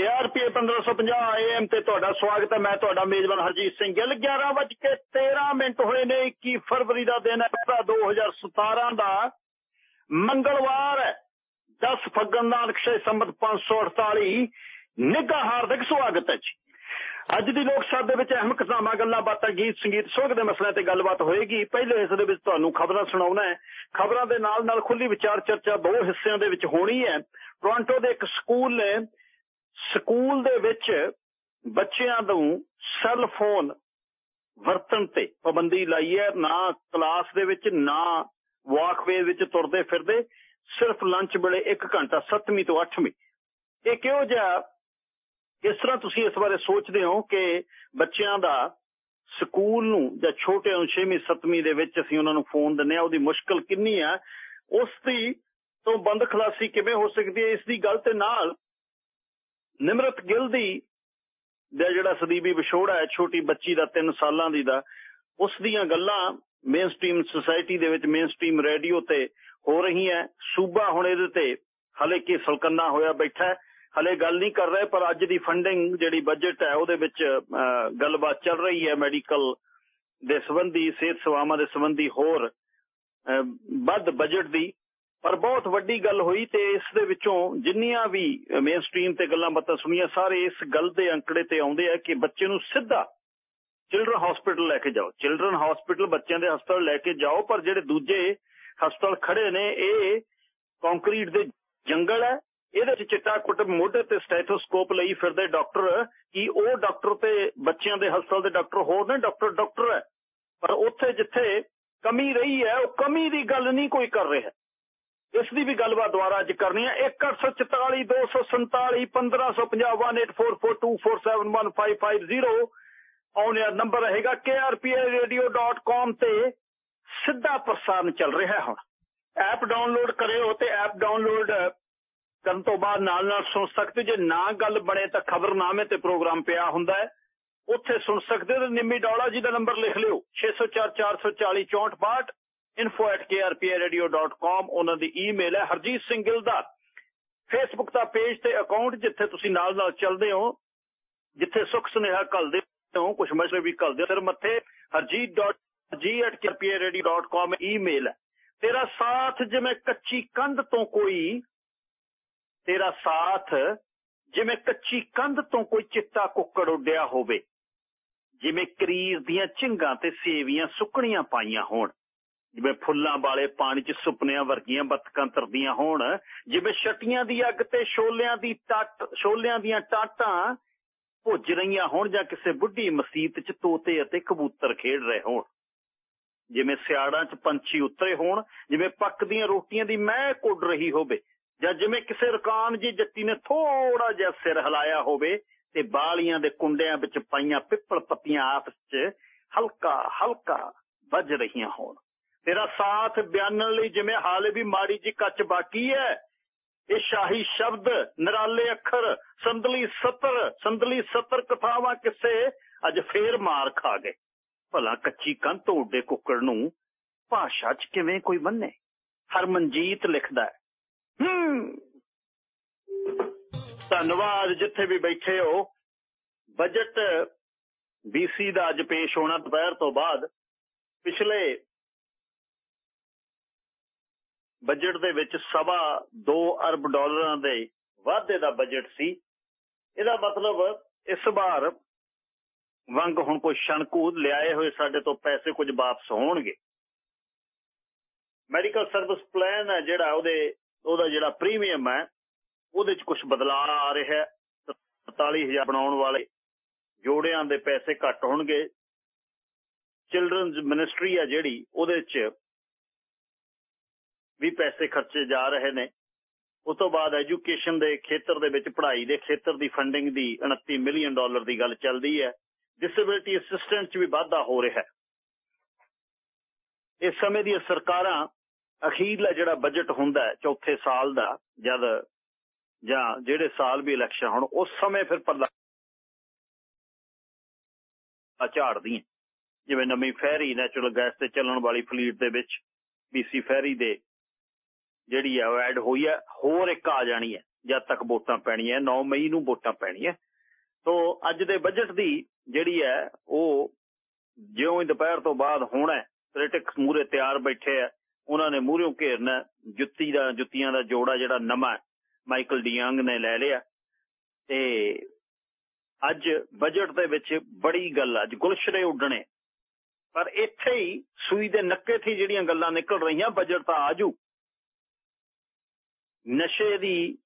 KRPA 1550 AM ਤੇ ਤੁਹਾਡਾ ਸਵਾਗਤ ਹੈ। ਮੈਂ ਤੁਹਾਡਾ ਮੇਜ਼ਬਾਨ ਹਰਜੀਤ ਸਿੰਘ ਗਿੱਲ। 11:13 ਮਿੰਟ ਹੋਏ ਨੇ। 21 ਫਰਵਰੀ ਦਾ ਦਿਨ ਹੈ। 2017 ਦਾ ਮੰਗਲਵਾਰ 10 ਫੱਗਣ ਦਾ ਅਕਸ਼ੇ ਸੰਮਤ 548 ਨਿੱਘਾ ਹਾਰਦਿਕ ਸਵਾਗਤ ਹੈ ਜੀ। ਅੱਜ ਦੀ ਲੋਕ ਸਭਾ ਦੇ ਵਿੱਚ ਅਹਿਮ ਘਟਨਾਵਾਂ ਗੱਲਾਂ ਬਾਤਾਂ, ਗੀਤ, ਸੰਗੀਤ ਸੋਗ ਦੇ ਮਸਲਿਆਂ ਤੇ ਗੱਲਬਾਤ ਹੋਏਗੀ। ਪਹਿਲੇ ਹਿੱਸੇ ਦੇ ਵਿੱਚ ਤੁਹਾਨੂੰ ਖਬਰਾਂ ਸੁਣਾਉਣਾ ਹੈ। ਖਬਰਾਂ ਦੇ ਨਾਲ ਨਾਲ ਖੁੱਲੀ ਵਿਚਾਰ ਚਰਚਾ ਦੋ ਹਿੱਸਿਆਂ ਦੇ ਵਿੱਚ ਹੋਣੀ ਹੈ। ਟੋਰਾਂਟੋ ਦੇ ਇੱਕ ਸਕੂਲ ਨੇ ਸਕੂਲ ਦੇ ਵਿੱਚ ਬੱਚਿਆਂ ਨੂੰ ਸੈੱਲ ਫੋਨ ਵਰਤਣ ਤੇ ਪਾਬੰਦੀ ਲਾਈ ਹੈ। ਨਾ ਕਲਾਸ ਦੇ ਵਿੱਚ, ਨਾ ਵਾਕਵੇ ਵਿੱਚ ਤੁਰਦੇ ਫਿਰਦੇ। ਸਿਰਫ ਲੰਚ ਵੇਲੇ 1 ਘੰਟਾ 7ਵੀਂ ਤੋਂ 8ਵੀਂ ਇਹ ਕਿਉਂ ਜਿਹਾ, ਕਿਸ ਤਰ੍ਹਾਂ ਤੁਸੀਂ ਇਸ ਬਾਰੇ ਸੋਚਦੇ ਹੋ ਕਿ ਬੱਚਿਆਂ ਦਾ ਸਕੂਲ ਨੂੰ ਜਾਂ ਛੋਟੇ ਨੂੰ 6ਵੀਂ 7ਵੀਂ ਦੇ ਵਿੱਚ ਅਸੀਂ ਉਹਨਾਂ ਨੂੰ ਫੋਨ ਦਿੰਨੇ ਆ ਉਹਦੀ ਮੁਸ਼ਕਲ ਕਿੰਨੀ ਆ ਉਸ ਦੀ ਤੋਂ ਬੰਦ ਖਲਾਸੀ ਕਿਵੇਂ ਹੋ ਸਕਦੀ ਹੈ? ਇਸ ਦੀ ਗੱਲ ਤੇ ਨਾਲ ਨਿਮਰਤ ਗਿੱਲ ਦੀ ਦਾ ਜਿਹੜਾ ਸਦੀਬੀ ਵਿਛੋੜਾ ਹੈ, ਛੋਟੀ ਬੱਚੀ ਦਾ 3 ਸਾਲਾਂ ਦੀ ਦਾ, ਉਸ ਦੀਆਂ ਗੱਲਾਂ ਮੇਨ ਸਟ੍ਰੀਮ ਸੁਸਾਇਟੀ ਦੇ ਵਿੱਚ ਮੇਨ ਸਟ੍ਰੀਮ ਰੇਡੀਓ ਤੇ ਹੋ ਰਹੀ ਹੈ। ਸੂਬਾ ਹੁਣ ਇਹਦੇ ਤੇ ਹਲੇ ਕਿ ਸਲਕੰਨਾ ਹੋਇਆ ਬੈਠਾ ਹਲੇ ਗੱਲ ਨਹੀਂ ਕਰ ਰਹੇ, ਪਰ ਅੱਜ ਦੀ ਫੰਡਿੰਗ ਜਿਹੜੀ ਬਜਟ ਹੈ, ਉਹਦੇ ਵਿੱਚ ਗੱਲਬਾਤ ਚੱਲ ਰਹੀ ਹੈ ਮੈਡੀਕਲ ਦੇ ਸੰਬੰਧੀ, ਸਿਹਤ ਸੇਵਾਵਾਂ ਦੇ ਸੰਬੰਧੀ ਹੋਰ ਵੱਧ ਬਜਟ ਦੀ। ਪਰ ਬਹੁਤ ਵੱਡੀ ਗੱਲ ਹੋਈ ਤੇ ਇਸ ਦੇ ਵਿੱਚੋਂ ਜਿੰਨੀਆਂ ਵੀ ਮੇਨ ਸਟ੍ਰੀਮ ਤੇ ਗੱਲਾਂ ਬਾਤਾਂ ਸੁਣੀਆਂ, ਸਾਰੇ ਇਸ ਗੱਲ ਦੇ ਅੰਕੜੇ ਤੇ ਆਉਂਦੇ ਆ ਕਿ ਬੱਚੇ ਨੂੰ ਸਿੱਧਾ ਚਿਲਡਰਨ ਹਸਪੀਟਲ ਲੈ ਕੇ ਜਾਓ। ਚਿਲਡਰਨ ਹਸਪੀਟਲ ਬੱਚਿਆਂ ਦੇ ਹਸਪਤਾਲ ਲੈ ਕੇ ਜਾਓ, ਪਰ ਜਿਹੜੇ ਦੂਜੇ ਹਸਪਤਾਲ ਖੜੇ ਨੇ, ਇਹ ਕੰਕਰੀਟ ਦੇ ਜੰਗਲ ਹੈ। ਇਹਦੇ ਵਿੱਚ ਚਿੱਟਾ ਕੁੱਟ ਮੋਢੇ ਤੇ ਸਟੈਥੋਸਕੋਪ ਲਈ ਫਿਰਦੇ ਡਾਕਟਰ ਕੀ ਉਹ ਡਾਕਟਰ ਤੇ ਬੱਚਿਆਂ ਦੇ ਹਸਪਤਾਲ ਦੇ ਡਾਕਟਰ ਹੋਰ ਨੇ? ਡਾਕਟਰ ਡਾਕਟਰ ਹੈ। ਪਰ ਉੱਥੇ ਜਿੱਥੇ ਕਮੀ ਰਹੀ ਹੈ, ਉਹ ਕਮੀ ਦੀ ਗੱਲ ਨਹੀਂ ਕੋਈ ਕਰ ਰਿਹਾ। ਇਸ ਦੀ ਵੀ ਗੱਲਬਾਤ ਦੁਆਰਾ ਅੱਜ ਕਰਨੀ ਹੈ। 1844 247 1550 ਦਾ ਨੰਬਰ ਰਹੇਗਾ krparadio.com ਤੇ ਸਿੱਧਾ ਪ੍ਰਸਾਰਣ ਚੱਲ ਰਿਹਾ ਹੈ ਹੁਣ। ਐਪ ਡਾਊਨਲੋਡ ਕਰਿਓ ਤੇ ਐਪ ਡਾਊਨਲੋਡ ਕਰਨ ਤੋਂ ਬਾਅਦ ਨਾਲ ਨਾਲ ਸੁਣ ਸਕਦੇ ਜੇ ਨਾ ਗੱਲ ਬਣੇ ਤਾਂ ਖਬਰਨਾਮੇ ਤੇ ਪ੍ਰੋਗਰਾਮ ਪਿਆ ਹੁੰਦਾ ਹੈ। ਉੱਥੇ ਸੁਣ ਸਕਦੇ ਹੋ ਨਿੰਮੀ ਡੌਲਾ ਜੀ ਦਾ ਨੰਬਰ ਲਿਖ ਲਿਓ। 604 440 6462 info@krpradio.com ਉਹਨਾਂ ਦੀ ਈਮੇਲ ਹੈ ਹਰਜੀਤ ਸਿੰਘ ਗਿੱਲ ਦਾ। ਫੇਸਬੁੱਕ ਦਾ ਪੇਜ ਤੇ ਅਕਾਊਂਟ ਜਿੱਥੇ ਤੁਸੀਂ ਨਾਲ ਨਾਲ ਚੱਲਦੇ ਹੋ, ਜਿੱਥੇ ਸੁਖ ਸੁਨੇਹਾ ਘੱਲਦੇ ਹੋ ਕੁਝ ਮਸਲੇ ਵੀ ਘੱਲਦੇ ਸਿਰ ਮੱਥੇ harjeet.g@krpradio.com ਈਮੇਲ ਹੈ ਤੇਰਾ ਸਾਥ ਜਿਵੇਂ ਕੱਚੀ ਕੰਧ ਤੋਂ ਕੋਈ, ਤੇਰਾ ਸਾਥ ਜਿਵੇਂ ਕੱਚੀ ਕੰਧ ਤੋਂ ਕੋਈ ਚਿੱਟਾ ਕੁੱਕੜ ਉੱਡਿਆ ਹੋਵੇ, ਜਿਵੇਂ ਕਰੀਰ ਦੀਆਂ ਝਿੰਗਾਂ ਤੇ ਸੇਵੀਆਂ ਸੁੱਕਣੀਆਂ ਪਾਈਆਂ ਹੋਣ। ਜਿਵੇਂ ਫੁੱਲਾਂ ਵਾਲੇ ਪਾਣੀ 'ਚ ਸੁਪਨਿਆਂ ਵਰਗੀਆਂ ਬਤਕਾਂ ਤਰਦੀਆਂ ਹੋਣ, ਜਿਵੇਂ ਛਟੀਆਂ ਦੀ ਅੱਗ ਤੇ ਛੋਲਿਆਂ ਦੀ ਟੱਟ, ਛੋਲਿਆਂ ਦੀਆਂ ਟਾਟਾਂ ਭੁੱਜ ਰਹੀਆਂ ਹੋਣ ਜਾਂ ਕਿਸੇ ਬੁੱਢੀ ਮਸਜਿਦ 'ਚ ਤੋਤੇ ਅਤੇ ਕਬੂਤਰ ਖੇਡ ਰਹੇ ਹੋਣ। ਜਿਵੇਂ ਸਿਆੜਾਂ 'ਚ ਪੰਛੀ ਉਤਰੇ ਹੋਣ, ਜਿਵੇਂ ਪੱਕਦੀਆਂ ਰੋਟੀਆਂ ਦੀ ਮਹਿ ਕੁੱਡ ਰਹੀ ਹੋਵੇ, ਜਾਂ ਜਿਵੇਂ ਕਿਸੇ ਰਕਾਨ ਜੀ ਜੱਤੀ ਨੇ ਥੋੜਾ ਜਿਹਾ ਸਿਰ ਹਿਲਾਇਆ ਹੋਵੇ ਤੇ ਬਾਲੀਆਂ ਦੇ ਕੁੰਡਿਆਂ ਵਿੱਚ ਪਾਈਆਂ ਪਿੱਪਲ ਪੱਤੀਆਂ ਆਪਸ 'ਚ ਹਲਕਾ ਹਲਕਾ ਵੱਜ ਰਹੀਆਂ ਹੋਣ। ਤੇਰਾ ਸਾਥ ਬਿਆਨਣ ਲਈ ਜਿਵੇਂ ਹਾਲੇ ਵੀ ਮਾੜੀ ਜੀ ਕੱਚ ਬਾਕੀ ਹੈ। ਇਹ ਸ਼ਾਹੀ ਸ਼ਬਦ, ਨਰਾਲੇ ਅੱਖਰ, ਸੰਦਲੀ ਸੱਤਰ ਸੰਦਲੀ ਸੱਤਰ ਕਥਾਵਾਂ ਕਿਸੇ, ਅੱਜ ਫੇਰ ਮਾਰ ਖਾ ਗਏ। ਭਲਾ ਕੱਚੀ ਕੰਧ ਤੋਂ ਉੱਡੇ ਕੁੱਕੜ ਨੂੰ ਭਾਸ਼ਾ 'ਚ ਕਿਵੇਂ ਕੋਈ ਬੰਨੇ ਹਰਮਨਜੀਤ ਲਿਖਦਾ ਹੈ। ਹੂੰ। ਧੰਨਵਾਦ ਜਿੱਥੇ ਵੀ ਬੈਠੇ ਹੋ। ਬਜਟ ਬੀਸੀ ਦਾ ਅੱਜ ਪੇਸ਼ ਹੋਣਾ ਦੁਪਹਿਰ ਤੋਂ ਬਾਅਦ। ਪਿਛਲੇ ਬਜਟ ਦੇ ਵਿੱਚ ਸਵਾ 2 ਅਰਬ ਡਾਲਰਾਂ ਦੇ ਵਾਧੇ ਦਾ ਬਜਟ ਸੀ। ਇਹਦਾ ਮਤਲਬ ਇਸ ਵਾਰ ਵੰਗ ਹੁਣ ਕੋਈ ਸ਼ਣਕੂਦ ਲਿਆਏ ਹੋਏ ਸਾਡੇ ਤੋਂ ਪੈਸੇ ਕੁਝ ਵਾਪਸ ਹੋਣਗੇ। ਮੈਡੀਕਲ ਸਰਵਿਸ ਪਲਾਨ ਹੈ ਜਿਹੜਾ ਉਹਦੇ, ਉਹਦਾ ਜਿਹੜਾ ਪ੍ਰੀਮੀਅਮ ਹੈ, ਉਹਦੇ 'ਚ ਕੁਝ ਬਦਲਾਅ ਆ ਰਿਹਾ ਹੈ। 47000 ਬਣਾਉਣ ਵਾਲੇ ਜੋੜਿਆਂ ਦੇ ਪੈਸੇ ਘੱਟ ਹੋਣਗੇ। ਚਿਲड्रनਸ ਮਿਨਿਸਟਰੀ ਆ ਜਿਹੜੀ ਉਹਦੇ 'ਚ ਵੀ ਪੈਸੇ ਖਰਚੇ ਜਾ ਰਹੇ ਨੇ। ਉਸ ਤੋਂ ਬਾਅਦ ਐਜੂਕੇਸ਼ਨ ਦੇ ਖੇਤਰ ਦੇ ਵਿੱਚ ਪੜ੍ਹਾਈ ਦੇ ਖੇਤਰ ਦੀ ਫੰਡਿੰਗ ਦੀ 29 ਮਿਲੀਅਨ ਡਾਲਰ ਦੀ ਗੱਲ ਚੱਲਦੀ ਹੈ। ਡਿਸੇਬਿਲਟੀ ਅਸਿਸਟੈਂਟ 'ਚ ਵੀ ਵਾਧਾ ਹੋ ਰਿਹਾ ਹੈ। ਇਸ ਸਮੇਂ ਦੀਆਂ ਸਰਕਾਰਾਂ ਅਖੀਰਲਾ ਜਿਹੜਾ ਬਜਟ ਹੁੰਦਾ ਹੈ, ਚੌਥੇ ਸਾਲ ਦਾ, ਜਦ ਜਾਂ ਜਿਹੜੇ ਸਾਲ ਵੀ ਇਲੈਕਸ਼ਨ ਹੋਣ, ਉਸ ਸਮੇਂ ਫਿਰ ਪੱਲਾ ਝਾੜਦੀਆਂ ਜਿਵੇਂ ਨਵੀਂ ਫੈਰੀ ਨੈਚੁਰਲ ਗੈਸ ਤੇ ਚੱਲਣ ਵਾਲੀ ਫਲੀਟ ਦੇ ਵਿੱਚ ਬੀਸੀ ਫੈਰੀ ਦੇ ਜਿਹੜੀ ਆ ਉਹ ਐਡ ਹੋਈ ਹੈ ਹੋਰ ਇੱਕ ਆ ਜਾਣੀ ਹੈ ਜਦ ਤੱਕ ਵੋਟਾਂ ਪੈਣੀਆਂ 9 ਮਈ ਨੂੰ ਵੋਟਾਂ ਪੈਣੀਆਂ। ਤੋਂ ਅੱਜ ਦੇ ਬਜਟ ਦੀ ਜਿਹੜੀ ਹੈ ਉਹ ਜਿਉਂ ਹੀ ਦੁਪਹਿਰ ਤੋਂ ਬਾਅਦ ਹੋਣਾ ਕ੍ਰਿਟਿਕਸ ਮੂਰੇ ਤਿਆਰ ਬੈਠੇ ਆ, ਉਹਨਾਂ ਨੇ ਮੂਹਰੋਂ ਘੇਰਨਾ ਜੁੱਤੀ ਦਾ, ਜੁੱਤੀਆਂ ਦਾ ਜੋੜਾ ਜਿਹੜਾ ਨਵਾਂ ਮਾਈਕਲ ਡੀਯੰਗ ਨੇ ਲੈ ਲਿਆ। ਤੇ ਅੱਜ ਬਜਟ ਦੇ ਵਿੱਚ ਬੜੀ ਗੱਲ ਅੱਜ ਗੁਲਸ਼ਰੇ ਉੱਡਣੇ। ਪਰ ਇੱਥੇ ਹੀ ਸੂਈ ਦੇ ਨੱਕੇ ਤੇ ਜਿਹੜੀਆਂ ਗੱਲਾਂ ਨਿਕਲ ਰਹੀਆਂ ਬਜਟ ਤਾਂ ਆਜੂ ਨਸ਼ੇ ਦੀ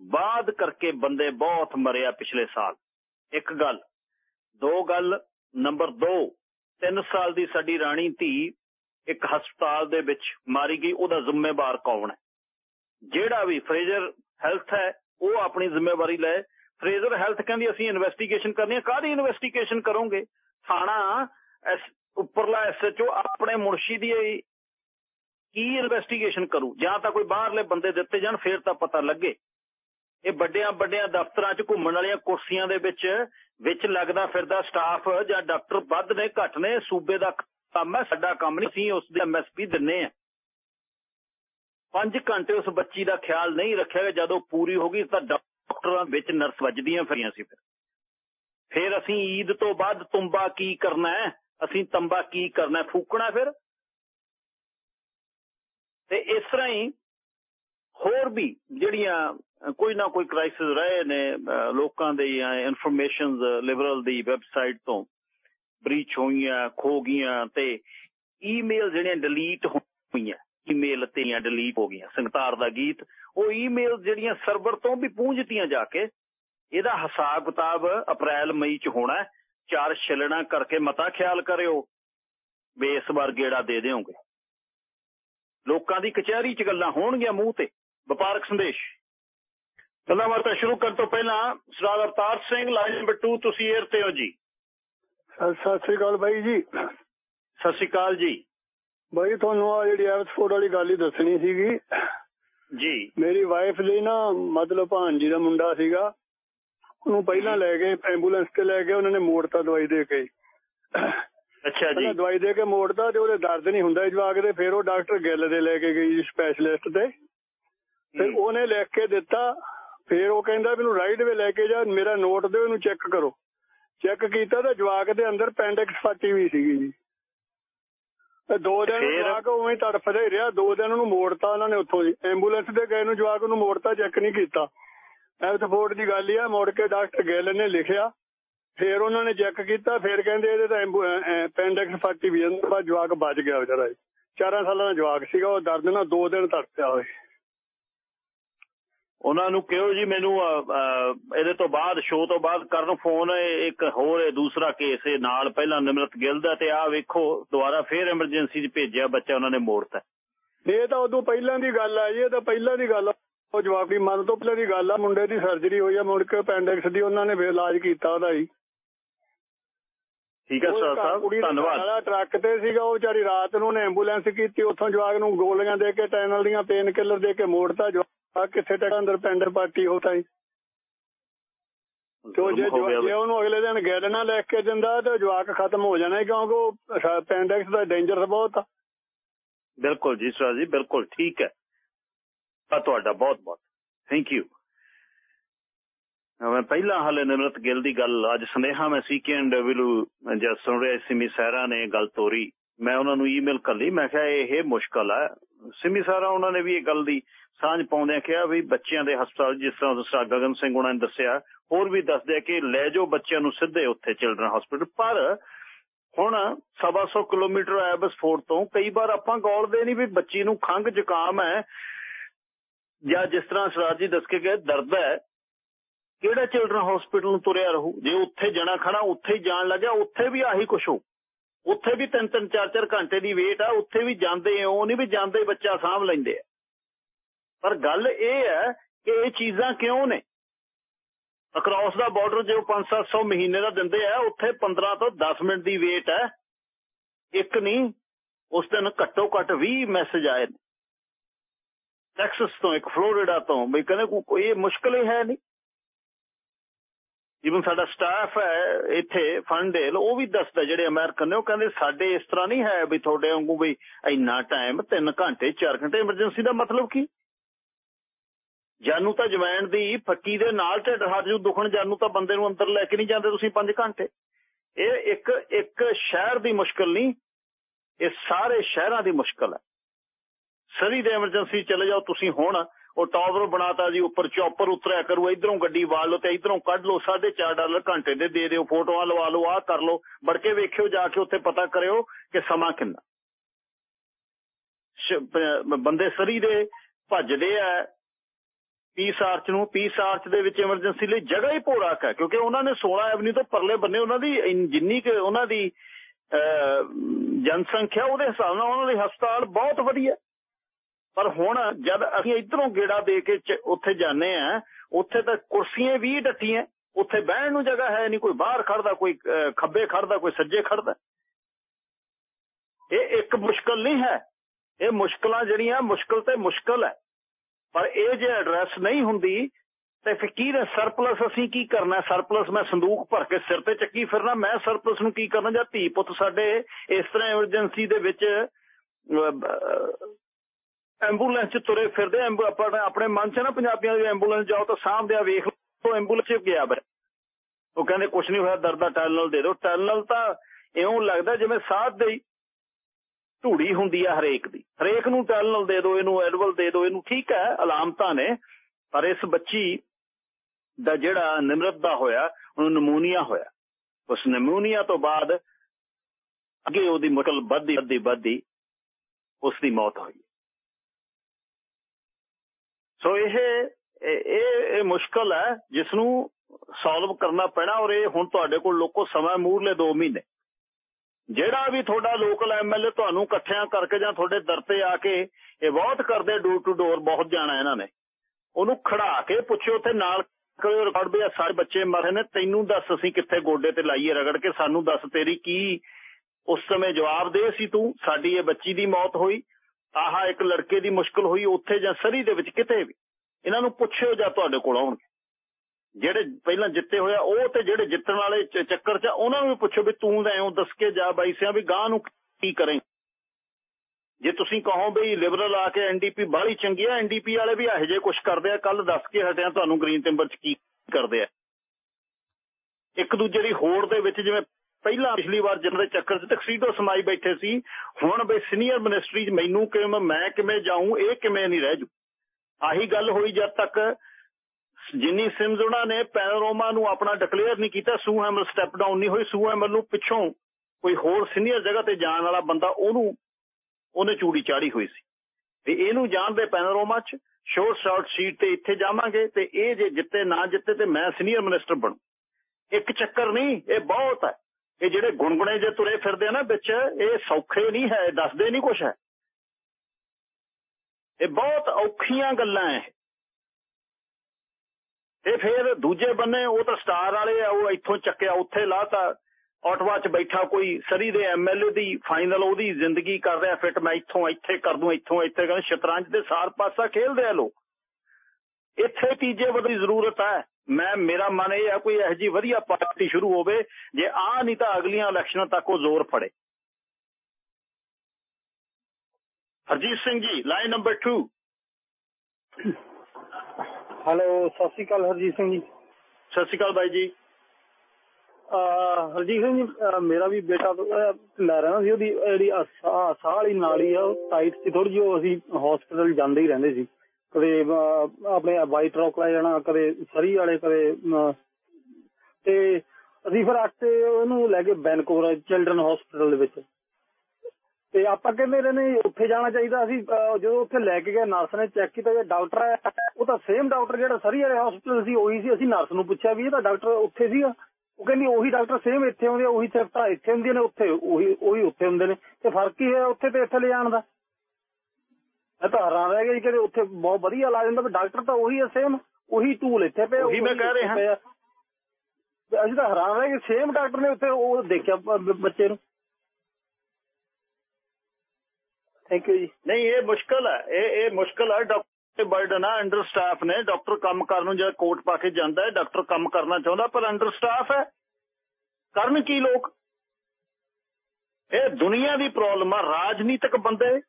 ਬਾਦ ਕਰਕੇ ਬੰਦੇ ਬਹੁਤ ਮਰਿਆ ਪਿਛਲੇ ਸਾਲ। ਇੱਕ ਗੱਲ, ਦੋ ਗੱਲ, ਨੰਬਰ 2 3 ਸਾਲ ਦੀ ਸਾਡੀ ਰਾਣੀ ਧੀ ਇੱਕ ਹਸਪਤਾਲ ਦੇ ਵਿੱਚ ਮਾਰੀ ਗਈ, ਉਹਦਾ ਜ਼ਿੰਮੇਵਾਰ ਕੌਣ ਹੈ? ਜਿਹੜਾ ਵੀ ਫਰੇਜ਼ਰ ਹੈਲਥ ਹੈ, ਉਹ ਆਪਣੀ ਜ਼ਿੰਮੇਵਾਰੀ ਲੈ ਫਰੇਜ਼ਰ ਹੈਲਥ ਕਹਿੰਦੀ, ਅਸੀਂ ਇਨਵੈਸਟੀਗੇਸ਼ਨ ਕਰਨੀ ਹੈ। ਕਾਹਦੀ ਇਨਵੈਸਟੀਗੇਸ਼ਨ ਕਰੋਗੇ? ਥਾਣਾ ਉੱਪਰਲਾ ਐਸਐਚਓ ਆਪਣੇ ਮੁਰਸ਼ੀ ਦੀ ਕੀ ਇਨਵੈਸਟੀਗੇਸ਼ਨ ਕਰੂ? ਜਾਂ ਤਾਂ ਕੋਈ ਬਾਹਰਲੇ ਬੰਦੇ ਦਿੱਤੇ ਜਾਣ, ਫੇਰ ਤਾਂ ਪਤਾ ਲੱਗੇ। ਇਹ ਵੱਡਿਆਂ ਵੱਡਿਆਂ ਦਫ਼ਤਰਾਂ 'ਚ ਘੁੰਮਣ ਵਾਲੀਆਂ ਕੁਰਸੀਆਂ ਦੇ ਵਿੱਚ ਵਿੱਚ ਲੱਗਦਾ ਫਿਰਦਾ ਸਟਾਫ ਜਾਂ ਡਾਕਟਰ ਵੱਧ ਨੇ, ਘੱਟ ਨੇ, ਸੂਬੇ ਦਾ ਕੰਮ ਹੈ, ਸਾਡਾ ਕੰਮ ਨਹੀਂ ਸੀ ਉਸ ਦੇ ਐਮਐਸਪੀ ਦਿੰਨੇ ਆ। 5 ਘੰਟੇ ਉਸ ਬੱਚੀ ਦਾ ਖਿਆਲ ਨਹੀਂ ਰੱਖਿਆ ਜਦੋਂ ਪੂਰੀ ਹੋ ਗਈ ਤਾਂ ਡਾਕਟਰਾਂ ਵਿੱਚ ਨਰਸ ਵੱਜਦੀਆਂ ਫਿਰੀਆਂ ਸੀ ਫਿਰ। ਫਿਰ ਅਸੀਂ ਈਦ ਤੋਂ ਬਾਅਦ ਤੁੰਬਾ ਕੀ ਕਰਨਾ ਹੈ? ਅਸੀਂ ਤੰਬਾ ਕੀ ਕਰਨਾ ਫੂਕਣਾ ਫਿਰ? ਤੇ ਇਸ ਤਰ੍ਹਾਂ ਹੀ ਹੋਰ ਵੀ ਜਿਹੜੀਆਂ ਕੋਈ ਨਾ ਕੋਈ ਕ੍ਰਾਈਸਿਸ ਰਹੇ ਨੇ ਲੋਕਾਂ ਦੇ ਇਨਫੋਰਮੇਸ਼ਨਸ ਲਿਬਰਲ ਦੀ ਵੈਬਸਾਈਟ ਤੋਂ ਬ੍ਰੀਚ ਹੋਈਆਂ, ਖੋ ਗਈਆਂ ਤੇ ਈਮੇਲ ਜਿਹੜੀਆਂ ਡਿਲੀਟ ਹੋਈਆਂ ਈਮੇਲ ਤੇਆਂ ਡਿਲੀਟ ਹੋ ਗਈਆਂ, ਸੰਗਤਾਰ ਦਾ ਗੀਤ, ਉਹ ਈਮੇਲ ਜਿਹੜੀਆਂ ਸਰਵਰ ਤੋਂ ਵੀ ਪੂੰਝਤੀਆਂ ਜਾ ਕੇ, ਇਹਦਾ ਹਿਸਾਬ ਕਿਤਾਬ ਅਪ੍ਰੈਲ, ਮਈ ਚ ਹੋਣਾ, ਚਾਰ ਛਿਲਣਾ ਕਰਕੇ ਮਤਾ ਖਿਆਲ ਕਰਿਓ, ਵੀ ਇਸ ਵਾਰ ਗੇੜਾ ਦੇ ਦਿਓਗੇ। ਲੋਕਾਂ ਦੀ ਕਚਹਿਰੀ 'ਚ ਗੱਲਾਂ ਹੋਣਗੀਆਂ ਮੂੰਹ ਤੇ। ਵਪਾਰਕ ਸੰਦੇਸ਼। ਗੱਲਾਂ ਬਾਤਾਂ ਸ਼ੁਰੂ ਕਰਨ ਤੋਂ ਪਹਿਲਾਂ ਸਰਦਾਰ ਅਵਤਾਰ ਸਿੰਘ ਲਾਈਨ ਨੰਬਰ 2 ਤੁਸੀਂ 에ਅਰ ਤੇ ਹੋ ਜੀ। ਸਤਿ ਸ੍ਰੀ ਅਕਾਲ ਬਾਈ ਜੀ। ਸਤਿ ਸ੍ਰੀ ਅਕਾਲ ਜੀ। ਬਾਈ ਤੁਹਾਨੂੰ ਆ ਜਿਹੜੀ ਐਪਸਫੋਰਡ ਵਾਲੀ ਗੱਲ ਹੀ ਦੱਸਣੀ ਸੀਗੀ। ਜੀ। ਮੇਰੀ ਵਾਈਫ ਲਈ ਨਾ ਮਤਲਬ ਭਾਂਜੀ ਦਾ ਮੁੰਡਾ ਸੀਗਾ। ਉਹਨੂੰ ਪਹਿਲਾਂ ਲੈ ਗਏ ਐਂਬੂਲੈਂਸ ਤੇ ਲੈ ਗਏ ਉਹਨਾਂ ਨੇ ਮੋੜਤਾ ਦਵਾਈ ਦੇ ਕੇ। ਅੱਛਾ ਜੀ। ਪਹਿਲਾਂ ਦਵਾਈ ਦੇ ਕੇ ਮੋੜਦਾ ਤੇ ਉਹਦੇ ਦਰਦ ਨਹੀਂ ਹੁੰਦਾ ਜਵਾਕ ਦੇ ਫਿਰ ਉਹ ਡਾਕਟਰ ਗਿੱਲ ਦੇ ਲੈ ਕੇ ਗਈ ਸਪੈਸ਼ਲਿਸਟ ਤੇ। ਫਿਰ ਉਹਨੇ ਲਿਖ ਕੇ ਦਿੱਤਾ ਫਿਰ ਉਹ ਕਹਿੰਦਾ ਮੈਨੂੰ ਰਾਈਟ ਵੇ ਲੈ ਕੇ ਜਾ ਮੇਰਾ ਨੋਟ ਦਿਓ ਇਹਨੂੰ ਚੈੱਕ ਕਰੋ। ਚੈੱਕ ਕੀਤਾ ਤਾਂ ਜਵਾਕ ਦੇ ਅੰਦਰ ਪੈਂਡੈਕਸ ਫਾਟੀ ਵੀ ਸੀਗੀ ਜੀ। ਤੇ ਦੋ ਦਿਨ ਜਵਾਕ ਉਵੇਂ ਤੜਫਦਾ ਹੀ ਰਿਹਾ ਦੋ ਦਿਨ ਉਹਨੂੰ ਮੋੜਤਾ ਉਹਨਾਂ ਨੇ ਉੱਥੋਂ ਜੀ। ਐਂਬੂਲੈਂਸ ਦੇ ਗਏ ਨੂੰ ਜਵਾਕ ਨੂੰ ਮੋੜਤਾ ਚੈੱਕ ਨਹੀਂ ਕੀਤਾ। ਐਫਸਫੋਰਡ ਦੀ ਗੱਲ ਹੀ ਆ ਮੁੜ ਕੇ ਡਾਕਟਰ ਗਿੱਲ ਨੇ ਲਿਖਿਆ ਫਿਰ ਉਹਨਾਂ ਨੇ ਚੈੱਕ ਕੀਤਾ ਫਿਰ ਕਹਿੰਦੇ ਇਹਦੇ ਤਾਂ ਪੈਂਡੈਕਸ ਫਾਟੀ ਵੀ ਜਾਂਦਾ ਬਾਅਦ ਜਵਾਕ ਬਚ ਗਿਆ ਵਿਚਾਰਾ ਚਾਰਾਂ ਸਾਲਾਂ ਦਾ ਜਵਾਕ ਸੀਗਾ ਉਹ ਦਰਦ ਨਾਲ ਦੋ ਦਿਨ ਤੜਪਿਆ ਹੋਏ ਉਹਨਾਂ ਨੂੰ ਕਿਹੋ ਜੀ ਮੈਨੂੰ ਇਹਦੇ ਤੋਂ ਬਾਅਦ ਸ਼ੋਅ ਤੋਂ ਬਾਅਦ ਕਰਨ ਫੋਨ ਇੱਕ ਹੋਰ ਹੈ ਦੂਸਰਾ ਕੇਸ ਹੈ ਨਾਲ ਪਹਿਲਾਂ ਨਿਮਰਤ ਗਿੱਲ ਦਾ ਤੇ ਆਹ ਵੇਖੋ ਦੁਬਾਰਾ ਫੇਰ ਐਮਰਜੈਂਸੀ 'ਚ ਭੇਜਿਆ ਬੱਚਾ ਉਹਨਾਂ ਨੇ ਮੋੜਤਾ। ਇਹ ਤਾਂ ਉਦੋਂ ਪਹਿਲਾਂ ਦੀ ਗੱਲ ਆ ਜੀ ਇਹ ਤਾਂ ਪਹਿਲਾਂ ਦੀ ਗੱਲ ਉਹ ਜਵਾਬੀ ਮਨ ਤੋਂ ਪਹਿਲਾਂ ਦੀ ਗੱਲ ਆ ਮੁੰਡੇ ਦੀ ਸਰਜਰੀ ਹੋਈ ਆ ਮੁੜ ਕੇ ਪੈਂਡੈਕਸ ਦੀ ਉਹਨਾਂ ਨੇ ਫੇਰ ਇਲਾਜ ਕੀਤਾ ਉਹਦਾ ਜੀ। ਠੀਕ ਹੈ ਸਰ ਸਾਹਿਬ ਧੰਨਵਾਦ। ਟਰੱਕ ਤੇ ਸੀਗਾ ਉਹ ਵਿਚਾਰੀ ਰਾਤ ਨੂੰ ਨੇ ਐਂਬੂਲੈਂਸ ਕੀਤੀ ਉੱਥੋਂ ਜਵਾਗ ਨੂੰ ਗੋਲੀਆਂ ਦੇ ਕੇ ਟੈਨਲ ਦੀਆਂ ਪੇਨ ਕਿਲਰ ਦੇ ਕੇ ਮੋੜਤਾ ਜਵਾਗ ਕਿੱਥੇ ਤੱਕ ਅੰਦਰ ਪੈਂਡਰ ਪਾਰਟੀ ਹੋਤਾ ਜੀ ਤੋ ਜੇ ਜੇ ਉਹਨੂੰ ਅਗਲੇ ਦਿਨ ਗੈਡ ਨਾ ਲੈ ਕੇ ਦਿੰਦਾ ਤਾਂ ਜਵਾਕ ਖਤਮ ਹੋ ਜਾਣਾ ਕਿਉਂਕਿ ਉਹ ਪੈਂਡੈਕਸ ਦਾ ਡੇਂਜਰ ਬਹੁਤ ਆ। ਬਿਲਕੁਲ ਜੀ ਸਰ ਜੀ ਬਿਲਕੁਲ ਠੀਕ ਹੈ। ਆ ਤੁਹਾਡਾ ਬਹੁਤ ਬਹੁਤ ਥੈਂਕ ਯੂ ਮੈਂ ਪਹਿਲਾਂ ਹਲੇ ਨਿਮਰਤ ਗਿੱਲ ਦੀ ਗੱਲ, ਅੱਜ ਸੁਨੇਹਾ ਮੈਂ ਸੀਕੇਐਨ ਡਬਲਯੂ ਜਦ ਸੁਣ ਰਿਹਾ ਸਿਮੀ ਸਹਿਰਾ ਨੇ ਗੱਲ ਤੋਰੀ। ਮੈਂ ਉਹਨਾਂ ਨੂੰ ਈਮੇਲ ਕਰ ਲਈ ਮੈਂ ਕਿਹਾ ਇਹ ਮੁਸ਼ਕਲ ਹੈ ਸਿਮੀ ਸਹਿਰਾ ਉਹਨਾਂ ਨੇ ਵੀ ਇਹ ਗੱਲ ਦੀ ਸਾਂਝ ਪਾਉਂਦਿਆਂ ਕਿਹਾ ਵੀ ਬੱਚਿਆਂ ਦੇ ਹਸਪਤਾਲ, ਜਿਸ ਤਰ੍ਹਾਂ ਦੂਸਰਾ ਗਗਨ ਸਿੰਘ ਉਹਨਾਂ ਨੇ ਦੱਸਿਆ, ਹੋਰ ਵੀ ਦੱਸਦੇ ਕਿ ਲੈ ਜਾਓ ਬੱਚਿਆਂ ਨੂੰ ਸਿੱਧੇ ਉੱਥੇ ਚਿਲਡਰਨ ਹਸਪੀਟਲ ਪਰ ਹੁਣ 750 ਕਿਲੋਮੀਟਰ ਐਬਸਫੋਰਡ ਤੋਂ, ਕਈ ਵਾਰ ਆਪਾਂ ਗੌਲਦੇ ਨਹੀਂ ਵੀ ਬੱਚੀ ਨੂੰ ਖੰਗ ਜ਼ੁਕਾਮ ਹੈ ਜਾਂ ਜਿਸ ਤਰ੍ਹਾਂ ਸਰਾਜ ਜੀ ਦੱਸ ਕੇ ਗਏ, ਦਰਦ ਹੈ ਕਿਹੜਾ ਚਿਲਡਰਨ ਹਸਪੀਟਲ ਨੂੰ ਤੁਰਿਆ ਰਹੂ? ਜੇ ਉੱਥੇ ਜਣਾ ਖੜਾ, ਉੱਥੇ ਹੀ ਜਾਣ ਲੱਗਿਆ, ਉੱਥੇ ਵੀ ਆਹੀ ਕੁਛ ਹੋ। ਉੱਥੇ ਵੀ ਤਿੰਨ ਤਿੰਨ, ਚਾਰ ਚਾਰ ਘੰਟੇ ਦੀ ਵੇਟ ਆ, ਉੱਥੇ ਵੀ ਜਾਂਦੇ ਉਹ ਨਹੀਂ ਵੀ ਜਾਂਦੇ ਬੱਚਾ ਸਾਂਭ ਲੈਂਦੇ ਆ। ਪਰ ਗੱਲ ਇਹ ਹੈ ਕਿ ਇਹ ਚੀਜ਼ਾਂ ਕਿਉਂ ਨੇ? ਅਕ੍ਰੋਸ ਦਾ ਬਾਰਡਰ ਜੋ 5-700 ਮਹੀਨੇ ਦਾ ਦਿੰਦੇ ਆ, ਉੱਥੇ 15 ਤੋਂ 10 ਮਿੰਟ ਦੀ ਵੇਟ ਹੈ ਇੱਕ ਨਹੀਂ, ਉਸ ਦਿਨ ਘੱਟੋ ਘੱਟ 20 ਮੈਸੇਜ ਆਏ ਨੇ। ਟੈਕਸਸ ਤੋਂ ਇੱਕ ਫਲੋਰੀਡਾ ਤੋਂ। ਵੀ ਕਹਿੰਦੇ ਕੋਈ ਇਹ ਮੁਸ਼ਕਲ ਹੈ ਨਹੀਂ। ਜਿਵੇਂ ਸਾਡਾ ਸਟਾਫ ਹੈ ਇੱਥੇ ਫੰਡੇਲ ਉਹ ਵੀ ਦੱਸਦਾ ਜਿਹੜੇ ਅਮਰੀਕਨ ਨੇ, ਉਹ ਕਹਿੰਦੇ ਸਾਡੇ ਇਸ ਤਰ੍ਹਾਂ ਨਹੀਂ ਹੈ ਵੀ ਤੁਹਾਡੇ ਵਾਂਗੂ ਵੀ ਇੰਨਾ ਟਾਈਮ 3 ਘੰਟੇ 4 ਘੰਟੇ ਐਮਰਜੈਂਸੀ ਦਾ ਮਤਲਬ ਕੀ? ਜਾਨੂ ਤਾਂ ਜਵੈਣ ਦੀ ਫੱਕੀ ਦੇ ਨਾਲ ਢਿੱਡ ਹੱਥ ਜੂ ਦੁਖਣ, ਜਾਨੂ ਤਾਂ ਬੰਦੇ ਨੂੰ ਅੰਦਰ ਲੈ ਕੇ ਨਹੀਂ ਜਾਂਦੇ ਤੁਸੀਂ 5 ਘੰਟੇ। ਇਹ ਇੱਕ ਇੱਕ ਸ਼ਹਿਰ ਦੀ ਮੁਸ਼ਕਲ ਨਹੀਂ, ਇਹ ਸਾਰੇ ਸ਼ਹਿਰਾਂ ਦੀ ਮੁਸ਼ਕਲ ਹੈ। ਸਰੀ ਦੇ ਐਮਰਜੈਂਸੀ ਚਲੇ ਜਾਓ ਤੁਸੀਂ ਹੁਣ ਉਹ ਟਾਵਰ ਬਣਾਤਾ ਜੀ, ਉੱਪਰ ਚੌਪਰ ਉਤਰਿਆ ਕਰੂ, ਇਧਰੋਂ ਗੱਡੀ ਵਾਲ ਲਓ ਤੇ ਇਧਰੋਂ ਕੱਢ ਲਓ 4.5 ਡਾਲਰ ਘੰਟੇ ਦੇ ਦੇ ਦਿਓ ਫੋਟੋਆਂ ਲਵਾ ਲਓ, ਆਹ ਕਰ ਲਓ ਵੜ ਕੇ ਵੇਖਿਓ ਜਾ ਕੇ ਉੱਥੇ ਪਤਾ ਕਰਿਓ ਕਿ ਸਮਾਂ ਕਿੰਨਾ। ਬੰਦੇ ਸਰੀ ਦੇ, ਭੱਜਦੇ ਆ, ਪੀਸ ਆਰਚ ਨੂੰ, ਪੀਸ ਆਰਚ ਦੇ ਵਿੱਚ ਐਮਰਜੈਂਸੀ ਲਈ ਜਗ੍ਹਾ ਹੀ ਭੋਰਾਕ ਹੈ ਕਿਉਂਕਿ ਉਹਨਾਂ ਨੇ 16 ਐਵਨਿਊ ਤੋਂ ਪਰਲੇ ਬੰਨੇ ਉਹਨਾਂ ਦੀ ਜਿੰਨੀ ਕਿ ਉਹਨਾਂ ਦੀ ਜਨਸੰਖਿਆ ਉਹਦੇ ਹਿਸਾਬ ਨਾਲ ਉਹਨਾਂ ਦੇ ਹਸਪਤਾਲ ਬਹੁਤ ਵਧੀਆ। ਪਰ ਹੁਣ ਜਦ ਅਸੀਂ ਇਧਰੋਂ ਗੇੜਾ ਦੇ ਕੇ ਉੱਥੇ ਜਾਂਦੇ ਆ, ਉੱਥੇ ਤਾਂ ਕੁਰਸੀਆਂ ਵੀ ਡੱਟੀਆਂ, ਉੱਥੇ ਬਹਿਣ ਨੂੰ ਜਗ੍ਹਾ ਹੈ ਨਹੀਂ, ਕੋਈ ਬਾਹਰ ਖੜਦਾ, ਕੋਈ ਖੱਬੇ ਖੜਦਾ, ਕੋਈ ਸੱਜੇ ਖੜਦਾ। ਇਹ ਇੱਕ ਮੁਸ਼ਕਲ ਨਹੀਂ ਹੈ। ਇਹ ਮੁਸ਼ਕਲਾਂ ਜਿਹੜੀਆਂ, ਮੁਸ਼ਕਲ ਤੇ ਮੁਸ਼ਕਲ ਹੈ। ਪਰ ਇਹ ਜੇ ਐਡਰੈਸ ਨਹੀਂ ਹੁੰਦੀ, ਤੇ ਫਕੀਰ ਸਰਪਲਸ ਅਸੀਂ ਕੀ ਕਰਨਾ? ਸਰਪਲਸ ਮੈਂ ਸੰਦੂਕ ਭਰ ਕੇ ਸਿਰ ਤੇ ਚੱਕੀ ਫਿਰਨਾ, ਮੈਂ ਸਰਪਲਸ ਨੂੰ ਕੀ ਕਰਨਾ? ਜਾਂ ਧੀ ਪੁੱਤ ਸਾਡੇ ਇਸ ਤਰ੍ਹਾਂ ਐਮਰਜੈਂਸੀ ਦੇ ਵਿੱਚ ਐਂਬੂਲੈਂਸ 'ਚ ਤੁਰੇ ਫਿਰਦੇ ਆਪਣੇ ਮਨ 'ਚ ਨਾ ਪੰਜਾਬੀਆਂ ਦੀ ਐਂਬੂਲੈਂਸ ਜਾਓ ਤਾਂ ਸਾਹਮਣੇ ਆ ਵੇਖ ਲਓ ਐਂਬੂਲੈਂਸ 'ਚ ਗਿਆ ਬਰ ਉਹ ਕਹਿੰਦੇ ਕੁਝ ਨਹੀਂ ਹੋਇਆ ਦਰਦ ਦਾ ਟਰਨਲ ਦੇ ਦਿਓ। ਟਰਨਲ ਤਾਂ ਇਉਂ ਲੱਗਦਾ ਜਿਵੇਂ ਸਾਹ ਦੇ ਧੂੜੀ ਹੁੰਦੀ ਆ ਹਰੇਕ ਦੀ। ਹਰੇਕ ਨੂੰ ਟਰਨਲ ਦੇ ਦਿਓ, ਇਹਨੂੰ ਐਡਵਲ ਦੇ ਦਿਓ, ਇਹਨੂੰ ਠੀਕ ਹੈ, ਅਲਾਮਤਾਂ ਨੇ, ਪਰ ਇਸ ਬੱਚੀ ਦਾ ਜਿਹੜਾ ਨਿਮਰਤ ਦਾ ਹੋਇਆ, ਉਹਨੂੰ ਨਮੂਨੀਆ ਹੋਇਆ। ਉਸ ਨਮੂਨੀਆ ਤੋਂ ਬਾਅਦ ਅੱਗੇ ਉਹਦੀ ਮੁਕਲ ਵੱਧਦੀ ਵੱਧਦੀ ਵੱਧਦੀ ਉਸ ਦੀ ਮੌਤ ਹੋਈ। ਸੋ ਇਹ ਇਹ ਮੁਸ਼ਕਲ ਹੈ ਜਿਸ ਨੂੰ ਸੋਲਵ ਕਰਨਾ ਪੈਣਾ ਔਰ ਇਹ ਹੁਣ ਤੁਹਾਡੇ ਕੋਲ ਲੋਕੋ ਸਮਾਂ ਮੂਰਲੇ 2 ਮਹੀਨੇ। ਜਿਹੜਾ ਵੀ ਤੁਹਾਡਾ ਲੋਕਲ ਐਮਐਲਏ ਤੁਹਾਨੂੰ ਇਕੱਠਿਆਂ ਕਰਕੇ ਜਾਂ ਤੁਹਾਡੇ ਦਰ ਤੇ ਆ ਕੇ ਇਹ ਬਹੁਤ ਕਰਦੇ ਡੋਰ ਟੂ ਡੋਰ ਬਹੁਤ ਜਾਣਾ ਇਹਨਾਂ ਨੇ। ਉਹਨੂੰ ਖੜਾ ਕੇ ਪੁੱਛਿਓ ਤੇ ਨਾਲ ਕਰਿਓ ਰਿਕਾਰਡ ਵੀ ਸਾਰੇ ਬੱਚੇ ਮਰੇ ਨੇ, ਤੈਨੂੰ ਦੱਸ ਅਸੀਂ ਕਿੱਥੇ ਗੋਡੇ ਤੇ ਲਾਈਏ ਰਗੜ ਕੇ, ਸਾਨੂੰ ਦੱਸ ਤੇਰੀ ਕੀ ਉਸ ਸਮੇਂ ਜਵਾਬ ਦੇ ਸੀ ਤੂੰ, ਸਾਡੀ ਇਹ ਬੱਚੀ ਦੀ ਮੌਤ ਹੋਈ। ਆਹ ਇੱਕ ਲੜਕੇ ਦੀ ਮੁਸ਼ਕਲ ਹੋਈ ਉੱਥੇ ਜਾਂ ਸਰੀ ਦੇ ਵਿੱਚ ਕਿਤੇ ਵੀ। ਇਹਨਾਂ ਨੂੰ ਪੁੱਛਿਓ ਜਾਂ ਤੁਹਾਡੇ ਕੋਲ ਆਉਣਗੇ। ਜਿਹੜੇ ਪਹਿਲਾਂ ਜਿੱਤੇ ਹੋਇਆ, ਉਹ ਤੇ ਜਿਹੜੇ ਜਿੱਤਣ ਵਾਲੇ ਚੱਕਰ 'ਚ ਉਹਨਾਂ ਨੂੰ ਵੀ ਪੁੱਛੋ ਵੀ ਤੂੰ ਤਾਂ ਦੱਸ ਕੇ ਜਾ ਬਾਈ ਸਿਆ ਵੀ ਗਾਂ ਨੂੰ ਕੀ ਕਰੇ। ਜੇ ਤੁਸੀਂ ਕਹੋ ਬਈ ਲਿਬਰਲ ਆ ਕੇ ਐਨਡੀਪੀ ਬਾਹਲੀ ਚੰਗੀ ਆ ਐਨਡੀਪੀ ਵਾਲੇ ਵੀ ਇਹੋ ਜੇ ਕੁਝ ਕਰਦੇ ਆ ਕੱਲ ਦੱਸ ਕੇ ਹਟਿਆ ਤੁਹਾਨੂੰ ਗ੍ਰੀਨ ਟਿੰਬਰ 'ਚ ਕੀ ਕਰਦੇ ਆ। ਇੱਕ ਦੂਜੇ ਦੀ ਹੋੜ ਦੇ ਵਿੱਚ ਜਿਵੇਂ ਪਹਿਲਾਂ ਪਿਛਲੀ ਵਾਰ ਜਿੰਨ ਚੱਕਰ 'ਚ ਤਕਸੀਡੋ ਸਮਾਈ ਬੈਠੇ ਸੀ। ਹੁਣ ਬਈ ਸੀਨੀਅਰ ਮਿਨਿਸਟਰੀ 'ਚ ਮੈਨੂੰ ਕਿਵੇਂ, ਮੈਂ ਕਿਵੇਂ ਜਾਊਂ, ਇਹ ਕਿਵੇਂ ਨਹੀਂ ਰਹਿ ਜੂ। ਆਹੀ ਗੱਲ ਹੋਈ ਜਦ ਤੱਕ ਜਿੰਨੀ ਸਿਮਸ ਉਹਨਾਂ ਨੇ ਪੈਨੋਰੋਮਾ ਨੂੰ ਆਪਣਾ ਡਿਕਲੇਅਰ ਨਹੀਂ ਕੀਤਾ, ਸੂ ਹੈਮਰ ਸਟੈਪ ਡਾਊਨ ਨਹੀਂ ਹੋਈ, ਸੂ ਹੈਮਰ ਨੂੰ ਪਿੱਛੋਂ ਕੋਈ ਹੋਰ ਸੀਨੀਅਰ ਜਗ੍ਹਾ ਤੇ ਜਾਣ ਵਾਲਾ ਬੰਦਾ ਉਹਨੂੰ, ਉਹਨੇ ਚੂੜੀ ਚਾੜੀ ਹੋਈ ਸੀ। ਤੇ ਇਹਨੂੰ ਜਾਣਦੇ ਪੈਨੋਰੋਮਾ 'ਚ ਸ਼ੋਰਟ ਸ਼ਾਰਟ ਸ਼ੀਟ ਤੇ ਇੱਥੇ ਜਾਵਾਂਗੇ ਤੇ ਇਹ ਜੇ ਜਿੱਤੇ ਨਾ ਜਿੱਤੇ ਤੇ ਮੈਂ ਸੀਨੀਅਰ ਮਿਨਿਸਟਰ ਬਣੂ। ਇੱਕ ਚੱਕਰ ਨਹੀਂ, ਇਹ ਬਹੁਤ ਹੈ। ਇਹ ਜਿਹੜੇ ਗੁਣਗੁਣੇ ਜੇ ਤੁਰੇ ਫਿਰਦੇ ਆ ਨਾ ਵਿੱਚ, ਇਹ ਸੌਖੇ ਨਹੀਂ ਹੈ ਦੱਸਦੇ ਨਹੀਂ ਕੁਛ ਹੈ। ਇਹ ਬਹੁਤ ਔਖੀਆਂ ਗੱਲਾਂ ਐ ਤੇ ਫਿਰ ਦੂਜੇ ਬੰਨੇ, ਉਹ ਤਾਂ ਸਟਾਰ ਵਾਲੇ ਆ, ਉਹ ਇੱਥੋਂ ਚੱਕਿਆ, ਉੱਥੇ ਲਾਤਾ। ਆਟਵਾ 'ਚ ਬੈਠਾ ਕੋਈ ਸਰੀ ਦੇ ਐਮਐਲਏ ਦੀ, ਫਾਈਨਲ ਉਹਦੀ ਜ਼ਿੰਦਗੀ ਕਰ ਰਿਹਾ, ਫਿੱਟ, ਮੈਂ ਇੱਥੋਂ, ਇੱਥੇ ਕਰ ਦੂੰ, ਇੱਥੋਂ, ਇੱਥੇ ਕਰ ਸ਼ਤਰੰਜ ਦੇ ਸਾਰ ਪਾਸਾ ਖੇਲਦੇ ਆ ਲੋਕ। ਇੱਥੇ ਤੀਜੇ ਬਦਲੀ ਜ਼ਰੂਰਤ ਹੈ। ਮੈਂ ਮੇਰਾ ਮਨ ਇਹ ਆ ਕੋਈ ਇਹੋ ਜੀ ਵਧੀਆ ਪਾਰਟੀ ਸ਼ੁਰੂ ਹੋਵੇ ਜੇ ਆ ਨਹੀਂ ਤਾਂ ਅਗਲੀਆਂ ਇਲੈਕਸ਼ਨਾਂ ਤੱਕ ਉਹ ਜ਼ੋਰ ਫੜੇ। Harjeet Singh ji line number 2 hello ਸਤਿ ਸ਼੍ਰੀ ਅਕਾਲ ਹਰਜੀਤ ਸਿੰਘ ਜੀ। ਸਤਿ ਸ਼੍ਰੀ ਅਕਾਲ ਬਾਈ ਜੀ। ਹਰਜੀਤ ਸਿੰਘ ਜੀ ਮੇਰਾ ਵੀ ਬੇਟਾ ਲੈ ਰਿਹਾ ਸੀ ਉਹਦੀ ਜਿਹੜੀ ਸਾਹ ਵਾਲੀ ਨਾਲੀ ਆ ਉਹ ਟਾਈਟ ਸੀ ਥੋੜੀ ਜਿਹੀ ਅਸੀਂ ਹਸਪੀਟਲ ਜਾਂਦੇ ਹੀ ਰਹਿੰਦੇ ਸੀ। ਕਦੇ ਆਪਣੇ ਵਾਈਟ ਰੌਕ ਲੈ ਜਾਣਾ, ਕਦੇ ਸਰੀ ਵਾਲੇ, ਕਦੇ ਤੇ ਅਸੀਂ ਫਿਰ ਅੱਟੇ ਉਹਨੂੰ ਲੈ ਕੇ ਬੈਨਕੋਰ ਚਿਲਡਰਨ ਹਸਪੀਟਲ ਦੇ ਵਿੱਚ। ਤੇ ਆਪਾਂ ਕਹਿੰਦੇ ਰਹੇ ਨੇ, ਉੱਥੇ ਜਾਣਾ ਚਾਹੀਦਾ। ਅਸੀਂ ਜਦੋਂ ਉੱਥੇ ਲੈ ਕੇ ਗਏ ਨਰਸ ਨੇ ਚੈੱਕ ਕੀਤਾ ਜੇ ਡਾਕਟਰ ਹੈ, ਉਹ ਤਾਂ ਸੇਮ ਡਾਕਟਰ ਜਿਹੜਾ ਸਰੀ ਵਾਲੇ ਹਸਪੀਟਲ ਸੀ, ਉਹੀ ਸੀ। ਅਸੀਂ ਨਰਸ ਨੂੰ ਪੁੱਛਿਆ ਵੀ ਇਹ ਤਾਂ ਡਾਕਟਰ ਉੱਥੇ ਸੀਗਾ। ਉਹ ਕਹਿੰਦੀ, ਉਹੀ ਡਾਕਟਰ ਸੇਮ ਇੱਥੇ ਆਉਂਦੇ ਉਹੀ ਸਿਫਤਾਂ ਇੱਥੇ ਹੁੰਦੀਆਂ ਨੇ, ਉੱਥੇ ਉਹੀ ਉਹੀ ਉੱਥੇ ਹੁੰਦੇ ਨੇ। ਤੇ ਫ਼ਰਕ ਕੀ ਹੈ ਉੱਥੇ ਤੇ ਇੱਥੇ ਲੈ ਜਾਣ ਦਾ? ਇਹ ਤਾਂ ਹੈਰਾਨ ਰਹਿ ਗਿਆ ਕਿ ਉੱਥੇ ਬਹੁਤ ਵਧੀਆ ਇਲਾਜ ਹੁੰਦਾ ਪਰ ਡਾਕਟਰ ਤਾਂ ਉਹੀ ਹੈ ਸੇਮ ਉਹੀ ਟੂਲ ਇੱਥੇ ਪਏ ਉਹੀ ਮੈਂ ਕਹਿ ਰਿਹਾ। ਅਸੀਂ ਤਾਂ ਹੈਰਾਨ ਰਹਿ ਗਏ ਸੇਮ ਡਾਕਟਰ ਨੇ ਉੱਥੇ ਉਹ ਦੇਖਿਆ ਬੱਚੇ ਨੂੰ। ਥੈਂਕ ਯੂ ਜੀ। ਨਹੀਂ ਇਹ ਮੁਸ਼ਕਲ ਹੈ ਇਹ ਇਹ ਮੁਸ਼ਕਲ ਹੈ। ਡਾਕਟਰ ਬਰਡਨ ਆ ਅੰਡਰ ਸਟਾਫ ਨੇ ਡਾਕਟਰ ਕੰਮ ਕਰਨ ਨੂੰ ਜਦ ਕੋਟ ਪਾ ਕੇ ਜਾਂਦਾ ਹੈ ਡਾਕਟਰ ਕੰਮ ਕਰਨਾ ਚਾਹੁੰਦਾ ਪਰ ਅੰਡਰ ਸਟਾਫ ਹੈ। ਕਰਨ ਕੀ ਲੋਕ? ਇਹ ਦੁਨੀਆ ਦੀ ਪ੍ਰੋਬਲਮ ਆ ਰਾਜਨੀਤਿਕ ਬੰਦੇ।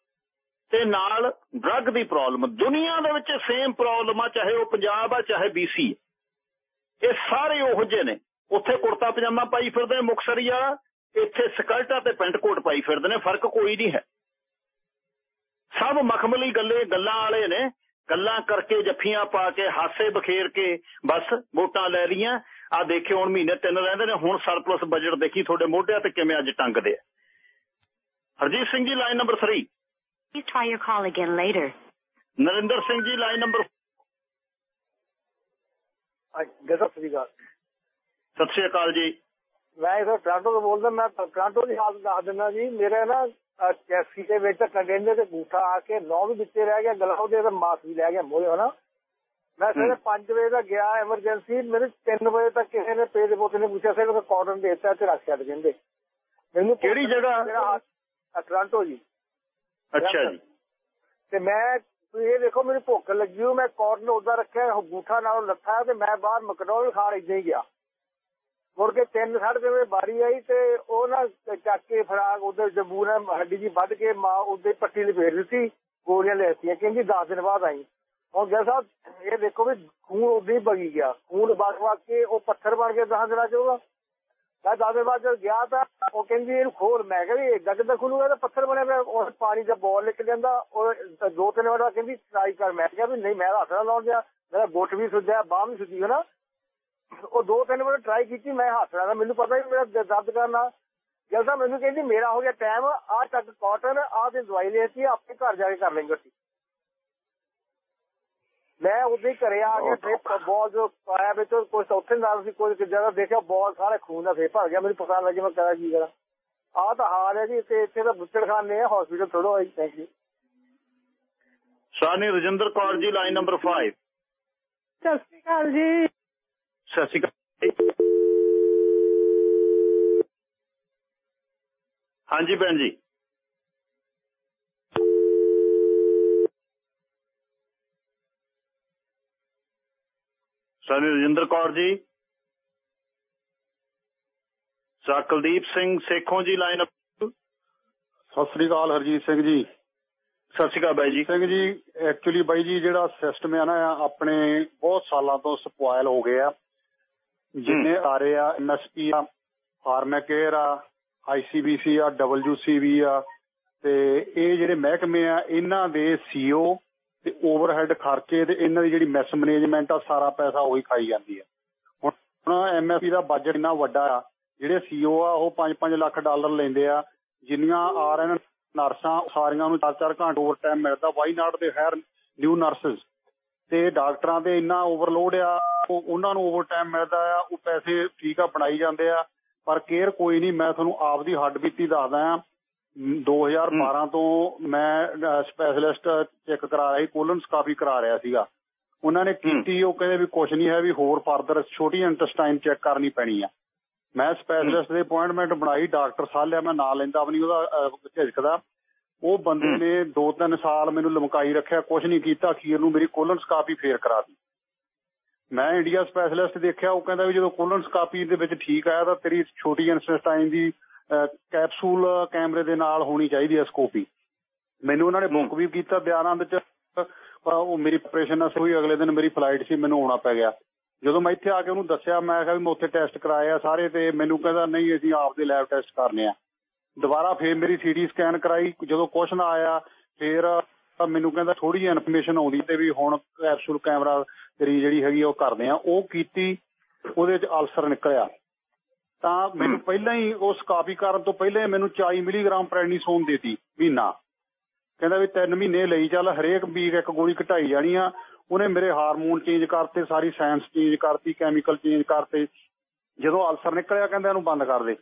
ਤੇ ਨਾਲ ਡਰੱਗ ਦੀ ਪ੍ਰੋਬਲਮ ਦੁਨੀਆ ਦੇ ਵਿੱਚ ਸੇਮ ਪ੍ਰੋਬਲਮ ਆ, ਚਾਹੇ ਉਹ ਪੰਜਾਬ ਆ, ਚਾਹੇ ਬੀਸੀ ਇਹ ਸਾਰੇ ਉਹੋ ਜਿਹੇ ਨੇ। ਉੱਥੇ ਕੁੜਤਾ ਪਜਾਮਾ ਪਾਈ ਫਿਰਦੇ ਨੇ ਮੁਕਸਰੀ ਵਾਲਾ ਇੱਥੇ ਸਕਰਟਾਂ ਤੇ ਪੈਂਟ ਕੋਟ ਪਾਈ ਫਿਰਦੇ ਨੇ। ਫ਼ਰਕ ਕੋਈ ਨਹੀਂ ਹੈ। ਸਭ ਮਖਮਲੀ ਗੱਲੇ, ਗੱਲਾਂ ਵਾਲੇ ਨੇ। ਗੱਲਾਂ ਕਰਕੇ ਜੱਫੀਆਂ ਪਾ ਕੇ, ਹਾਸੇ ਬਖੇਰ ਕੇ, ਬਸ ਵੋਟਾਂ ਲੈ ਲੀਆਂ ਆ ਦੇਖਿਓ ਹੁਣ ਮਹੀਨੇ ਤਿੰਨ ਰਹਿੰਦੇ ਨੇ। ਹੁਣ ਸਰਪਲਸ ਬਜਟ ਦੇਖੀ ਤੁਹਾਡੇ ਮੋਢਿਆਂ ਤੇ ਕਿਵੇਂ ਅੱਜ ਟੰਗਦੇ ਆ। Harjit Singh ji line number 3 Please try your call again later. Narinder Singh ji line number ਗਜ਼ਬ ਸ੍ਰੀ ਅਕਾਲ ਸਤਿ ਸ਼੍ਰੀ ਅਕਾਲ ਜੀ ਮੈਂ ਇਧਰ ਟ੍ਰਾਂਟੋ ਤੋਂ ਬੋਲਦਾ ਮੈਂ ਟ੍ਰਾਂਟੋ ਦੀ ਹਾਲਤ ਦੱਸ ਦਿੰਦਾ ਜੀ ਮੇਰੇ ਨਾ ਟੈਕਸੀ ਦੇ ਵਿੱਚ ਕੰਟੇਨਰ ਤੇ ਗੂਠਾ ਆ ਕੇ ਨੌ ਵੀ ਵਿੱਚੇ ਰਹਿ ਗਿਆ ਗਲਾ ਉਹਦੇ ਤੇ ਮਾਸ ਵੀ ਲੈ ਗਿਆ ਮੋਏ ਹਨਾ ਮੈਂ ਸਵੇਰੇ 5 ਵਜੇ ਦਾ ਗਿਆ ਐਮਰਜੈਂਸੀ ਮੇਰੇ 3 ਵਜੇ ਤੱਕ ਕਿਸੇ ਨੇ ਪੇਜ ਪੋਤੇ ਨੇ ਪੁੱਛਿਆ ਸੀ ਕਿ ਕਾਟਨ ਦੇਤਾ ਤੇ ਰੱਖ ਛੱਡ ਕਹਿੰਦੇ ਮੈਨੂੰ ਕਿਹੜੀ ਜਗ੍ਹਾ? ਮੇਰਾ ਟ੍ਰਾਂਟੋ ਜੀ ਅੱਛਾ ਜੀ। ਤੇ ਮੈਂ ਤੁਸੀਂ ਇਹ ਦੇਖੋ ਮੈਨੂੰ ਭੁੱਖ ਲੱਗੀ ਹੋਈ ਮੈਂ ਕਾਟਨ ਉਦਾਂ ਰੱਖਿਆ ਗੂਠਾ ਨਾਲ ਲੱਥਾ ਤੇ ਮੈਂ ਬਾਹਰ ਮਕਡੋਨਲ ਖਾਣ ਇਦਾਂ ਹੀ ਗਿਆ। ਮੁੜ ਕੇ ਤਿੰਨ ਸਾਢੇ ਤਿੰਨ ਵਜੇ ਬਾਰੀ ਆਈ ਤੇ ਉਹ ਨਾ ਚੱਕ ਕੇ ਫਰਾਕ ਉਧਰ ਜੰਬੂ ਨੇ ਹੱਡੀ ਜੀ ਵੱਢ ਕੇ ਮਾਂ ਉਹਦੇ ਪੱਟੀ ਲਪੇਟ ਦਿੱਤੀ ਗੋਲੀਆਂ ਲੈ ਦਿੱਤੀਆਂ ਕਹਿੰਦੀ 10 ਦਿਨ ਬਾਅਦ ਆਈ। ਹੁਣ ਜੈ ਸਾਹਿਬ ਇਹ ਦੇਖੋ ਵੀ ਖੂਨ ਉਦਾਂ ਹੀ ਵਗੀ ਗਿਆ। ਖੂਨ ਵਗ ਵਗ ਕੇ ਉਹ ਪੱਥਰ ਬਣ ਕੇ 10 ਦਿਨਾਂ ਚ ਉਹਦਾ। ਮੈਂ 10 ਦਿਨ ਬਾਅਦ ਜਦ ਗਿਆ ਤਾਂ ਉਹ ਕਹਿੰਦੀ ਇਹਨੂੰ ਖੋਲ। ਮੈਂ ਕਿਹਾ ਵੀ ਏਦਾਂ ਕਿੱਦਾਂ ਖੁੱਲੂਗਾ ਤਾਂ ਪੱਥਰ ਬਣਿਆ ਪਿਆ, ਉਹ ਪਾਣੀ ਦਾ ਬੋਲ ਨਿਕਲ ਜਾਂਦਾ। ਉਹ ਦੋ ਤਿੰਨ ਵਾਰ ਕਹਿੰਦੀ ਟਰਾਈ ਕਰ। ਮੈਂ ਕਿਹਾ ਵੀ ਨਹੀਂ, ਮੈਂ ਹੱਥ ਨਾਲ ਲਾਉਣ ਗਿਆ। ਮੇਰਾ ਗੁੱਟ ਵੀ ਸੁੱਜਿਆ, ਬਾਹ ਵੀ ਸੁੱਜੀ ਹੈ ਉਹ ਦੋ ਤਿੰਨ ਵਾਰ ਟਰਾਈ ਕੀਤੀ, ਮੈਂ ਹੱਥ ਨਾਲ ਮੈਨੂੰ ਪਤਾ ਹੀ ਮੇਰਾ ਦਰਦ ਕਰਨਾ। ਜਲਦਾ ਮੈਨੂੰ ਕਹਿੰਦੀ, ਮੇਰਾ ਹੋ ਗਿਆ ਟਾਈਮ ਆ ਚੱਕ ਕਾਟਨ ਆ ਤੇ ਦਵਾਈ ਲੈਤੀ ਆਪਣੇ ਘਰ ਜਾ ਕੇ ਕਰ ਲੈਂਗੇ ਅਸੀਂ। ਮੈਂ ਹੀ ਘਰੇ ਆ ਕੇ ਟ੍ਰਿਪ ਬਾਲ ਜੋ ਪਾਇਆ ਵਿੱਚ ਕੋਈ ਉੱਥੇ ਨਾਲ ਸੀ ਕੋਈ ਜਗ੍ਹਾ ਦੇਖਿਆ ਬਾਲ ਸਾਰੇ ਖੂਨ ਦਾ ਫੇਰ ਭਰ ਗਿਆ ਮੈਨੂੰ ਪਤਾ ਲੱਗ ਗਿਆ ਮੈਂ ਕਰਾਂ ਕੀ ਕਰਾਂ। ਆਹ ਤਾਂ ਹਾਲ ਹੈ ਜੀ ਤੇ ਇੱਥੇ ਤਾਂ ਬੁੱਚੜਖਾਨੇ ਆ ਹਸਪੀਟਲ ਥੋੜੋ ਆਈ ਥੈਂਕ ਯੂ ਸਾਨੀ ਰਜਿੰਦਰ ਕੌਰ ਜੀ ਲਾਈਨ ਨੰਬਰ 5 ਸਤਿ ਸ਼੍ਰੀ ਅਕਾਲ ਜੀ। ਸਤਿ ਸ਼੍ਰੀ ਅਕਾਲ। ਹਾਂਜੀ ਭੈਣ ਜੀ। ਸਾਨੀ ਰਜਿੰਦਰ ਕੌਰ ਜੀ। ਸਾ ਕੁਲਦੀਪ ਸਿੰਘ ਸੇਖੋਂ ਜੀ ਲਾਈਨ ਸਤਿ ਸ੍ਰੀ ਅਕਾਲ ਹਰਜੀਤ ਸਿੰਘ ਜੀ। ਸਤਿ ਸ਼੍ਰੀ ਅਕਾਲ ਬਾਈ ਜੀ। ਸਿੰਘ ਜੀ ਐਕਚੁਅਲੀ ਬਾਈ ਜੀ ਜਿਹੜਾ ਸਿਸਟਮ ਆ ਨਾ ਆਪਣੇ ਬਹੁਤ ਸਾਲਾਂ ਤੋਂ ਸਪੋਇਲ ਹੋ ਗਿਆ ਜਿੰਨੇ ਆ ਰਹੇ ਆ ਐਮਐਸਪੀ ਆ ਫਾਰਮਾਕੇਅਰ ਆ ਆਈਸੀਬੀਸੀ ਆ ਡਬਲਯੂਸੀਬੀ ਆ ਤੇ ਇਹ ਜਿਹੜੇ ਮਹਿਕਮੇ ਆ ਇਹਨਾਂ ਦੇ ਸੀਓ ਤੇ ਓਵਰਹੈੱਡ ਖਰਚੇ ਤੇ ਇਹਨਾਂ ਦੀ ਜਿਹੜੀ ਮੈਸ ਮੈਨੇਜਮੈਂਟ ਆ, ਸਾਰਾ ਪੈਸਾ ਉਹੀ ਖਾਈ ਜਾਂਦੀ ਆ। ਹੁਣ ਐਮਐਸਪੀ ਦਾ ਬਜਟ ਇੰਨਾ ਵੱਡਾ ਆ, ਜਿਹੜੇ ਸੀਓ ਆ, ਉਹ 5-5 ਲੱਖ ਡਾਲਰ ਲੈਂਦੇ ਆ। ਜਿੰਨੀਆਂ ਆਰਐਨ ਨਰਸਾਂ ਸਾਰੀਆਂ ਨੂੰ 4-4 ਘੰਟੇ ਓਵਰ ਟਾਈਮ ਮਿਲਦਾ। Why not they hire new nurses ਤੇ ਡਾਕਟਰਾਂ ਦੇ ਇੰਨਾ ਓਵਰਲੋਡ ਆ, ਉਹ ਉਹਨਾਂ ਨੂੰ ਓਵਰ ਟਾਈਮ ਮਿਲਦਾ ਆ, ਉਹ ਪੈਸੇ ਠੀਕ ਆ, ਬਣਾਈ ਜਾਂਦੇ ਆ। ਪਰ ਕੇਅਰ ਕੋਈ ਨਹੀਂ, ਮੈਂ ਤੁਹਾਨੂੰ ਆਪ ਦੀ ਹੱਡ ਬੀਤੀ ਦੱਸਦਾ ਆ। 2012 ਤੋਂ ਮੈਂ ਸਪੈਸ਼ਲਿਸਟ ਚੈੱਕ ਕਰਾ ਰਿਹਾ ਸੀ ਕੋਲਨਸਕਾਪੀ ਕਰਾ ਰਿਹਾ ਸੀਗਾ। ਉਹਨਾਂ ਨੇ ਕੀਤੀ ਉਹ ਕਹਿੰਦੇ ਵੀ ਕੁਝ ਨਹੀਂ ਹੈ ਵੀ ਹੋਰ ਫਰਦਰ ਛੋਟੀ ਇੰਟੈਸਟਾਈਨ ਚੈੱਕ ਕਰਨੀ ਪੈਣੀ ਆ। ਮੈਂ ਸਪੈਸ਼ਲਿਸਟ ਦੇ ਅਪਾਇੰਟਮੈਂਟ ਬਣਾਈ ਡਾਕਟਰ ਸਾਹ ਲਿਆ ਮੈਂ ਨਾਂ ਲੈਂਦਾ ਵੀ ਨਹੀਂ ਉਹਦਾ ਝਿਜਕਦਾ। ਉਹ ਬੰਦੇ ਨੇ 2-3 ਸਾਲ ਮੈਨੂੰ ਲਮਕਾਈ ਰੱਖਿਆ ਕੁਝ ਨਹੀਂ ਕੀਤਾ ਅਖੀਰ ਨੂੰ ਮੇਰੀ ਕੋਲਨਸਕਾਪੀ ਫੇਰ ਕਰਾਤੀ ਮੈਂ ਇੰਡੀਆ ਸਪੈਸ਼ਲਿਸਟ ਦੇਖਿਆ ਉਹ ਕਹਿੰਦਾ ਵੀ ਜਦੋਂ ਕੋਲਨਸਕਾਪੀ ਦੇ ਵਿੱਚ ਠੀਕ ਆਇਆ ਤਾਂ ਤੇਰੀ ਛੋਟੀ ਇੰਟੈਸਟਾਈਨ ਦੀ ਕੈਪਸੂਲ ਕੈਮਰੇ ਦੇ ਨਾਲ ਹੋਣੀ ਚਾਹੀਦੀ ਹੈ ਸਕੋਪੀ ਮੈਨੂੰ ਉਹਨਾਂ ਨੇ ਬੁੱਕ ਵੀ ਕੀਤਾ ਦਿਆਨੰਦ ਚ ਪਰ ਉਹ ਮੇਰੀ ਪ੍ਰੈਪਰੇਸ਼ਨ ਨਾਲ ਹੋਈ ਅਗਲੇ ਦਿਨ ਮੇਰੀ ਫਲਾਈਟ ਸੀ ਮੈਨੂੰ ਆਉਣਾ ਪੈ ਗਿਆ। ਜਦੋਂ ਮੈਂ ਇੱਥੇ ਆ ਕੇ ਉਹਨੂੰ ਦੱਸਿਆ ਮੈਂ ਕਿਹਾ ਵੀ ਮੈਂ ਉੱਥੇ ਟੈਸਟ ਕਰਾਏ ਆ ਸਾਰੇ ਤੇ ਮੈਨੂੰ ਕਹਿੰਦਾ ਨਹੀਂ ਅਸੀਂ ਆਪਦੇ ਲੈਬ ਟੈਸਟ ਕਰਨੇ ਆ। ਦੁਬਾਰਾ ਫੇਰ ਮੇਰੀ ਸੀਟੀ ਸਕੈਨ ਕਰਾਈ। ਜਦੋਂ ਕੁਛ ਨਾ ਆਇਆ ਫੇਰ ਮੈਨੂੰ ਕਹਿੰਦਾ ਥੋੜੀ ਜਿਹੀ ਇਨਫੋਰਮੇਸ਼ਨ ਆਉਂਦੀ ਤੇ ਵੀ ਹੁਣ ਕੈਪਸੂਲ ਕੈਮਰਾ ਤੇਰੀ ਜਿਹੜੀ ਹੈਗੀ ਉਹ ਕਰਦੇ ਆ। ਉਹ ਕੀਤੀ ਉਹਦੇ ਚ ਅਲਸਰ ਨਿਕਲਿਆ। ਤਾਂ ਮੈਨੂੰ ਪਹਿਲਾਂ ਹੀ ਉਸ ਕਾਪੀ ਕਰਨ ਤੋਂ ਪਹਿਲਾਂ ਹੀ ਮੈਨੂੰ 40 ਮਿਲੀਗ੍ਰਾਮ ਪ੍ਰੈਡਨੀਸੋਨ ਦੇਤੀ ਮਹੀਨਾ। ਕਹਿੰਦਾ ਵੀ 3 ਮਹੀਨੇ ਲਈ ਚੱਲ ਹਰੇਕ ਵੀਕ ਇੱਕ ਗੋਲੀ ਘਟਾਈ ਜਾਣੀ ਆ। ਉਹਨੇ ਮੇਰੇ ਹਾਰਮੋਨ ਚੇਂਜ ਕਰਤੇ ਸਾਰੀ ਸਾਇੰਸ ਚੇਂਜ ਕਰਤੀ ਕੈਮੀਕਲ ਚੇਂਜ ਕਰਤੇ। ਜਦੋਂ ਅਲਸਰ ਨਿਕਲਿਆ ਕਹਿੰਦਾ ਇਹਨੂੰ ਬੰਦ ਕਰ ਦੇ।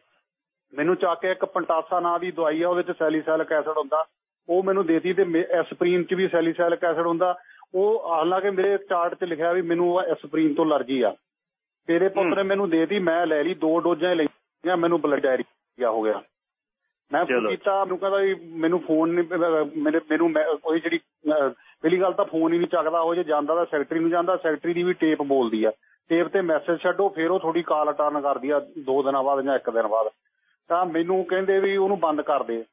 ਮੈਨੂੰ ਚੱਕ ਕੇ ਇੱਕ ਪੰਟਾਸਾ ਨਾਂ ਦੀ ਦਵਾਈ ਆ ਉਹਦੇ ਚ ਸੈਲੀਸੈਲਿਕ ਐਸਿਡ ਹੁੰਦਾ। ਉਹ ਮੈਨੂੰ ਦੇਤੀ ਤੇ ਐਸਪਰੀਨ ਚ ਵੀ ਸੈਲੀਸੈਲਿਕ ਐਸਿਡ ਹੁੰਦਾ। ਉਹ ਹਾਲਾਂਕਿ ਮੇਰੇ ਚਾਰਟ 'ਚ ਲਿਖਿਆ ਵੀ ਮੈਨੂੰ ਐਸਪਰੀਨ ਤੋਂ ਅਲਰਜੀ ਆ। ਤੇਰੇ ਪੁੱਤ ਨੇ ਮੈਨੂੰ ਦੇਤੀ ਮੈਂ ਲੈ ਲਈ ਦੋ ਡੋਜ਼ਾਂ ਲਈਆਂ ਮੈਨੂੰ ਬਲੱਡ ਡਾਇਰੀਆ ਹੋ ਗਿਆ। ਮੈਂ ਫੋਨ। ਕੀਤਾ ਮੈਨੂੰ ਕਹਿੰਦਾ ਵੀ ਮੈਨੂੰ ਫੋਨ ਨਹੀਂ ਮੇਰੇ ਮੈਨੂੰ ਉਹਦੀ ਜਿਹੜੀ ਪਹਿਲੀ ਗੱਲ ਤਾਂ ਫੋਨ ਹੀ ਨਹੀਂ ਚੱਕਦਾ ਉਹ ਜੇ ਜਾਂਦਾ ਤਾਂ ਸੈਕਟਰੀ ਨੂੰ ਜਾਂਦਾ ਸੈਕਟਰੀ ਦੀ ਵੀ ਟੇਪ ਬੋਲਦੀ ਆ। ਟੇਪ ਤੇ ਮੈਸੇਜ ਛੱਡੋ ਫਿਰ ਉਹ ਥੋੜੀ ਕਾਲ ਰਿਟਰਨ ਕਰਦੀ ਆ ਦੋ ਦਿਨਾਂ ਬਾਅਦ ਜਾਂ ਇੱਕ ਦਿਨ ਬਾਅਦ। ਤਾਂ ਮੈਨੂੰ ਕਹਿੰਦੇ ਵੀ ਉਹਨੂੰ ਬੰਦ ਕਰ ਦੇ।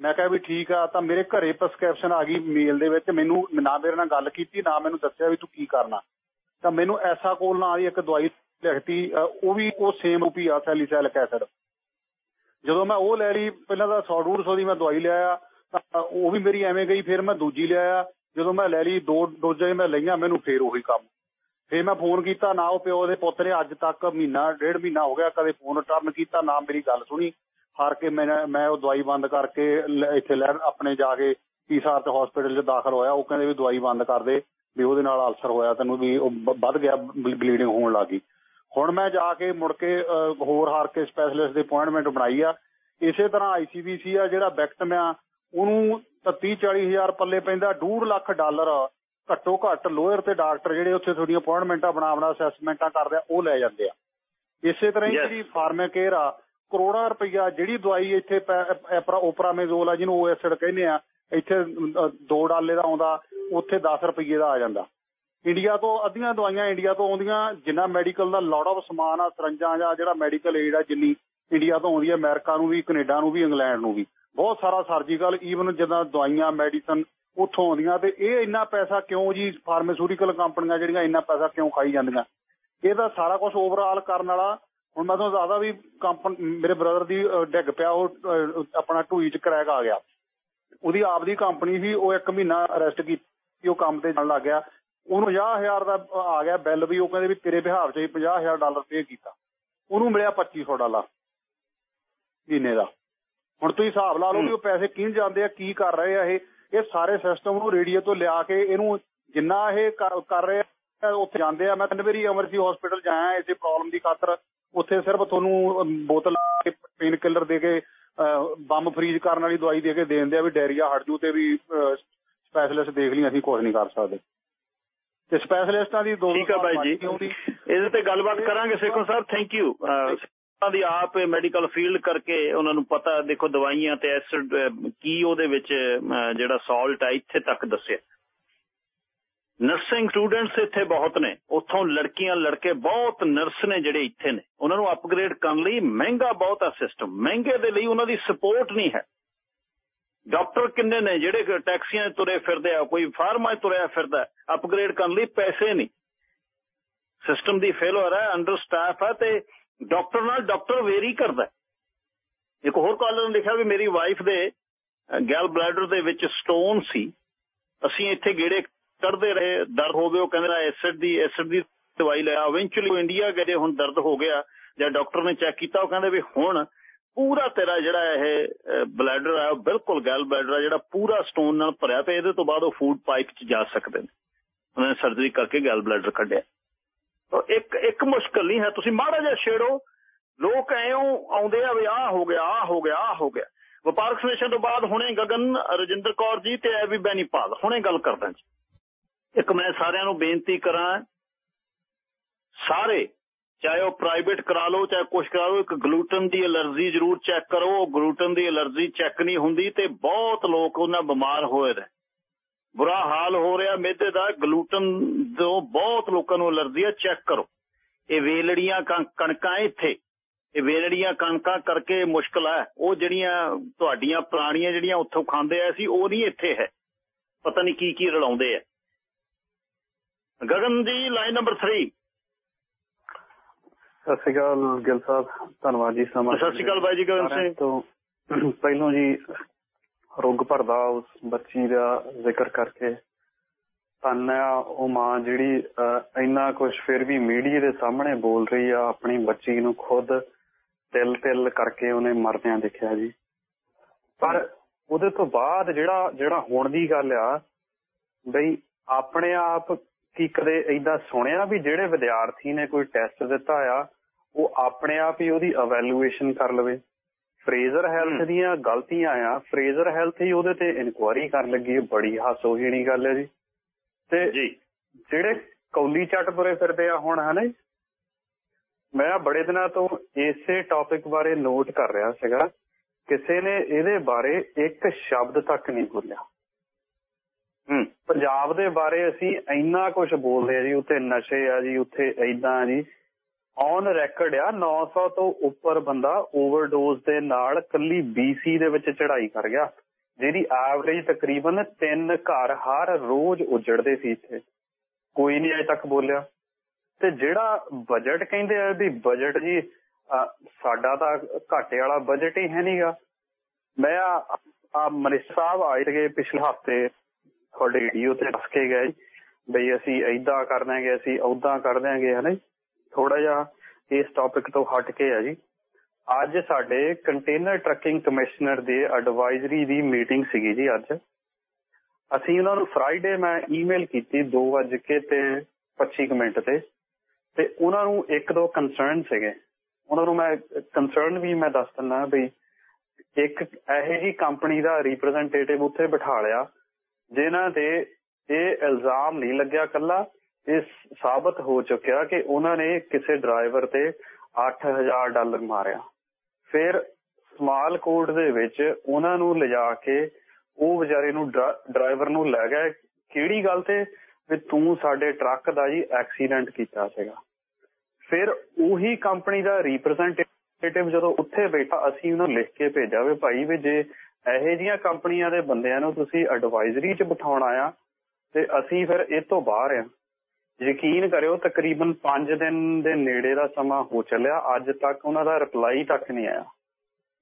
ਮੈਂ ਕਿਹਾ ਵੀ ਠੀਕ ਆ ਤਾਂ ਮੇਰੇ ਘਰੇ ਪ੍ਰਸਕ੍ਰਿਪਸ਼ਨ ਆ ਗਈ ਮੇਲ ਦੇ ਵਿੱਚ ਮੈਨੂੰ ਨਾ ਮੇਰੇ ਨਾਲ ਗੱਲ ਕੀਤੀ ਨਾ ਮੈਨੂੰ ਦੱਸਿਆ ਵੀ ਤੂੰ ਕੀ ਕਰਨਾ। ਤਾਂ ਮੈਨੂੰ ਐਸਾ ਕੋਲ ਨਾਂ ਦੀ ਇੱਕ ਦਵਾਈ ਲਿਖਤੀ ਉਹ ਵੀ ਉਹ ਸੇਮ ਰੂਪੀ ਆ ਸੈਲੀਸੈਲਿਕ ਐਸਿਡ ਜਦੋਂ ਮੈਂ ਉਹ ਲੈ ਲਈ, ਪਹਿਲਾਂ ਤਾਂ 100 150 ਦੀ ਮੈਂ ਦਵਾਈ ਲਿਆ ਉਹ ਵੀ ਮੇਰੀ ਐਵੇਂ ਗਈ, ਫਿਰ ਮੈਂ ਦੂਜੀ ਲਿਆਇਆ। ਜਦੋਂ ਮੈਂ ਲੈ ਲਈ, ਦੋ ਡੋਜ਼ਾਂ ਹੀ ਮੈਂ ਲਈਆਂ, ਮੈਨੂੰ ਫੇਰ ਉਹੀ ਕੰਮ। ਫੇਰ ਮੈਂ ਫੋਨ ਕੀਤਾ, ਨਾ ਉਹ ਪਿਓ ਦੇ ਪੁੱਤ ਨੇ ਅੱਜ ਤੱਕ ਮਹੀਨਾ, ਡੇਢ ਮਹੀਨਾ ਹੋ ਗਿਆ, ਕਦੇ ਫੋਨ ਰਿਟਰਨ ਕੀਤਾ, ਨਾ ਮੇਰੀ ਗੱਲ ਸੁਣੀ। ਹਾਰ ਕੇ ਮੈਂ ਮੈਂ ਉਹ ਦਵਾਈ ਬੰਦ ਕਰਕੇ ਇੱਥੇ ਲੈ, ਆਪਣੇ ਜਾ ਕੇ ਪੀਸਾਰ ਤੇ ਹਸਪੀਟਲ 'ਚ ਦਾਖਲ ਹੋਇਆ। ਉਹ ਕਹਿੰਦੇ ਵੀ ਦਵਾਈ ਬੰਦ ਕਰ ਦੇ, ਵੀ ਉਹਦੇ ਨਾਲ ਅਲਸਰ ਹੋਇਆ, ਤੈਨੂੰ ਵੀ ਵੱਧ ਗਿਆ, ਬਲੀਡਿੰਗ ਹੋਣ ਲੱਗੀ ਹੁਣ ਮੈਂ ਜਾ ਕੇ ਮੁੜ ਕੇ ਹੋਰ ਹਾਰ ਕੇ ਸਪੈਸ਼ਲਿਸਟ ਦੀ ਅਪਾਇੰਟਮੈਂਟ ਬਣਾਈ ਆ। ਇਸੇ ਤਰ੍ਹਾਂ ਆਈਸੀਬੀਸੀ ਆ ਜਿਹੜਾ ਵਿਕਟਮ ਆ ਉਹਨੂੰ ਤਾਂ 30 40 ਹਜ਼ਾਰ ਪੱਲੇ ਪੈਂਦਾ 2.5 ਲੱਖ ਡਾਲਰ ਘੱਟੋ ਘੱਟ ਲੋਅਰ ਤੇ ਡਾਕਟਰ ਜਿਹੜੇ ਉੱਥੇ ਤੁਹਾਡੀਆਂ ਅਪਾਇੰਟਮੈਂਟਾਂ ਬਣਾ ਬਣਾ ਅਸੈਸਮੈਂਟਾਂ ਕਰਦੇ ਆ ਉਹ ਲੈ ਜਾਂਦੇ ਆ। ਇਸੇ ਤਰ੍ਹਾਂ ਹੀ. ਜਿਹੜੀ ਫਾਰਮਾਕੇਅਰ ਆ ਕਰੋੜਾਂ ਰੁਪਈਆ ਜਿਹੜੀ ਦਵਾਈ ਇੱਥੇ ਓਪਰਾਮੇਜ਼ੋਲ ਆ ਜਿਹਨੂੰ ਓਐਸਿਡ ਕਹਿੰਦੇ ਆ ਇੱਥੇ 2 ਡਾਲੇ ਦਾ ਆਉਂਦਾ ਉੱਥੇ 10 ਰੁਪਏ ਦਾ ਆ ਜਾਂਦਾ। ਇੰਡੀਆ ਤੋਂ, ਅੱਧੀਆਂ ਦਵਾਈਆਂ ਇੰਡੀਆ ਤੋਂ ਆਉਂਦੀਆਂ, ਜਿੰਨਾ ਮੈਡੀਕਲ ਦਾ ਲੋਡ ਆਫ ਸਮਾਨ ਆ, ਸਰੰਜਾਂ ਜਾਂ ਜਿਹੜਾ ਮੈਡੀਕਲ ਏਡ ਆ ਜਿੰਨੀ ਇੰਡੀਆ ਤੋਂ ਆਉਂਦੀ ਹੈ ਅਮਰੀਕਾ ਨੂੰ ਵੀ, ਕੈਨੇਡਾ ਨੂੰ ਵੀ, ਇੰਗਲੈਂਡ ਨੂੰ ਵੀ। ਬਹੁਤ ਸਾਰਾ ਸਰਜੀਕਲ ਈਵਨ ਜਿੱਦਾਂ ਦਵਾਈਆਂ ਮੈਡੀਸਨ ਉੱਥੋਂ ਆਉਂਦੀਆਂ ਤੇ ਇਹ ਇੰਨਾ ਪੈਸਾ ਕਿਉਂ ਜੀ ਫਾਰਮਾਸਿਊਟੀਕਲ ਕੰਪਨੀਆਂ ਜਿਹੜੀਆਂ ਇੰਨਾ ਪੈਸਾ ਕਿਉਂ ਖਾਈ ਜਾਂਦੀਆਂ? ਇਹਦਾ ਸਾਰਾ ਕੁਝ ਓਵਰਆਲ ਕਰਨ ਵਾਲਾ, ਹੁਣ ਮੈਂ ਤੁਹਾਨੂੰ ਦੱਸਦਾ ਵੀ ਕੰਪਨ ਮੇਰੇ ਬ੍ਰਦਰ ਦੀ ਡਿੱਗ ਪਿਆ, ਉਹ ਆਪਣਾ ਢੂਈ ਚ ਕਰੈਕ ਆ ਗਿਆ। ਉਹਦੀ ਆਪਦੀ ਕੰਪਨੀ ਸੀ, ਉਹ ਇੱਕ ਮਹੀਨਾ ਅਰੈਸਟ ਕੀਤੀ, ਉਹ ਕੰਮ ਤੇ ਜਾਣ ਲੱਗ ਗਿਆ। ਉਹਨੂੰ 50000 ਦਾ ਆ ਗਿਆ ਬਿੱਲ ਵੀ, ਉਹ ਕਹਿੰਦੇ ਵੀ ਤੇਰੇ ਬਿਹਾਰ 'ਚ ਹੀ 50000 ਡਾਲਰ ਪੇ ਕੀਤਾ। ਉਹਨੂੰ ਮਿਲਿਆ 2500 ਡਾਲਰ ਮਹੀਨੇ ਦਾ। ਹੁਣ ਤੁਸੀਂ ਹਿਸਾਬ ਲਾ ਲਓ ਵੀ ਉਹ ਪੈਸੇ ਕਿੰਨ ਜਾਂਦੇ ਆ, ਕੀ ਕਰ ਰਹੇ ਆ ਇਹ। ਇਹ ਸਾਰੇ ਸਿਸਟਮ ਨੂੰ ਰੇਡੀਓ ਤੋਂ ਲਿਆ ਕੇ ਇਹਨੂੰ ਜਿੰਨਾ ਇਹ ਕਰ ਰਹੇ ਆ, ਉੱਥੇ ਜਾਂਦੇ ਆ। ਮੈਂ ਤਿੰਨ ਵਾਰੀ ਐਮਰਜੈਂਸੀ ਹਸਪੀਟਲ ਜਾਇਆ ਇਸੇ ਪ੍ਰੋਬਲਮ ਦੀ ਖਾਤਰ। ਉੱਥੇ ਸਿਰਫ ਤੁਹਾਨੂੰ ਬੋਤਲ ਪੇਨ ਕਿਲਰ ਦੇ ਕੇ ਬੰਮ ਫਰੀਜ਼ ਕਰਨ ਵਾਲੀ ਦਵਾਈ ਦੇ ਕੇ ਦੇ ਦਿੰਦੇ ਆ ਵੀ ਡਾਇਰੀਆ ਹਟ ਜੂ ਤੇ ਵੀ ਸਪੈਸ਼ਲਿਸਟ ਦੇਖ ਲਈ ਅਸੀਂ ਕੁਝ ਨਹੀਂ ਕਰ ਸਕਦੇ। ਤੇ ਸਪੈਸ਼ਲਿਸਟਾਂ ਦੀ ਦੋ ਠੀਕ ਆ ਬਾਈ ਜੀ। ਇਹਦੇ ਤੇ ਗੱਲਬਾਤ ਕਰਾਂਗੇ ਸੇਖੋ ਸਾਹਿਬ ਥੈਂਕ ਯੂ ਉਹਨਾਂ ਦੀ ਆਪ ਮੈਡੀਕਲ ਫੀਲਡ ਕਰਕੇ ਉਹਨਾਂ ਨੂੰ ਪਤਾ ਦੇਖੋ ਦਵਾਈਆਂ ਤੇ ਐਸਿਡ ਕੀ ਉਹਦੇ ਵਿੱਚ ਜਿਹੜਾ ਸਾਲਟ ਆ ਇੱਥੇ ਤੱਕ ਦੱਸਿਆ। ਨਰਸਿੰਗ ਸਟੂਡੈਂਟਸ ਇੱਥੇ ਬਹੁਤ ਨੇ। ਉੱਥੋਂ ਲੜਕੀਆਂ ਲੜਕੇ ਬਹੁਤ ਨਰਸ ਨੇ ਜਿਹੜੇ ਇੱਥੇ ਨੇ। ਉਹਨਾਂ ਨੂੰ ਅਪਗ੍ਰੇਡ ਕਰਨ ਲਈ ਮਹਿੰਗਾ ਬਹੁਤ ਆ ਸਿਸਟਮ ਮਹਿੰਗੇ ਦੇ ਲਈ ਉਹਨਾਂ ਦੀ ਸਪੋਰਟ ਨਹੀਂ ਹੈ। ਡਾਕਟਰ ਕਿੰਨੇ ਨੇ ਜਿਹੜੇ ਟੈਕਸੀਆਂ 'ਚ ਤੁਰੇ ਫਿਰਦੇ ਆ, ਕੋਈ ਫਾਰਮਾ 'ਚ ਤੁਰਿਆ ਫਿਰਦਾ, ਅਪਗ੍ਰੇਡ ਕਰਨ ਲਈ ਪੈਸੇ ਨਹੀਂ। ਸਿਸਟਮ ਦੀ ਫੇਲਰ ਹੈ, ਅੰਡਰ ਸਟਾਫ ਹੈ ਤੇ ਡਾਕਟਰ ਨਾਲ ਡਾਕਟਰ ਵੇਰੀ ਕਰਦਾ। ਹੈ। ਇੱਕ ਹੋਰ ਕਾਲਰ ਨੇ ਲਿਖਿਆ ਵੀ ਮੇਰੀ ਵਾਈਫ ਦੇ ਗੈਲ ਬਲੈਡਰ ਦੇ ਵਿੱਚ ਸਟੋਨ ਸੀ। ਅਸੀਂ ਇੱਥੇ ਗੇੜੇ ਕੱਢਦੇ ਰਹੇ, ਦਰਦ ਹੋ ਗਏ ਉਹ ਕਹਿੰਦਾ ਐਸਿਡ ਦੀ ਐਸਿਡ ਦੀ ਦਵਾਈ ਲਿਆ ਇਵੈਂਚੁਅਲੀ ਇੰਡੀਆ ਗਏ, ਹੁਣ ਦਰਦ ਹੋ ਗਿਆ ਜਦ ਡਾਕਟਰ ਨੇ ਚੈੱਕ ਕੀਤਾ, ਉਹ ਕਹਿੰਦੇ ਵੀ ਹੁਣ ਪੂਰਾ ਤੇਰਾ ਜਿਹੜਾ ਇਹ ਬਲੈਡਰ ਆ ਉਹ ਬਿਲਕੁਲ ਗੈਲ ਬਲੈਡਰ ਆ, ਜਿਹੜਾ ਪੂਰਾ ਸਟੋਨ ਨਾਲ ਭਰਿਆ ਤੇ ਇਹਦੇ ਤੋਂ ਬਾਅਦ ਉਹ ਫੂਡ ਪਾਈਪ 'ਚ ਜਾ ਸਕਦੇ ਨੇ। ਉਹਨਾਂ ਨੇ ਸਰਜਰੀ ਕਰਕੇ ਗੈਲ ਬਲੈਡਰ ਕੱਢਿਆ। ਤਾਂ ਇੱਕ ਇੱਕ ਮੁਸ਼ਕਲ ਨਹੀਂ ਹੈ, ਤੁਸੀਂ ਮਾੜਾ ਜਿਹਾ ਛੇੜੋ। ਲੋਕ ਐਉਂ ਆਉਂਦੇ ਆ ਵੀ ਆਹ ਹੋ ਗਿਆ, ਆਹ ਹੋ ਗਿਆ, ਆਹ ਹੋ ਗਿਆ। ਵਪਾਰਕ ਸਟੇਸ਼ਨ ਤੋਂ ਬਾਅਦ ਹੁਣੇ ਗਗਨ, ਰਜਿੰਦਰ ਕੌਰ ਜੀ ਤੇ ਐ ਵੀ ਬੈਨੀਪਾਲ, ਹੁਣੇ ਗੱਲ ਕਰਦਾ ਜੀ। ਇੱਕ ਮੈਂ ਸਾਰਿਆਂ ਨੂੰ ਬੇਨਤੀ ਕਰਾਂ, ਸਾਰੇ ਚਾਹੇ ਉਹ ਪ੍ਰਾਈਵੇਟ ਕਰਾ ਲਓ, ਚਾਹੇ ਕੁਛ ਕਰਾ ਲਓ, ਇੱਕ ਗਲੂਟਨ ਦੀ ਅਲਰਜੀ ਜ਼ਰੂਰ ਚੈੱਕ ਕਰੋ। ਉਹ ਗਲੂਟਨ ਦੀ ਅਲਰਜੀ ਚੈੱਕ ਨਹੀਂ ਹੁੰਦੀ ਤੇ ਬਹੁਤ ਲੋਕ ਉਹਨਾਂ ਬਿਮਾਰ ਹੋਏ ਨੇ। ਬੁਰਾ ਹਾਲ ਹੋ ਰਿਹਾ ਮਿਹਦੇ ਦਾ ਗਲੂਟਨ ਤੋਂ ਬਹੁਤ ਲੋਕਾਂ ਨੂੰ ਅਲਰਜੀ ਆ ਚੈੱਕ ਕਰੋ। ਇਹ ਵੇਲੜੀਆਂ ਕਣਕਾਂ ਇੱਥੇ। ਇਹ ਵੇਲੜੀਆਂ ਕਣਕਾਂ ਕਰਕੇ ਮੁਸ਼ਕਲ ਹੈ ਉਹ ਜਿਹੜੀਆਂ ਤੁਹਾਡੀਆਂ ਪੁਰਾਣੀਆਂ ਜਿਹੜੀਆਂ ਉੱਥੋਂ ਖਾਂਦੇ ਆ ਸੀ, ਉਹ ਨਹੀਂ ਇੱਥੇ ਹੈ। ਪਤਾ ਨਹੀਂ ਕੀ ਕੀ ਰਲਾਉਂਦੇ ਆ। ਗਗਨ ਜੀ ਲਾਈਨ ਨੰਬਰ 3 ਸਤਿ ਸ਼੍ਰੀ ਅਕਾਲ ਗਿਲ ਸਾਹਿਬ ਧੰਨਵਾਦ ਜੀ ਸਮਾਂ ਸਤਿ ਸ਼੍ਰੀ ਅਕਾਲ ਬਾਈ ਜੀ ਗਗਨ ਸਿੰਘ ਤੋਂ। ਪਹਿਲੋਂ ਜੀ ਰੁੱਗ ਭਰਦਾ ਉਸ ਬੱਚੀ ਦਾ ਜ਼ਿਕਰ ਕਰਕੇ ਧੰਨ ਆ ਉਹ ਮਾਂ ਜਿਹੜੀ ਇੰਨਾ ਕੁਝ ਫਿਰ ਵੀ ਮੀਡੀਆ ਦੇ ਸਾਹਮਣੇ ਬੋਲ ਰਹੀ ਆ ਆਪਣੀ ਬੱਚੀ ਨੂੰ ਖੁਦ ਤਿਲ ਤਿਲ ਕਰਕੇ ਉਹਨੇ ਮਰਦਿਆਂ ਦੇਖਿਆ ਜੀ। ਪਰ ਉਹਦੇ ਤੋਂ ਬਾਅਦ ਜਿਹੜਾ ਜਿਹੜਾ ਹੁਣ ਦੀ ਗੱਲ ਆ ਬਈ ਆਪਣੇ ਆਪ ਕੀ ਕਦੇ ਏਦਾਂ ਸੁਣਿਆ ਵੀ ਜਿਹੜੇ ਵਿਦਿਆਰਥੀ ਨੇ ਕੋਈ ਟੈਸਟ ਦਿੱਤਾ ਆ ਉਹ ਆਪਣੇ ਆਪ ਹੀ ਉਹਦੀ ਇਵੈਲੂਏਸ਼ਨ ਕਰ ਲਵੇ। Fraser health. ਦੀਆਂ ਗਲਤੀਆਂ ਆ। ਫਰੇਜ਼ਰ ਹੈਲਥ ਹੀ ਉਹਦੇ ਤੇ ਇਨਕੁਆਇਰੀ ਕਰਨ ਲੱਗੀ ਹੈ। ਬੜੀ ਹਾਸੋਹੀਣੀ ਗੱਲ ਹੈ ਜੀ। ਤੇ ਜੀ। ਜਿਹੜੇ ਕੌਲੀ ਚੱਟ ਤੁਰੇ ਫਿਰਦੇ ਆ ਹੁਣ ਹਨਾ ਮੈਂ ਬੜੇ ਦਿਨਾਂ ਤੋਂ ਇਸੇ ਟੌਪਿਕ ਬਾਰੇ ਨੋਟ ਕਰ ਰਿਹਾ ਸੀਗਾ। ਕਿਸੇ ਨੇ ਇਹਦੇ ਬਾਰੇ ਇੱਕ ਸ਼ਬਦ ਤੱਕ ਨਹੀਂ ਬੋਲਿਆ। ਹੂੰ। ਪੰਜਾਬ ਦੇ ਬਾਰੇ ਅਸੀਂ ਇੰਨਾ ਕੁਝ ਬੋਲਦੇ ਆ ਜੀ। ਉੱਥੇ ਨਸ਼ੇ ਆ ਜੀ ਉੱਥੇ ਐਦਾਂ ਜੀ। ਔਨ ਰੈਕੋਰਡ ਆ 900 ਤੋਂ ਉੱਪਰ ਬੰਦਾ ਓਵਰਡੋਜ਼ ਦੇ ਨਾਲ ਕੱਲੀ BC ਦੇ ਵਿੱਚ ਚੜ੍ਹਾਈ ਕਰ ਗਿਆ। ਜਿਹਦੀ ਐਵਰੇਜ ਤਕਰੀਬਨ 3 ਘਰ ਹਰ ਰੋਜ਼ ਉਜੜਦੇ ਸੀ ਇੱਥੇ। ਕੋਈ ਨਹੀਂ ਅਜੇ ਤੱਕ ਬੋਲਿਆ। ਤੇ ਜਿਹੜਾ ਬਜਟ ਕਹਿੰਦੇ ਆ ਵੀ ਬਜਟ ਜੀ ਸਾਡਾ ਤਾਂ ਘਾਟੇ ਵਾਲਾ ਬਜਟ ਹੀ ਹੈ ਨਹੀਂਗਾ ਮੈਂ ਆ ਮਨਿਸਟਰ ਸਾਹਿਬ ਆਏ ਸੀਗੇ ਪਿਛਲੇ ਹਫ਼ਤੇ, ਤੁਹਾਡੇ ਵੀਡੀਓ ਤੇ ਦੱਸ ਕੇ ਗਏ। ਬਈ ਅਸੀਂ ਏਦਾਂ ਕਰ ਦਾਂਗੇ ਅਸੀਂ ਓਦਾਂ ਕਰ ਦਾਂਗੇ ਹਨਾ ਥੋੜਾ ਜਿਹਾ ਇਸ ਟੌਪਿਕ ਤੋਂ ਹਟ ਕੇ ਆ ਜੀ। ਅੱਜ ਸਾਡੇ ਕੰਟੇਨਰ ਟਰੱਕਿੰਗ ਕਮਿਸ਼ਨਰ ਦੇ ਐਡਵਾਈਜ਼ਰੀ ਦੀ ਮੀਟਿੰਗ ਸੀਗੀ ਜੀ ਅੱਜ। ਅਸੀਂ ਉਹਨਾਂ ਨੂੰ ਫਰਾਈਡੇ ਮੈਂ ਈਮੇਲ ਕੀਤੀ 2 ਵਜੇ ਕੇ ਤੇ 25 ਮਿੰਟ ਤੇ। ਤੇ ਉਹਨਾਂ ਨੂੰ ਇੱਕ ਦੋ ਕੰਸਰਨ ਸੀਗੇ। ਉਹਨਾਂ ਨੂੰ ਮੈਂ ਕੰਸਰਨ ਵੀ ਮੈਂ ਦੱਸ ਦਿੰਦਾ ਵੀ ਇੱਕ ਇਹੋ ਜੀ ਕੰਪਨੀ ਦਾ ਰਿਪਰੈਜ਼ੈਂਟੇਟਿਵ ਉੱਥੇ ਬਿਠਾ ਲਿਆ, ਜਿਨ੍ਹਾਂ ਦੇ ਇਹ ਇਲਜ਼ਾਮ ਨਹੀਂ ਲੱਗਿਆ ਕੱਲਾ ਇਹ ਸਾਬਤ ਹੋ ਚੁੱਕਿਆ ਕਿ ਉਹਨਾਂ ਨੇ ਕਿਸੇ ਡਰਾਈਵਰ ਤੇ 8000 ਡਾਲਰ ਮਾਰਿਆ। ਫਿਰ ਸਮਾਲ ਕੋਰਟ ਦੇ ਵਿੱਚ ਉਹਨਾਂ ਨੂੰ ਲਿਜਾ ਕੇ ਉਹ ਵਿਚਾਰੇ ਨੂੰ ਡਰਾਈਵਰ ਨੂੰ ਲੈ ਗਏ। ਕਿਹੜੀ ਗੱਲ ਤੇ? ਵੀ ਤੂੰ ਸਾਡੇ ਟਰੱਕ ਦਾ ਜੀ ਐਕਸੀਡੈਂਟ ਕੀਤਾ ਸੀਗਾ। ਫਿਰ ਉਹੀ ਕੰਪਨੀ ਦਾ ਰਿਪਰੈਜ਼ੈਂਟੇਟਿਵ ਜਦੋਂ ਉੱਥੇ ਬੈਠਾ, ਅਸੀਂ ਉਹਨਾਂ ਨੂੰ ਲਿਖ ਕੇ ਭੇਜਿਆ ਵੀ ਭਾਈ ਵੀ ਜੇ ਇਹੋ ਜੀਆਂ ਕੰਪਨੀਆਂ ਦੇ ਬੰਦਿਆਂ ਨੂੰ ਤੁਸੀਂ ਐਡਵਾਈਜ਼ਰੀ 'ਚ ਬਿਠਾਉਣਾ ਆ ਤੇ ਅਸੀਂ ਫਿਰ ਇਹ ਤੋਂ ਬਾਹਰ ਆ। ਯਕੀਨ ਕਰਿਓ, ਤਕਰੀਬਨ 5 ਦਿਨ ਦੇ ਨੇੜੇ ਦਾ ਸਮਾਂ ਹੋ ਚੱਲਿਆ। ਅੱਜ ਤੱਕ ਉਹਨਾਂ ਦਾ ਰਿਪਲਾਈ ਤੱਕ ਨਹੀਂ ਆਇਆ।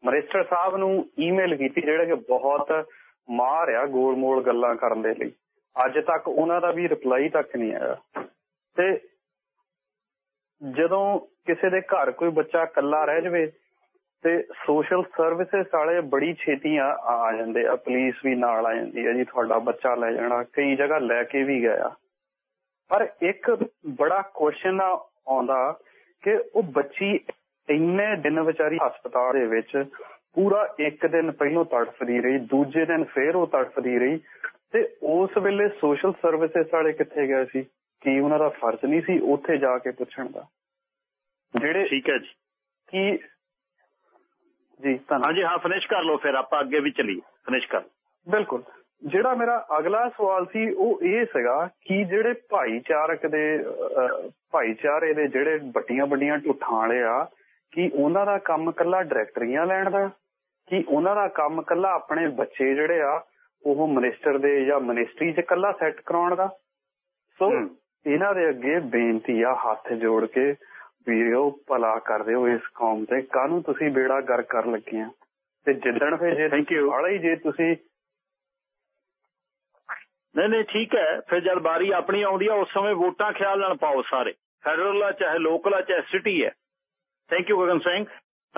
ਮਨਿਸਟਰ ਸਾਹਿਬ ਨੂੰ ਈਮੇਲ ਕੀਤੀ, ਜਿਹੜਾ ਕਿ ਬਹੁਤ ਮਾਰ ਆ ਗੋਲ-ਮੋਲ ਗੱਲਾਂ ਕਰਨ ਦੇ ਲਈ। ਅੱਜ ਤੱਕ ਉਹਨਾਂ ਦਾ ਵੀ ਰਿਪਲਾਈ ਤੱਕ ਨਹੀਂ ਆਇਆ। ਤੇ ਜਦੋਂ ਕਿਸੇ ਦੇ ਘਰ ਕੋਈ ਬੱਚਾ ਇਕੱਲਾ ਰਹਿ ਜਾਵੇ, ਤੇ ਸੋਸ਼ਲ ਸਰਵਿਸਿਜ਼ ਵਾਲੇ ਬੜੀ ਛੇਤੀ ਆ ਆ ਜਾਂਦੇ ਆ। ਪੁਲਿਸ ਵੀ ਨਾਲ ਆ ਜਾਂਦੀ ਹੈ ਜੀ, ਤੁਹਾਡਾ ਬੱਚਾ ਲੈ ਜਾਣਾ, ਕਈ ਜਗ੍ਹਾ ਲੈ ਕੇ ਵੀ ਗਿਆ। ਪਰ ਇੱਕ ਬੜਾ ਕੁਐਸਚਨ ਆਉਂਦਾ ਕਿ ਉਹ ਬੱਚੀ ਇੰਨੇ ਦਿਨ ਵਿਚਾਰੀ ਹਸਪਤਾਲ ਦੇ ਵਿੱਚ ਪੂਰਾ ਇੱਕ ਦਿਨ ਪਹਿਲਾਂ ਤੜਫਦੀ ਰਹੀ ਦੂਜੇ ਦਿਨ ਫੇਰ ਉਹ ਤੜਫਦੀ ਰਹੀ ਤੇ ਉਸ ਵੇਲੇ ਸੋਸ਼ਲ ਸਰਵਿਸਿਜ਼ ਵਾਲੇ ਕਿੱਥੇ ਗਏ ਸੀ? ਕੀ ਉਹਨਾਂ ਦਾ ਫਰਜ਼ ਨਹੀਂ ਸੀ ਉੱਥੇ ਜਾ ਕੇ ਪੁੱਛਣ ਦਾ? ਜਿਹੜੇ ਠੀਕ ਹੈ ਜੀ। ਕੀ ਜੀ ਧੰਨਵਾਦ। ਹਾਂਜੀ ਹਾਂ ਫਿਨਿਸ਼ ਕਰ ਲਓ ਫਿਰ ਆਪਾਂ ਅੱਗੇ ਵੀ ਚੱਲੀਏ। ਫਿਨਿਸ਼ ਕਰ ਬਿਲਕੁਲ। ਜਿਹੜਾ ਮੇਰਾ ਅਗਲਾ ਸਵਾਲ ਸੀ ਉਹ ਇਹ ਸੀਗਾ ਕਿ ਜਿਹੜੇ ਭਾਈਚਾਰਕ ਦੇ ਭਾਈਚਾਰੇ ਦੇ ਜਿਹੜੇ ਵੱਡੀਆਂ ਵੱਡੀਆਂ ਢੁੱਠਾਂ ਵਾਲੇ ਆ ਕਿ ਉਹਨਾਂ ਦਾ ਕੰਮ ਕੱਲਾ ਡਾਇਰੈਕਟਰੀਆਂ ਲੈਣ ਦਾ ਕਿ ਉਹਨਾਂ ਦਾ ਕੰਮ ਕੱਲਾ ਆਪਣੇ ਬੱਚੇ ਜਿਹੜੇ ਆ ਉਹ ਮਿਨਿਸਟਰ ਦੇ ਜਾਂ ਮਿਨਿਸਟਰੀ 'ਚ ਕੱਲਾ ਸੈੱਟ ਕਰਾਉਣ ਦਾ ਸੋ। ਇਹਨਾਂ ਦੇ ਅੱਗੇ ਬੇਨਤੀ ਆ ਹੱਥ ਜੋੜ ਕੇ ਵੀਰੋ ਭਲਾ ਕਰ ਦਿਓ ਇਸ ਕੌਮ ਤੇ ਕਾਹਨੂੰ ਤੁਸੀਂ ਬੇੜਾ ਗਰ ਕਰ ਲੱਗੇ ਆ ਤੇ ਜਿੱਦਣ ਫੇ ਜੇ Thank you. ਵਾਲਾ ਹੀ ਜੇ ਤੁਸੀਂ ਨਹੀਂ ਨਹੀਂ ਠੀਕ ਹੈ। ਫਿਰ ਜਦ ਬਾਰੀ ਆਪਣੀ ਆਉਂਦੀ ਆ ਉਸ ਸਮੇਂ ਵੋਟਾਂ ਖਿਆਲ ਨਾਲ ਪਾਓ ਸਾਰੇ। ਫੈਡਰਲ ਆ ਚਾਹੇ ਲੋਕਲ ਆ ਚਾਹੇ ਸਿਟੀ ਹੈ। Thank you Gagan Singh.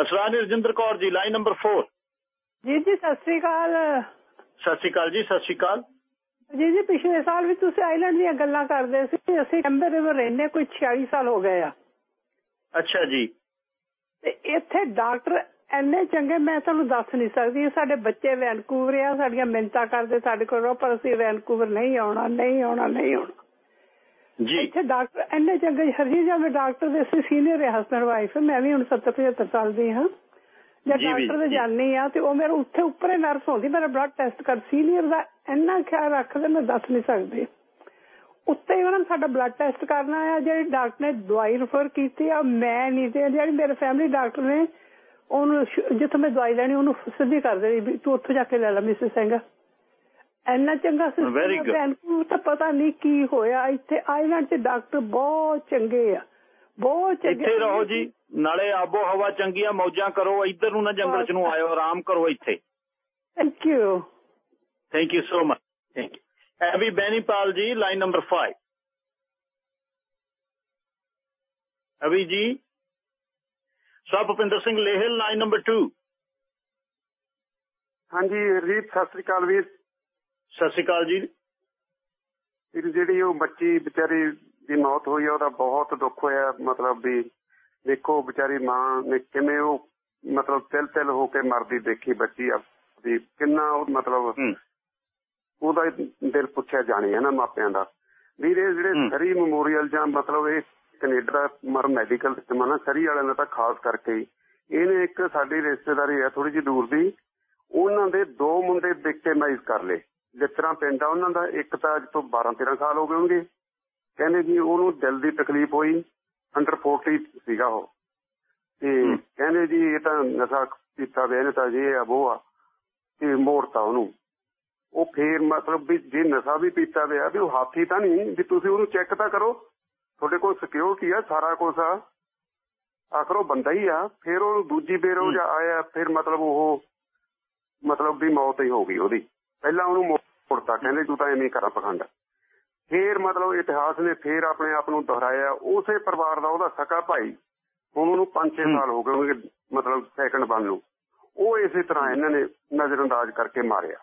Asrani Rajinder Kaur ji line number 4 ਜੀ ਜੀ ਸਤਿ ਸ੍ਰੀ ਅਕਾਲ। ਸਤਿ ਸ਼੍ਰੀ ਅਕਾਲ ਜੀ ਸਤਿ ਸ਼੍ਰੀ ਅਕਾਲ। ਜੀ ਜੀ ਪਿਛਲੇ ਸਾਲ ਵੀ ਤੁਸੀਂ ਆਈਲੈਂਡ ਦੀਆਂ ਗੱਲਾਂ ਕਰਦੇ ਸੀ। ਅਸੀਂ ਕੈਂਬਰ ਰਿਵਰ ਰਹਿੰਦੇ ਕੋਈ 46 ਸਾਲ ਹੋ ਗਏ ਆ। ਅੱਛਾ ਜੀ। ਤੇ ਇੱਥੇ ਡਾਕਟਰ ਐਨੇ ਚੰਗੇ ਮੈਂ ਤੁਹਾਨੂੰ ਦੱਸ ਨਹੀਂ ਸਕਦੀ। ਸਾਡੇ ਬੱਚੇ ਵੈਨਕੂਵਰ ਆ ਸਾਡੀਆਂ ਮਿੰਤਾ ਕਰਦੇ ਸਾਡੇ ਕੋਲ ਪਰ ਅਸੀਂ ਵੈਨਕੂਵਰ ਨਹੀਂ ਆਉਣਾ ਨਹੀਂ ਆਉਣਾ ਨਹੀਂ ਆਉਣਾ। ਜੀ। ਇੱਥੇ ਡਾਕਟਰ ਐਨੇ ਚੰਗੇ ਹਰਜੀਤ ਜੀ ਡਾਕਟਰ ਦੇ ਸੀ ਸੀਨੀਅਰ ਹਸਬੰਡ ਵਾਈਫ ਮੈਂ ਵੀ ਹੁਣ 70 75 ਸਾਲ ਦੀ ਹਾਂ। ਜੇ ਜੀ ਵੀ, ਡਾਕਟਰ ਦੇ। ਜਾਣੀ ਆ ਤੇ ਉਹ ਮੇਰੇ ਉੱਥੇ ਉੱਪਰੇ ਨਰਸ ਹੁੰਦੀ ਮੇਰਾ ਬਲੱਡ ਟੈਸਟ ਕਰ ਸੀਨੀਅਰ ਦਾ ਇੰਨਾ ਖਿਆਲ ਰੱਖਦੇ ਮੈਂ ਦੱਸ ਨਹੀਂ ਸਕਦੀ। ਉੱਤੇ ਹੀ ਉਹਨਾਂ ਨੇ ਸਾਡਾ ਬਲੱਡ ਟੈਸਟ ਕਰਨਾ ਆ ਜਿਹੜੀ ਡਾਕਟਰ ਨੇ ਦਵਾਈ ਰੈਫਰ ਕੀਤੀ ਆ ਮੈਂ ਨਹੀਂ ਤੇ ਜਿਹੜੀ ਮੇਰੇ ਫੈਮਿਲੀ ਡਾਕਟਰ ਨੇ ਉਹਨੂੰ ਜਿੱਥੋਂ ਮੈਂ ਦਵਾਈ ਲੈਣੀ ਉਹਨੂੰ ਸਿੱਧੀ ਕਰ ਦੇਣੀ ਵੀ ਤੂੰ ਉੱਥੋਂ ਜਾ ਕੇ ਲੈ ਲੈ ਮਿਸਿਸ ਸਿੰਘ ਇੰਨਾ ਚੰਗਾ good. ਵੈਨਕੂਵਰ ਤਾਂ ਪਤਾ ਨਹੀਂ ਕੀ ਹੋਇਆ। ਇੱਥੇ ਆਈਲੈਂਡ 'ਚ ਡਾਕਟਰ ਬਹੁਤ ਚੰਗੇ ਆ। ਬਹੁਤ ਚੰਗੇ ਇੱਥੇ ਰਹੋ ਜੀ ਨਾਲੇ ਆਬੋ ਹਵਾ ਚੰਗੀ ਆ ਮੌਜਾਂ ਕਰੋ ਇੱਧਰ ਨੂੰ ਨਾ ਜੰਗਲ ਚ ਨੂੰ ਆਇਓ ਆਰਾਮ ਕਰੋ ਇੱਥੇ। Thank you thank you so much thank you Avi Benipal ji line number 5 ਅਭੀ ਜੀ ਸਭ ਭੁਪਿੰਦਰ ਸਿੰਘ ਲੇਹਲ ਲਾਈਨ ਨੰਬਰ 2 ਹਾਂਜੀ ਰੀਤ ਸਤਿ ਸ੍ਰੀ ਅਕਾਲ ਵੀਰ। ਸਤਿ ਸ਼੍ਰੀ ਅਕਾਲ ਜੀ। ਵੀਰ ਜਿਹੜੀ ਉਹ ਬੱਚੀ ਵਿਚਾਰੀ ਦੀ ਮੌਤ ਹੋਈ ਉਹਦਾ ਬਹੁਤ ਦੁੱਖ ਹੋਇਆ ਮਤਲਬ ਵੀ ਦੇਖੋ ਵਿਚਾਰੀ ਮਾਂ ਨੇ ਕਿਵੇਂ ਉਹ ਮਤਲਬ ਤਿਲ ਤਿਲ ਹੋ ਕੇ ਮਰਦੀ ਦੇਖੀ ਬੱਚੀ ਆਪਦੀ ਕਿੰਨਾ ਉਹ ਮਤਲਬ ਉਹਦਾ ਦਿਲ ਪੁੱਛਿਆ ਜਾਣੇ ਹੈ ਨਾ ਮਾਪਿਆਂ ਦਾ। ਵੀਰ ਇਹ ਜਿਹੜੇ। ਸਰੀ ਮੈਮੋਰੀਅਲ ਜਾਂ ਮਤਲਬ ਇਹ ਕੈਨੇਡਾ ਦਾ ਮਰ ਮੈਡੀਕਲ ਸਿਸਟਮ ਆ ਨਾ ਸਰੀ ਵਾਲਿਆਂ ਦਾ ਤਾਂ ਖਾਸ ਕਰਕੇ ਇਹਨੇ ਇੱਕ ਸਾਡੀ ਰਿਸ਼ਤੇਦਾਰੀ ਹੈ ਥੋੜੀ ਜਿਹੀ ਦੂਰ ਦੀ। ਉਹਨਾਂ ਦੇ ਦੋ ਮੁੰਡੇ ਵਿਕਟੇਮਾਈਜ਼ ਕਰ ਲਏ। ਜਿਸ ਤਰ੍ਹਾਂ ਪਿੰਡ ਆ ਉਹਨਾਂ ਦਾ ਇੱਕ ਤਾਂ ਅੱਜ ਤੋਂ 12 13 ਸਾਲ ਹੋ ਗਏ ਹੋਣਗੇ। ਕਹਿੰਦੇ ਜੀ ਉਹਨੂੰ ਦਿਲ ਦੀ ਤਕਲੀਫ ਹੋਈ ਅੰਡਰ 40 ਸੀਗਾ ਉਹ। ਤੇ ਕਹਿੰਦੇ ਜੀ ਇਹ ਤਾਂ ਨਸ਼ਾ ਪੀਤਾ ਵੇ ਇਹਨੇ ਤਾਂ ਇਹ ਆ ਉਹ ਆ ਤੇ ਮੋੜਤਾ ਉਹਨੂੰ। ਉਹ ਫੇਰ ਮਤਲਬ ਵੀ ਜੇ ਨਸ਼ਾ ਵੀ ਪੀਤਾ ਵਿਆ ਵੀ ਉਹ ਹਾਥੀ ਤਾਂ ਨਹੀਂ ਵੀ ਤੁਸੀਂ ਉਹਨੂੰ ਚੈੱਕ ਤਾਂ ਕਰੋ। ਤੁਹਾਡੇ ਕੋਲ ਸਿਕਿਉਰਿਟੀ ਆ? ਸਾਰਾ ਕੁਝ ਆ। ਆਖਰ ਉਹ ਬੰਦਾ ਹੀ ਆ। ਫਿਰ ਉਹ ਦੂਜੀ ਬੇਰ ਉਹ ਜਾ ਆਇਆ ਫਿਰ ਮਤਲਬ ਉਹ ਮਤਲਬ ਵੀ ਮੌਤ ਹੀ ਹੋ ਗਈ ਉਹਦੀ। ਪਹਿਲਾਂ ਉਹਨੂੰ ਮੋੜਤਾ ਕਹਿੰਦੇ ਤੂੰ ਤਾਂ ਐਵੇਂ ਕਰਾਂ ਪਖੰਡ। ਫੇਰ ਮਤਲਬ ਇਤਿਹਾਸ ਨੇ ਫੇਰ ਆਪਣੇ ਆਪ ਨੂੰ ਦੁਹਰਾਇਆ। ਉਸੇ ਪਰਿਵਾਰ ਦਾ ਉਹਦਾ ਸਕਾ ਭਾਈ। ਹੁਣ ਉਹਨੂੰ 5-6 ਸਾਲ ਹੋ ਗਏ ਉਹਦੇ ਮਤਲਬ ਸੈਕੰਡ ਬਣ ਨੂੰ। ਉਹ ਇਸੇ ਤਰ੍ਹਾਂ ਇਹਨਾਂ ਨੇ ਨਜ਼ਰਅੰਦਾਜ਼ ਕਰਕੇ ਮਾਰਿਆ।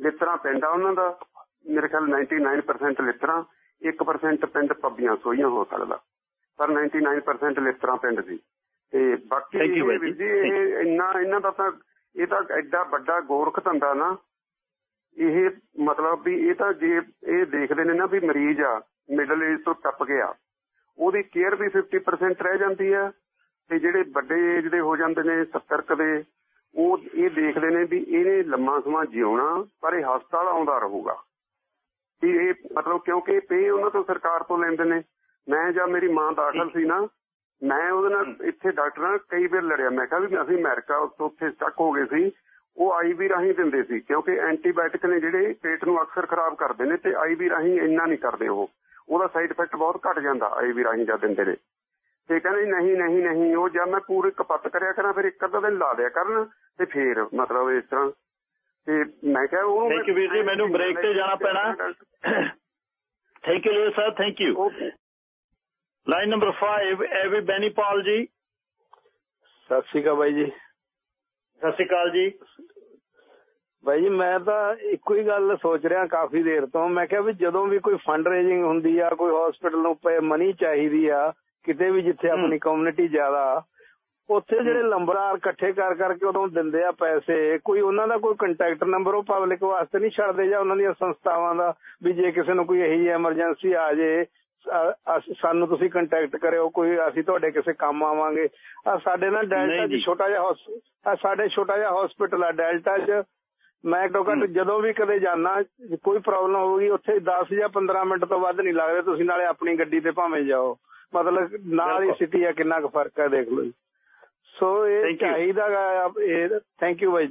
ਲਿੱਤਰਾ ਪਿੰਡ ਆ ਉਹਨਾਂ ਦਾ ਮੇਰੇ ਖਿਆਲ 99% ਲਿੱਤਰਾ 1% ਪਿੰਡ ਪੱਬੀਆਂ ਸੋਈਆਂ ਹੋ ਸਕਦਾ। ਪਰ 99% ਲਿੱਤਰਾ ਪਿੰਡ ਸੀ। ਤੇ ਬਾਕੀ ਜੀ। ਇੰਨਾ ਇਹਨਾਂ ਦਾ ਤਾਂ ਇਹ ਤਾਂ ਐਡਾ ਵੱਡਾ ਗੋਰਖ ਧੰਦਾ ਨਾ। ਇਹ ਮਤਲਬ ਵੀ ਇਹ ਤਾਂ ਜੇ ਇਹ ਦੇਖਦੇ ਨੇ ਨਾ ਵੀ ਮਰੀਜ਼ ਆ ਮਿਡਲ ਏਜ ਤੋਂ ਟੱਪ ਗਿਆ ਉਹਦੀ ਕੇਅਰ ਵੀ 50% ਰਹਿ ਜਾਂਦੀ ਹੈ ਤੇ ਜਿਹੜੇ ਵੱਡੇ ਏਜ ਦੇ ਹੋ ਜਾਂਦੇ ਨੇ 70 ਕੁ ਦੇ ਉਹ ਇਹ ਦੇਖਦੇ ਨੇ ਵੀ ਇਹਨੇ ਲੰਮਾ ਸਮਾਂ ਜਿਉਣਾ ਪਰ ਇਹ ਹਸਪਤਾਲ ਆਉਂਦਾ ਰਹੂਗਾ। ਵੀ ਇਹ ਮਤਲਬ ਕਿਉਂਕਿ ਪੇ ਉਹਨਾਂ ਤੋਂ ਸਰਕਾਰ ਤੋਂ ਲੈਂਦੇ ਨੇ। ਮੈਂ ਜਾਂ ਮੇਰੀ ਮਾਂ ਦਾਖਲ ਸੀ ਨਾ, ਮੈਂ ਉਹਦੇ ਨਾਲ ਇੱਥੇ ਡਾਕਟਰਾਂ ਨਾਲ ਕਈ ਵਾਰ ਲੜਿਆ। ਮੈਂ ਕਿਹਾ ਵੀ ਅਸੀਂ ਅਮਰੀਕਾ ਉੱਥੋਂ ਉੱਥੇ ਸਟਕ ਹੋ ਗਏ ਸੀ। ਉਹ ਆਈਵੀ ਰਾਹੀਂ ਦਿੰਦੇ ਸੀ ਕਿਉਂਕਿ ਐਂਟੀਬਾਇਓਟਿਕ ਨੇ ਜਿਹੜੇ ਪੇਟ ਨੂੰ ਅਕਸਰ ਖਰਾਬ ਕਰਦੇ ਨੇ ਤੇ ਆਈਵੀ ਰਾਹੀਂ ਇੰਨਾ ਨਹੀਂ ਕਰਦੇ ਉਹ। ਉਹਦਾ ਸਾਈਡ ਇਫੈਕਟ ਬਹੁਤ ਘਟ ਜਾਂਦਾ ਆਈਵੀ ਰਾਹੀਂ ਜਦ ਦਿੰਦੇ ਨੇ। ਤੇ ਕਹਿੰਦੇ ਨਹੀਂ ਨਹੀਂ ਨਹੀਂ, ਉਹ ਜਦ ਮੈਂ ਪੂਰੀ ਕਪੱਤ ਕਰਿਆ ਕਰਾਂ, ਫਿਰ ਇੱਕ ਅੱਧਾ ਦਿਨ ਲਾ ਦਿਆ ਕਰਨ ਤੇ ਫੇਰ ਮਤਲਬ ਇਸ ਤਰ੍ਹਾਂ ਤੇ ਮੈਂ ਕਿਹਾ ਉਹਨੂੰ ਥੈਂਕ ਯੂ ਵੀਰ ਜੀ ਮੈਨੂੰ ਬ੍ਰੇਕ ਤੇ ਜਾਣਾ ਪੈਣਾ। Thank you sir thank you okay line number 5 Avi Benipal ਜੀ। ਸਤਿ ਸ਼੍ਰੀ ਅਕਾਲ ਬਾਈ ਜੀ। ਸਤਿ ਸ਼੍ਰੀ ਅਕਾਲ ਜੀ। ਬਾਈ ਜੀ ਮੈਂ ਤਾਂ ਇੱਕੋ ਹੀ ਗੱਲ ਸੋਚ ਰਿਹਾ ਕਾਫੀ ਦੇਰ ਤੋਂ। ਮੈਂ ਕਿਹਾ ਵੀ ਜਦੋਂ ਵੀ ਕੋਈ ਫੰਡ ਰੇਜ਼ਿੰਗ ਹੁੰਦੀ ਆ ਕੋਈ ਹਸਪੀਟਲ ਨੂੰ ਮਨੀ ਚਾਹੀਦੀ ਆ ਕਿਤੇ ਵੀ ਜਿੱਥੇ ਆਪਣੀ ਕਮਿਊਨਿਟੀ ਜ਼ਿਆਦਾ ਉੱਥੇ ਜਿਹੜੇ ਲੰਬਰਾਰ ਇਕੱਠੇ ਕਰ ਕਰਕੇ ਉਦੋਂ ਦਿੰਦੇ ਆ ਪੈਸੇ ਕੋਈ ਉਹਨਾਂ ਦਾ ਕੋਈ ਕੰਟੈਕਟ ਨੰਬਰ ਉਹ ਪਬਲਿਕ ਵਾਸਤੇ ਨਹੀਂ ਛੱਡਦੇ ਜਾਂ ਉਹਨਾਂ ਦੀਆਂ ਸੰਸਥਾਵਾਂ ਦਾ ਵੀ ਜੇ ਕਿਸੇ ਨੂੰ ਕੋਈ ਇਹੀ ਐਮਰਜੈਂਸੀ ਆ ਜੇ ਸਾਨੂੰ ਤੁਸੀਂ ਕੰਟੈਕਟ ਕਰਿਓ ਕੋਈ ਅਸੀਂ ਤੁਹਾਡੇ ਕਿਸੇ ਕੰਮ ਆਵਾਂਗੇ। ਆ ਸਾਡੇ ਨਾਲ ਡੈਲਟਾ ਜੀ। 'ਚ ਛੋਟਾ ਜਿਹਾ ਆਹ ਸਾਡੇ ਛੋਟਾ ਜਿਹਾ ਹਸਪੀਟਲ ਆ ਡੈਲਟਾ 'ਚ। ਮੈਂ ਘੱਟ ਜਦੋਂ ਵੀ ਕਦੇ ਜਾਣਾ ਕੋਈ ਪ੍ਰੋਬਲਮ ਹੋਊਗੀ ਉੱਥੇ 10 ਜਾਂ 15 ਮਿੰਟ ਤੋਂ ਵੱਧ ਨਹੀਂ ਲੱਗਦੇ ਤੁਸੀਂ ਨਾਲੇ ਆਪਣੀ ਗੱਡੀ ਤੇ ਭਾਵੇਂ ਜਾਓ। ਮਤਲਬ ਨਾਲ ਹੀ। ਸਿਟੀ ਆ ਕਿੰਨਾ ਕੁ ਫ਼ਰਕ ਹੈ ਦੇਖ ਲਓ ਜੀ। ਸੋ ਇਹ. ਚਾਹੀਦਾ ਇਹ ਥੈਂਕ ਯੂ ਬਾਈ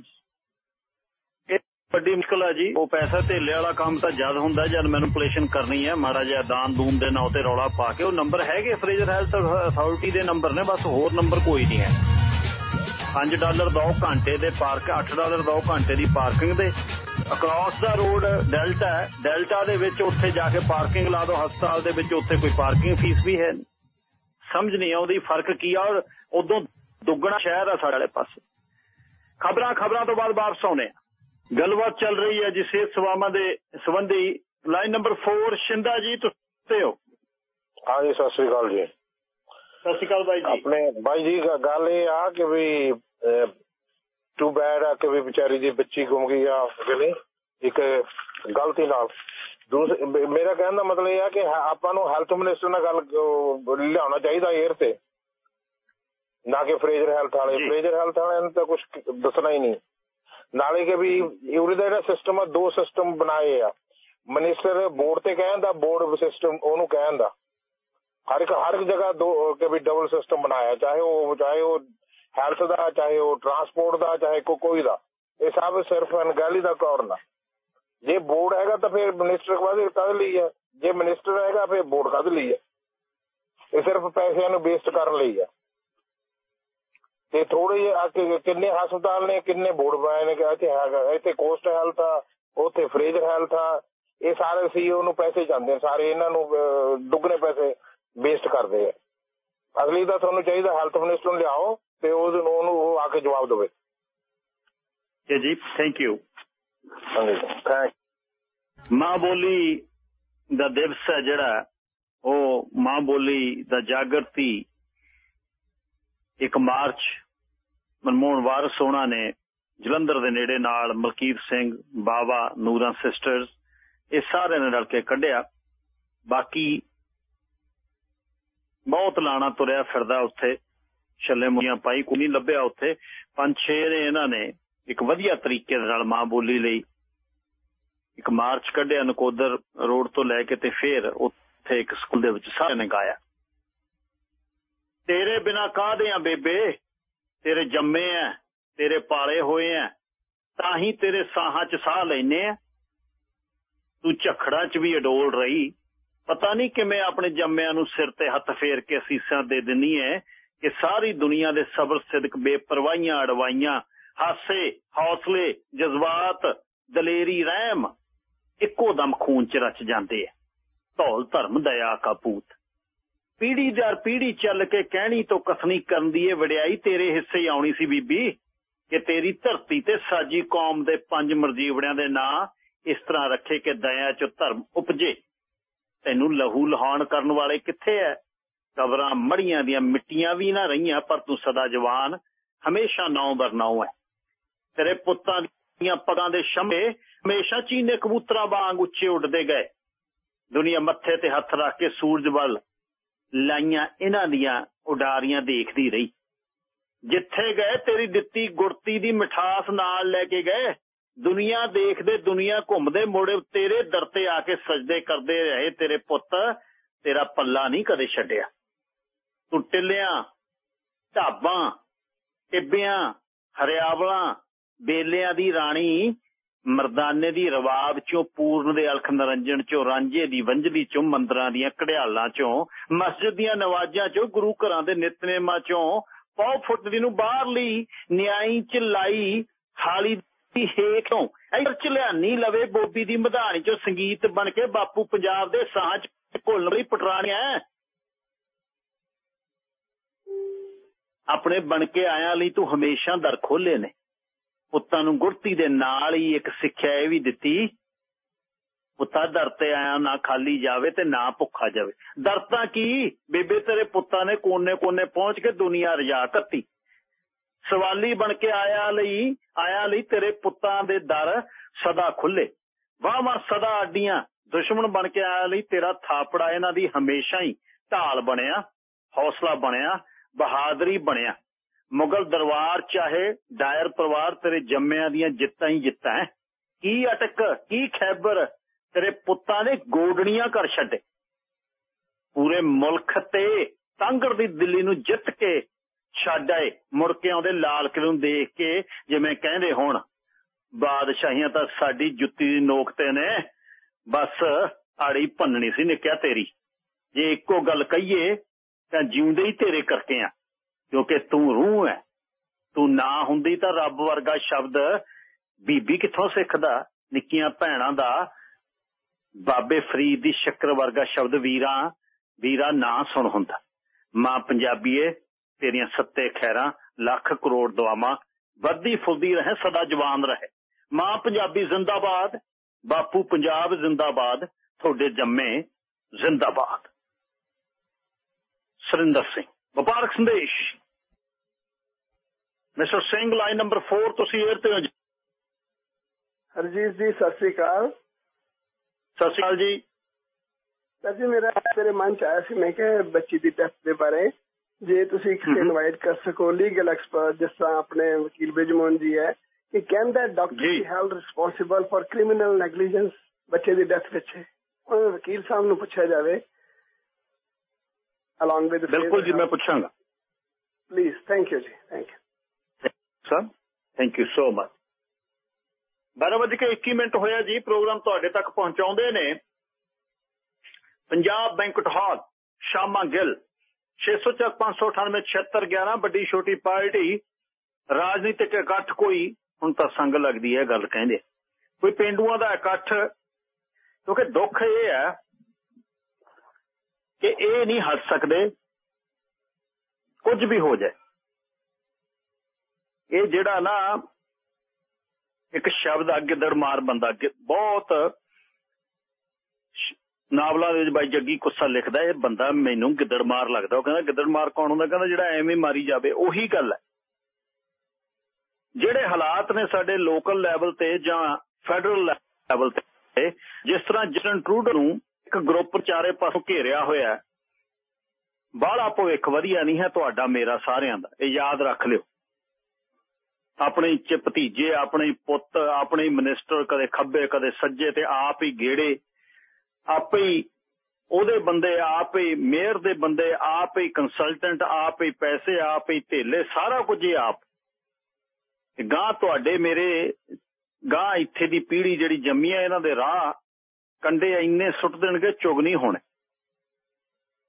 ਵੱਡੀ ਮੁਸ਼ਕਲ ਹੈ ਜੀ। ਉਹ ਪੈਸਾ ਧੇਲੇ ਵਾਲਾ ਕੰਮ ਤਾਂ ਜਦ ਹੁੰਦਾ ਜਦ ਮੈਨੂਪੂਲੇਸ਼ਨ ਕਰਨੀ ਹੈ। ਜਿਹਾ ਦਾਨ ਦੂਨ ਦੇ ਨਾਂ ਤੇ ਰੌਲਾ ਪਾ ਕੇ ਉਹ ਨੰਬਰ ਹੈਗੇ ਫਰੇਜ਼ਰ ਹੈਲਥ ਅਥਾਰਟੀ ਦੇ ਨੰਬਰ ਨੇ ਬਸ ਹੋਰ ਨੰਬਰ ਕੋਈ ਨਹੀਂ ਹੈ। 5 ਡਾਲਰ ਦੋ ਘੰਟੇ ਦੇ ਪਾਰਕ 8 ਡਾਲਰ ਦੋ ਘੰਟੇ ਦੀ ਪਾਰਕਿੰਗ ਦੇ। ਅਕ੍ਰੋਸ ਦਾ ਰੋਡ ਡੈਲਟਾ ਹੈ। ਡੈਲਟਾ ਦੇ ਵਿੱਚ ਉੱਥੇ ਜਾ ਕੇ ਪਾਰਕਿੰਗ ਲਾ ਦਿਓ। ਹਸਪਤਾਲ ਦੇ ਵਿੱਚ ਉੱਥੇ ਕੋਈ ਪਾਰਕਿੰਗ ਫੀਸ ਵੀ ਹੈ। ਸਮਝ ਨਹੀਂ ਆਉਂਦੀ ਫ਼ਰਕ ਕੀ ਆ? ਔਰ ਉਦੋਂ ਦੁੱਗਣਾ ਸ਼ਹਿਰ ਆ ਸਾਡੇ ਵਾਲੇ ਪਾਸੇ। ਖਬਰਾਂ ਖਬਰਾਂ ਤੋਂ ਬਾਅਦ ਵਾਪਸ ਆਉਣੇ ਆ ਗੱਲਬਾਤ ਚੱਲ ਰਹੀ ਹੈ ਜੀ ਸਿਹਤ ਸੇਵਾਵਾਂ ਦੇ ਸੰਬੰਧੀ। ਲਾਈਨ ਨੰਬਰ 4 ਸ਼ਿੰਦਾ ਜੀ ਤੁਸੀਂ ਹੋ? ਹਾਂਜੀ ਸਤਿ ਸ੍ਰੀ ਅਕਾਲ ਜੀ। ਸਤਿ ਸ਼੍ਰੀ ਅਕਾਲ ਬਾਈ ਜੀ। ਆਪਣੇ ਬਾਈ ਜੀ ਗੱਲ ਇਹ ਆ ਕਿ ਵੀ ਟੂ ਬੈਡ ਆ ਕਿ ਵੀ ਵਿਚਾਰੀ ਦੀ ਬੱਚੀ ਗੁੰਮ ਗਈ ਆ ਨਹੀਂ? ਇੱਕ ਗਲਤੀ ਨਾਲ। ਮੇਰਾ ਕਹਿਣ ਦਾ ਮਤਲਬ ਇਹ ਆ ਕਿ ਹ- ਆਪਾਂ ਨੂੰ ਹੈਲਥ ਮਿਨਿਸਟਰ ਨਾਲ ਗੱਲ ਲਿਆਉਣਾ ਚਾਹੀਦਾ 에ਅਰ ਤੇ। ਨਾ ਕਿ ਫਰੇਜ਼ਰ ਹੈਲਥ ਵਾਲੇ। ਫਰੇਜ਼ਰ ਹੈਲਥ ਵਾਲਿਆਂ ਨੂੰ ਤਾਂ ਕੁਝ ਦੱਸਣਾ ਹੀ ਨਹੀਂ। ਨਾਲੇ ਕਿ ਵੀ ਉਰੇ ਦਾ ਜਿਹੜਾ ਸਿਸਟਮ ਆ ਦੋ ਸਿਸਟਮ ਬਣਾਏ ਆ। ਮਿਨਿਸਟਰ ਬੋਰਡ ਤੇ ਕਹਿੰਦਾ ਬੋਰਡ ਸਿਸਟਮ ਉਹਨੂੰ ਕਹਿੰਦਾ ਹਰ ਇੱਕ ਹਰ ਇੱਕ ਜਗ੍ਹਾ ਦੋ ਕਿ ਵੀ ਡਬਲ ਸਿਸਟਮ ਬਣਾਇਆ ਚਾਹੇ ਉਹ ਚਾਹੇ ਉਹ ਹੈਲਥ ਦਾ ਚਾਹੇ ਉਹ ਟਰਾਂਸਪੋਰਟ ਦਾ ਚਾਹੇ ਕੋ ਕੋਈ ਦਾ। ਇਹ ਸਭ ਸਿਰਫ ਅਣਗਹਿਲੀ ਦਾ ਕਾਰਨ ਆ। ਜੇ ਬੋਰਡ ਹੈਗਾ ਤਾਂ ਫਿਰ ਮਿਨਿਸਟਰ ਕਾਹਦੇ ਕਾਹਦੇ ਲਈ ਹੈ ਜੇ ਮਿਨਿਸਟਰ ਹੈਗਾ ਫਿਰ ਬੋਰਡ ਕਾਹਦੇ ਲਈ ਹੈ ਇਹ ਸਿਰਫ ਪੈਸਿਆਂ ਨੂੰ ਵੇਸਟ ਕਰਨ ਲਈ ਹੈ ਤੇ ਥੋੜੇ ਜਿਹੇ ਆ ਕਿ ਕਿੰਨੇ ਹਸਪਤਾਲ ਨੇ ਕਿੰਨੇ ਬੋਰਡ ਬਣਾਏ ਨੇ ਕਿ ਇੱਥੇ ਹੈਗਾ ਇੱਥੇ ਕੋਸਟ ਹੈਲਥ ਆ ਉੱਥੇ ਫਰੇਜ਼ਰ ਹੈਲਥ ਆ ਇਹ ਸਾਰੇ ਸੀਓ ਨੂੰ ਪੈਸੇ ਜਾਂਦੇ ਨੇ ਸਾਰੇ ਇਹਨਾਂ ਨੂੰ ਦੁੱਗਣੇ ਪੈਸੇ ਵੇਸਟ ਕਰਦੇ ਆ। ਅਗਲੀ ਦਾ ਤੁਹਾਨੂੰ ਚਾਹੀਦਾ ਹੈਲਥ ਮਿਨਿਸਟਰ ਨੂੰ ਲਿਆਓ ਤੇ ਉਹਨੂੰ ਉਹਨੂੰ ਉਹ ਆ ਕੇ ਜਵਾਬ ਦੇਵੇ। ਜੀ ਜੀ ਥੈਂਕ ਯੂ ਮਾਂ ਬੋਲੀ ਦਾ ਦਿਵਸ ਹੈ ਜਿਹੜਾ ਉਹ ਮਾਂ ਬੋਲੀ ਦਾ ਜਾਗਰਤੀ ਇੱਕ ਮਾਰਚ ਮਨਮੋਹਨ ਵਾਰਸ ਹੋਣਾ ਨੇ ਜਲੰਧਰ ਦੇ ਨੇੜੇ ਨਾਲ ਮਲਕੀਤ ਸਿੰਘ, ਬਾਵਾ, ਨੂਰਾਂ ਸਿਸਟਰਸ ਇਹ ਸਾਰਿਆਂ ਨੇ ਰਲ ਕੇ ਕੱਢਿਆ। ਬਾਕੀ ਬਹੁਤ ਲਾਣਾ ਤੁਰਿਆ ਫਿਰਦਾ ਉੱਥੇ, ਛੱਲੇ ਮੁੰਡੀਆਂ ਪਾਈ ਕੋਈ ਨਹੀਂ ਲੱਭਿਆ ਉੱਥੇ। ਪੰਜ ਛੇ ਨੇ ਇਹਨਾਂ ਨੇ ਇੱਕ ਵਧੀਆ ਤਰੀਕੇ ਦੇ ਨਾਲ ਮਾਂ ਬੋਲੀ ਲਈ। ਇੱਕ ਮਾਰਚ ਕੱਢਿਆ ਨਕੋਦਰ ਰੋਡ ਤੋਂ ਲੈ ਕੇ ਤੇ ਫੇਰ ਉੱਥੇ ਇੱਕ ਸਕੂਲ ਦੇ ਵਿੱਚ ਸਾਰਿਆਂ ਨੇ ਗਾਇਆ। ਤੇਰੇ ਬਿਨਾ ਕਾਹਦੇ ਆ ਬੇਬੇ? ਤੇਰੇ ਜੰਮੇ ਆ, ਤੇਰੇ ਪਾਲੇ ਹੋਏ ਆ, ਤਾਂ ਹੀ ਤੇਰੇ ਸਾਹਾਂ 'ਚ ਸਾਹ ਲੈਨੇ ਆ। ਤੂੰ ਝਖੜਾ 'ਚ ਵੀ ਅਡੋਲ ਰਹੀ। ਪਤਾ ਨਹੀਂ ਕਿਵੇਂ ਆਪਣੇ ਜੰਮਿਆਂ ਨੂੰ ਸਿਰ ਤੇ ਹੱਥ ਫੇਰ ਕੇ ਅਸੀਸਾਂ ਦੇ ਦਿੰਨੀ ਐ ਕਿ ਸਾਰੀ ਦੁਨੀਆ ਦੇ ਸਬਰ ਸਿਦਕ ਬੇਪਰਵਾਹੀਆਂ ਅੜਵਾਈਆਂ, ਹਾਸੇ, ਹੌਸਲੇ, ਜਜ਼ਬਾਤ, ਦਲੇਰੀ, ਰਹਿਮ ਇੱਕੋ ਦਮ ਖੂਨ 'ਚ ਰਚ ਜਾਂਦੇ ਐ। ਧੌਲ ਧਰਮ ਦਇਆ ਕਾਪੂਤ ਪੀੜੀ ਦਰ ਪੀੜੀ ਚੱਲ ਕੇ ਕਹਿਣੀ ਤੋਂ ਕਥਨੀ ਕਰਨ ਦੀ ਇਹ ਵਡਿਆਈ ਤੇਰੇ ਹਿੱਸੇ ਆਉਣੀ ਸੀ ਬੀਬੀ ਕਿ ਤੇਰੀ ਧਰਤੀ ਤੇ ਸਾਜੀ ਕੌਮ ਦੇ ਪੰਜ ਮਰਜੀਵੜਿਆਂ ਦੇ ਨਾਂ ਇਸ ਤਰ੍ਹਾਂ ਰੱਖੇ ਕਿ ਦਇਆ 'ਚ ਧਰਮ ਉਪਜੇ। ਤੈਨੂੰ ਲਹੂ ਲਹਾਣ ਕਰਨ ਵਾਲੇ ਕਿੱਥੇ ਐ? ਕਬਰਾਂ ਮੜੀਆਂ ਦੀਆਂ ਮਿੱਟੀਆਂ ਵੀ ਨਾ ਰਹੀਆਂ, ਪਰ ਤੂੰ ਸਦਾ ਜਵਾਨ, ਹਮੇਸ਼ਾ ਨੌ ਬਰਨਾਉ ਐ। ਤੇਰੇ ਪੁੱਤਾਂ ਦੀਆਂ ਪਗਾਂ ਦੇ ਸ਼ੰਮੇ ਹਮੇਸ਼ਾ ਚੀਨੇ ਕਬੂਤਰਾਂ ਵਾਂਗ ਉੱਚੇ ਉੱਡਦੇ ਗਏ। ਦੁਨੀਆ ਮੱਥੇ ਤੇ ਹੱਥ ਰੱਖ ਕੇ ਸੂਰਜ ਵੱਲ ਲਾਈਆਂ ਇਹਨਾਂ ਦੀਆਂ ਉਡਾਰੀਆਂ ਦੇਖਦੀ ਰਹੀ। ਜਿੱਥੇ ਗਏ, ਤੇਰੀ ਦਿੱਤੀ ਗੁਰਤੀ ਦੀ ਮਿਠਾਸ ਨਾਲ ਲੈ ਕੇ ਗਏ। ਦੁਨੀਆ ਦੇਖਦੇ, ਦੁਨੀਆ ਘੁੰਮਦੇ, ਮੋੜੇ ਤੇਰੇ ਦਰ ਤੇ ਆ ਕੇ ਸਜਦੇ ਕਰਦੇ ਰਹੇ। ਤੇਰੇ ਪੁੱਤ ਤੇਰਾ ਪੱਲਾ ਨਹੀਂ ਕਦੇ ਛੱਡਿਆ। ਤੂੰ ਟਿੱਲਿਆਂ, ਢਾਬਾਂ, ਟਿੱਬਿਆਂ, ਹਰਿਆਵਲਾਂ, ਬੇਲਿਆਂ ਦੀ ਰਾਣੀ ਮਰਦਾਨੇ ਦੀ ਰਵਾਬ ਚੋਂ ਪੂਰਨ ਦੇ ਅਲਖ ਨਰੰਜਨ ਚੋਂ ਰਾਂਝੇ ਦੀ ਵੰਜਲੀ ਚੋਂ ਮੰਦਰਾਂ ਦੀਆਂ ਕੜਿਆਲਾਂ ਚੋਂ, ਮਸਜਿਦ ਦੀਆਂ ਨਵਾਜ਼ਾਂ ਚੋਂ ਗੁਰੂ ਘਰਾਂ ਦੇ ਨਿਤਨੇਮਾਂ ਚੋਂ ਪੌ ਫੁੱਟਦੀ ਨੂੰ ਬਾਹਰ ਲਈ, ਨਿਆਈ ਚ ਲਾਈ, ਹਾਲੀ ਦੀ ਹੇਠੋਂ ਇੱਧਰ ਚਲਿਆਨੀ ਲਵੇ ਬੋਬੀ ਦੀ ਮਧਾਣੀ ਚੋਂ ਸੰਗੀਤ ਬਣ ਕੇ ਬਾਪੂ ਪੰਜਾਬ ਦੇ ਸਾਹ ਚ ਘੁਲਣ ਵਾਲੀ ਪਟਰਾਣਿਆ। ਆਪਣੇ ਬਣ ਕੇ ਆਇਆਂ ਲਈ ਤੂੰ ਹਮੇਸ਼ਾ ਦਰ ਖੋਲੇ ਨੇ। ਪੁੱਤਾਂ ਨੂੰ ਗੁਰਤੀ ਦੇ ਨਾਲ ਹੀ ਇੱਕ ਸਿੱਖਿਆ ਇਹ ਵੀ ਦਿੱਤੀ, ਪੁੱਤਾ ਦਰ ਤੇ ਆਇਆ, ਨਾ ਖਾਲੀ ਜਾਵੇ ਤੇ ਨਾ ਭੁੱਖਾ ਜਾਵੇ। ਦਰ ਤਾਂ ਕੀ? ਬੇਬੇ ਤੇਰੇ ਪੁੱਤਾਂ ਨੇ ਕੋਨੇ-ਕੋਨੇ ਪਹੁੰਚ ਕੇ ਦੁਨੀਆ ਰਜਾ ਕੱਤੀ। ਸਵਾਲੀ ਬਣ ਕੇ ਆਇਆ ਲਈ ਆਇਆ ਲਈ ਤੇਰੇ ਪੁੱਤਾਂ ਦੇ ਦਰ ਸਦਾ ਖੁੱਲੇ। ਵਾਹ ਵਾਹ ਸਦਾ ਅੱਡੀਆਂ। ਦੁਸ਼ਮਣ ਬਣ ਕੇ ਆਇਆ ਲਈ ਤੇਰਾ ਥਾਪੜਾ ਇਹਨਾਂ ਦੀ ਹਮੇਸ਼ਾ ਹੀ ਢਾਲ ਬਣਿਆ, ਹੌਸਲਾ ਬਣਿਆ, ਬਹਾਦਰੀ ਬਣਿਆ। ਮੁਗਲ ਦਰਬਾਰ ਚਾਹੇ ਡਾਇਰ ਪਰਿਵਾਰ ਤੇਰੇ ਜੰਮਿਆਂ ਦੀਆਂ ਜਿੱਤਾਂ ਹੀ ਜਿੱਤਾਂ ਕੀ ਅਟਕ, ਕੀ ਖੈਬਰ ਤੇਰੇ ਪੁੱਤਾਂ ਨੇ ਗੋਡਣੀਆਂ ਕਰ ਛੱਡੇ? ਪੂਰੇ ਮੁਲਕ ਤੇ ਤੰਗੜ ਦੀ ਦਿੱਲੀ ਨੂੰ ਜਿੱਤ ਕੇ ਛੱਡ ਆਏ। ਮੁੜ ਕੇ ਆਉਂਦੇ ਲਾਲ ਕਿਲੇ ਨੂੰ ਦੇਖ ਕੇ ਜਿਵੇਂ ਕਹਿੰਦੇ ਹੋਣ, ਬਾਦਸ਼ਾਹੀਆਂ ਤਾਂ ਸਾਡੀ ਜੁੱਤੀ ਦੀ ਨੋਕ ਤੇ ਨੇ, ਬਸ ਆੜੀ ਭੰਨਣੀ ਸੀ ਨਿਕਿਆ ਤੇਰੀ। ਜੇ ਇੱਕੋ ਗੱਲ ਕਹੀਏ ਤਾਂ ਜਿਉਂਦੇ ਹੀ ਤੇਰੇ ਕਰਕੇ ਆ। ਕਿਉਂਕਿ ਤੂੰ ਰੂਹ ਹੈ। ਤੂੰ ਨਾ ਹੁੰਦੀ ਤਾਂ ਰੱਬ ਵਰਗਾ ਸ਼ਬਦ ਬੀਬੀ ਕਿੱਥੋਂ ਸਿੱਖਦਾ? ਨਿੱਕੀਆਂ ਭੈਣਾਂ ਦਾ ਬਾਬੇ ਫਰੀਦ ਦੀ ਸ਼ੱਕਰ ਵਰਗਾ ਸ਼ਬਦ ਵੀਰਾਂ, ਵੀਰਾ ਨਾ ਸੁਣ ਹੁੰਦਾ। ਮਾਂ ਪੰਜਾਬੀਏ, ਤੇਰੀਆਂ ਸੱਤੇ ਖੈਰਾਂ, ਲੱਖ ਕਰੋੜ ਦੁਆਵਾਂ, ਵੱਧਦੀ ਫੁੱਲਦੀ ਰਹੇ, ਸਦਾ ਜਵਾਨ ਰਹੇ। ਮਾਂ ਪੰਜਾਬੀ ਜ਼ਿੰਦਾਬਾਦ, ਬਾਪੂ ਪੰਜਾਬ ਜ਼ਿੰਦਾਬਾਦ, ਤੁਹਾਡੇ ਜੰਮੇ ਜ਼ਿੰਦਾਬਾਦ। ਸਰਿੰਦਰ ਸਿੰਘ। ਵਪਾਰਕ ਸੰਦੇਸ਼। ਮਿਸਟਰ ਸਿੰਘ ਲਾਈਨ ਨੰਬਰ 4 ਤੁਸੀਂ 에ਅਰ ਤੇ ਹੋ ਜੀ? ਹਰਜੀਤ ਜੀ ਸਤਿ ਸ੍ਰੀ ਅਕਾਲ। ਸਤਿ ਸ਼੍ਰੀ ਅਕਾਲ ਜੀ। ਜੀ ਮੇਰਾ ਮੇਰੇ ਮਨ ਚ ਆਇਆ ਸੀ ਮੈਂ ਕਿਹਾ ਬੱਚੀ ਦੀ ਟੈਸਟ ਦੇ ਬਾਰੇ। ਜੇ ਤੁਸੀਂ ਕਿਸੇ ਇਨਵਾਈਟ ਕਰ ਸਕੋ ਲੀਗਲ ਐਕਸਪਰਟ ਜਿਸ ਤਰ੍ਹਾਂ ਆਪਣੇ ਵਕੀਲ ਬਿਜਮੋਹਨ ਜੀ ਹੈ ਕਿ can that doctor be held responsible for criminal negligence ਬੱਚੇ ਦੀ ਡੈਥ ਵਿੱਚ। ਉਹਨਾਂ ਵਕੀਲ ਸਾਹਿਬ ਨੂੰ ਪੁੱਛਿਆ ਜਾਵੇ along with ਬਿਲਕੁਲ ਜੀ ਮੈਂ ਪੁੱਛਾਂਗਾ ਪਲੀਜ਼ ਥੈਂਕ ਯੂ ਜੀ thank you sir thank you so much 12 ਵਜੇ ਕੇ 21 ਮਿੰਟ ਹੋਇਆ ਜੀ ਪ੍ਰੋਗਰਾਮ ਤੁਹਾਡੇ ਤੱਕ ਪਹੁੰਚਾਉਂਦੇ ਨੇ ਪੰਜਾਬ ਬੈਂਕਟ ਹਾਲ ਸ਼ਾਮਾ ਗਿੱਲ 604 598 7611 ਵੱਡੀ ਛੋਟੀ ਪਾਰਟੀ ਰਾਜਨੀਤਿਕ ਇਕੱਠ ਕੋਈ ਹੁਣ ਤਾਂ ਸੰਗ ਲੱਗਦੀ ਹੈ ਗੱਲ ਕਹਿੰਦੇ ਕੋਈ ਪਿੰਡੂਆਂ ਦਾ ਇਕੱਠ ਕਿਉਂਕਿ ਦੁੱਖ ਇਹ ਹੈ ਕਿ ਇਹ ਨਹੀਂ ਹਟ ਸਕਦੇ, ਕੁਝ ਵੀ ਹੋ ਜਾਏ। ਇਹ ਜਿਹੜਾ ਨਾ ਇੱਕ ਸ਼ਬਦ ਆ ਗਿੱਦੜ ਮਾਰ ਬੰਦਾ ਬਹੁਤ ਨਾਵਲਾਂ ਦੇ ਵਿੱਚ ਬਾਈ ਜੱਗੀ ਕੁੱਸਾ ਲਿਖਦਾ, ਇਹ ਬੰਦਾ ਮੈਨੂੰ ਗਿੱਦੜ ਮਾਰ ਲੱਗਦਾ। ਉਹ ਕਹਿੰਦਾ, ਗਿੱਦੜ ਮਾਰ ਕੌਣ ਹੁੰਦਾ? ਕਹਿੰਦਾ, ਜਿਹੜਾ ਐਵੇਂ ਮਾਰੀ ਜਾਵੇ, ਉਹੀ ਗੱਲ ਹੈ। ਜਿਹੜੇ ਹਾਲਾਤ ਨੇ ਸਾਡੇ ਲੋਕਲ ਲੈਵਲ ਤੇ ਜਾਂ ਫੈਡਰਲ ਲੈਵਲ ਤੇ, ਜਿਸ ਤਰ੍ਹਾਂ ਜਸਟਨ ਟਰੂਡੋ ਨੂੰ ਇੱਕ ਗਰੁੱਪ ਚਾਰੇ ਪਾਸੋਂ ਘੇਰਿਆ ਹੋਇਆ ਹੈ। ਬਾਹਲਾ ਭਵਿੱਖ ਵਧੀਆ ਨਹੀਂ ਹੈ ਤੁਹਾਡਾ, ਮੇਰਾ ਸਾਰਿਆਂ ਦਾ। ਇਹ ਯਾਦ ਰੱਖ ਲਿਓ। ਆਪਣੇ ਚ ਭਤੀਜੇ, ਆਪਣੇ ਪੁੱਤ, ਆਪਣੇ ਮਿਨਿਸਟਰ ਕਦੇ ਖੱਬੇ, ਕਦੇ ਸੱਜੇ ਤੇ ਆਪ ਹੀ ਗੇੜੇ। ਆਪੇ ਹੀ ਉਹਦੇ ਬੰਦੇ, ਆਪ ਹੀ ਮੇਅਰ ਦੇ ਬੰਦੇ, ਆਪ ਹੀ ਕੰਸਲਟੈਂਟ ਆਪ ਹੀ ਪੈਸੇ, ਆਪ ਹੀ ਢੇਲੇ ਸਾਰਾ ਕੁਝ ਹੀ ਆਪ। ਗਾਂ ਤੁਹਾਡੇ ਮੇਰੇ ਗਾਂ ਇੱਥੇ ਦੀ ਪੀੜ੍ਹੀ ਜਿਹੜੀ ਜੰਮੀ ਹੈ, ਇਹਨਾਂ ਦੇ ਰਾਹ ਕੰਡੇ ਇੰਨੇ ਸੁੱਟ ਦੇਣਗੇ, ਚੁਗ ਨਹੀਂ ਹੋਣੇ।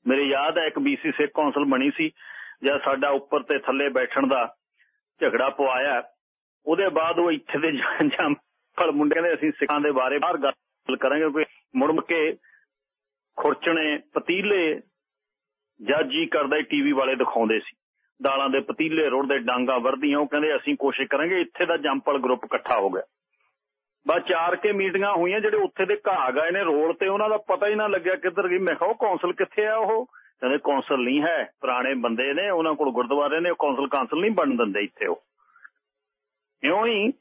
ਮੇਰੇ ਯਾਦ ਹੈ, ਇੱਕ ਬੀਸੀ ਸਿੱਖ ਕੌਂਸਲ ਬਣੀ ਸੀ, ਜਦ ਸਾਡਾ ਉੱਪਰ ਤੇ ਥੱਲੇ ਬੈਠਣ ਦਾ ਝਗੜਾ ਪਵਾਇਆ। ਉਹਦੇ ਬਾਅਦ ਉਹ ਇੱਥੇ ਦੇ ਜੰਪਲ ਮੁੰਡੇ ਨੇ ਅਸੀਂ ਸਿੱਖਾਂ ਦੇ ਬਾਰੇ ਬਾਹਰ ਗੱਲ ਕਰਾਂਗੇ, ਕੋਈ ਮੁੜ ਕੇ ਖੁਰਚਣੇ, ਪਤੀਲੇ ਜੱਜ ਜੀ ਕਰਦਾ ਟੀਵੀ ਵਾਲੇ ਦਿਖਾਉਂਦੇ ਸੀ। ਦਾਲਾਂ ਦੇ ਪਤੀਲੇ ਰੋੜ ਦੇ ਡਾਂਗਾ ਵਰਦੀਆਂ, ਉਹ ਕਹਿੰਦੇ ਅਸੀਂ ਕੋਸ਼ਿਸ਼ ਕਰਾਂਗੇ, ਇੱਥੇ ਦਾ ਜੰਪਲ ਗਰੁੱਪ ਇਕੱਠਾ ਹੋ ਗਿਆ। ਬਸ ਚਾਰ ਕੇ ਮੀਟਿੰਗਾਂ ਹੋਈਆਂ ਜਿਹੜੇ ਉੱਥੇ ਦੇ ਘਾ ਗਏ ਨੇ ਰੋਡ ਤੇ ਉਹਨਾਂ ਦਾ ਪਤਾ ਹੀ ਨਾ ਲੱਗਿਆ ਕਿੱਧਰ ਗਈ। ਮੈਂ ਕਿਹਾ, ਉਹ ਕੌਂਸਲ ਕਿੱਥੇ ਆ ਉਹ? ਕਹਿੰਦੇ, ਕੌਂਸਲ ਨਹੀਂ ਹੈ, ਪੁਰਾਣੇ ਬੰਦੇ ਨੇ, ਉਹਨਾਂ ਕੋਲ ਗੁਰਦੁਆਰੇ ਨੇ, ਕੌਂਸਲ ਕਾਉਂਸਲ ਨਹੀਂ ਬਣ ਦਿੰਦੇ ਇੱਥੇ ਉਹ। ਇਉਂ ਹੀ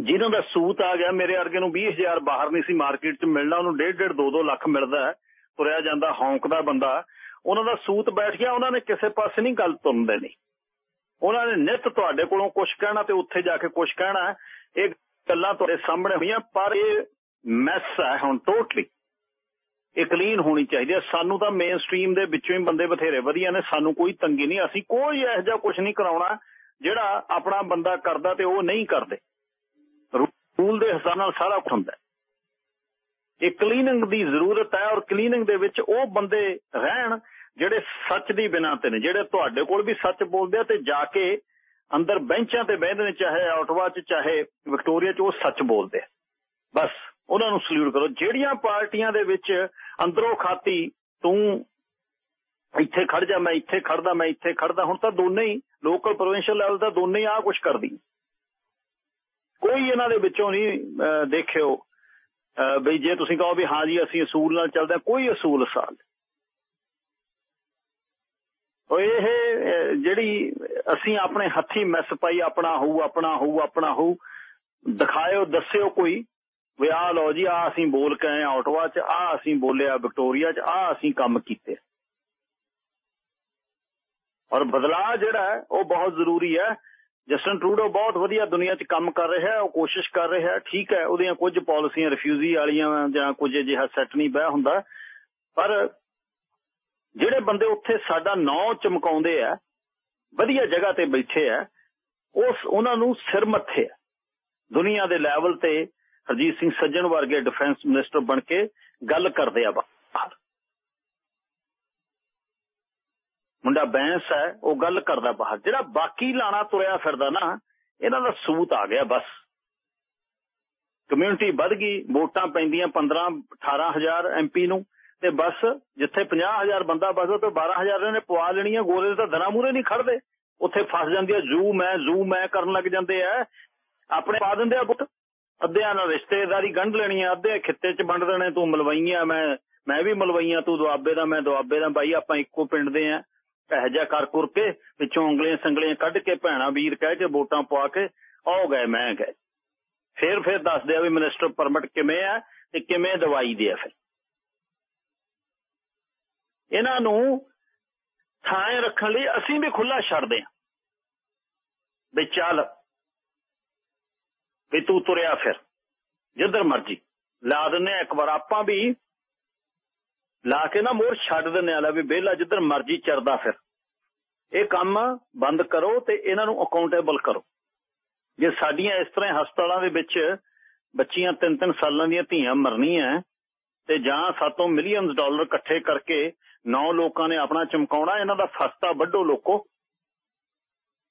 ਜਿਹਨਾਂ ਦਾ ਸੂਤ ਆ ਗਿਆ, ਮੇਰੇ ਅਰਗੇ ਨੂੰ 20000 ਬਾਹਰ ਨਹੀਂ ਸੀ ਮਾਰਕੀਟ 'ਚ ਮਿਲਣਾ, ਉਹਨੂੰ 1.5 2-2 ਲੱਖ ਮਿਲਦਾ ਤੁਰਿਆ ਜਾਂਦਾ ਹੌਂਕਦਾ ਬੰਦਾ। ਉਹਨਾਂ ਦਾ ਸੂਤ ਬੈਠ ਗਿਆ, ਉਹਨਾਂ ਨੇ ਕਿਸੇ ਪਾਸੇ ਨਹੀਂ ਗੱਲ ਤੁਰਨ ਦੇਣੀ। ਉਹਨਾਂ ਨੇ ਨਿਤ ਤੁਹਾਡੇ ਕੋਲੋਂ ਕੁਝ ਕਹਿਣਾ ਤੇ ਉੱਥੇ ਜਾ ਕੇ ਕੁਝ ਕਹਿਣਾ ਇਹ ਗੱਲਾਂ ਤੁਹਾਡੇ ਸਾਹਮਣੇ ਹੋਈਆਂ, ਪਰ ਇਹ ਮੈਸ ਹੈ ਹੁਣ ਟੋਟਲੀ ਇਹ ਕਲੀਨ ਹੋਣੀ ਚਾਹੀਦੀ ਹੈ। ਸਾਨੂੰ ਤਾਂ ਮੇਨ ਸਟ੍ਰੀਮ ਦੇ ਵਿੱਚੋਂ ਹੀ ਬੰਦੇ ਬਥੇਰੇ ਵਧੀਆ ਨੇ, ਸਾਨੂੰ ਕੋਈ ਤੰਗੀ ਨਹੀਂ। ਅਸੀਂ ਕੋਈ ਇਹੋ ਜਿਹਾ ਕੁਝ ਨਹੀਂ ਕਰਾਉਣਾ ਜਿਹੜਾ ਆਪਣਾ ਬੰਦਾ ਕਰਦਾ ਤੇ ਉਹ ਨਹੀਂ ਕਰਦੇ। ਰੂਲ ਦੇ ਹਿਸਾਬ ਨਾਲ ਸਾਰਾ ਕੁਝ ਹੁੰਦਾ ਇਹ ਕਲੀਨਿੰਗ ਦੀ ਜ਼ਰੂਰਤ ਹੈ ਔਰ ਕਲੀਨਿੰਗ ਦੇ ਵਿੱਚ ਉਹ ਬੰਦੇ ਰਹਿਣ ਜਿਹੜੇ ਸੱਚ ਦੀ ਬਿਨਾਂ ਤੇ ਨੇ, ਜਿਹੜੇ ਤੁਹਾਡੇ ਕੋਲ ਵੀ ਸੱਚ ਬੋਲਦੇ ਆ ਤੇ ਜਾ ਕੇ ਅੰਦਰ ਬੈਂਚਾਂ ਤੇ ਬਹਿੰਦੇ ਨੇ, ਚਾਹੇ ਆਟਵਾ 'ਚ, ਚਾਹੇ ਵਿਕਟੋਰੀਆ 'ਚ, ਉਹ ਸੱਚ ਬੋਲਦੇ ਬਸ, ਉਹਨਾਂ ਨੂੰ ਸਲੂਟ ਕਰੋ। ਜਿਹੜੀਆਂ ਪਾਰਟੀਆਂ ਦੇ ਵਿੱਚ ਅੰਦਰੋਂ ਖਾਤੀ, ਤੂੰ ਇੱਥੇ ਖੜ ਜਾ, ਮੈਂ ਇੱਥੇ ਖੜਦਾ ਮੈਂ ਇੱਥੇ ਖੜਦਾ ਹੁਣ ਤਾਂ ਦੋਨੇ ਹੀ ਲੋਕਲ ਪ੍ਰੋਵਿੰਸ਼ੀਅਲ ਲੈਵਲ ਦਾ ਦੋਨੇ ਹੀ ਆ ਕੁਝ ਕਰਦੀ। ਕੋਈ ਇਹਨਾਂ ਦੇ ਵਿੱਚੋਂ ਨਹੀਂ ਦੇਖਿਓ ਬਈ ਜੇ ਤੁਸੀਂ ਕਹੋ ਵੀ ਹਾਂ ਜੀ, ਅਸੀਂ ਅਸੂਲ ਨਾਲ ਚੱਲਦੇ ਕੋਈ ਅਸੂਲ ਸਾਲ ਉਹ ਇਹ ਜਿਹੜੀ ਅਸੀਂ ਆਪਣੇ ਹੱਥੀ ਮੈਸ ਪਾਈ, ਆਪਣਾ ਹੋਊ ਆਪਣਾ ਹੋਊ ਆਪਣਾ ਹੋਊ, ਦਿਖਾਇਓ, ਦੱਸਿਓ ਕੋਈ, ਵੀ ਆ ਲਓ ਜੀ ਆ ਅਸੀਂ ਬੋਲ ਕੇ ਆਏ ਆਟਵਾ 'ਚ ਆ ਅਸੀਂ ਬੋਲਿਆ ਵਿਕਟੋਰੀਆ 'ਚ ਆ ਅਸੀਂ ਕੰਮ ਕੀਤੇ। ਔਰ ਬਦਲਾਅ ਜਿਹੜਾ ਉਹ ਬਹੁਤ ਜ਼ਰੂਰੀ ਹੈ। ਜਸਟਨ ਟਰੂਡੋ ਬਹੁਤ ਵਧੀਆ ਦੁਨੀਆ 'ਚ ਕੰਮ ਕਰ ਰਿਹਾ ਹੈ, ਉਹ ਕੋਸ਼ਿਸ਼ ਕਰ ਰਿਹਾ ਹੈ, ਠੀਕ ਹੈ, ਉਹਦੀਆਂ ਕੁਝ ਪਾਲਿਸੀਆਂ ਰਿਫਿਊਜੀ ਵਾਲੀਆਂ ਜਾਂ ਕੁਝ ਅਜਿਹਾ ਸੈੱਟ ਨਹੀਂ ਬਹਿ ਹੁੰਦਾ, ਪਰ ਜਿਹੜੇ ਬੰਦੇ ਉੱਥੇ ਸਾਡਾ ਨਾਂ ਚਮਕਾਉਂਦੇ ਆ, ਵਧੀਆ ਜਗ੍ਹਾ ਤੇ ਬੈਠੇ ਆ, ਉਸ ਉਹਨਾਂ ਨੂੰ ਸਿਰ ਮੱਥੇ ਆ। ਦੁਨੀਆ ਦੇ ਲੈਵਲ ਤੇ ਹਰਜੀਤ ਸਿੰਘ ਸੱਜਣ ਵਰਗੇ ਡਿਫੈਂਸ ਮਿਨਿਸਟਰ ਬਣ ਕੇ ਗੱਲ ਕਰਦੇ ਆ ਬਾਹਰ। ਮੁੰਡਾ ਬੈਂਸ ਹੈ, ਉਹ ਗੱਲ ਕਰਦਾ ਬਾਹਰ। ਜਿਹੜਾ ਬਾਕੀ ਲਾਣਾ ਤੁਰਿਆ ਫਿਰਦਾ ਨਾ, ਇਹਨਾਂ ਦਾ ਸਬੂਤ ਆ ਗਿਆ ਬਸ। ਕਮਿਊਨਿਟੀ ਵੱਧ ਗਈ, ਵੋਟਾਂ ਪੈਂਦੀਆਂ 15 18000 ਐਮਪੀ ਨੂੰ। ਤੇ ਬੱਸ ਜਿੱਥੇ 50000 ਬੰਦਾ ਬੱਸ ਤੇ 12000 ਨੇ ਪਵਾ ਲੈਣੀਆਂ ਗੋਰੇ ਤਾਂ ਦਰਾਂ ਮੂਰੇ ਨਹੀਂ ਖੜਦੇ ਉੱਥੇ ਫਸ ਜਾਂਦੀ ਹੈ ਜ਼ੂ, ਮੈਂ ਜ਼ੂ, ਮੈਂ ਕਰਨ ਲੱਗ ਜਾਂਦੇ ਆ। ਆਪਣੇ ਪਾ ਦਿੰਦੇ ਆ ਬੁੱਤ ਅੱਧਿਆਂ ਨਾਲ ਰਿਸ਼ਤੇਦਾਰੀ ਗੰਢ ਲੈਣੀ ਆ, ਅੱਧੇ ਖਿੱਤੇ 'ਚ ਵੰਡ ਦੇਣੇ, ਤੂੰ ਮਲਵਈਆਂ, ਮੈਂ ਮੈਂ ਵੀ ਮਲਵਈਆਂ, ਤੂੰ ਦੁਆਬੇ ਦਾ, ਮੈਂ ਦੁਆਬੇ ਦਾ। ਬਾਈ, ਆਪਾਂ ਇੱਕੋ ਪਿੰਡ ਦੇ ਆ। ਇਹ ਜਿਹਾ ਕਰ ਕੁਰ ਕੇ ਵਿੱਚੋਂ ਉਂਗਲੀਆਂ ਸੰਗਲੀਆਂ ਕੱਢ ਕੇ ਭੈਣਾ ਵੀਰ ਕਹਿ ਕੇ ਵੋਟਾਂ ਪਵਾ ਕੇ ਆਉ ਗਏ, ਮੈਂ ਗਏ। ਫਿਰ ਫਿਰ ਦੱਸਦੇ ਆ ਵੀ ਮਿਨਿਸਟਰ ਪਰਮਿਟ ਕਿਵੇਂ ਆ ਤੇ ਕਿਵੇਂ ਦਵਾਈ ਦੇ ਆ ਫਿਰ। ਇਹਨਾਂ ਨੂੰ ਥਾਂ ਰੱਖਣ ਲਈ ਅਸੀਂ ਵੀ ਖੁੱਲਾ ਛੱਡਦੇ ਹਾਂ। ਵੀ ਚੱਲ ਵੀ ਤੂੰ ਤੁਰਿਆ ਫਿਰ, ਜਿੱਧਰ ਮਰਜ਼ੀ। ਲਾ ਦਿੰਨੇ ਇੱਕ ਵਾਰ, ਆਪਾਂ ਵੀ ਲਾ ਕੇ ਨਾ ਮੋਰ ਛੱਡ ਦਿੰਨੇ ਆਲਾ ਵੀ ਬੇਲਾ ਜਿੱਧਰ ਮਰਜ਼ੀ ਚਰਦਾ ਫਿਰ। ਇਹ ਕੰਮ ਬੰਦ ਕਰੋ ਤੇ ਇਹਨਾਂ ਨੂੰ ਅਕਾਊਂਟੇਬਲ ਕਰੋ। ਜੇ ਸਾਡੀਆਂ ਇਸ ਤਰ੍ਹਾਂ ਹਸਪਤਾਲਾਂ ਦੇ ਵਿੱਚ ਬੱਚੀਆਂ 3-3 ਸਾਲਾਂ ਦੀਆਂ ਧੀਆਂ ਮਰਨੀਆਂ ਤੇ ਜਾਂ ਸਾਤੋਂ ਮਿਲੀਅਨਸ ਡਾਲਰ ਇਕੱਠੇ ਕਰਕੇ ਨੌ ਲੋਕਾਂ ਨੇ ਆਪਣਾ ਚਮਕਾਉਣਾ, ਇਹਨਾਂ ਦਾ ਸਸਤਾ ਵੱਢੋ ਲੋਕੋ।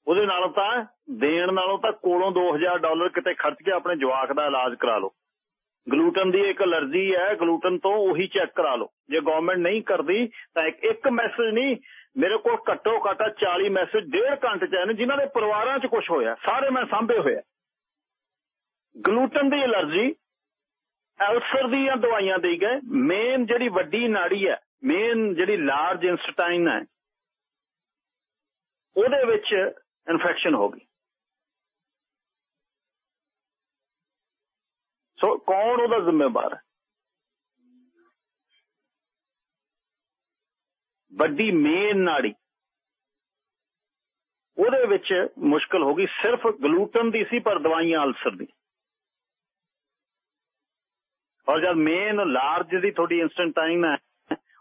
ਉਹਦੇ ਨਾਲ ਤਾਂ, ਦੇਣ ਨਾਲੋਂ ਤਾਂ ਕੋਲੋਂ 2000 ਡਾਲਰ ਕਿਤੇ ਖਰਚ ਕੇ ਆਪਣੇ ਜਵਾਕ ਦਾ ਇਲਾਜ ਕਰਾ ਲਓ। ਗਲੂਟਨ ਦੀ ਇੱਕ ਅਲਰਜੀ ਹੈ, ਗਲੂਟਨ ਤੋਂ ਉਹੀ ਚੈੱਕ ਕਰਾ ਲਓ। ਜੇ ਗਵਰਨਮੈਂਟ ਨਹੀਂ ਕਰਦੀ, ਤਾਂ ਇੱਕ ਮੈਸੇਜ ਨਹੀਂ, ਮੇਰੇ ਕੋਲ ਘੱਟੋ ਘੱਟ 40 ਮੈਸੇਜ ਡੇਢ ਘੰਟੇ ਚ ਆਏ ਜਿਨ੍ਹਾਂ ਦੇ ਪਰਿਵਾਰਾਂ 'ਚ ਕੁਝ ਹੋਇਆ, ਸਾਰੇ ਮੈਂ ਸਾਂਭੇ ਹੋਇਆ ਗਲੂਟਨ ਦੀ ਅਲਰਜੀ, ਅਲਸਰ ਦੀਆਂ ਦਵਾਈਆਂ ਦੇ ਗਏ ਮੇਨ ਜਿਹੜੀ ਵੱਡੀ ਨਾੜੀ ਹੈ ਮੇਨ ਜਿਹੜੀ ਲਾਰਜ ਇੰਸਟਾਈਨ ਹੈ, ਉਹਦੇ ਵਿੱਚ ਇਨਫੈਕਸ਼ਨ ਹੋ ਗਈ। ਸੋ ਕੌਣ ਉਹਦਾ ਜ਼ਿੰਮੇਵਾਰ? ਹੈ ਵੱਡੀ ਮੇਨ ਨਾੜੀ। ਉਹਦੇ ਵਿੱਚ ਮੁਸ਼ਕਲ ਹੋ ਗਈ। ਸਿਰਫ ਗਲੂਟਨ ਦੀ ਸੀ, ਪਰ ਦਵਾਈਆਂ ਅਲਸਰ ਦੀ। ਔਰ ਜਦ ਮੇਨ ਲਾਰਜ ਦੀ ਥੋੜੀ ਇਨਸਟੈਂਟਾਈਨ ਹੈ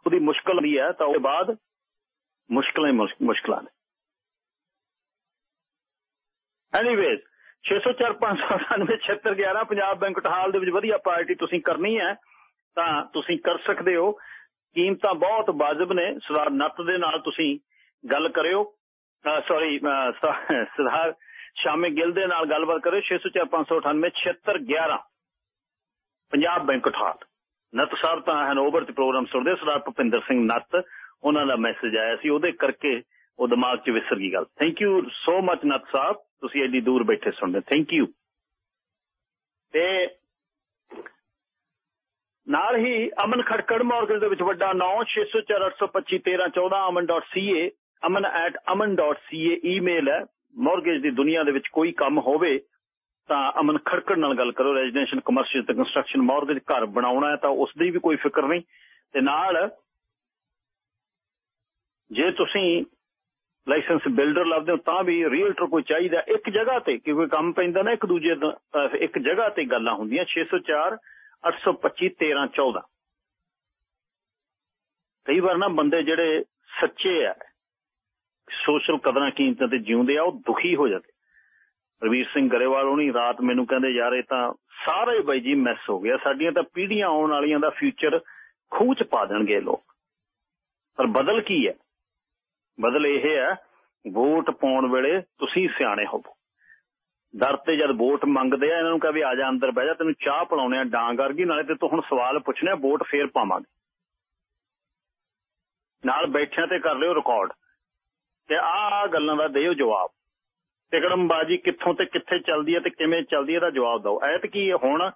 ਉਹਦੀ ਮੁਸ਼ਕਲ ਹੁੰਦੀ ਹੈ, ਤਾਂ ਉਹ ਬਾਅਦ ਮੁਸ਼ਕਲਾਂ ਹੀ ਮੁਸ਼- ਮੁਸ਼ਕਲਾਂ ਨੇ। ਐਨੀਵੇਜ਼ 604-597-7611 ਪੰਜਾਬ ਬੈਂਕਟ ਹਾਲ ਦੇ ਵਿੱਚ ਵਧੀਆ ਪਾਰਟੀ ਤੁਸੀਂ ਕਰਨੀ ਹੈ, ਤਾਂ ਤੁਸੀਂ ਕਰ ਸਕਦੇ ਹੋ। ਕੀਮਤਾਂ ਬਹੁਤ ਵਾਜਬ ਨੇ। ਸਰਦਾਰ ਨੱਤ ਦੇ ਨਾਲ ਤੁਸੀਂ ਗੱਲ ਕਰਿਓ। ਸੌਰੀ ਸਰਦਾਰ ਸ਼ਾਮੇ ਗਿੱਲ ਦੇ ਨਾਲ ਗੱਲਬਾਤ ਕਰਿਓ। 604-598-7611 ਪੰਜਾਬ ਬੈਂਕਟ ਹਾਲ ਨੱਤ ਸਾਹਿਬ ਤਾਂ ਹੈਨੋਵਰ ਤੇ ਪ੍ਰੋਗਰਾਮ ਸੁਣਦੇ ਸਰਦਾਰ ਭੁਪਿੰਦਰ ਸਿੰਘ ਨੱਤ, ਉਹਨਾਂ ਦਾ ਮੈਸੇਜ ਆਇਆ ਸੀ, ਉਹਦੇ ਕਰਕੇ ਉਹ ਦਿਮਾਗ 'ਚ ਵਿਸਰ ਗਈ ਗੱਲ। Thank you so much Natt Sahib, ਤੁਸੀਂ ਐਡੀ ਦੂਰ ਬੈਠੇ ਸੁਣਦੇ ਥੈਂਕ ਯੂ ਤੇ ਨਾਲ ਹੀ ਅਮਨ ਖੜਕੜ ਮਾਰਗਲ ਦੇ ਵਿੱਚ ਵੱਡਾ 9648251314 aman.ca aman@aman.ca ਈਮੇਲ ਹੈ। ਮਾਰਗੇਜ ਦੀ ਦੁਨੀਆ ਦੇ ਵਿੱਚ ਕੋਈ ਕੰਮ ਹੋਵੇ ਤਾਂ ਅਮਨ ਖੜਕੜ ਨਾਲ ਗੱਲ ਕਰੋ ਰੈਜ਼ੀਡੈਂਸ਼ੀਅਲ ਕਮਰਸ਼ੀਅਲ ਤੇ ਕੰਸਟਰਕਸ਼ਨ ਮਾਰਗੇਜ ਘਰ ਬਣਾਉਣਾ ਹੈ ਤਾਂ ਉਸ ਦੀ ਵੀ ਕੋਈ ਫਿਕਰ ਨਹੀਂ। ਤੇ ਨਾਲ ਜੇ ਤੁਸੀਂ ਲਾਇਸੈਂਸ ਬਿਲਡਰ ਲੱਭਦੇ ਹੋ ਤਾਂ ਵੀ ਰੀਅਲਟਰ ਕੋਈ ਚਾਹੀਦਾ ਇੱਕ ਜਗ੍ਹਾ ਤੇ ਕਿ ਕੋਈ ਕੰਮ ਪੈਂਦਾ ਨਾ ਇੱਕ ਦੂਜੇ ਦਾ ਇੱਕ ਜਗ੍ਹਾ ਤੇ ਗੱਲਾਂ ਹੁੰਦੀਆਂ 604 825 1314 ਕਈ ਵਾਰ ਨਾ ਬੰਦੇ ਜਿਹੜੇ ਸੱਚੇ ਆ, ਸੋਸ਼ਲ ਕਦਰਾਂ ਕੀਮਤਾਂ ਤੇ ਜਿਉਂਦੇ ਆ, ਉਹ ਦੁਖੀ ਹੋ ਜਾਂਦੇ। ਰਵੀਰ ਸਿੰਘ ਗਰੇਵਾਲ ਉਹਨੀ ਰਾਤ ਮੈਨੂੰ ਕਹਿੰਦੇ, ਯਾਰ, ਇਹ ਤਾਂ ਸਾਰਾ ਹੀ ਬਾਈ ਜੀ ਮਿਸ ਹੋ ਗਿਆ। ਸਾਡੀਆਂ ਤਾਂ ਪੀੜ੍ਹੀਆਂ ਆਉਣ ਵਾਲੀਆਂ ਦਾ ਫਿਊਚਰ ਖੂਹ ਚ ਪਾ ਦੇਣਗੇ ਲੋਕ। ਪਰ ਬਦਲ ਕੀ ਹੈ? ਬਦਲ ਇਹ ਹੈ, ਵੋਟ ਪਾਉਣ ਵੇਲੇ ਤੁਸੀਂ ਸਿਆਣੇ ਹੋਵੋ। ਦਰ ਤੇ ਜਦ ਵੋਟ ਮੰਗਦੇ ਆ, ਇਹਨਾਂ ਨੂੰ ਕਹਾਂ ਵੀ ਆ ਜਾ, ਅੰਦਰ ਬਹਿ ਜਾ, ਤੈਨੂੰ ਚਾਹ ਪਿਲਾਉਣੇ ਆ ਡਾਂਗ ਵਰਗੀ, ਨਾਲੇ ਤੇ ਤੂੰ ਹੁਣ ਸਵਾਲ ਪੁੱਛਣੇ, ਵੋਟ ਫੇਰ ਪਾਵਾਂਗੇ। ਨਾਲ ਬੈਠਿਆਂ ਤੇ ਕਰ ਲਿਓ ਰਿਕਾਰਡ ਤੇ ਆਹ ਗੱਲਾਂ ਦਾ ਦਿਓ ਜਵਾਬ। ਟਿਕੜਮਬਾਜੀ ਕਿੱਥੋਂ ਤੇ ਕਿੱਥੇ ਚੱਲਦੀ ਹੈ ਤੇ ਕਿਵੇਂ ਚੱਲਦੀ ਹੈ ਦਾ ਜਵਾਬ ਦਿਓ। ਐਤ ਕੀ ਹੁਣ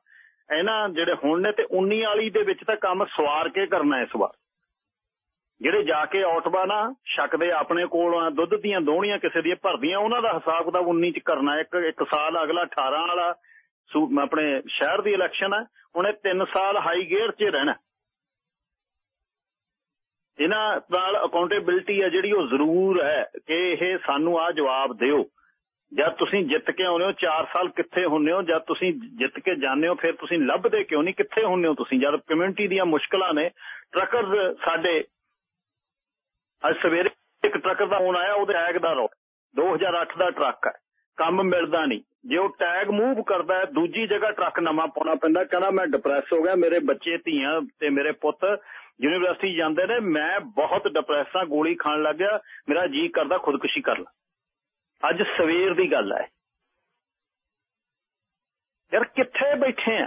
ਇਹਨਾਂ ਜਿਹੜੇ ਹੁਣ ਨੇ ਤੇ 19 ਵਾਲੀ ਦੇ ਵਿੱਚ ਤਾਂ ਕੰਮ ਸਵਾਰ ਕੇ ਕਰਨਾ ਇਸ ਵਾਰ। ਜਿਹੜੇ ਜਾ ਕੇ ਔਟਬਾ ਨਾ ਛਕਦੇ ਆਪਣੇ ਕੋਲ ਆ, ਦੁੱਧ ਦੀਆਂ ਦੋਹਣੀਆਂ ਕਿਸੇ ਦੀਆਂ ਭਰਦੀਆਂ, ਉਹਨਾਂ ਦਾ ਹਿਸਾਬ ਕਿਤਾਬ 19 ਚ ਕਰਨਾ ਇੱਕ ਇੱਕ ਸਾਲ ਅਗਲਾ 18 ਵਾਲਾ ਆਪਣੇ ਸ਼ਹਿਰ ਦੀ ਇਲੈਕਸ਼ਨ ਹੈ ਉਹਨੇ 3 ਸਾਲ ਹਾਈ ਗੇਅਰ 'ਚ ਰਹਿਣਾ। ਇਹਨਾਂ ਨਾਲ ਅਕਾਊਂਟੇਬਿਲਟੀ ਹੈ ਜਿਹੜੀ ਉਹ ਜ਼ਰੂਰ ਹੈ ਕਿ ਇਹ ਸਾਨੂੰ ਆ ਜਵਾਬ ਦਿਓ। ਜਦ ਤੁਸੀਂ ਜਿੱਤ ਕੇ ਆਉਂਦੇ ਹੋ 4 ਸਾਲ ਕਿੱਥੇ ਹੁੰਨੇ ਹੋ ਜਦ ਤੁਸੀਂ ਜਿੱਤ ਕੇ ਜਾਂਦੇ ਹੋ, ਫਿਰ ਤੁਸੀਂ ਲੱਭਦੇ ਕਿਉਂ ਨਹੀਂ? ਕਿੱਥੇ ਹੁੰਨੇ ਹੋ ਤੁਸੀਂ? ਜਦ ਕਮਿਊਨਿਟੀ ਦੀਆਂ ਮੁਸ਼ਕਲਾਂ ਨੇ ਟਰੱਕਰ ਸਾਡੇ ਅੱਜ ਸਵੇਰੇ ਇੱਕ ਟਰੱਕ ਦਾ ਫੋਨ ਆਇਆ, ਉਹਦੇ ਟੈਗ ਦਾ ਰੋ। 2008 ਦਾ ਟਰੱਕ ਹੈ। ਕੰਮ ਮਿਲਦਾ ਨਹੀਂ। ਜੇ ਉਹ ਟੈਗ ਮੂਵ ਕਰਦਾ ਹੈ, ਦੂਜੀ ਜਗ੍ਹਾ ਟਰੱਕ ਨਵਾਂ ਪਾਉਣਾ ਪੈਂਦਾ, ਕਹਿੰਦਾ ਮੈਂ ਡਿਪਰੈਸ ਹੋ ਗਿਆ, ਮੇਰੇ ਬੱਚੇ, ਧੀਆਂ ਤੇ ਮੇਰੇ ਪੁੱਤ ਯੂਨੀਵਰਸਿਟੀ ਜਾਂਦੇ ਨੇ, ਮੈਂ ਬਹੁਤ ਡਿਪਰੈਸ ਹਾਂ, ਗੋਲੀ ਖਾਣ ਲੱਗ ਗਿਆ, ਮੇਰਾ ਜੀ ਕਰਦਾ ਖੁਦਕੁਸ਼ੀ ਕਰ ਲਾਂ। ਅੱਜ ਸਵੇਰ ਦੀ ਗੱਲ ਹੈ। ਯਾਰ ਕਿੱਥੇ ਬੈਠੇ ਆ?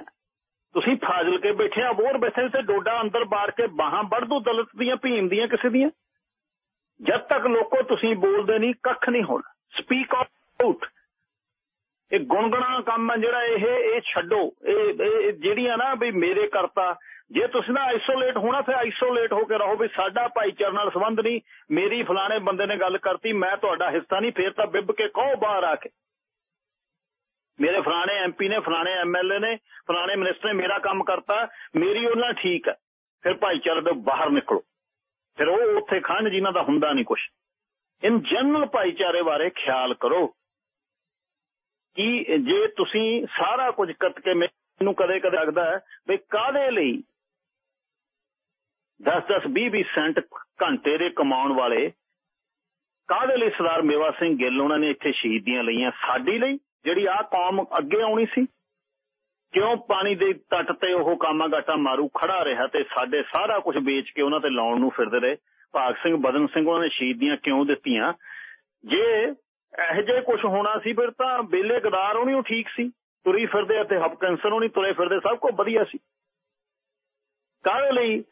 ਤੁਸੀਂ ਫਾਜ਼ਲ ਕੇ ਬੈਠੇ ਆ, ਬੋਰ ਬੈਠੇ ਤੇ ਡੋਡਾ ਅੰਦਰ ਬਾੜ ਕੇ ਬਾਹਾਂ ਵੜ ਦੋ, ਦਲਤ ਦੀਆਂ, ਭੀਮ ਦੀਆਂ, ਕਿਸੇ ਦੀਆਂ। ਜਦ ਤੱਕ ਲੋਕੋ ਤੁਸੀਂ ਬੋਲਦੇ ਨਹੀਂ, ਕੱਖ ਨਹੀਂ ਹੋਣਾ। ਸਪੀਕ ਆਊਟ ਇਹ ਗੁੰਗਣਾ ਕੰਮ ਹੈ ਜਿਹੜਾ ਇਹ ਇਹ ਛੱਡੋ। ਇਹ ਜਿਹੜੀਆਂ ਨਾ ਵੀ ਮੇਰੇ ਕਰਤਾ, ਜੇ ਤੁਸੀਂ ਨਾ ਆਈਸੋਲੇਟ ਹੋਣਾ, ਫਿਰ ਆਈਸੋਲੇਟ ਹੋ ਕੇ ਰਹੋ ਵੀ ਸਾਡਾ ਭਾਈਚਾਰੇ ਨਾਲ ਸੰਬੰਧ ਨਹੀਂ। ਮੇਰੀ ਫਲਾਣੇ ਬੰਦੇ ਨੇ ਗੱਲ ਕਰਤੀ, ਮੈਂ ਤੁਹਾਡਾ ਹਿੱਸਾ ਨਹੀਂ, ਫੇਰ ਤਾਂ ਬਿੱਬ ਕੇ ਕਹੋ ਬਾਹਰ ਆ ਕੇ। ਮੇਰੇ ਫਲਾਣੇ ਐਮਪੀ ਨੇ, ਫਲਾਣੇ ਐਮਐਲਏ ਨੇ, ਫਲਾਣੇ ਮਿਨਿਸਟਰ ਨੇ ਮੇਰਾ ਕੰਮ ਕਰਤਾ, ਮੇਰੀ ਉਹਨਾਂ ਠੀਕ ਹੈ ਫਿਰ ਭਾਈਚਾਰੇ ਤੋਂ ਬਾਹਰ ਨਿਕਲੋ। ਫਿਰ ਉਹ ਉੱਥੇ ਖੰਡ ਜਿਨ੍ਹਾਂ ਦਾ ਹੁੰਦਾ ਨਹੀਂ ਕੁਝ ਇਨ ਜਨਰਲ ਭਾਈਚਾਰੇ ਬਾਰੇ ਖਿਆਲ ਕਰੋ। ਕਿ ਜੇ ਤੁਸੀਂ ਸਾਰਾ ਕੁਝ ਕੱਟ ਕੇ ਮੈਨੂੰ ਕਦੇ ਕਦੇ ਲੱਗਦਾ ਹੈ ਵੀ ਕਾਦੇ ਲਈ 10-10 20-20 ਸੈਂਟ ਘੰਟੇ ਦੇ ਕਮਾਉਣ ਵਾਲੇ ਕਾਦੇ ਲਈ ਸਰਦਾਰ ਮੇਵਾ ਸਿੰਘ ਗਿੱਲ ਉਹਨਾਂ ਨੇ ਇੱਥੇ ਸ਼ਹੀਦੀਆਂ ਲਈਆਂ ਸਾਡੀ ਲਈ, ਜਿਹੜੀ ਆਹ ਕੌਮ ਅੱਗੇ ਆਉਣੀ ਸੀ? ਕਿਉਂ ਪਾਣੀ ਦੇ ਤੱਟ ਤੇ ਉਹ ਕਾਮਾ ਗਾਟਾ ਮਾਰੂ ਖੜਾ ਰਿਹਾ ਤੇ ਸਾਡੇ ਸਾਰਾ ਕੁਝ ਵੇਚ ਕੇ ਉਹਨਾਂ ਤੇ ਲਾਉਣ ਨੂੰ ਫਿਰਦੇ ਰਹੇ? ਭਾਗ ਸਿੰਘ, ਬਦਨ ਸਿੰਘ ਉਹਨਾਂ ਨੇ ਸ਼ਹੀਦੀਆਂ ਕਿਉਂ ਦਿੱਤੀਆਂ? ਜੇ ਇਹ ਜੇ ਕੁਝ ਹੋਣਾ ਸੀ, ਫਿਰ ਤਾਂ ਬੇਲੇ ਗਦਾਰ ਹੋਣੀ ਉਹ ਠੀਕ ਸੀ। ਤੁਰੀ ਫਿਰਦੇ ਅਤੇ ਹਪਕਿੰਸਨ ਹੋਣੀ, ਤੁਰੇ ਫਿਰਦੇ ਸਭ ਕੁਝ ਵਧੀਆ ਸੀ। ਕਾਹਦੇ ਲਈ?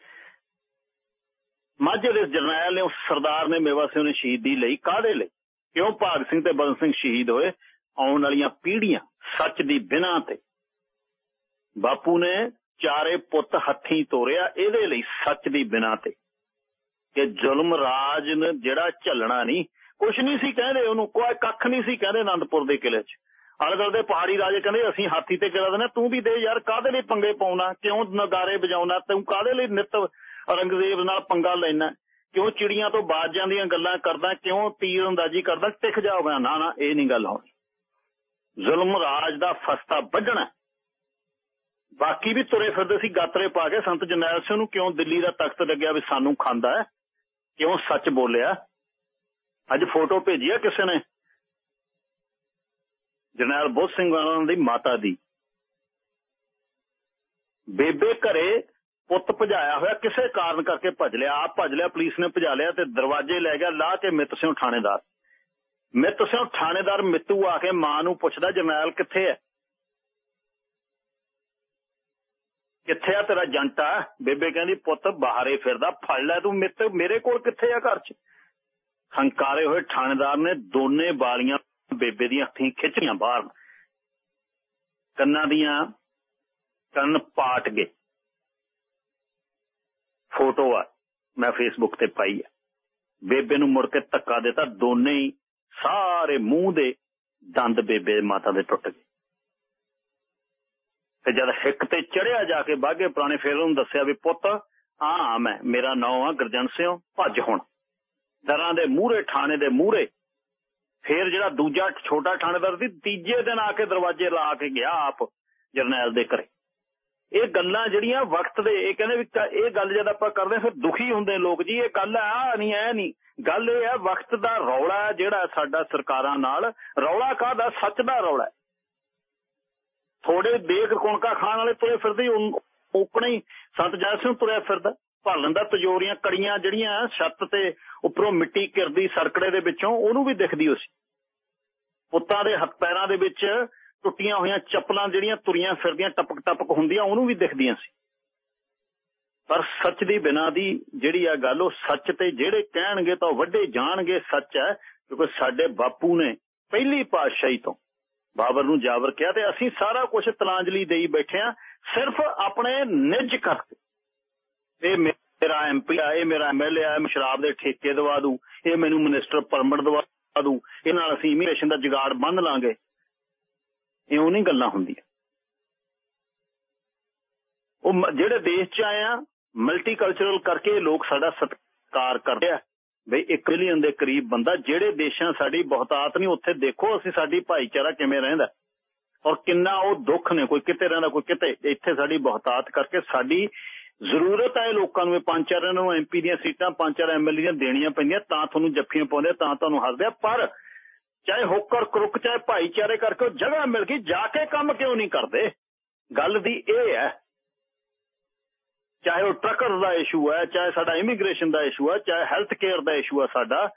ਮਾਝੇ ਦੇ ਜਰਨੈਲ ਨੇ ਸਰਦਾਰ ਨੇ, ਮੇਵਾ ਸਿੰਘ ਨੇ ਸ਼ਹੀਦੀ ਲਈ ਕਾਹਦੇ ਲਈ? ਕਿਉਂ ਭਾਗ ਸਿੰਘ ਤੇ ਬਦਨ ਸਿੰਘ ਸ਼ਹੀਦ ਹੋਏ? ਆਉਣ ਵਾਲੀਆਂ ਪੀੜ੍ਹੀਆਂ ਸੱਚ ਦੀ ਬਿਨਾ ਤੇ। ਬਾਪੂ ਨੇ ਚਾਰੇ ਪੁੱਤ ਹੱਥੀ ਤੋਰਿਆ, ਇਹਦੇ ਲਈ ਸੱਚ ਦੀ ਬਿਨਾ ਤੇ। ਕਿ ਜ਼ੁਲਮ ਰਾਜ ਨੇ ਜਿਹੜਾ ਝੱਲਣਾ ਨਹੀਂ ਕੁਛ ਨਹੀਂ ਸੀ ਕਹਿੰਦੇ ਉਹਨੂੰ, ਕੋਈ ਕੱਖ ਨਹੀਂ ਸੀ ਕਹਿੰਦੇ ਆਨੰਦਪੁਰ ਦੇ ਕਿਲੇ 'ਚ। ਅਲਗਲ ਦੇ ਪਹਾੜੀ ਰਾਜੇ ਕਹਿੰਦੇ, ਅਸੀਂ ਹਾਥੀ ਤੇ ਕਿਲਾ ਦੇਣਾ ਤੂੰ ਵੀ ਦੇ ਯਾਰ, ਕਾਹਦੇ ਲਈ ਪੰਗੇ ਪਾਉਣਾ? ਕਿਉਂ ਨਗਾਰੇ ਵਜਾਉਣਾ? ਤੂੰ ਕਾਹਦੇ ਲਈ ਨਿਤ ਔਰੰਗਜ਼ੇਬ ਨਾਲ ਪੰਗਾ ਲੈਣਾ? ਕਿਉਂ ਚਿੜੀਆਂ ਤੋਂ ਬਾਜਾਂ ਦੀਆਂ ਗੱਲਾਂ ਕਰਦਾ? ਕਿਉਂ ਤੀਰ ਅੰਦਾਜ਼ੀ ਕਰਦਾ ਟਿਕ ਜਾਓਗਾ ਨਾ ਨਾ, ਇਹ ਨਹੀਂ ਗੱਲ ਹੋਣੀ। ਜ਼ੁਲਮ ਰਾਜ ਦਾ ਫਸਤਾ ਵੱਢਣਾ ਬਾਕੀ ਵੀ ਤੁਰੇ ਫਿਰਦੇ ਸੀ, ਗਾਤਰੇ ਪਾ ਕੇ। ਸੰਤ ਜਰਨੈਲ ਸਿੰਘ ਨੂੰ ਕਿਉਂ ਦਿੱਲੀ ਦਾ ਤਖਤ ਲੱਗਿਆ ਵੀ ਸਾਨੂੰ ਖਾਂਦਾ ਹੈ? ਕਿਉਂ ਸੱਚ ਬੋਲਿਆ? ਅੱਜ ਫੋਟੋ ਭੇਜੀ ਆ ਕਿਸੇ ਨੇ? ਜਰਨੈਲ ਬੋਧ ਸਿੰਘ ਉਹਨਾਂ ਦੀ ਮਾਤਾ ਦੀ। ਬੇਬੇ ਘਰੇ ਪੁੱਤ ਭਜਾਇਆ ਹੋਇਆ, ਕਿਸੇ ਕਾਰਨ ਕਰਕੇ ਭੱਜ ਲਿਆ। ਆਪ ਭੱਜ ਲਿਆ, ਪੁਲਿਸ ਨੇ ਭਜਾ ਲਿਆ ਤੇ ਦਰਵਾਜ਼ੇ ਲੈ ਗਿਆ, ਲਾ ਕੇ ਮਿੱਤ ਸਿੰਘ ਥਾਣੇਦਾਰ। ਮਿੱਤ ਸਿੰਘ ਥਾਣੇਦਾਰ ਮਿੱਤੂ ਆ ਕੇ ਮਾਂ ਨੂੰ ਪੁੱਛਦਾ, ਜਰਨੈਲ, ਕਿੱਥੇ ਹੈ ਕਿੱਥੇ ਆ ਤੇਰਾ ਜੰਟਾ ਬੇਬੇ ਕਹਿੰਦੀ, ਪੁੱਤ, ਬਾਹਰੇ ਫਿਰਦਾ। ਫੜ ਲੈ ਤੂੰ ਮਿੱਤ, ਮੇਰੇ ਕੋਲ ਕਿੱਥੇ ਆ ਘਰ 'ਚ? ਹੰਕਾਰੇ ਹੋਏ ਥਾਣੇਦਾਰ ਨੇ ਦੋਨੇ ਬਾਲੀਆਂ ਬੇਬੇ ਦੀਆਂ ਹੱਥੀਂ ਖਿੱਚੀਆਂ ਬਾਹਰ। ਕੰਨਾਂ ਦੀਆਂ ਕੰਨ ਪਾਟ ਗਏ। ਫੋਟੋ ਆ, ਮੈਂ ਫੇਸਬੁੱਕ ਤੇ ਪਾਈ ਆ। ਬੇਬੇ ਨੂੰ ਮੁੜ ਕੇ ਧੱਕਾ ਦਿੱਤਾ, ਦੋਨੇ ਹੀ ਸਾਰੇ ਮੂੰਹ ਦੇ ਦੰਦ ਬੇਬੇ ਮਾਤਾ ਦੇ ਟੁੱਟ ਗਏ। ਤੇ ਜਦ ਹਿੱਕ ਤੇ ਚੜਿਆ ਜਾ ਕੇ ਬਾਗੇ ਪੁਰਾਣੇ ਫੇਰ ਉਹਨੂੰ ਦੱਸਿਆ ਵੀ, ਪੁੱਤ ਆ ਮੈਂ ਮੇਰਾ ਨਾਮ ਆ ਗੁਰਜਨ ਸਿੰਘ, ਭੱਜ ਹੁਣ। ਦਰਾਂ ਦੇ ਮੂਹਰੇ, ਥਾਣੇ ਦੇ ਮੂਹਰੇ। ਫੇਰ ਜਿਹੜਾ ਦੂਜਾ ਛੋਟਾ ਥਾਣੇਦਾਰ ਸੀ, ਤੀਜੇ ਦਿਨ ਆ ਕੇ ਦਰਵਾਜ਼ੇ ਲਾ ਕੇ ਗਿਆ ਆਪ ਜਰਨੈਲ ਦੇ ਘਰੇ। ਇਹ ਗੱਲਾਂ ਜਿਹੜੀਆਂ ਵਕਤ ਦੇ, ਇਹ ਕਹਿੰਦੇ ਵੀ ਇਹ ਗੱਲ ਜਦ ਆਪਾਂ ਕਰਦੇ ਫਿਰ ਦੁਖੀ ਹੁੰਦੇ ਲੋਕ ਜੀ, ਇਹ ਗੱਲ ਆ ਨਹੀਂ ਐ ਨਹੀਂ। ਗੱਲ ਇਹ ਹੈ ਵਕਤ ਦਾ ਰੌਲਾ ਜਿਹੜਾ ਸਾਡਾ ਸਰਕਾਰਾਂ ਨਾਲ, ਰੌਲਾ ਕਾਹਦਾ? ਸੱਚ ਦਾ ਰੌਲਾ ਥੋੜੇ ਦੇਖ ਕੁਣਕਾ ਖਾਣ ਵਾਲੇ ਤੁਰੇ ਫਿਰਦੇ ਉਕਣੇ ਸੰਤ ਜੈ ਸਿੰਘ ਤੁਰਿਆ ਫਿਰਦਾ। ਭਾਲਣ ਦਾ ਤਜੋਰੀਆਂ ਕੜੀਆਂ ਜਿਹੜੀਆਂ ਛੱਤ ਤੇ ਉੱਪਰੋਂ ਮਿੱਟੀ ਕਿਰਦੀ ਸਰਕੜੇ ਦੇ ਵਿੱਚੋਂ ਉਹਨੂੰ ਵੀ ਦਿਖਦੀ ਹੋ ਸੀ। ਪੁੱਤਾਂ ਦੇ ਹੱਥ ਪੈਰਾਂ ਦੇ ਵਿੱਚ ਟੁੱਟੀਆਂ ਹੋਈਆਂ ਚੱਪਲਾਂ ਜਿਹੜੀਆਂ ਤੁਰੀਆਂ ਫਿਰਦੀਆਂ ਟਪਕ ਟਪਕ ਹੁੰਦੀਆਂ, ਉਹਨੂੰ ਵੀ ਦਿਖਦੀਆਂ ਸੀ। ਪਰ ਸੱਚ ਦੀ ਬਿਨਾ ਦੀ ਜਿਹੜੀ ਆ ਗੱਲ, ਉਹ ਸੱਚ ਤੇ ਜਿਹੜੇ ਕਹਿਣਗੇ ਤਾਂ ਵੱਡੇ ਜਾਣਗੇ ਸੱਚ ਹੈ, ਕਿਉਂਕਿ ਸਾਡੇ ਬਾਪੂ ਨੇ ਪਹਿਲੀ ਪਾਤਸ਼ਾਹੀ ਤੋਂ ਬਾਬਰ ਨੂੰ ਜਾਬਰ ਕਿਹਾ ਤੇ ਅਸੀਂ ਸਾਰਾ ਕੁਝ ਤਲਾਂਜਲੀ ਦੇਈ ਬੈਠੇ ਆ ਸਿਰਫ ਆਪਣੇ ਨਿੱਜ ਕਰਕੇ ਇਹ ਮੇਰਾ ਐਮਪੀ ਆ, ਇਹ ਮੇਰਾ ਐਮਐਲਏ ਆ ਮੈਂ ਸ਼ਰਾਬ ਦੇ ਠੇਕੇ ਦਵਾ ਦੂ, ਇਹ ਮੈਨੂੰ ਮਿਨਿਸਟਰ ਪਰਮਿਟ ਦਵਾ ਦੂ, ਇਹ ਨਾਲ ਅਸੀਂ ਇਮੀਗ੍ਰੇਸ਼ਨ ਦਾ ਜਗਾੜ ਬੰਨ ਲਾਂਗੇ। ਇਉਂ ਨਹੀਂ ਗੱਲਾਂ ਹੁੰਦੀਆਂ। ਉਹ ਜਿਹੜੇ ਦੇਸ਼ 'ਚ ਆਏ ਆ ਮਲਟੀਕਲਚਰਲ ਕਰਕੇ ਲੋਕ ਸਾਡਾ ਸਤਿਕਾਰ ਕਰਦੇ ਆ। ਬਈ 1 ਮਿਲੀਅਨ ਦੇ ਕਰੀਬ ਬੰਦਾ, ਜਿਹੜੇ ਦੇਸ਼ਾਂ ਸਾਡੀ ਬਹੁਤਾਤ ਨਹੀਂ, ਉੱਥੇ ਦੇਖੋ ਅਸੀਂ ਸਾਡੀ ਭਾਈਚਾਰਾ ਕਿਵੇਂ ਰਹਿੰਦਾ। ਔਰ ਕਿੰਨਾ ਉਹ ਦੁੱਖ ਨੇ, ਕੋਈ ਕਿਤੇ ਰਹਿੰਦਾ, ਕੋਈ ਕਿਤੇ, ਇੱਥੇ ਸਾਡੀ ਬਹੁਤਾਤ ਕਰਕੇ ਸਾਡੀ ਜ਼ਰੂਰਤ ਹੈ ਲੋਕਾਂ ਨੂੰ ਪੰਜ ਚਾਰ ਨੂੰ ਐਮਪੀ ਦੀਆਂ ਸੀਟਾਂ, ਪੰਜ ਚਾਰ ਐਮਐਲਏ ਦੀਆਂ ਦੇਣੀਆਂ ਪੈਂਦੀਆਂ, ਤਾਂ ਤੁਹਾਨੂੰ ਜੱਫੀਆਂ ਪਾਉਂਦੇ, ਤਾਂ ਤੁਹਾਨੂੰ ਹੱਸਦੇ ਪਰ ਚਾਹੇ ਹੋਕਰ ਕਰੁਕ ਚਾਹੇ ਭਾਈਚਾਰੇ ਕਰਕੇ ਜਗ੍ਹਾ ਮਿਲ ਗਈ, ਜਾ ਕੇ ਕੰਮ ਕਿਉਂ ਨਹੀਂ ਕਰਦੇ? ਗੱਲ ਦੀ ਇਹ ਹੈ, ਚਾਹੇ ਉਹ ਟਰੱਕਰ ਦਾ ਇਸ਼ੂ ਹੈ, ਚਾਹੇ ਸਾਡਾ ਇਮੀਗ੍ਰੇਸ਼ਨ ਦਾ ਇਸ਼ੂ ਹੈ, ਚਾਹੇ ਹੈਲਥ ਕੇਅਰ ਦਾ ਇਸ਼ੂ ਹੈ ਸਾਡਾ,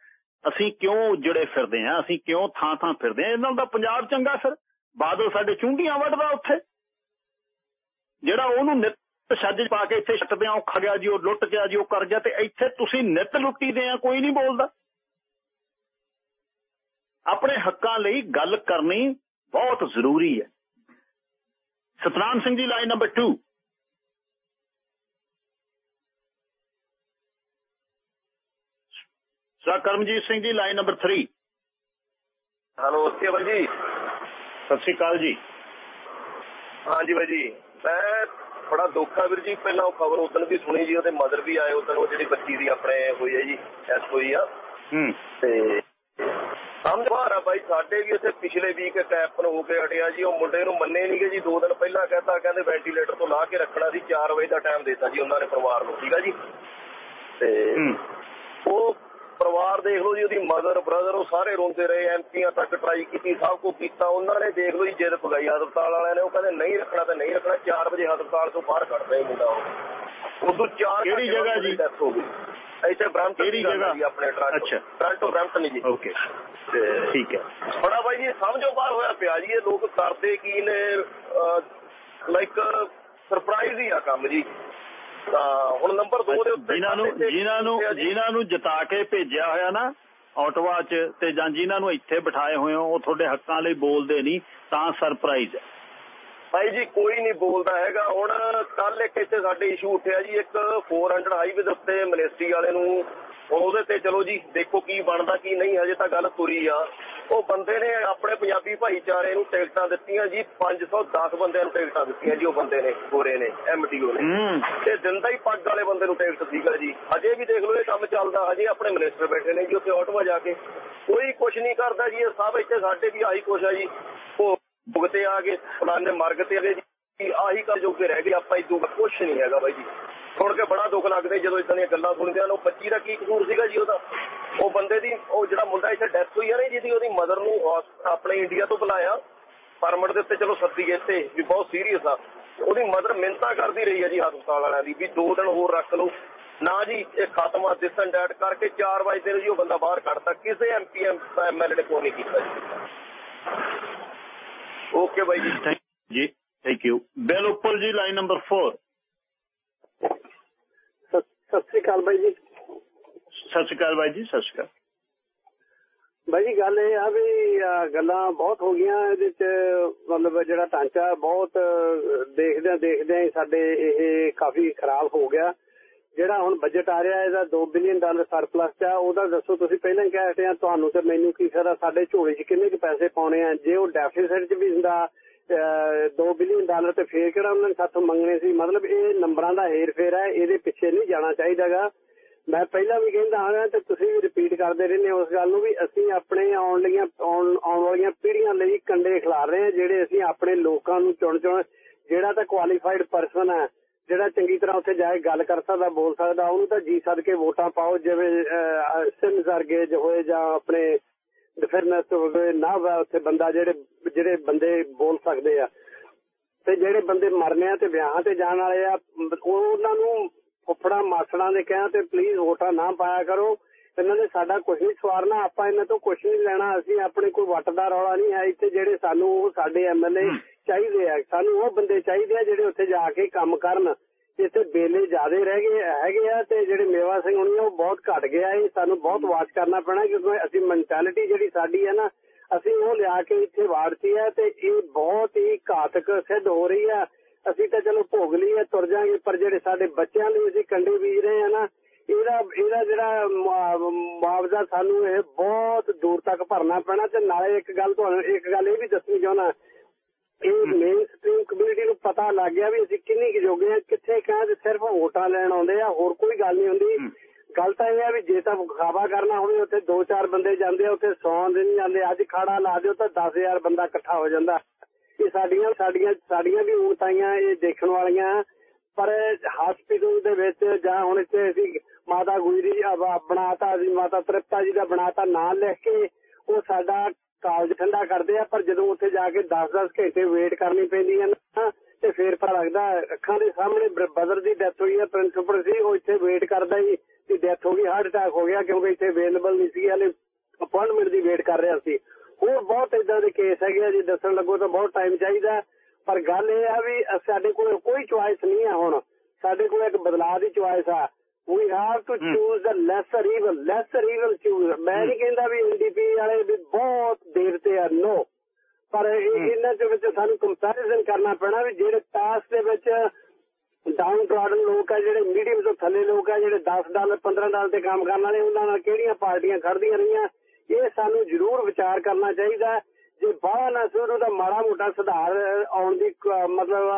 ਅਸੀਂ ਕਿਉਂ ਜੁੜੇ ਫਿਰਦੇ ਹਾਂ? ਅਸੀਂ ਕਿਉਂ ਥਾਂ ਥਾਂ ਫਿਰਦੇ ਹਾਂ? ਇਹਨਾਂ ਦਾ ਪੰਜਾਬ ਚੰਗਾ ਸਰ। ਬਾਦਲ ਸਾਡੇ ਚੁੰਡੀਆਂ ਵੱਢਦਾ ਉੱਥੇ। ਜਿਹੜਾ ਉਹਨੂੰ ਛੱਜ ਪਾ ਕੇ ਇੱਥੇ ਛੱਟਦੇ ਆ ਉਹ ਖਾ ਗਿਆ ਜੀ ਉਹ ਲੁੱਟ ਗਿਆ ਜੀ ਉਹ ਕਰ ਗਿਆ ਤੇ ਇੱਥੇ ਤੁਸੀਂ ਨਿਤ ਲੁੱਟੀਦੇ ਆ ਕੋਈ ਨਹੀਂ ਬੋਲਦਾ। ਆਪਣੇ ਹੱਕਾਂ ਲਈ ਗੱਲ ਕਰਨੀ ਬਹੁਤ ਜ਼ਰੂਰੀ ਹੈ। Satnam Singh ji line number 2 sir Karamjit Singh ji line number 3 hello ਸੇਵਲ ਜੀ। ਸਤਿ ਸ਼੍ਰੀ ਅਕਾਲ ਜੀ। ਹਾਂਜੀ ਬਾਈ ਜੀ ਮੈਂ ਬੜਾ ਦੁੱਖ ਆ ਵੀਰ ਜੀ। ਪਹਿਲਾਂ ਉਹ ਖਬਰ ਉਦੋਂ ਵੀ ਸੁਣੀ ਜੀ ਉਹਦੇ ਮਦਰ ਵੀ ਆਏ ਉਦੋਂ ਉਹ ਜਿਹੜੀ ਬੱਚੀ ਦੀ ਆਪਣੇ ਹੋਈ ਹੈ ਜੀ ਐਸ ਹੋਈ ਆ। ਹੂੰ। ਤੇ ਸਮਝ ਬਾਈ ਸਾਡੇ ਵੀ ਇੱਥੇ ਪਿਛਲੇ ਵੀਕ ਕੈਪਨ ਹੋ ਕੇ ਹਟਿਆ ਜੀ ਉਹ ਮੁੰਡੇ ਨੂੰ ਮੰਨੇ ਨਹੀਂ ਕਿ ਜੀ। ਦੋ ਦਿਨ ਪਹਿਲਾਂ ਕਹਤਾ ਕਹਿੰਦੇ ਵੈਂਟੀਲੇਟਰ ਤੋਂ ਲਾ ਕੇ ਰੱਖਣਾ ਸੀ 4 ਵਜੇ ਦਾ ਟਾਈਮ ਦਿੱਤਾ ਜੀ ਉਹਨਾਂ ਨੇ ਪਰਿਵਾਰ ਨੂੰ ਠੀਕ ਆ ਜੀ? ਤੇ ਉਹ ਪਰਿਵਾਰ ਦੇਖ ਲਓ ਜੀ ਉਹਦੀ ਮਦਰ ਬ੍ਰਦਰ ਉਹ ਸਾਰੇ ਰੋਂਦੇ ਰਹੇ ਐਮਪੀਆਂ ਤੱਕ ਟਰਾਈ ਕੀਤੀ ਸਭ ਕੁਝ ਕੀਤਾ ਉਹਨਾਂ ਨੇ ਦੇਖ ਲਓ ਜੀ ਜਿੱਦ ਪਗਾਈ ਹਸਪਤਾਲ ਵਾਲਿਆਂ ਨੇ ਉਹ ਕਹਿੰਦੇ ਨਹੀਂ ਰੱਖਣਾ ਤਾਂ ਨਹੀਂ ਰੱਖਣਾ 4 ਵਜੇ ਹਸਪਤਾਲ ਤੋਂ ਬਾਹਰ ਕੱਢਦੇ ਮੁੰਡਾ ਉਹ। ਉਦੋਂ 4 ਕਿਹੜੀ ਜਗ੍ਹਾ ਜੀ? ਡੈਥ ਹੋ ਗਈ। ਇੱਥੇ ਬ੍ਰੈਂਪਟਨ ਕਿਹੜੀ ਜਗ੍ਹਾ? ਆਪਣੇ ਟਰਾਂਟੋ ਅੱਛਾ। ਟਰਾਂਟੋ ਬ੍ਰੈਂਪਟਨ ਜੀ। ਓਕੇ। ਠੀਕ ਹੈ। ਬੜਾ ਬਾਈ ਜੀ ਸਮਝੋ ਬਾਹਰ ਹੋਇਆ ਪਿਆ ਜੀ ਇਹ ਲੋਕ ਕਰਦੇ ਕੀ ਨੇ ਲਾਈਕ ਸਰਪ੍ਰਾਈਜ਼ ਹੀ ਆ ਕੰਮ ਜੀ। ਹੁਣ ਨੰਬਰ 2 ਦੇ ਉੱਤੇ ਜਿਨ੍ਹਾਂ ਨੂੰ ਜਿਨ੍ਹਾਂ ਨੂੰ ਜਿਨ੍ਹਾਂ ਨੂੰ ਜਿਤਾ ਕੇ ਭੇਜਿਆ ਹੋਇਆ ਨਾ ਆਟੋਵਾ 'ਚ ਤੇ ਜਾਂ ਜਿਨ੍ਹਾਂ ਨੂੰ ਇੱਥੇ ਬਿਠਾਏ ਹੋਏ ਹੋ ਉਹ ਤੁਹਾਡੇ ਹੱਕਾਂ ਲਈ ਬੋਲਦੇ ਨਹੀਂ ਤਾਂ ਸਰਪ੍ਰਾਈਜ਼ ਹੈ। ਭਾਈ ਜੀ ਕੋਈ ਨਹੀਂ ਬੋਲਦਾ ਹੈਗਾ। ਹੁਣ ਕੱਲ ਇੱਕ ਇੱਥੇ ਸਾਡੇ ਇਸ਼ੂ ਉੱਠਿਆ ਜੀ ਇੱਕ 400 ਹਾਈਵੇ ਦੇ ਉੱਤੇ ਮਿਨਿਸਟਰੀ ਵਾਲੇ ਨੂੰ ਉਹਦੇ ਤੇ ਚਲੋ ਜੀ ਦੇਖੋ ਕੀ ਬਣਦਾ ਕੀ ਨਹੀਂ ਹਜੇ ਤਾਂ ਗੱਲ ਤੁਰੀ ਆ। ਉਹ ਬੰਦੇ ਨੇ ਆਪਣੇ ਪੰਜਾਬੀ ਭਾਈਚਾਰੇ ਨੂੰ ਟਿਕਟਾਂ ਦਿੱਤੀਆਂ ਜੀ 510 ਬੰਦਿਆਂ ਨੂੰ ਟਿਕਟਾਂ ਦਿੱਤੀਆਂ ਜੀ ਉਹ ਬੰਦੇ ਨੇ ਗੋਰੇ ਨੇ ਐਮਟੀਓ ਨੇ। ਤੇ ਦਿੰਦਾ ਹੀ ਪੱਗ ਵਾਲੇ ਬੰਦੇ ਨੂੰ ਟਿਕਟ ਸੀਗਾ ਜੀ। ਅਜੇ ਵੀ ਦੇਖ ਲਓ ਇਹ ਕੰਮ ਚੱਲਦਾ ਅਜੇ ਆਪਣੇ ਮਿਨਿਸਟਰ ਬੈਠੇ ਨੇ ਜੀ ਉੱਥੇ ਆਟੋਵਾ ਜਾ ਕੇ। ਕੋਈ ਕੁਝ ਨਹੀਂ ਕਰਦਾ ਜੀ ਇਹ ਸਭ ਇੱਥੇ ਸਾਡੇ ਵੀ ਆਹੀ ਕੁਛ ਆ ਜੀ। ਉਹ ਭੁਗਤੇ ਆ ਗਏ ਫਲਾਣੇ ਮਰਗ ਤੇ ਆ ਗਏ ਜੀ। ਆਹੀ ਕਰ ਜੋਗੇ ਰਹਿ ਗਏ ਆਪਾਂ ਇਦੋਂ ਕੁਝ ਨਹੀਂ ਹੈਗਾ ਬਾਈ ਜੀ। ਸੁਣ ਕੇ ਬੜਾ ਦੁੱਖ ਲੱਗਦਾ ਜਦੋਂ ਇਦਾਂ ਦੀਆਂ ਗੱਲਾਂ ਸੁਣਦੇ ਹਨ ਉਹ ਬੱਚੀ ਦਾ ਕੀ ਕਸੂਰ ਸੀਗਾ ਜੀ ਉਹਦਾ? ਉਹ ਬੰਦੇ ਦੀ, ਉਹ ਜਿਹੜਾ ਮੁੰਡਾ ਇੱਥੇ ਡੈਥ ਹੋਈ ਆ ਨਾ ਜਿਹਦੀ ਉਹਦੀ ਮਦਰ ਨੂੰ ਆਪਣੇ ਇੰਡੀਆ ਤੋਂ ਬੁਲਾਇਆ। ਪਰਮਿਟ ਦੇ ਉੱਤੇ ਚਲੋ ਸੱਦੀ ਇੱਥੇ, ਵੀ ਬਹੁਤ ਸੀਰੀਅਸ ਆ। ਉਹਦੀ ਮਦਰ ਮਿੰਤਾ ਕਰਦੀ ਰਹੀ ਆ ਜੀ ਹਸਪਤਾਲ ਵਾਲਿਆਂ ਦੀ, ਵੀ ਦੋ ਦਿਨ ਹੋਰ ਰੱਖ ਲਓ। ਨਾ ਜੀ, ਇਹ ਖਾਤਮਾ ਦਿਸਨ ਡੈਟ ਕਰਕੇ 4 ਵਜੇ ਦੇ ਜੀ, ਉਹ ਬੰਦਾ ਬਾਹਰ ਕੱਢਤਾ। ਕਿਸੇ ਐਮਪੀ ਐਮਐਲਏ ਨੇ ਕੋਈ ਨਹੀਂ ਕੀਤਾ ਜੀ। ਓਕੇ ਬਾਈ ਜੀ। ਥੈਂਕ ਜੀ ਥੈਂਕ ਯੂ ਬਿਲ ਉੱਪਰ ਜੀ ਲਾਈਨ ਨੰਬਰ 4 ਸਤਿ ਸ੍ਰੀ ਅਕਾਲ ਬਾਈ ਜੀ। ਸਤਿ ਸ਼੍ਰੀ ਅਕਾਲ ਬਾਈ ਜੀ ਸਤਿ ਸ਼੍ਰੀ ਅਕਾਲ। ਬਾਈ ਜੀ ਗੱਲ ਇਹ ਆ ਵੀ ਗੱਲਾਂ ਬਹੁਤ ਹੋ ਗਈਆਂ ਇਹਦੇ ਚ ਮਤਲਬ ਜਿਹੜਾ ਢਾਂਚਾ ਬਹੁਤ ਦੇਖਦਿਆਂ ਹੀ ਸਾਡੇ ਇਹ ਕਾਫੀ ਖਰਾਬ ਹੋ ਗਿਆ। ਜਿਹੜਾ ਹੁਣ ਬਜਟ ਆ ਰਿਹਾ ਇਹਦਾ 2 ਬਿਲੀਅਨ ਡਾਲਰ ਸਰਪਲਸ ਆ ਉਹਦਾ ਦੱਸੋ ਤੁਸੀਂ ਪਹਿਲਾਂ ਹੀ ਕਹਿ ਰਹੇ ਆ ਤੁਹਾਨੂੰ ਤੇ ਮੈਨੂੰ ਕੀ ਫਾਇਦਾ ਸਾਡੇ ਝੋਲੇ 'ਚ ਕਿੰਨੇ ਕੁ ਪੈਸੇ ਪਾਉਣੇ ਆ? ਜੇ ਉਹ ਡੈਫਿਸਿਟ 'ਚ ਵੀ ਹੁੰਦਾ 2 ਬਿਲੀਅਨ ਡਾਲਰ ਤੇ ਫੇਰ ਕਿਹੜਾ ਉਹਨਾਂ ਨੇ ਸਾਥੋਂ ਮੰਗਣੇ ਸੀ? ਮਤਲਬ ਇਹ ਨੰਬਰਾਂ ਦਾ ਹੇਰ ਫੇਰ ਹੈ, ਇਹਦੇ ਪਿੱਛੇ ਨਹੀਂ ਜਾਣਾ ਚਾਹੀਦਾਗਾ। ਮੈਂ ਪਹਿਲਾਂ ਵੀ ਕਹਿੰਦਾ ਹਾਂ ਤੇ ਤੁਸੀਂ ਵੀ ਰਿਪੀਟ ਕਰਦੇ ਰਹਿੰਦੇ ਉਸ ਗੱਲ ਨੂੰ ਵੀ ਅਸੀਂ ਆਪਣੇ ਆਉਣ ਲਈਆਂ, ਆਉਣ ਵਾਲੀਆਂ ਪੀੜ੍ਹੀਆਂ ਲਈ ਕੰਡੇ ਖਿਲਾਰ ਰਹੇ ਹਾਂ, ਜਿਹੜੇ ਅਸੀਂ ਆਪਣੇ ਲੋਕਾਂ ਨੂੰ ਚੁਣ ਚੁਣ, ਜਿਹੜਾ ਤਾਂ ਕੁਆਲੀਫਾਈਡ ਪਰਸਨ ਹੈ, ਜਿਹੜਾ ਚੰਗੀ ਤਰ੍ਹਾਂ ਉੱਥੇ ਜਾ ਕੇ ਗੱਲ ਕਰ ਸਕਦਾ, ਬੋਲ ਸਕਦਾ, ਉਹਨੂੰ ਤਾਂ ਜੀ ਸਦ ਵੋਟਾਂ ਪਾਓ, ਜਿਵੇਂ ਸਿਮ ਸਰਗੇ ਹੋਏ ਜਾਂ ਆਪਣੇ ਡਿਫਰਨੈਸ ਹੋਵੇ ਨਾ ਵਾ ਉੱਥੇ ਬੰਦਾ ਜਿਹੜੇ ਜਿਹੜੇ ਬੰਦੇ ਬੋਲ ਸਕਦੇ ਆ। ਤੇ ਜਿਹੜੇ ਬੰਦੇ ਮਰਨੇ ਆ ਤੇ ਵਿਆਹਾਂ ਤੇ ਜਾਣ ਵਾਲੇ ਆ ਉਹ ਉਹਨਾਂ ਨੂੰ ਫੁੱਫੜਾ ਮਾਸੜਾਂ ਦੇ ਕਹਿਣ ਤੇ ਪਲੀਜ਼ ਵੋਟਾਂ ਨਾ ਪਾਇਆ ਕਰੋ। ਇਹਨਾਂ ਨੇ ਸਾਡਾ ਕੁਝ ਨਹੀਂ ਸਵਾਰਨਾ ਆਪਾਂ ਇਹਨਾਂ ਤੋਂ ਕੁਝ ਨਹੀਂ ਲੈਣਾ ਅਸੀਂ ਆਪਣੇ ਕੋਈ ਵੱਟ ਦਾ ਰੌਲਾ ਨਹੀਂ ਹੈ। ਇੱਥੇ ਜਿਹੜੇ ਸਾਨੂੰ ਉਹ ਸਾਡੇ ਐਮਐਲਏ ਚਾਹੀਦੇ ਆ ਸਾਨੂੰ ਉਹ ਬੰਦੇ ਚਾਹੀਦੇ ਆ ਜਿਹੜੇ ਉੱਥੇ ਜਾ ਕੇ ਕੰਮ ਕਰਨ। ਇੱਥੇ ਬੇਲੇ ਜ਼ਿਆਦੇ ਰਹਿ ਗਏ, ਹੈਗੇ ਆ ਤੇ ਜਿਹੜੇ ਮੇਵਾ ਸਿੰਘ ਹੋਣੀ ਉਹ ਬਹੁਤ ਘਟ ਗਿਆ ਇਹ ਸਾਨੂੰ ਬਹੁਤ ਵਾਚ ਕਰਨਾ ਪੈਣਾ, ਕਿਉਂਕਿ ਅਸੀਂ ਮੈਂਟੈਲਿਟੀ ਜਿਹੜੀ ਸਾਡੀ ਹੈ ਨਾ, ਅਸੀਂ ਉਹ ਲਿਆ ਕੇ ਇੱਥੇ ਵਾੜਤੀ ਹੈ ਤੇ ਇਹ ਬਹੁਤ ਹੀ ਘਾਤਕ ਸਿੱਧ ਹੋ ਰਹੀ ਹੈ ਅਸੀਂ ਤਾਂ ਚਲੋ ਭੋਗ ਲਈ ਹੈ ਤੁਰ ਜਾਾਂਗੇ, ਪਰ ਜਿਹੜੇ ਸਾਡੇ ਬੱਚਿਆਂ ਲਈ ਅਸੀਂ ਕੰਡੇ ਬੀਜ ਰਹੇ ਆ ਨਾ, ਇਹਦਾ ਇਹਦਾ ਜਿਹੜਾ ਮੁਆਵਜ਼ਾ ਸਾਨੂੰ ਇਹ ਬਹੁਤ ਦੂਰ ਤੱਕ ਭਰਨਾ ਪੈਣਾ। ਤੇ ਨਾਲੇ ਇੱਕ ਗੱਲ ਤੁਹਾਨੂੰ, ਇੱਕ ਗੱਲ ਇਹ ਵੀ ਦੱਸਣੀ ਚਾਹੁੰਦਾ ਇਹ ਮੇਨ ਸਟ੍ਰੀਮ ਕਮਿਊਨਿਟੀ ਨੂੰ ਪਤਾ ਲੱਗ ਗਿਆ ਵੀ ਅਸੀਂ ਕਿੰਨੀ ਕੁ ਜੋਗੇ ਆ ਕਿੱਥੇ ਕਹਿੰਦੇ ਸਿਰਫ ਵੋਟਾਂ ਲੈਣ ਆਉਂਦੇ ਆ ਹੋਰ ਕੋਈ ਗੱਲ ਨਹੀਂ ਹੁੰਦੀ। ਗੱਲ ਤਾਂ ਇਹ ਆ ਵੀ ਜੇ ਤਾਂ ਖਾਵਾ ਕਰਨਾ ਹੋਵੇ ਉੱਥੇ ਦੋ ਚਾਰ ਬੰਦੇ ਜਾਂਦੇ ਆ ਉੱਥੇ 100 ਦੇ ਨਹੀਂ ਜਾਂਦੇ। ਅੱਜ ਖਾੜਾ ਲਾ ਦਿਓ ਤਾਂ 10000 ਬੰਦਾ ਇਕੱਠਾ ਹੋ ਜਾਂਦਾ। ਇਹ ਸਾਡੀਆਂ ਸਾਡੀਆਂ ਸਾਡੀਆਂ ਵੀ ਊਣਤਾਈਆਂ ਇਹ ਦੇਖਣ ਵਾਲੀਆਂ। ਪਰ ਹਸਪੀਟਲ ਦੇ ਵਿੱਚ ਜਾਂ ਹੁਣ ਇੱਥੇ ਅਸੀਂ ਮਾਤਾ ਗੁਜਰੀ ਬਣਾਤਾ ਅਸੀਂ ਮਾਤਾ ਤ੍ਰਿਪਤਾ ਜੀ ਦਾ ਬਣਾਤਾ ਨਾਂ ਲਿਖ ਕੇ ਉਹ ਸਾਡਾ ਕਾਲਜ ਠੰਡਾ ਕਰਦੇ ਆ, ਪਰ ਜਦੋਂ ਉੱਥੇ ਜਾ ਕੇ 10-10 ਘੰਟੇ ਵੇਟ ਕਰਨੀ ਪੈਂਦੀ ਹੈ ਨਾ, ਤੇ ਫੇਰ ਪਤਾ ਲੱਗਦਾ ਅੱਖਾਂ ਦੇ ਸਾਹਮਣੇ ਬ੍ਰਦਰ ਦੀ ਡੈਥ ਹੋਈ ਹੈ ਪ੍ਰਿੰਸੀਪਲ ਸੀ, ਉਹ ਇੱਥੇ ਵੇਟ ਕਰਦਾ ਹੀ ਦੀ ਡੈਥ ਹੋ ਗਈ ਹਾਰਟ ਅਟੈਕ ਹੋ ਗਿਆ, ਕਿਉਂਕਿ ਇੱਥੇ ਅਵੇਲੇਬਲ ਨਹੀਂ ਸੀ, ਹਲੇ ਅਪਾਇੰਟਮੈਂਟ ਦੀ ਵੇਟ ਕਰ ਰਿਹਾ ਸੀ। ਹੋਰ ਬਹੁਤ ਇਦਾਂ ਦੇ ਕੇਸ ਹੈਗੇ ਆ, ਜੀ ਦੱਸਣ ਲੱਗੋ ਤਾਂ ਬਹੁਤ ਟਾਈਮ ਚਾਹੀਦਾ, ਪਰ ਗੱਲ ਇਹ ਆ ਵੀ ਸਾਡੇ ਕੋਲ ਕੋਈ ਚੁਆਇਸ ਨਹੀਂ ਆ ਹੁਣ। ਸਾਡੇ ਕੋਲ ਇੱਕ ਬਦਲਾਅ ਦੀ ਚੁਆਇਸ ਆ we have to choose the lesser evil lesser evil choose ਮੈਂ ਨਹੀਂ ਕਹਿੰਦਾ ਵੀ ਐਨਡੀਪੀ ਵਾਲੇ ਵੀ ਬਹੁਤ ਦੇਰ ਤੇ ਆ ਨੋ ਪਰ ਇਹ- ਇਹਨਾਂ ਦੇ ਵਿੱਚ ਸਾਨੂੰ ਕੰਪੈਰੀਜ਼ਨ ਕਰਨਾ ਪੈਣਾ ਵੀ ਜਿਹੜੇ ਟਾਸ ਦੇ ਵਿੱਚ ਡਾਊਨ ਟ੍ਰੋਡਨ ਲੋਕ ਆ ਜਿਹੜੇ ਮੀਡੀਅਮ ਤੋਂ ਥੱਲੇ ਲੋਕ ਆ ਜਿਹੜੇ 10 ਡਾਲਰ 15 ਡਾਲਰ ਤੇ ਕੰਮ ਕਰਨ ਵਾਲੇ ਉਹਨਾਂ ਨਾਲ ਕਿਹੜੀਆਂ ਪਾਰਟੀਆਂ ਖੜਦੀਆਂ ਰਹੀਆਂ? ਇਹ ਸਾਨੂੰ ਜ਼ਰੂਰ ਵਿਚਾਰ ਕਰਨਾ ਚਾਹੀਦਾ। ਜੇ ਬਾਹਰ ਨਾ ਸ਼ੁਰੂ ਦਾ ਮਾੜਾ ਮੋਟਾ ਸੁਧਾਰ ਆਉਣ ਦੀ ਮਤਲਬ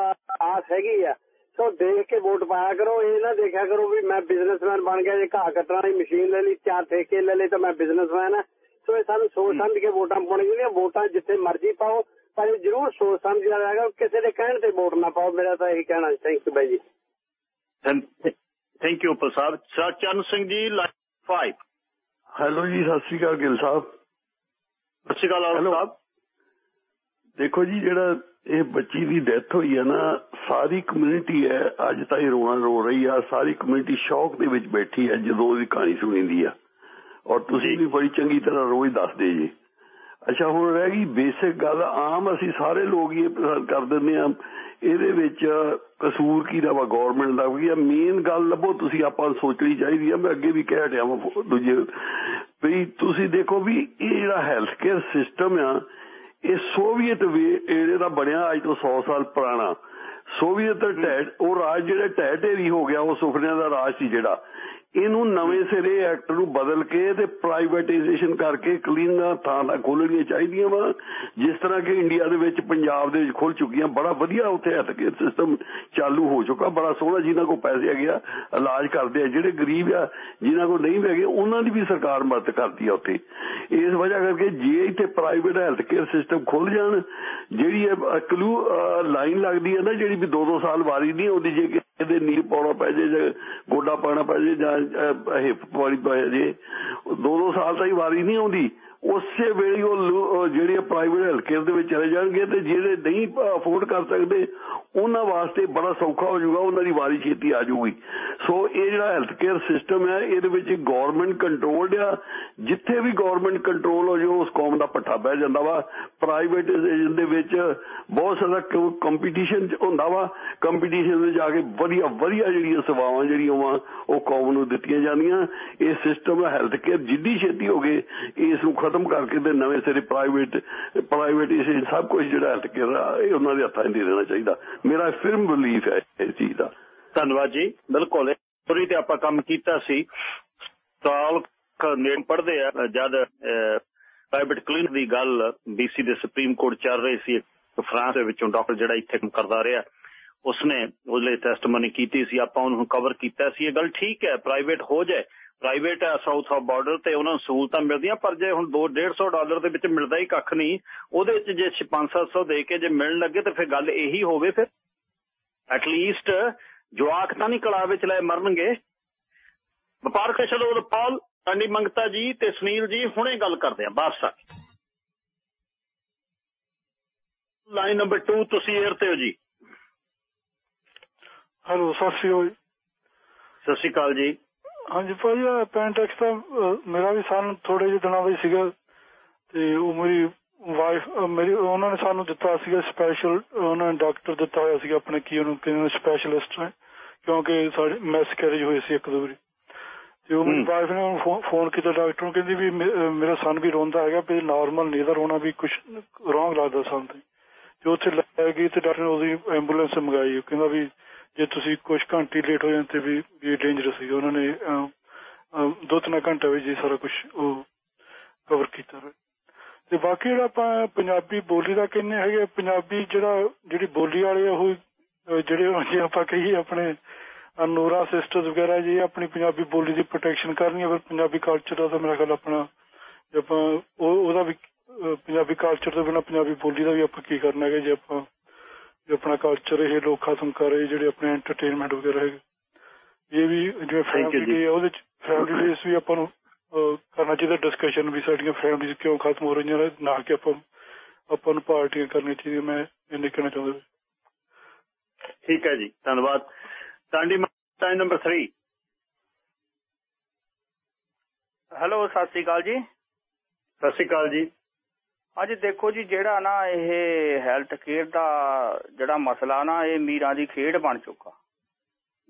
ਆਸ ਹੈਗੀ ਆ। ਸੋ ਦੇਖ ਕੇ ਵੋਟ ਪਾਇਆ ਕਰੋ ਇਹ ਨਾ ਦੇਖਿਆ ਕਰੋ ਵੀ ਮੈਂ ਬਿਜ਼ਨਸਮੈਨ ਬਣ ਗਿਆ ਜੇ ਘਾਹ ਕੱਟਣ ਵਾਲੀ ਮਸ਼ੀਨ ਲੈ ਲਈ ਚਾਰ ਠੇਕੇ ਲੈ ਲਏ ਤਾਂ ਮੈਂ ਬਿਜ਼ਨਸਮੈਨ ਆ ਸੋ ਇਹ ਸਾਨੂੰ ਸੋਚ ਸਮਝ ਕੇ ਵੋਟਾਂ ਪਾਉਣੀਆਂ ਚਾਹੀਦੀਆਂ ਵੋਟਾਂ ਜਿੱਥੇ ਮਰਜ਼ੀ ਪਾਓ ਪਰ ਇਹ ਜ਼ਰੂਰ ਸੋਚ ਸਮਝ ਕੇ ਜਾਏਗਾ ਕਿਸੇ ਦੇ ਕਹਿਣ ਤੇ ਵੋਟ ਨਾ ਪਾਓ ਮੇਰਾ ਤਾਂ ਇਹੀ ਕਹਿਣਾ ਥੈਂਕ ਯੂ ਬਾਈ ਜੀ thank you Prasad Sachan Singh ji line 5 hello ਜੀ ਸਤਿ ਸ਼੍ਰੀ ਅਕਾਲ ਗਿੱਲ ਸਾਹਿਬ ਸਤਿ ਸ਼੍ਰੀ ਅਕਾਲ ਆਲਮ ਸਾਹਿਬ ਦੇਖੋ ਜੀ ਜਿਹੜਾ ਇਹ ਬੱਚੀ ਦੀ ਡੈਥ ਹੋਈ ਹੈ ਨਾ ਸਾਰੀ ਕਮਿਊਨਿਟੀ ਹੈ ਅੱਜ ਤਾਂ ਇਹ ਰੋਣਾ ਰੋ ਰਹੀ ਆ ਸਾਰੀ ਕਮਿਊਨਿਟੀ ਸ਼ੌਕ ਦੇ ਵਿੱਚ ਬੈਠੀ ਹੈ ਜਦੋਂ ਉਹਦੀ ਕਹਾਣੀ ਸੁਣੀਂਦੀ ਆ। ਔਰ ਤੁਸੀਂ ਵੀ ਬੜੀ ਚੰਗੀ ਤਰ੍ਹਾਂ ਰੋਜ਼ ਦੱਸਦੇ ਜੀ। ਅੱਛਾ ਹੁਣ ਰਹਿ ਗਈ ਬੇਸਿਕ ਗੱਲ ਆਮ ਅਸੀਂ ਸਾਰੇ ਲੋਕ ਹੀ ਇਹ ਪਸੰਦ ਕਰ ਦਿੰਦੇ ਆ। ਇਹਦੇ ਵਿੱਚ ਕਸੂਰ ਕੀ ਦਾ ਵਾ ਗਵਰਨਮੈਂਟ ਦਾ? ਵੀ ਮੇਨ ਗੱਲ ਲੱਭੋ ਤੁਸੀਂ ਆਪਾਂ ਸੋਚਣੀ ਚਾਹੀਦੀ ਆ ਮੈਂ ਅੱਗੇ ਵੀ ਕਹਿ ਹਟਿਆ ਵਾਂ ਦੂਜੇ ਵੀ ਤੁਸੀਂ ਦੇਖੋ ਵੀ ਇਹ ਜਿਹੜਾ ਹੈਲਥ ਕੇਅਰ ਸਿਸਟਮ ਆ ਇਹ ਸੋਵੀਅਤ ਏਰੇ ਦਾ ਬਣਿਆ ਅੱਜ ਤੋਂ 100 ਸਾਲ ਪੁਰਾਣਾ। ਸੋਵੀਅਤ ਟੈਟ ਉਹ ਰਾਜ ਜਿਹੜਾ ਟੈਟ ਏਰੀ ਹੋ ਗਿਆ ਉਹ ਸੁਪਨਿਆਂ ਦਾ ਰਾਜ ਸੀ ਜਿਹੜਾ। ਇਹਨੂੰ ਨਵੇਂ ਸਿਰੇ ਐਕਟ ਨੂੰ ਬਦਲ ਕੇ ਤੇ ਪ੍ਰਾਈਵੇਟਾਈਜੇਸ਼ਨ ਕਰਕੇ ਕਲੀਨਾਂ ਥਾਂ ਖੋਲਣੀਆਂ ਚਾਹੀਦੀਆਂ ਵਾ। ਜਿਸ ਤਰ੍ਹਾਂ ਕਿ ਇੰਡੀਆ ਦੇ ਵਿੱਚ ਪੰਜਾਬ ਦੇ ਵਿੱਚ ਖੁੱਲ ਚੁੱਕੀਆਂ, ਬੜਾ ਵਧੀਆ ਉੱਥੇ ਹੈਲਥ ਕੇਅਰ ਸਿਸਟਮ ਚਾਲੂ ਹੋ ਚੁੱਕਾ, ਬੜਾ ਸੋਹਣਾ ਜਿਨ੍ਹਾਂ ਕੋਲ ਪੈਸੇ ਹੈਗੇ ਆ, ਇਲਾਜ ਕਰਦੇ ਆ, ਜਿਹੜੇ ਗਰੀਬ ਆ, ਜਿਨ੍ਹਾਂ ਕੋਲ ਨਹੀਂ ਹੈਗੇ, ਉਹਨਾਂ ਦੀ ਵੀ ਸਰਕਾਰ ਮਦਦ ਕਰਦੀ ਆ ਉੱਥੇ। ਇਸ ਵਜ੍ਹਾ ਕਰਕੇ ਜੇ ਇੱਥੇ ਪ੍ਰਾਈਵੇਟ ਹੈਲਥ ਕੇਅਰ ਸਿਸਟਮ ਖੁੱਲ ਜਾਣ, ਜਿਹੜੀ ਕਲੂ ਲਾਈਨ ਲੱਗਦੀ ਹੈ ਨਾ, ਜਿਹੜੀ ਵੀ 2-2 ਸਾਲ ਵਾਰੀ ਨਹੀਂ ਆਉਂਦੀ, ਜੇ ਕਿਤੇ ਨੀਲ ਪਾਉਣਾ ਪੈ ਜੇ ਜਾਂ ਗੋਡਾ ਪਾਉਣਾ ਪੈ ਜੇ ਜਾਂ ਹਿੱਪ ਪਾਉਣੀ ਪੈ ਜੇ। 2-2 ਸਾਲ ਤਾਈਂ ਵਾਰੀ ਨਹੀਂ ਆਉਂਦੀ। ਉਸੇ ਵੇਲੇ ਉਹ ਜਿਹੜੇ ਪ੍ਰਾਈਵੇਟ ਹੈਲਥ ਕੇਅਰ ਦੇ ਵਿੱਚ ਚਲੇ ਜਾਣਗੇ ਤੇ ਜਿਹੜੇ ਨਹੀਂ ਅਫੋਰਡ ਕਰ ਸਕਦੇ, ਉਹਨਾਂ ਵਾਸਤੇ ਬੜਾ ਸੌਖਾ ਹੋ ਜਾਊਗਾ, ਉਹਨਾਂ ਦੀ ਵਾਰੀ ਛੇਤੀ ਆ ਜਾਊਗੀ। ਸੋ ਇਹ ਜਿਹੜਾ ਹੈਲਥ ਕੇਅਰ ਸਿਸਟਮ ਹੈ, ਇਹਦੇ ਵਿੱਚ ਗਵਰਨਮੈਂਟ ਕੰਟਰੋਲਡ ਆ। ਜਿੱਥੇ ਵੀ ਗਵਰਨਮੈਂਟ ਕੰਟਰੋਲ ਹੋ ਜਾਓ, ਉਸ ਕੌਮ ਦਾ ਪੱਠਾ ਬਹਿ ਜਾਂਦਾ ਵਾ। ਪ੍ਰਾਈਵੇਟਾਈਜੇਸ਼ਨ ਦੇ ਵਿੱਚ ਬਹੁਤ ਸਾਰਾ ਕੰਪੀਟੀਸ਼ਨ ਹੁੰਦਾ ਵਾ। ਕੰਪੀਟੀਸ਼ਨ ਵਿੱਚ ਜਾ ਕੇ ਵਧੀਆ ਵਧੀਆ ਜਿਹੜੀਆਂ ਸੇਵਾਵਾਂ ਜਿਹੜੀਆਂ ਵਾ, ਉਹ ਕੌਮ ਨੂੰ ਦਿੱਤੀਆਂ ਜਾਂਦੀਆਂ। ਇਹ ਸਿਸਟਮ ਹੈਲਥ ਕੇਅਰ ਜਿੱਡੀ ਛੇਤੀ ਹੋ ਗਏ, ਇਸ ਨੂੰ ਖਤਮ ਕਰਕੇ ਤੇ ਨਵੇਂ ਸਿਰੇ ਪ੍ਰਾਈਵੇਟ ਪ੍ਰਾਈਵੇਟਾਈਜੇਸ਼ਨ ਸਭ ਕੁਝ ਜਿਹੜਾ ਹੈਲਥ ਕੇਅਰ ਇਹ ਉਹਨਾਂ ਦੇ ਹੱਥਾਂ 'ਚ ਦੇ ਦੇਣਾ ਚਾਹੀਦਾ। ਮੇਰਾ ਫਿਰਮ ਬਲੀਫ ਹੈ ਇਸ ਚੀਜ਼ ਦਾ। ਧੰਨਵਾਦ ਜੀ। ਬਿਲਕੁਲ ਪੂਰੀ ਤੇ ਆਪਾਂ ਕੰਮ ਕੀਤਾ ਸੀ। ਸਾਲ ਨੇੜ ਪੜਦੇ ਆ, ਜਦ ਪ੍ਰਾਈਵੇਟ ਕਲੀਨਿਕ ਦੀ ਗੱਲ ਬੀਸੀ ਦੇ ਸੁਪਰੀਮ ਕੋਰਟ ਚੱਲ ਰਹੀ ਸੀ ਫਰਾਂਸ ਦੇ ਵਿੱਚੋਂ ਡਾਕਟਰ ਜਿਹੜਾ ਇੱਥੇ ਕੰਮ ਕਰਦਾ ਰਿਹਾ, ਉਸਨੇ ਉਹਲੇ ਟੈਸਟਮਨੀ ਕੀਤੀ ਸੀ। ਆਪਾਂ ਉਹਨੂੰ ਕਵਰ ਕੀਤਾ ਸੀ। ਇਹ ਗੱਲ ਠੀਕ ਹੈ ਪ੍ਰਾਈਵੇਟ ਹੋ ਜਾਏ ਪ੍ਰਾਈਵੇਟ ਹੈ ਸਾਊਥ ਆਫ ਬਾਰਡਰ ਤੇ ਉਹਨਾਂ ਨੂੰ ਸਹੂਲਤਾਂ ਮਿਲਦੀਆਂ ਪਰ ਜੇ ਹੁਣ 2 150 ਡਾਲਰ ਦੇ ਵਿੱਚ ਮਿਲਦਾ ਹੀ ਕੱਖ ਨਹੀਂ ਉਹਦੇ ਵਿੱਚ ਜੇ 5-700 ਦੇ ਕੇ ਜੇ ਮਿਲਣ ਲੱਗੇ ਤਾਂ ਫਿਰ ਗੱਲ ਇਹੀ ਹੋਵੇ ਫਿਰ। ਐਟਲੀਸਟ ਜਵਾਕ ਤਾਂ ਨਹੀਂ ਕਲਾ ਵਿੱਚ ਲੈ ਮਰਨਗੇ। ਵਪਾਰਕ ਚਲੋ ਪਾਲ ਟਾਂਡੀ ਮੰਗਤਾ ਜੀ ਤੇ ਸੁਨੀਲ ਜੀ ਹੁਣੇ ਗੱਲ ਕਰਦੇ ਆ ਵਾਪਸ ਆ। ਲਾਈਨ ਨੰਬਰ 2 ਤੁਸੀਂ 에ਅਰ ਤੇ ਹੋ ਜੀ। ਹੈਲੋ ਸਤਿ ਸ਼੍ਰੀ ਅਕਾਲ ਸਤਿ ਸ਼੍ਰੀ ਅਕਾਲ ਜੀ। ਹਾਂਜੀ ਭਾਜੀ ਪੈਂਟੈਕਸ ਦਾ ਮੇਰਾ ਵੀ ਸਾਨੂੰ ਥੋੜੇ ਜਿਹੇ ਦਿਨਾਂ ਵਿੱਚ ਸੀਗਾ ਤੇ ਉਹ ਮੇਰੀ ਵਾਈਫ ਮੇਰੀ ਉਹਨਾਂ ਨੇ ਸਾਨੂੰ ਦਿੱਤਾ ਸੀਗਾ ਸਪੈਸ਼ਲ ਉਹਨਾਂ ਨੇ ਡਾਕਟਰ ਦਿੱਤਾ ਹੋਇਆ ਸੀਗਾ ਆਪਣੇ ਕੀ ਉਹਨੂੰ ਕਹਿੰਦੇ ਸਪੈਸ਼ਲਿਸਟ ਹੈ ਕਿਉਂਕਿ ਸਾਡੀ ਮੈਸ ਕੈਰੇਜ ਹੋਈ ਸੀ ਇੱਕ ਦੋ ਵਾਰੀ। ਤੇ ਉਹ ਮੇਰੀ ਵਾਈਫ ਨੇ ਫੋਨ ਕੀਤਾ ਡਾਕਟਰ ਨੂੰ ਕਹਿੰਦੀ ਵੀ ਮੇਰਾ ਸਨ ਵੀ ਰੋਂਦਾ ਹੈਗਾ ਵੀ ਨਾਰਮਲ ਨਹੀਂ ਦਾ ਰੋਣਾ ਵੀ ਕੁਝ ਰੋਂਗ ਲੱਗਦਾ ਸਾਨੂੰ ਤੇ ਉੱਥੇ ਲੈ ਗਈ ਤੇ ਡਾਕਟਰ ਨੇ ਉਹਦੀ ਐਂਬੂਲੈਂਸ ਮੰਗਾਈ ਕਹਿੰਦਾ ਵੀ ਜੇ ਤੁਸੀਂ ਕੁਝ ਘੰਟੇ ਲੇਟ ਹੋ ਜਾਂਦੇ ਵੀ ਇਹ ਡੇਂਜਰਸ ਸੀ ਉਹਨਾਂ ਨੇ ਦੋ ਤਿੰਨ ਘੰਟੇ ਵਿੱਚ ਜੀ ਸਾਰਾ ਕੁਝ ਉਹ ਕਵਰ ਕੀਤਾ। ਤੇ ਬਾਕੀ ਜਿਹੜਾ ਆਪਾਂ ਪੰਜਾਬੀ ਬੋਲੀ ਦਾ ਕਹਿੰਦੇ ਹੈਗੇ ਪੰਜਾਬੀ ਜਿਹੜਾ, ਜਿਹੜੀ ਬੋਲੀ ਵਾਲੇ ਉਹ ਜਿਹੜੇ ਜੇ ਆਪਾਂ ਕਹੀਏ ਆਪਣੇ ਨੂਰਾ ਸਿਸਟਰਸ ਵਗੈਰਾ ਜੀ ਆਪਣੀ ਪੰਜਾਬੀ ਬੋਲੀ ਦੀ ਪ੍ਰੋਟੈਕਸ਼ਨ ਕਰਨੀ ਹੈ ਫਿਰ ਪੰਜਾਬੀ ਕਲਚਰ ਦਾ ਮੇਰਾ ਖਿਆਲ ਆਪਣਾ ਆਪਾਂ ਉਹਦਾ ਵੀ ਪੰਜਾਬੀ ਕਲਚਰ ਤੋਂ ਬਿਨਾ ਪੰਜਾਬੀ ਬੋਲੀ ਦਾ ਵੀ ਆਪਾਂ ਕੀ ਕਰਨਾ ਹੈ ਜੇ ਆਪਾਂ ਜੇ ਆਪਣਾ ਕਲਚਰ ਇਹ ਲੋਕ ਖਤਮ ਕਰ ਰਹੇ ਜਿਹੜੇ ਆਪਣੇ ਐਂਟਰਟੇਨਮੈਂਟ ਵਗੈਰਾ ਹੈਗੇ। ਇਹ ਵੀ ਜਿਵੇਂ ਫੈਮਿਲੀ ਉਹਦੇ ਚ ਫੈਮਿਲੀ ਡੇਸ ਵੀ ਆਪਾਂ ਨੂੰ ਕਰਨਾ ਚਾਹੀਦਾ ਡਿਸਕਸ਼ਨ ਵੀ ਸਾਡੀਆਂ ਫੈਮਿਲੀਜ਼ ਕਿਉਂ ਖਤਮ ਹੋ ਰਹੀਆਂ ਨੇ ਨਾ ਕਿ ਆਪਾਂ ਆਪਾਂ ਨੂੰ ਪਾਰਟੀਆਂ ਕਰਨੀਆਂ ਚਾਹੀਦੀਆਂ ਮੈਂ ਇਹ ਕਹਿਣਾ ਚਾਹੁੰਦਾ। ਠੀਕ ਹੈ ਜੀ ਧੰਨਵਾਦ। Tandi time number 3 hello Sat Sri ਅਕਾਲ ਜੀ। ਸਤਿ ਸ੍ਰੀ ਅਕਾਲ ਜੀ। ਅੱਜ ਦੇਖੋ ਜੀ, ਜਿਹੜਾ ਨਾ ਇਹ ਹੈਲਥ ਕੇਅਰ ਦਾ ਜਿਹੜਾ ਮਸਲਾ ਨਾ, ਇਹ ਮੀਰਾਂ ਦੀ ਖੇਡ ਬਣ ਚੁੱਕਾ।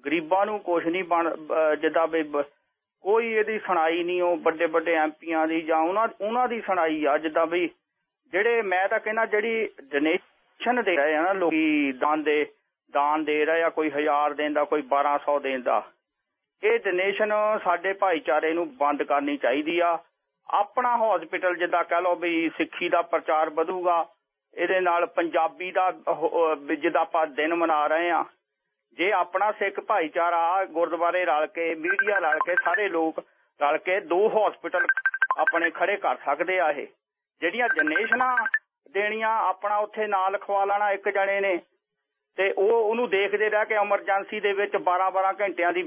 ਗਰੀਬਾਂ ਨੂੰ ਕੁਝ ਨਹੀਂ ਬਣ ਜਿੱਦਾਂ ਵੀ ਕੋਈ ਇਹਦੀ ਸੁਣਾਈ ਨਹੀਂ, ਉਹ ਵੱਡੇ ਵੱਡੇ ਐਮਪੀਆਂ ਦੀ ਜਾਂ ਉਹਨਾਂ ਉਹਨਾਂ ਦੀ ਸੁਣਾਈ ਆ, ਜਿੱਦਾਂ ਵੀ ਜਿਹੜੇ ਮੈਂ ਤਾਂ ਕਹਿੰਦਾ ਜਿਹੜੀ ਡੋਨੇਸ਼ਨ ਦੇ ਰਹੇ ਆ ਨਾ, ਲੋਕੀ ਦਾਨ ਦੇ ਦਾਨ ਦੇ ਰਹੇ ਆ, ਕੋਈ 1000 ਦੇਂਦਾ, ਕੋਈ 1200 ਦੇਂਦਾ। ਇਹ ਡੋਨੇਸ਼ਨ ਸਾਡੇ ਭਾਈਚਾਰੇ ਨੂੰ ਬੰਦ ਕਰਨੀ ਚਾਹੀਦੀ ਆ। ਆਪਣਾ ਹਸਪੀਟਲ ਜਿੱਦਾਂ ਕਹ ਲਓ ਵੀ ਸਿੱਖੀ ਦਾ ਪ੍ਰਚਾਰ ਵਧੂਗਾ, ਇਹਦੇ ਨਾਲ ਪੰਜਾਬੀ ਦਾ ਜਿੱਦਾਂ ਆਪਾਂ ਦਿਨ ਮਨਾ ਰਹੇ ਆ ਜੇ ਆਪਣਾ ਸਿੱਖ ਭਾਈਚਾਰਾ ਗੁਰਦੁਆਰੇ ਰਲ ਕੇ ਮੀਡੀਆ ਰਲ ਕੇ, ਸਾਰੇ ਲੋਕ ਰਲ ਕੇ ਦੋ ਹਸਪੀਟਲ ਆਪਣੇ ਖੜੇ ਕਰ ਸਕਦੇ ਆ ਇਹ। ਜਿਹੜੀਆਂ ਜਨਰੇਸ਼ਨਾਂ ਦੇਣੀਆਂ, ਆਪਣਾ ਉੱਥੇ ਨਾਂ ਲਿਖਵਾ ਲੈਣਾ ਇੱਕ ਜਣੇ ਨੇ, ਤੇ ਉਹ ਉਹਨੂੰ ਦੇਖਦੇ ਰਹਿ ਕੇ ਐਮਰਜੈਂਸੀ ਦੇ ਵਿੱਚ 12-12 ਘੰਟਿਆਂ ਦੀ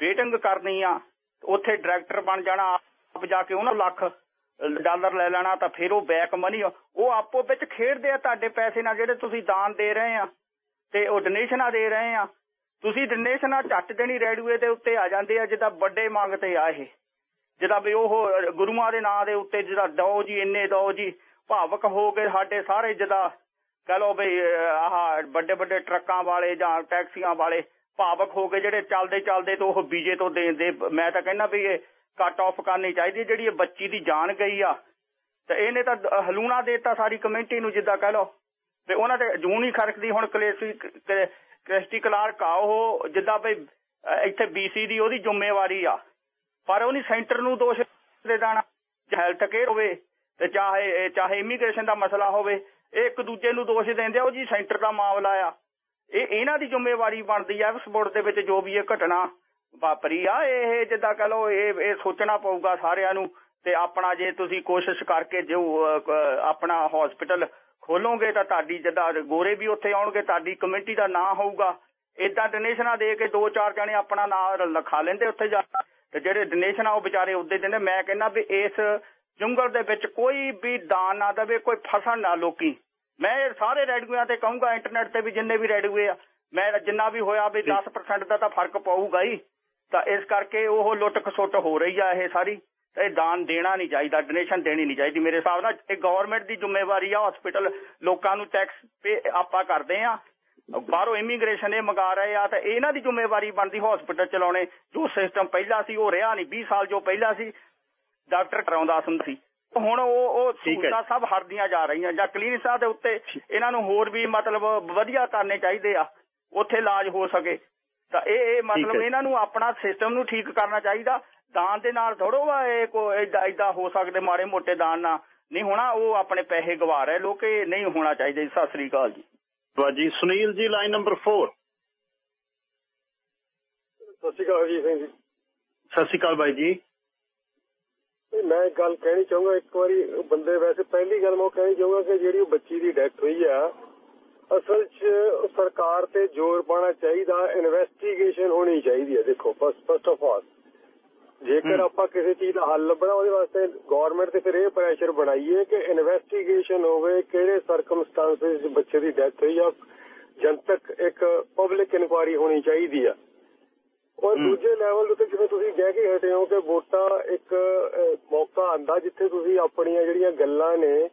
ਵੇਟਿੰਗ ਕਰਨੀ ਆ, ਉੱਥੇ ਡਾਇਰੈਕਟਰ ਬਣ ਜਾਣਾ ਆਪ ਜਾ ਕੇ ਉਹਨਾਂ ਲੱਖ ਡਾਲਰ ਲੈ ਲੈਣਾ ਤਾਂ ਫਿਰ ਉਹ ਬੈਕ ਮਨੀ ਉਹ ਆਪੋ ਵਿੱਚ ਖੇਡਦੇ ਆ ਤੁਹਾਡੇ ਪੈਸੇ ਨਾਲ ਜਿਹੜੇ ਤੁਸੀਂ ਦਾਨ ਦੇ ਰਹੇ ਆ। ਤੇ ਉਹ ਡੋਨੇਸ਼ਨਾਂ ਦੇ ਰਹੇ ਆ। ਤੁਸੀਂ ਡੋਨੇਸ਼ਨਾਂ ਝੱਟ ਦੇਣੀ ਰੇਡੂਏ ਦੇ ਉੱਤੇ ਆ ਜਾਂਦੇ ਆ ਜਿੱਦਾਂ ਵੱਡੇ ਮੰਗਤੇ ਆ ਇਹ। ਜਿੱਦਾਂ ਵੀ ਉਹ ਗੁਰੂਆਂ ਦੇ ਨਾਂ ਦੇ ਉੱਤੇ ਜਿਹੜਾ ਦੋ ਜੀ, ਇੰਨੇ ਦੋ ਜੀ, ਭਾਵਕ ਹੋ ਕੇ ਸਾਡੇ ਸਾਰੇ ਜਿੱਦਾਂ ਕਹ ਲੋ ਬਈ ਆਹ ਵੱਡੇ ਵੱਡੇ ਟਰੱਕਾਂ ਵਾਲੇ ਜਾਂ ਟੈਕਸੀਆਂ ਵਾਲੇ ਭਾਵਕ ਹੋ ਕੇ ਜਿਹੜੇ ਚੱਲਦੇ ਚੱਲਦੇ ਤੋਂ ਉਹ ਬੀਜੇ ਤੋਂ ਦੇਣ ਦੇ। ਮੈਂ ਤਾਂ ਕਹਿੰਦਾ ਵੀ ਇਹ ਕੱਟ ਆਫ ਕਰਨੀ ਚਾਹੀਦੀ ਜਿਹੜੀ ਇਹ ਬੱਚੀ ਦੀ ਜਾਨ ਗਈ ਆ। ਤੇ ਇਹਨੇ ਤਾਂ ਹਲੂਣਾ ਦੇਤਾ ਸਾਰੀ ਕਮੇਟੀ ਨੂੰ, ਜਿੱਦਾਂ ਕਹ ਲੋ ਤੇ ਉਹਨਾਂ ਤੇ ਜੂਨ ਹੀ ਖਰਕਦੀ ਹੁਣ ਕਲੇਸੀ ਕ੍ਰਿਸਟੀ ਕਲਾਰਕ ਆ, ਉਹ ਜਿੱਦਾਂ ਬਈ, ਅਹ ਇੱਥੇ ਬੀਸੀ ਦੀ ਉਹਦੀ ਜ਼ਿੰਮੇਵਾਰੀ ਆ। ਪਰ ਉਹਨੇ ਸੈਂਟਰ ਨੂੰ ਦੋਸ਼ ਦੇ ਦੇਣਾ ਹੈਲਥ ਕੇਅਰ ਹੋਵੇ, ਤੇ ਚਾਹੇ ਚਾਹੇ ਇਮੀਗ੍ਰੇਸ਼ਨ ਦਾ ਮਸਲਾ ਹੋਵੇ, ਇਹ ਇੱਕ ਦੂਜੇ ਨੂੰ ਦੋਸ਼ ਦਿੰਦੇ ਆ, ਉਹ ਜੀ ਸੈਂਟਰ ਦਾ ਮਾਮਲਾ ਆ। ਇਹ ਇਹਨਾਂ ਦੀ ਜ਼ਿੰਮੇਵਾਰੀ ਬਣਦੀ ਆ ਬੋਰਡ ਦੇ ਵਿੱਚ ਜੋ ਵੀ ਇਹ ਘਟਨਾ ਵਾਪਰੀ ਆ ਇਹ ਜਿੱਦਾਂ ਕਹ ਲਓ ਇਹ ਇਹ ਸੋਚਣਾ ਪਊਗਾ ਸਾਰਿਆਂ ਨੂੰ ਤੇ ਆਪਣਾ ਜੇ ਤੁਸੀਂ ਕੋਸ਼ਿਸ਼ ਕਰਕੇ ਜੋ ਆਪਣਾ ਹਸਪੀਟਲ ਖੋਲੋਗੇ ਤਾਂ ਤੁਹਾਡੀ ਜਿੱਦਾਂ ਗੋਰੇ ਵੀ ਉੱਥੇ ਆਉਣਗੇ ਤੁਹਾਡੀ ਕਮੇਟੀ ਦਾ ਨਾਂ ਹੋਊਗਾ। ਇਦਾਂ ਡੋਨੇਸ਼ਨਾਂ ਦੇ ਕੇ ਦੋ ਚਾਰ ਜਣੇ ਆਪਣਾ ਨਾਂ ਲਿਖਾ ਲੈਂਦੇ ਉੱਥੇ ਜਾ ਤੇ ਜਿਹੜੇ ਡੋਨੇਸ਼ਨ ਆ ਉਹ ਵਿਚਾਰੇ ਉੱਦੇ ਦਿੰਦੇ। ਮੈਂ ਕਹਿੰਦਾ ਵੀ ਇਸ ਜੰਗਲ ਦੇ ਵਿੱਚ ਕੋਈ ਵੀ ਦਾਨ ਨਾ ਦੇਵੇ ਕੋਈ ਫਸਣ ਨਾ ਲੋਕੀ। ਮੈਂ ਇਹ ਸਾਰੇ ਰੇਡੀਓਆਂ ਤੇ ਕਹੂੰਗਾ ਇੰਟਰਨੈਟ ਤੇ ਵੀ ਜਿੰਨੇ ਵੀ ਰੇਡੀਓ ਆ ਮੈਂ ਜਿੰਨਾ ਵੀ ਹੋਇਆ ਵੀ 10% ਦਾ ਤਾਂ ਫ਼ਰਕ ਪਊਗਾ ਹੀ। ਤਾਂ ਇਸ ਕਰਕੇ ਉਹ ਲੁੱਟ ਖਸੁੱਟ ਹੋ ਰਹੀ ਆ ਇਹ ਸਾਰੀ। ਤੇ ਦਾਨ ਦੇਣਾ ਨਹੀਂ ਚਾਹੀਦਾ ਡੋਨੇਸ਼ਨ ਦੇਣੀ ਨਹੀਂ ਚਾਹੀਦੀ। ਮੇਰੇ ਹਿਸਾਬ ਨਾਲ ਇਹ ਗਵਰਨਮੈਂਟ ਦੀ ਜ਼ਿੰਮੇਵਾਰੀ ਆ ਹਸਪੀਟਲ ਲੋਕਾਂ ਨੂੰ ਟੈਕਸ ਪੇ ਆਪਾਂ ਕਰਦੇ ਆ। ਬਾਹਰੋਂ ਇਮੀਗ੍ਰੇਸ਼ਨ ਇਹ ਮੰਗਾ ਰਹੇ ਆ ਤਾਂ ਇਹਨਾਂ ਦੀ ਜ਼ਿੰਮੇਵਾਰੀ ਬਣਦੀ ਹਸਪੀਟਲ ਚਲਾਉਣੇ। ਜੋ ਸਿਸਟਮ ਪਹਿਲਾਂ ਸੀ ਉਹ ਰਿਹਾ ਨਹੀਂ। 20 ਸਾਲ ਜੋ ਪਹਿਲਾਂ ਸੀ ਡਾਕਟਰ ਕਰਾਉਂਦਾ ਹੁੰਦਾ ਸੀ। ਹੁਣ ਉਹ ਉਹ ਸਹੂਲਤਾਂ ਸਭ ਹਰਦੀਆਂ ਜਾ ਰਹੀਆਂ। ਜਾਂ ਕਲੀਨਿਕਾਂ ਦੇ ਉੱਤੇ ਇਹਨਾਂ ਨੂੰ ਹੋਰ ਵੀ ਮਤਲਬ ਵਧੀਆ ਕਰਨੇ ਚਾਹੀਦੇ ਆ। ਉੱਥੇ ਇਲਾਜ ਹੋ ਸਕੇ। ਤਾਂ ਇਹ ਇਹ ਮਤਲਬ ਇਹਨਾਂ ਨੂੰ ਆਪਣਾ ਸਿਸਟਮ ਨੂੰ ਠੀਕ ਕਰਨਾ ਚਾਹੀਦਾ। ਦਾਨ ਦੇ ਨਾਲ ਥੋੜੋ ਵਾ ਇਹ ਕੋ ਏਦਾਂ ਏਦਾਂ ਹੋ ਸਕਦੇ ਮਾੜੇ ਮੋਟੇ ਦਾਨ ਨਾਲ ਨਹੀਂ ਹੋਣਾ ਉਹ ਆਪਣੇ ਪੈਸੇ ਗਵਾ ਰਹੇ ਲੋਕ ਇਹ ਨਹੀਂ ਹੋਣਾ ਚਾਹੀਦਾ ਜੀ। ਸਤਿ ਸ੍ਰੀ ਅਕਾਲ ਜੀ। ਬਾਜੀ ਸੁਨੀਲ ਜੀ ਲਾਈਨ ਨੰਬਰ 4 ਸਤਿ ਸ਼੍ਰੀ ਅਕਾਲ ਜੀ ਸਿੰਘ ਜੀ। ਸਤਿ ਸ਼੍ਰੀ ਅਕਾਲ ਬਾਈ ਜੀ। ਮੈਂ ਇੱਕ ਗੱਲ ਕਹਿਣੀ ਚਾਹੂੰਗਾ ਇੱਕ ਵਾਰੀ ਬੰਦੇ ਵੈਸੇ ਪਹਿਲੀ ਗੱਲ ਮੈਂ ਕਹਿਣੀ ਚਾਹੂੰਗਾ ਕਿ ਜਿਹੜੀ ਉਹ ਬੱਚੀ ਦੀ ਡੈਥ ਹੋਈ ਆ ਅਸਲ 'ਚ ਸਰਕਾਰ ਤੇ ਜ਼ੋਰ ਪਾਉਣਾ ਚਾਹੀਦਾ ਇਨਵੈਸਟੀਗੇਸ਼ਨ ਹੋਣੀ ਚਾਹੀਦੀ ਹੈ ਦੇਖੋ ਫਸਟ ਫਸਟ ਆਫ ਆਲ ਜੇਕਰ ਆਪਾਂ ਕਿਸੇ ਚੀਜ਼ ਦਾ ਹੱਲ ਲੱਭਣਾ ਉਹਦੇ ਵਾਸਤੇ ਗਵਰਨਮੈਂਟ ਤੇ ਫਿਰ ਇਹ ਪ੍ਰੈਸ਼ਰ ਬਣਾਈਏ ਕਿ ਇਨਵੈਸਟੀਗੇਸ਼ਨ ਹੋਵੇ ਕਿਹੜੇ ਸਰਕਮਸਟੈਂਸਸ ਬੱਚੇ ਦੀ ਡੈਥ ਹੋਈ ਆ ਜਨਤਕ ਇੱਕ ਪਬਲਿਕ ਇਨਕੁਆਇਰੀ ਹੋਣੀ ਚਾਹੀਦੀ ਆ। ਔਰ ਦੂਜੇ ਲੈਵਲ ਉੱਤੇ ਜਿਵੇਂ ਤੁਸੀਂ ਕਹਿ ਕੇ ਹਟੇ ਹੋ ਕਿ ਵੋਟਾਂ ਇੱਕ ਮੌਕਾ ਆਂਦਾ ਜਿੱਥੇ ਤੁਸੀਂ ਆਪਣੀਆਂ ਜਿਹੜੀਆਂ ਗੱਲਾਂ ਨੇ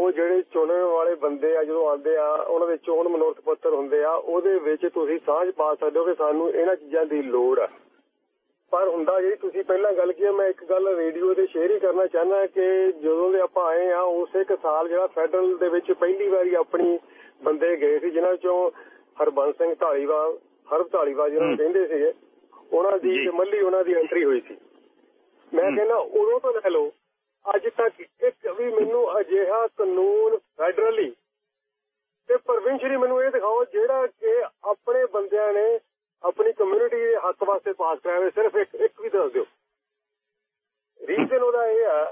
ਉਹ ਜਿਹੜੇ ਚੁਣਨ ਵਾਲੇ ਬੰਦੇ ਆ ਜਦੋਂ ਆਉਂਦੇ ਆ ਉਹਨਾਂ ਦੇ ਚੋਣ ਮਨੋਰਥ ਪੱਤਰ ਹੁੰਦੇ ਆ ਉਹਦੇ ਵਿੱਚ ਤੁਸੀਂ ਸਾਂਝ ਪਾ ਸਕਦੇ ਹੋ ਕਿ ਸਾਨੂੰ ਇਹਨਾਂ ਚੀਜ਼ਾਂ ਦੀ ਲੋੜ ਆ। ਪਰ ਹੁੰਦਾ ਜਿਹੜੀ ਤੁਸੀਂ ਪਹਿਲਾਂ ਗੱਲ ਕੀਤੀ ਮੈਂ ਇੱਕ ਗੱਲ ਰੇਡੀਓ ਤੇ ਸ਼ੇਅਰ ਹੀ ਕਰਨਾ ਚਾਹੁੰਦਾ ਕਿ ਜਦੋਂ ਦੇ ਆਪਾਂ ਆਏ ਆ ਉਸੇ ਇੱਕ ਸਾਲ ਜਿਹੜਾ ਫੈਡਰਲ ਦੇ ਵਿੱਚ ਪਹਿਲੀ ਵਾਰੀ ਆਪਣੀ ਬੰਦੇ ਗਏ ਸੀ ਜਿਨ੍ਹਾਂ ਚੋਂ ਹਰਬੰਸ ਸਿੰਘ ਢਾਲੀਵਾਲ ਹਰਬ ਢਾਲੀਵਾਲ ਜਿਹਨਾਂ ਨੂੰ ਕਹਿੰਦੇ ਸੀਗੇ ਉਹਨਾਂ ਦੀ ਤੇ ਮੱਲੀ ਉਹਨਾਂ ਦੀ ਐਂਟਰੀ ਹੋਈ ਸੀ। ਮੈਂ ਕਹਿੰਦਾ ਉਦੋਂ ਤੋਂ ਲੈ ਲਓ ਅੱਜ ਤੱਕ ਇੱਕ ਵੀ ਮੈਨੂੰ ਅਜਿਹਾ ਕਾਨੂੰਨ ਫੈਡਰਲੀ ਤੇ ਪ੍ਰੋਵਿੰਸ਼ਲੀ ਮੈਨੂੰ ਇਹ ਦਿਖਾਓ ਜਿਹੜਾ ਕਿ ਆਪਣੇ ਬੰਦਿਆਂ ਨੇ ਆਪਣੀ ਕਮਿਊਨਿਟੀ ਦੇ ਹੱਕ ਵਾਸਤੇ ਪਾਸ ਕਰਾਇਆ ਹੋਵੇ ਸਿਰਫ ਇੱਕ ਇੱਕ ਵੀ ਦੱਸ ਦਿਓ। ਰੀਜ਼ਨ ਉਹਦਾ ਇਹ ਆ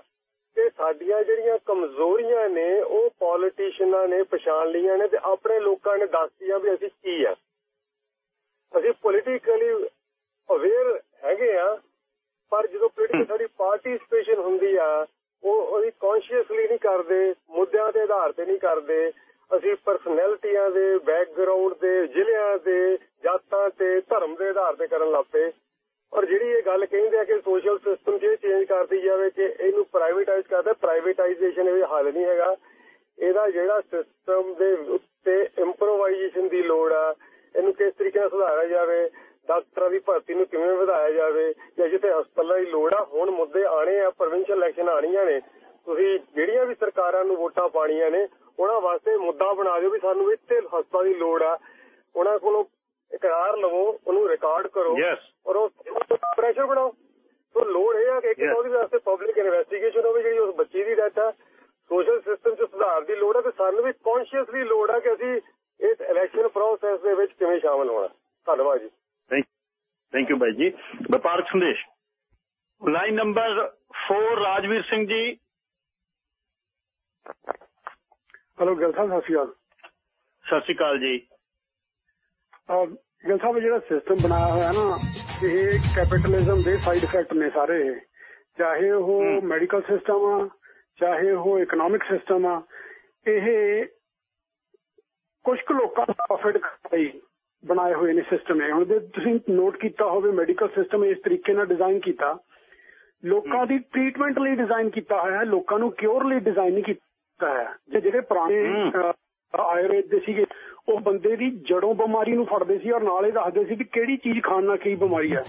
ਕਿ ਸਾਡੀਆਂ ਜਿਹੜੀਆਂ ਕਮਜ਼ੋਰੀਆਂ ਨੇ ਉਹ ਪੋਲੀਟੀਸ਼ੀਅਨਾਂ ਨੇ ਪਛਾਣ ਲਈਆਂ ਨੇ ਤੇ ਆਪਣੇ ਲੋਕਾਂ ਨੇ ਦੱਸਤੀਆਂ ਵੀ ਅਸੀਂ ਕੀ ਆ। ਅਸੀਂ ਪੋਲੀਟੀਕਲੀ ਅਵੇਅਰ ਹੈਗੇ ਆ ਪਰ ਜਦੋਂ ਪੋਲੀਟੀਕਲ ਸਾਡੀ ਪਾਰਟਿਸਿਪੇਸ਼ਨ ਹੁੰਦੀ ਆ ਉਹ ਉਹਦੀ ਕੌਨਸ਼ੀਅਸਲੀ ਨਹੀਂ ਕਰਦੇ, ਮੁੱਦਿਆਂ ਦੇ ਆਧਾਰ ਤੇ ਨਹੀਂ ਕਰਦੇ। ਅਸੀਂ ਪਰਸਨੈਲਿਟੀਆਂ ਦੇ ਬੈਕਗ੍ਰਾਉਂਡ ਦੇ, ਜ਼ਿਲ੍ਹਿਆਂ ਦੇ, ਜਾਤਾਂ ਤੇ, ਧਰਮ ਦੇ ਆਧਾਰ ਤੇ ਕਰਨ ਲੱਗ ਪਏ। ਔਰ ਜਿਹੜੀ ਇਹ ਗੱਲ ਕਹਿੰਦੇ ਆ ਕਿ ਸੋਸ਼ਲ ਸਿਸਟਮ ਜੇ ਚੇਂਜ ਕਰਦੀ ਜਾਵੇ ਕਿ ਇਹਨੂੰ ਪ੍ਰਾਈਵੇਟਾਈਜ਼ ਕਰਦਾ ਪ੍ਰਾਈਵੇਟਾਈਜੇਸ਼ਨ ਇਹ ਹੱਲ ਨਹੀਂ ਹੈਗਾ। ਇਹਦਾ ਜਿਹੜਾ ਸਿਸਟਮ ਦੇ ਉੱਤੇ ਇੰਪਰੋਵਾਈਜੇਸ਼ਨ ਦੀ ਲੋੜ ਆ, ਇਹਨੂੰ ਕਿਸ ਤਰੀਕੇ ਨਾਲ ਸੁਧਾਰਿਆ ਜਾਵੇ ਡਾਕਟਰਾਂ ਦੀ ਭਰਤੀ ਨੂੰ ਕਿਵੇਂ ਵਧਾਇਆ ਜਾਵੇ ਜਾਂ ਜਿੱਥੇ ਹਸਪਤਾਲਾਂ ਦੀ ਲੋੜ ਆ ਹੁਣ ਮੁੱਦੇ ਆਣੇ ਆ ਪ੍ਰੋਵਿੰਸ਼ੀਅਲ ਇਲੈਕਸ਼ਨ ਆਣੀਆਂ ਨੇ। ਤੁਸੀਂ ਜਿਹੜੀਆਂ ਵੀ ਸਰਕਾਰਾਂ ਨੂੰ ਵੋਟਾਂ ਪਾਣੀਆਂ ਨੇ ਉਹਨਾਂ ਵਾਸਤੇ ਮੁੱਦਾ ਬਣਾ ਦਿਓ ਵੀ ਸਾਨੂੰ ਇੱਥੇ ਹਸਪਤਾਲ ਦੀ ਲੋੜ ਆ। ਉਹਨਾਂ ਕੋਲੋਂ ਇਕਰਾਰ ਲਵੋ ਉਹਨੂੰ ਰਿਕਾਰਡ ਕਰੋ ਔਰ ਉਹ ਪ੍ਰੈਸ਼ਰ ਬਣਾਓ। ਸੋ ਲੋੜ ਇਹ ਆ ਕਿ ਇੱਕ ਤਾਂ ਉਹਦੇ ਵਾਸਤੇ ਪਬਲਿਕ ਇਨਵੈਸਟੀਗੇਸ਼ਨ ਹੋਵੇ ਜਿਹੜੀ ਉਸ ਬੱਚੀ ਦੀ ਡੈਥ ਆ। ਸੋਸ਼ਲ ਸਿਸਟਮ 'ਚ ਸੁਧਾਰ ਦੀ ਲੋੜ ਆ ਤੇ ਸਾਨੂੰ ਵੀ ਕੌਨਸ਼ੀਅਸਲੀ ਲੋੜ ਆ ਕਿ ਅਸੀਂ ਇਸ ਇਲੈਕਸ਼ਨ ਪ੍ਰੋਸੈਸ ਦੇ ਵਿੱਚ ਕਿਵੇਂ ਸ਼ਾਮਲ ਹੋਣਾ। ਧੰਨਵਾਦ ਜੀ। ਥੈਂਕ ਯੂ ਬਾਈ ਜੀ ਵਪਾਰਕ ਸੰਦੇਸ਼ line number 4 Rajveer Singh ji hello Gill ਸਾਹਿਬ ਸਤਿ ਸ਼੍ਰੀ ਅਕਾਲ ਸਤਿ ਸ਼੍ਰੀ ਅਕਾਲ ਜੀ ਅਹ ਗਿਲ ਸਾਹਿਬ ਇਹ ਜਿਹੜਾ ਸਿਸਟਮ ਬਣਾਇਆ ਹੋਇਆ ਨਾ ਇਹ ਕੈਪੀਟਲਿਜ਼ਮ ਦੇ ਸਾਈਡ ਇਫੈਕਟ ਨੇ ਸਾਰੇ ਇਹ। ਚਾਹੇ ਉਹ ਮੈਡੀਕਲ ਸਿਸਟਮ ਆ ਚਾਹੇ ਉਹ ਇਕਨੋਮਿਕ ਸਿਸਟਮ ਆ ਇਹ ਕੁਝ ਕੁ ਲੋਕਾਂ ਦਾ ਪ੍ਰੋਫਿਟ ਲਈ ਬਣਾਏ ਹੋਏ ਨੇ ਸਿਸਟਮ ਇਹ। ਹੁਣ ਜੇ ਤੁਸੀਂ ਨੋਟ ਕੀਤਾ ਹੋਵੇ ਮੈਡੀਕਲ ਸਿਸਟਮ ਇਸ ਤਰੀਕੇ ਨਾਲ ਡਿਜ਼ਾਈਨ ਕੀਤਾ ਲੋਕਾਂ ਦੀ ਟ੍ਰੀਟਮੈਂਟ ਲਈ ਡਿਜ਼ਾਈਨ ਕੀਤਾ ਹੋਇਆ ਹੈ ਲੋਕਾਂ ਨੂੰ ਕਿਉਰ ਲਈ ਡਿਜ਼ਾਈਨ ਨਹੀਂ ਕੀਤਾ ਹੈ। ਜੇ ਜਿਹੜੇ ਪੁਰਾਣੇ ਆਯੁਰਵੇਦ ਦੇ ਸੀਗੇ ਉਹ ਬੰਦੇ ਦੀ ਜੜੋਂ ਬਿਮਾਰੀ ਨੂੰ ਫੜਦੇ ਸੀ ਔਰ ਨਾਲੇ ਦੱਸਦੇ ਸੀ ਵੀ ਕਿਹੜੀ ਚੀਜ਼ ਖਾਣ ਨਾਲ ਕੀ ਬਿਮਾਰੀ ਹੈ।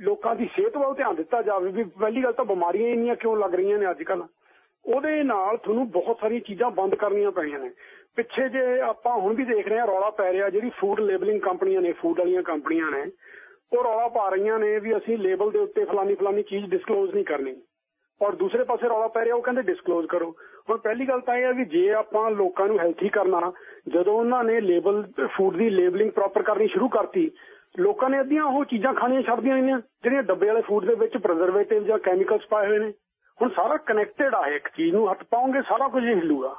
ਲੋਕਾਂ ਦੀ ਸਿਹਤ ਵੱਲ ਧਿਆਨ ਦਿੱਤਾ ਜਾਵੇ ਵੀ ਪਹਿਲੀ ਗੱਲ ਤਾਂ ਬਿਮਾਰੀਆਂ ਇੰਨੀਆਂ ਕਿਉਂ ਲੱਗ ਰਹੀਆਂ ਨੇ ਅੱਜ ਕੱਲ ਉਹਦੇ ਨਾਲ ਤੁਹਾਨੂੰ ਬਹੁਤ ਸਾਰੀਆਂ ਚੀਜ਼ਾਂ ਬੰਦ ਕਰਨੀਆਂ ਪੈਣੀਆਂ ਨੇ। ਪਿੱਛੇ ਜੇ ਆਪਾਂ ਹੁਣ ਵੀ ਦੇਖ ਰਹੇ ਹਾਂ ਰੌਲਾ ਪੈ ਰਿਹਾ, ਜਿਹੜੀ ਫੂਡ ਲੇਬਲਿੰਗ ਕੰਪਨੀਆਂ ਨੇ ਫੂਡ ਵਾਲੀਆਂ ਕੰਪਨੀਆਂ ਨੇ, ਉਹ ਰੌਲਾ ਪਾ ਰਹੀਆਂ ਨੇ ਵੀ ਅਸੀਂ ਲੇਬਲ ਦੇ ਉੱਤੇ ਫਲਾਨੀ ਫਲਾਨੀ ਚੀਜ਼ ਡਿਸਕਲੋਜ਼ ਨਹੀਂ ਕਰਨੀ। ਔਰ ਦੂਸਰੇ ਪਾਸੇ ਰੌਲਾ ਪੈ ਰਿਹਾ, ਉਹ ਕਹਿੰਦੇ ਡਿਸਕਲੋਜ਼ ਕਰੋ। ਹੁਣ ਪਹਿਲੀ ਗੱਲ ਤਾਂ ਇਹ ਹੈ ਵੀ ਜੇ ਆਪਾਂ ਲੋਕਾਂ ਨੂੰ ਹੈਲਥੀ ਕਰਨਾ, ਜਦੋਂ ਉਹਨਾਂ ਨੇ ਲੇਬਲ ਫੂਡ ਦੀ ਲੇਬਲਿੰਗ ਪ੍ਰੋਪਰ ਕਰਨੀ ਸ਼ੁਰੂ ਕਰਤੀ, ਲੋਕਾਂ ਨੇ ਅੱਧੀਆਂ ਉਹ ਚੀਜ਼ਾਂ ਖਾਣੀਆਂ ਛੱਡਦੀਆਂ ਨੇ ਜਿਹੜੀਆਂ ਡੱਬੇ ਵਾਲੇ ਫੂਡ ਦੇ ਵਿੱਚ ਪ੍ਰੀਜ਼ਰਵੇਟਿਵ ਜਾਂ ਕੈਮੀਕਲਸ ਪਾਏ ਹੋਏ ਨੇ। ਹੁਣ ਸਾਰਾ ਕਨੈਕਟਡ ਆ ਇੱਕ ਚੀਜ਼ ਨੂੰ, ਹੱਥ ਪਾਉਂਗੇ ਸਾਰਾ ਕੁਝ ਹਿੱਲੂਗਾ।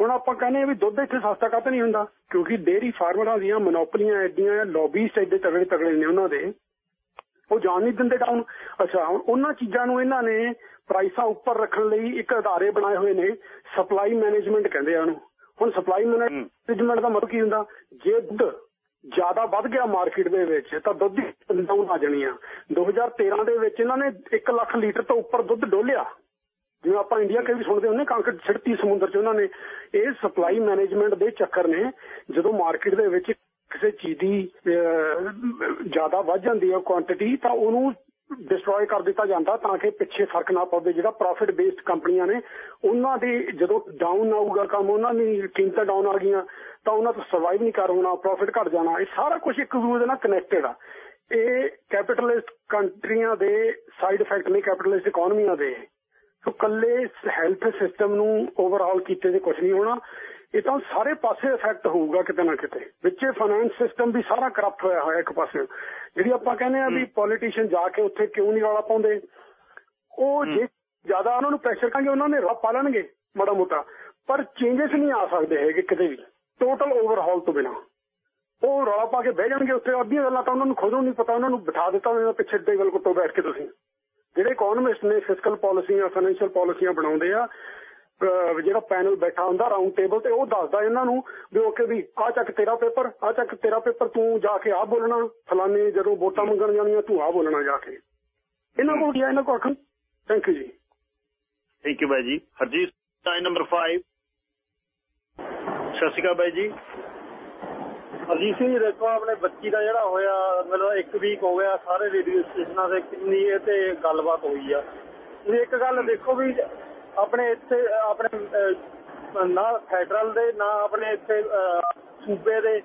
ਹੁਣ ਆਪਾਂ ਕਹਿੰਦੇ ਆ ਵੀ ਦੁੱਧ ਇੱਥੇ ਸਸਤਾ ਕਾਤੇ ਨਹੀਂ ਹੁੰਦਾ ਕਿਉਂਕਿ ਡੇਅਰੀ ਫਾਰਮਰਾਂ ਦੀਆਂ ਮੋਨੋਪਲੀਆਂ ਐਡੀਆਂ ਲੌਬੀਸਟ ਐਡੇ ਤਗੜੇ ਤਗੜੇ ਨੇ ਉਹਨਾਂ ਦੇ। ਉਹ ਜਾਣ ਨਹੀਂ ਦਿੰਦੇ ਡਾਊਨ ਅੱਛਾ ਹੁਣ ਉਹਨਾਂ ਚੀਜ਼ਾਂ ਨੂੰ ਇਹਨਾਂ ਨੇ ਪ੍ਰਾਈਸਾਂ ਉੱਪਰ ਰੱਖਣ ਲਈ ਇੱਕ ਅਦਾਰੇ ਬਣਾਏ ਹੋਏ ਨੇ ਸਪਲਾਈ ਮੈਨੇਜਮੈਂਟ ਕਹਿੰਦੇ ਆ ਉਹਨੂੰ। ਹੁਣ ਸਪਲਾਈ ਮੈਨੇਜਮੈਂਟ ਦਾ ਮਤਲਬ ਕੀ ਹੁੰਦਾ? ਜੇ ਦੁੱਧ ਜ਼ਿਆਦਾ ਵੱਧ ਗਿਆ ਮਾਰਕੀਟ ਦੇ ਵਿੱਚ ਤਾਂ ਦੁੱਧ ਦੀ ਡਾਊਨ ਆ ਜਾਣੀ ਆ। 2013 ਦੇ ਵਿੱਚ ਇਹਨਾਂ ਨੇ 1 ਲੱਖ ਲੀਟਰ ਤੋਂ ਉੱਪਰ ਦੁੱਧ ਡੋਲਿਆ। ਜਿਵੇਂ ਆਪਾਂ ਇੰਡੀਆ ਕਈ ਵੀ ਸੁਣਦੇ ਹੁੰਦੇ ਕਾਂਕੜ ਛਿੜਤੀ ਸਮੁੰਦਰ 'ਚ ਉਹਨਾਂ ਨੇ। ਇਹ ਸਪਲਾਈ ਮੈਨੇਜਮੈਂਟ ਦੇ ਚੱਕਰ ਨੇ। ਜਦੋਂ ਮਾਰਕੀਟ ਦੇ ਵਿੱਚ ਕਿਸੇ ਚੀਜ਼ ਦੀ ਜ਼ਿਆਦਾ ਵੱਧ ਜਾਂਦੀ ਹੈ ਕੁਆਂਟੀਟੀ ਤਾਂ ਉਹਨੂੰ ਡਿਸਟਰੋਏ ਕਰ ਦਿੱਤਾ ਜਾਂਦਾ ਤਾਂ ਕਿ ਪਿੱਛੇ ਫ਼ਰਕ ਨਾ ਪਵੇ। ਜਿਹੜਾ ਪ੍ਰੋਫਿਟ ਬੇਸਡ ਕੰਪਨੀਆਂ ਨੇ, ਉਹਨਾਂ ਦੇ ਜਦੋਂ ਡਾਊਨ ਆਊਗਾ ਕੰਮ, ਉਹਨਾਂ ਦੀ ਕੀਮਤਾਂ ਡਾਊਨ ਆ ਗਈਆਂ, ਤਾਂ ਉਹਨਾਂ ਤੋਂ ਸਰਵਾਈਵ ਨਹੀਂ ਕਰ ਹੋਣਾ ਪ੍ਰੋਫਿਟ ਘਟ ਜਾਣਾ। ਇਹ ਸਾਰਾ ਕੁਝ ਇੱਕ ਦੂਜੇ ਨਾਲ ਕਨੈਕਟਡ ਆ। ਇਹ ਕੈਪੀਟਲਿਸਟ ਕੰਟਰੀਆਂ ਦੇ ਸਾਈਡ ਇਫੈਕਟ ਨੇ ਕੈਪੀਟਲਿਸਟ ਇਕਨੋਮੀਆਂ ਦੇ। ਸੋ ਕੱਲੇ ਹੈਲਥ ਸਿਸਟਮ ਨੂੰ ਓਵਰਆਲ ਕੀਤੇ ਤੇ ਕੁਝ ਨਹੀਂ ਹੋਣਾ। ਇਹ ਤਾਂ ਸਾਰੇ ਪਾਸੇ ਇਫੈਕਟ ਹੋਊਗਾ ਕਿਤੇ ਨਾ ਕਿਤੇ। ਵਿੱਚੇ ਫਾਈਨੈਂਸ ਸਿਸਟਮ ਵੀ ਸਾਰਾ ਕਰਪਟ ਹੋਇਆ ਹੋਇਆ ਇੱਕ ਪਾਸੇ। ਜਿਹੜੀ ਆਪਾਂ ਕਹਿੰਦੇ ਆ ਵੀ ਪੋਲੀਟੀਸ਼ੀਅਨ ਜਾ ਕੇ ਉੱਥੇ ਕਿਉਂ ਨਹੀਂ ਰੌਲਾ ਪਾਉਂਦੇ? ਉਹ ਜੇ ਜ਼ਿਆਦਾ ਉਹਨਾਂ ਨੂੰ ਪ੍ਰੈਸ਼ਰ ਕਰਾਂਗੇ ਉਹਨਾਂ ਨੇ ਰੌਲਾ ਪਾ ਲੈਣਗੇ ਮਾੜਾ ਮੋਟਾ। ਪਰ ਚੇਂਜਸ ਨਹੀਂ ਆ ਸਕਦੇ ਹੈਗੇ ਕਿਤੇ ਵੀ। ਟੋਟਲ ਓਵਰਹਾਲ ਤੋਂ ਬਿਨਾ। ਉਹ ਰੌਲਾ ਪਾ ਕੇ ਬਹਿ ਜਾਣਗੇ ਉੱਥੇ। ਅੱਧੀਆਂ ਗੱਲਾਂ ਤਾਂ ਉਹਨਾਂ ਨੂੰ ਖੁਦ ਨੂੰ ਨਹੀਂ ਪਤਾ। ਉਹਨਾਂ ਨੂੰ ਬਿਠਾ ਦਿੱਤਾ ਉਹਨਾਂ ਪਿੱਛੇ ਟੇਬਲ ਕੁੱਟੋ ਬੈਠ ਕੇ ਤੁਸੀਂ। ਜਿਹੜੇ ਇਕਨੋਮਿਸਟ ਨੇ ਫਿਸਕਲ ਪਾਲਿਸੀਆਂ ਫਾਈਨੈਂਸ਼ੀਅਲ ਪਾਲਿਸੀਆਂ ਬਣਾਉਂਦੇ ਆ ਜਿਹੜਾ ਪੈਨਲ ਬੈਠਾ ਹੁੰਦਾ ਰਾਉਂਡ ਟੇਬਲ ਤੇ, ਉਹ ਦੱਸਦਾ ਇਹਨਾਂ ਨੂੰ ਵੀ ਓਕੇ ਵੀ ਆ ਚੱਕ ਤੇਰਾ ਪੇਪਰ ਆ ਚੱਕ ਤੇਰਾ ਪੇਪਰ, ਤੂੰ ਜਾ ਕੇ ਆ ਬੋਲਣਾ, ਫਲਾਣੇ ਜਦੋਂ ਵੋਟਾਂ ਮੰਗਣ ਜਾਣੀਆਂ, ਤੂੰ ਆ ਬੋਲਣਾ ਜਾ ਕੇ। ਇਹਨਾਂ ਕੋਲ ਕੀ ਇਹਨਾਂ ਕੋਲ ਆਖਣ ਥੈਂਕ ਯੂ ਜੀ। ਥੈਂਕ ਯੂ ਬਾਈ ਜੀ। ਹਰਜੀਤ ਟਾਈਮ ਨੰਬਰ 5 ਸਤਿ ਸ਼੍ਰੀ ਅਕਾਲ ਬਾਈ ਜੀ। ਅਜੀਤ ਸਿੰਘ ਦੇਖੋ ਆਪਣੇ ਬੱਚੀ ਦਾ ਜਿਹੜਾ ਹੋਇਆ ਮਤਲਬ ਇੱਕ ਵੀਕ ਹੋ ਗਿਆ ਸਾਰੇ ਰੇਡੀਓ ਸਟੇਸ਼ਨਾਂ ਤੇ ਕਿੰਨੀ ਇਹ ਤੇ ਗੱਲਬਾਤ ਹੋਈ ਆ। ਤੁਸੀਂ ਇੱਕ ਗੱਲ ਦੇਖੋ ਵੀ ਆਪਣੇ ਇੱਥੇ ਆਪਣੇ ਨਾ ਫੈਡਰਲ ਦੇ ਨਾ ਆਪਣੇ ਇੱਥੇ ਸੂਬੇ ਦੇ।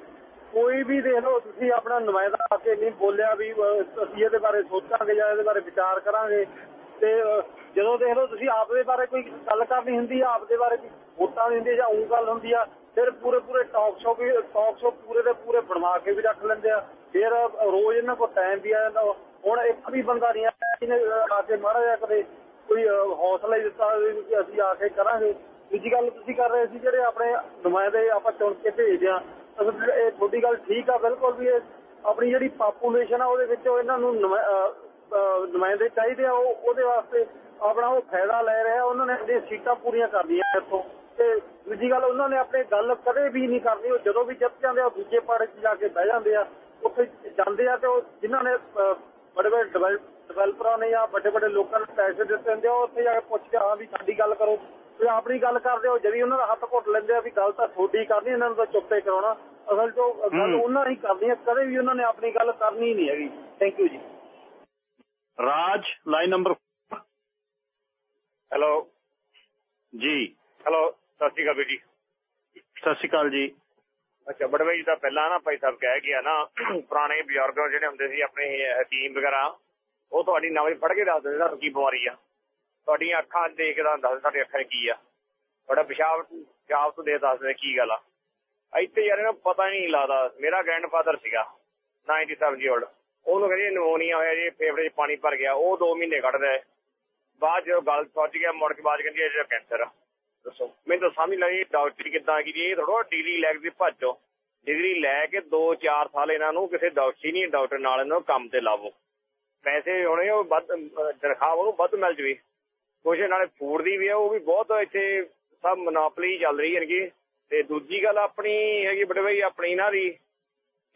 ਕੋਈ ਵੀ ਦੇਖ ਲਓ ਤੁਸੀਂ ਆਪਣਾ ਨੁਮਾਇੰਦਾ ਆ ਕੇ ਨਹੀਂ ਬੋਲਿਆ ਵੀ ਅਸੀਂ ਇਹਦੇ ਬਾਰੇ ਸੋਚਾਂਗੇ ਜਾਂ ਇਹਦੇ ਬਾਰੇ ਵਿਚਾਰ ਕਰਾਂਗੇ। ਤੇ ਜਦੋਂ ਦੇਖ ਲਓ ਤੁਸੀਂ ਆਪ ਦੇ ਬਾਰੇ ਕੋਈ ਗੱਲ ਕਰਨੀ ਹੁੰਦੀ ਆ ਆਪ ਦੇ ਬਾਰੇ ਕੋਈ ਵੋਟਾਂ ਦੀ ਹੁੰਦੀ ਜਾਂ ਉਹ ਗੱਲ ਹੁੰਦੀ ਆ ਫਿਰ ਪੂਰੇ ਪੂਰੇ ਟਾਕ ਸ਼ੋ ਵੀ ਟਾਕ ਸ਼ੋ ਪੂਰੇ ਦੇ ਪੂਰੇ ਬਣਵਾ ਕੇ ਵੀ ਰੱਖ ਲੈਂਦੇ ਆ। ਫਿਰ ਰੋਜ਼ ਇਹਨਾਂ ਕੋਲ ਟਾਈਮ ਵੀ ਆ ਜਾਂਦਾ। ਹੁਣ ਇੱਕ ਵੀ ਬੰਦਾ ਨਹੀਂ ਆਇਆ ਜਿਹਨੇ ਆ ਕੇ ਮਾੜਾ ਕਦੇ ਕੋਈ ਹੌਸਲਾ ਹੀ ਦਿੱਤਾ ਵੀ ਅਸੀਂ ਆ ਕੇ ਕਰਾਂਗੇ। ਦੂਜੀ ਗੱਲ ਤੁਸੀਂ ਕਰ ਰਹੇ ਸੀ, ਜਿਹੜੇ ਆਪਣੇ ਨੁਮਾਇੰਦੇ ਆਪਾਂ ਚੁਣ ਕੇ ਭੇਜਦੇ ਆ ਇਹ ਤੁਹਾਡੀ ਗੱਲ ਠੀਕ ਆ ਬਿਲਕੁਲ ਵੀ ਇਹ ਆਪਣੀ ਜਿਹੜੀ ਪਾਪੂਲੇਸ਼ਨ ਆ ਉਹਦੇ ਵਿੱਚ ਇਹਨਾਂ ਨੂੰ ਨੁਮਾਇੰਦੇ ਚਾਹੀਦੇ ਆ, ਉਹ ਉਹਦੇ ਵਾਸਤੇ ਆਪਣਾ ਉਹ ਫਾਇਦਾ ਲੈ ਰਿਹਾ। ਉਹਨਾਂ ਨੇ ਆਪਣੀਆਂ ਸੀਟਾਂ ਪੂਰੀਆਂ ਕਰਨੀਆਂ ਇੱਥੋਂ। ਤੇ ਦੂਜੀ ਗੱਲ ਉਹਨਾਂ ਨੇ ਆਪਣੇ ਗੱਲ ਕਦੇ ਵੀ ਨਹੀਂ ਕਰਨੀ। ਉਹ ਜਦੋਂ ਵੀ ਜਿੱਤ ਜਾਂਦੇ ਆ ਦੂਜੇ ਪਾੜੇ 'ਚ ਜਾ ਕੇ ਬਹਿ ਜਾਂਦੇ ਆ। ਉੱਥੇ ਜਾਂਦੇ ਆ ਤੇ ਉਹ ਜਿਨ੍ਹਾਂ ਨੇ ਬੜੇ ਬੜੇ ਡਿਵੈਲਪਰਾਂ ਨੇ ਜਾਂ ਵੱਡੇ ਵੱਡੇ ਲੋਕਾਂ ਨੂੰ ਪੈਸੇ ਦਿੱਤੇ ਹੁੰਦੇ ਆ ਉੱਥੇ ਜਾ ਕੇ ਪੁੱਛ ਕੇ ਹਾਂ ਵੀ ਸਾਡੀ ਗੱਲ ਕਰੋ। ਤੇ ਆਪਣੀ ਗੱਲ ਕਰਦੇ ਹੋ ਜਦੀ ਉਹਨਾਂ ਦਾ ਹੱਥ ਘੁੱਟ ਲੈਂਦੇ ਆ ਵੀ ਗੱਲ ਤਾਂ ਤੁਹਾਡੀ ਕਰਨੀ ਇਹਨਾਂ ਨੂੰ ਤਾਂ ਚੁੱਪੇ ਕਰਾਉਣਾ। ਅਸਲ 'ਚ ਗੱਲ ਉਹਨਾਂ ਹੀ ਕਰਨੀ ਹੈ ਕਦੇ ਵੀ ਉਹਨਾਂ ਨੇ ਆਪਣੀ ਗੱਲ ਕਰਨੀ ਨਹੀਂ ਹੈਗੀ। ਥੈਂਕ ਯੂ ਜੀ। ਰਾਜ ਲਾਈਨ ਨੰਬਰ ਹੈਲੋ ਜੀ। ਹੈਲੋ ਸਤਿ ਸ਼੍ਰੀ ਅਕਾਲ ਜੀ ਸਤਿ ਸ਼੍ਰੀ ਅਕਾਲ ਜੀ। ਅੱਛਾ ਬੜਵੇ ਜੀ ਦਾ ਪਹਿਲਾਂ ਨਾ ਭਾਈ ਸਾਹਿਬ ਕਹਿ ਗਿਆ ਨਾ ਪੁਰਾਣੇ ਬਜ਼ੁਰਗ ਜਿਹੜੇ ਹੁੰਦੇ ਸੀ ਆਪਣੇ ਹਕੀਮ ਵਗੈਰਾ ਉਹ ਤੁਹਾਡੀ ਨਵੀਂ ਫੜ ਕੇ ਦੱਸ ਦਿੰਦੇ ਤੁਹਾਨੂੰ ਕੀ ਬਿਮਾਰੀ ਆ। ਤੁਹਾਡੀਆਂ ਅੱਖਾਂ ਦੇਖਦਾ ਦੱਸ ਸਾਡੇ ਅੱਖਾਂ 'ਚ ਕੀ ਆ। ਤੁਹਾਡਾ ਪਿਸ਼ਾਬ ਪਿਸ਼ਾਬ ਤੋਂ ਦੇ ਦੱਸਦੇ ਕੀ ਗੱਲ ਆ। ਇੱਥੇ ਯਾਰ ਇਹਨਾਂ ਪਤਾ ਨਹੀਂ ਲੱਗਦਾ। ਮੇਰਾ ਗ੍ਰੈਂਡਫਾਦਰ ਸੀਗਾ 97 ਜੀ 올ਡ ਉਹਨੂੰ ਕਹਿੰਦੇ ਨਮੋਨੀਆ ਹੋਇਆ ਜੀ ਫੇਫੜੇ 'ਚ ਪਾਣੀ ਭਰ ਗਿਆ। ਉਹ 2 ਮਹੀਨੇ ਕੱਢਦਾ ਬਾਅਦ ਜਦੋਂ ਗੱਲ ਸੋਚ ਗਿਆ ਮੁੜ ਕੇ ਬਾਅਦ ਕਹਿੰਦੀ ਇਹ ਕੈਂਸਰ ਆ। ਦੱਸੋ। ਮੈਨੂੰ ਤਾਂ ਸਮਝ ਲੱਗੀ ਡਾਕਟਰੀ ਕਿੱਦਾਂ ਕੀ ਇਹ ਥੋੜਾ ਡਿਗਰੀ ਲੈ ਕੇ ਭੱਜੋ ਡਿਗਰੀ ਲੈ ਕੇ 2-4 ਸਾਲ ਇਹਨਾਂ ਨੂੰ ਕਿਸੇ ਡਾਕਟਰੀ ਨਹੀਂ ਡਾਕਟਰ ਨਾਲ ਇਹਨਾਂ ਨੂੰ ਕੰਮ ਤੇ ਲਾਵੋ। ਪੈਸੇ ਹੋਣੇ ਉਹ ਵੱਧ, ਤਨਖਾਹ ਉਹਨੂੰ ਵੱਧ ਮਿਲ ਜਵੇ। ਕੁਛ ਨਾਲੇ ਫੂਡ ਦੀ ਵੀ ਆ, ਉਹ ਵੀ ਬਹੁਤ ਇੱਥੇ ਸਭ ਮੋਨੋਪਲੀ ਚੱਲ ਰਹੀ ਹੈਗੀ ਤੇ ਦੂਜੀ ਗੱਲ ਆਪਣੀ ਹੈਗੀ ਬੜੇ ਬਈ, ਆਪਣੀ ਇਹਨਾਂ ਦੀ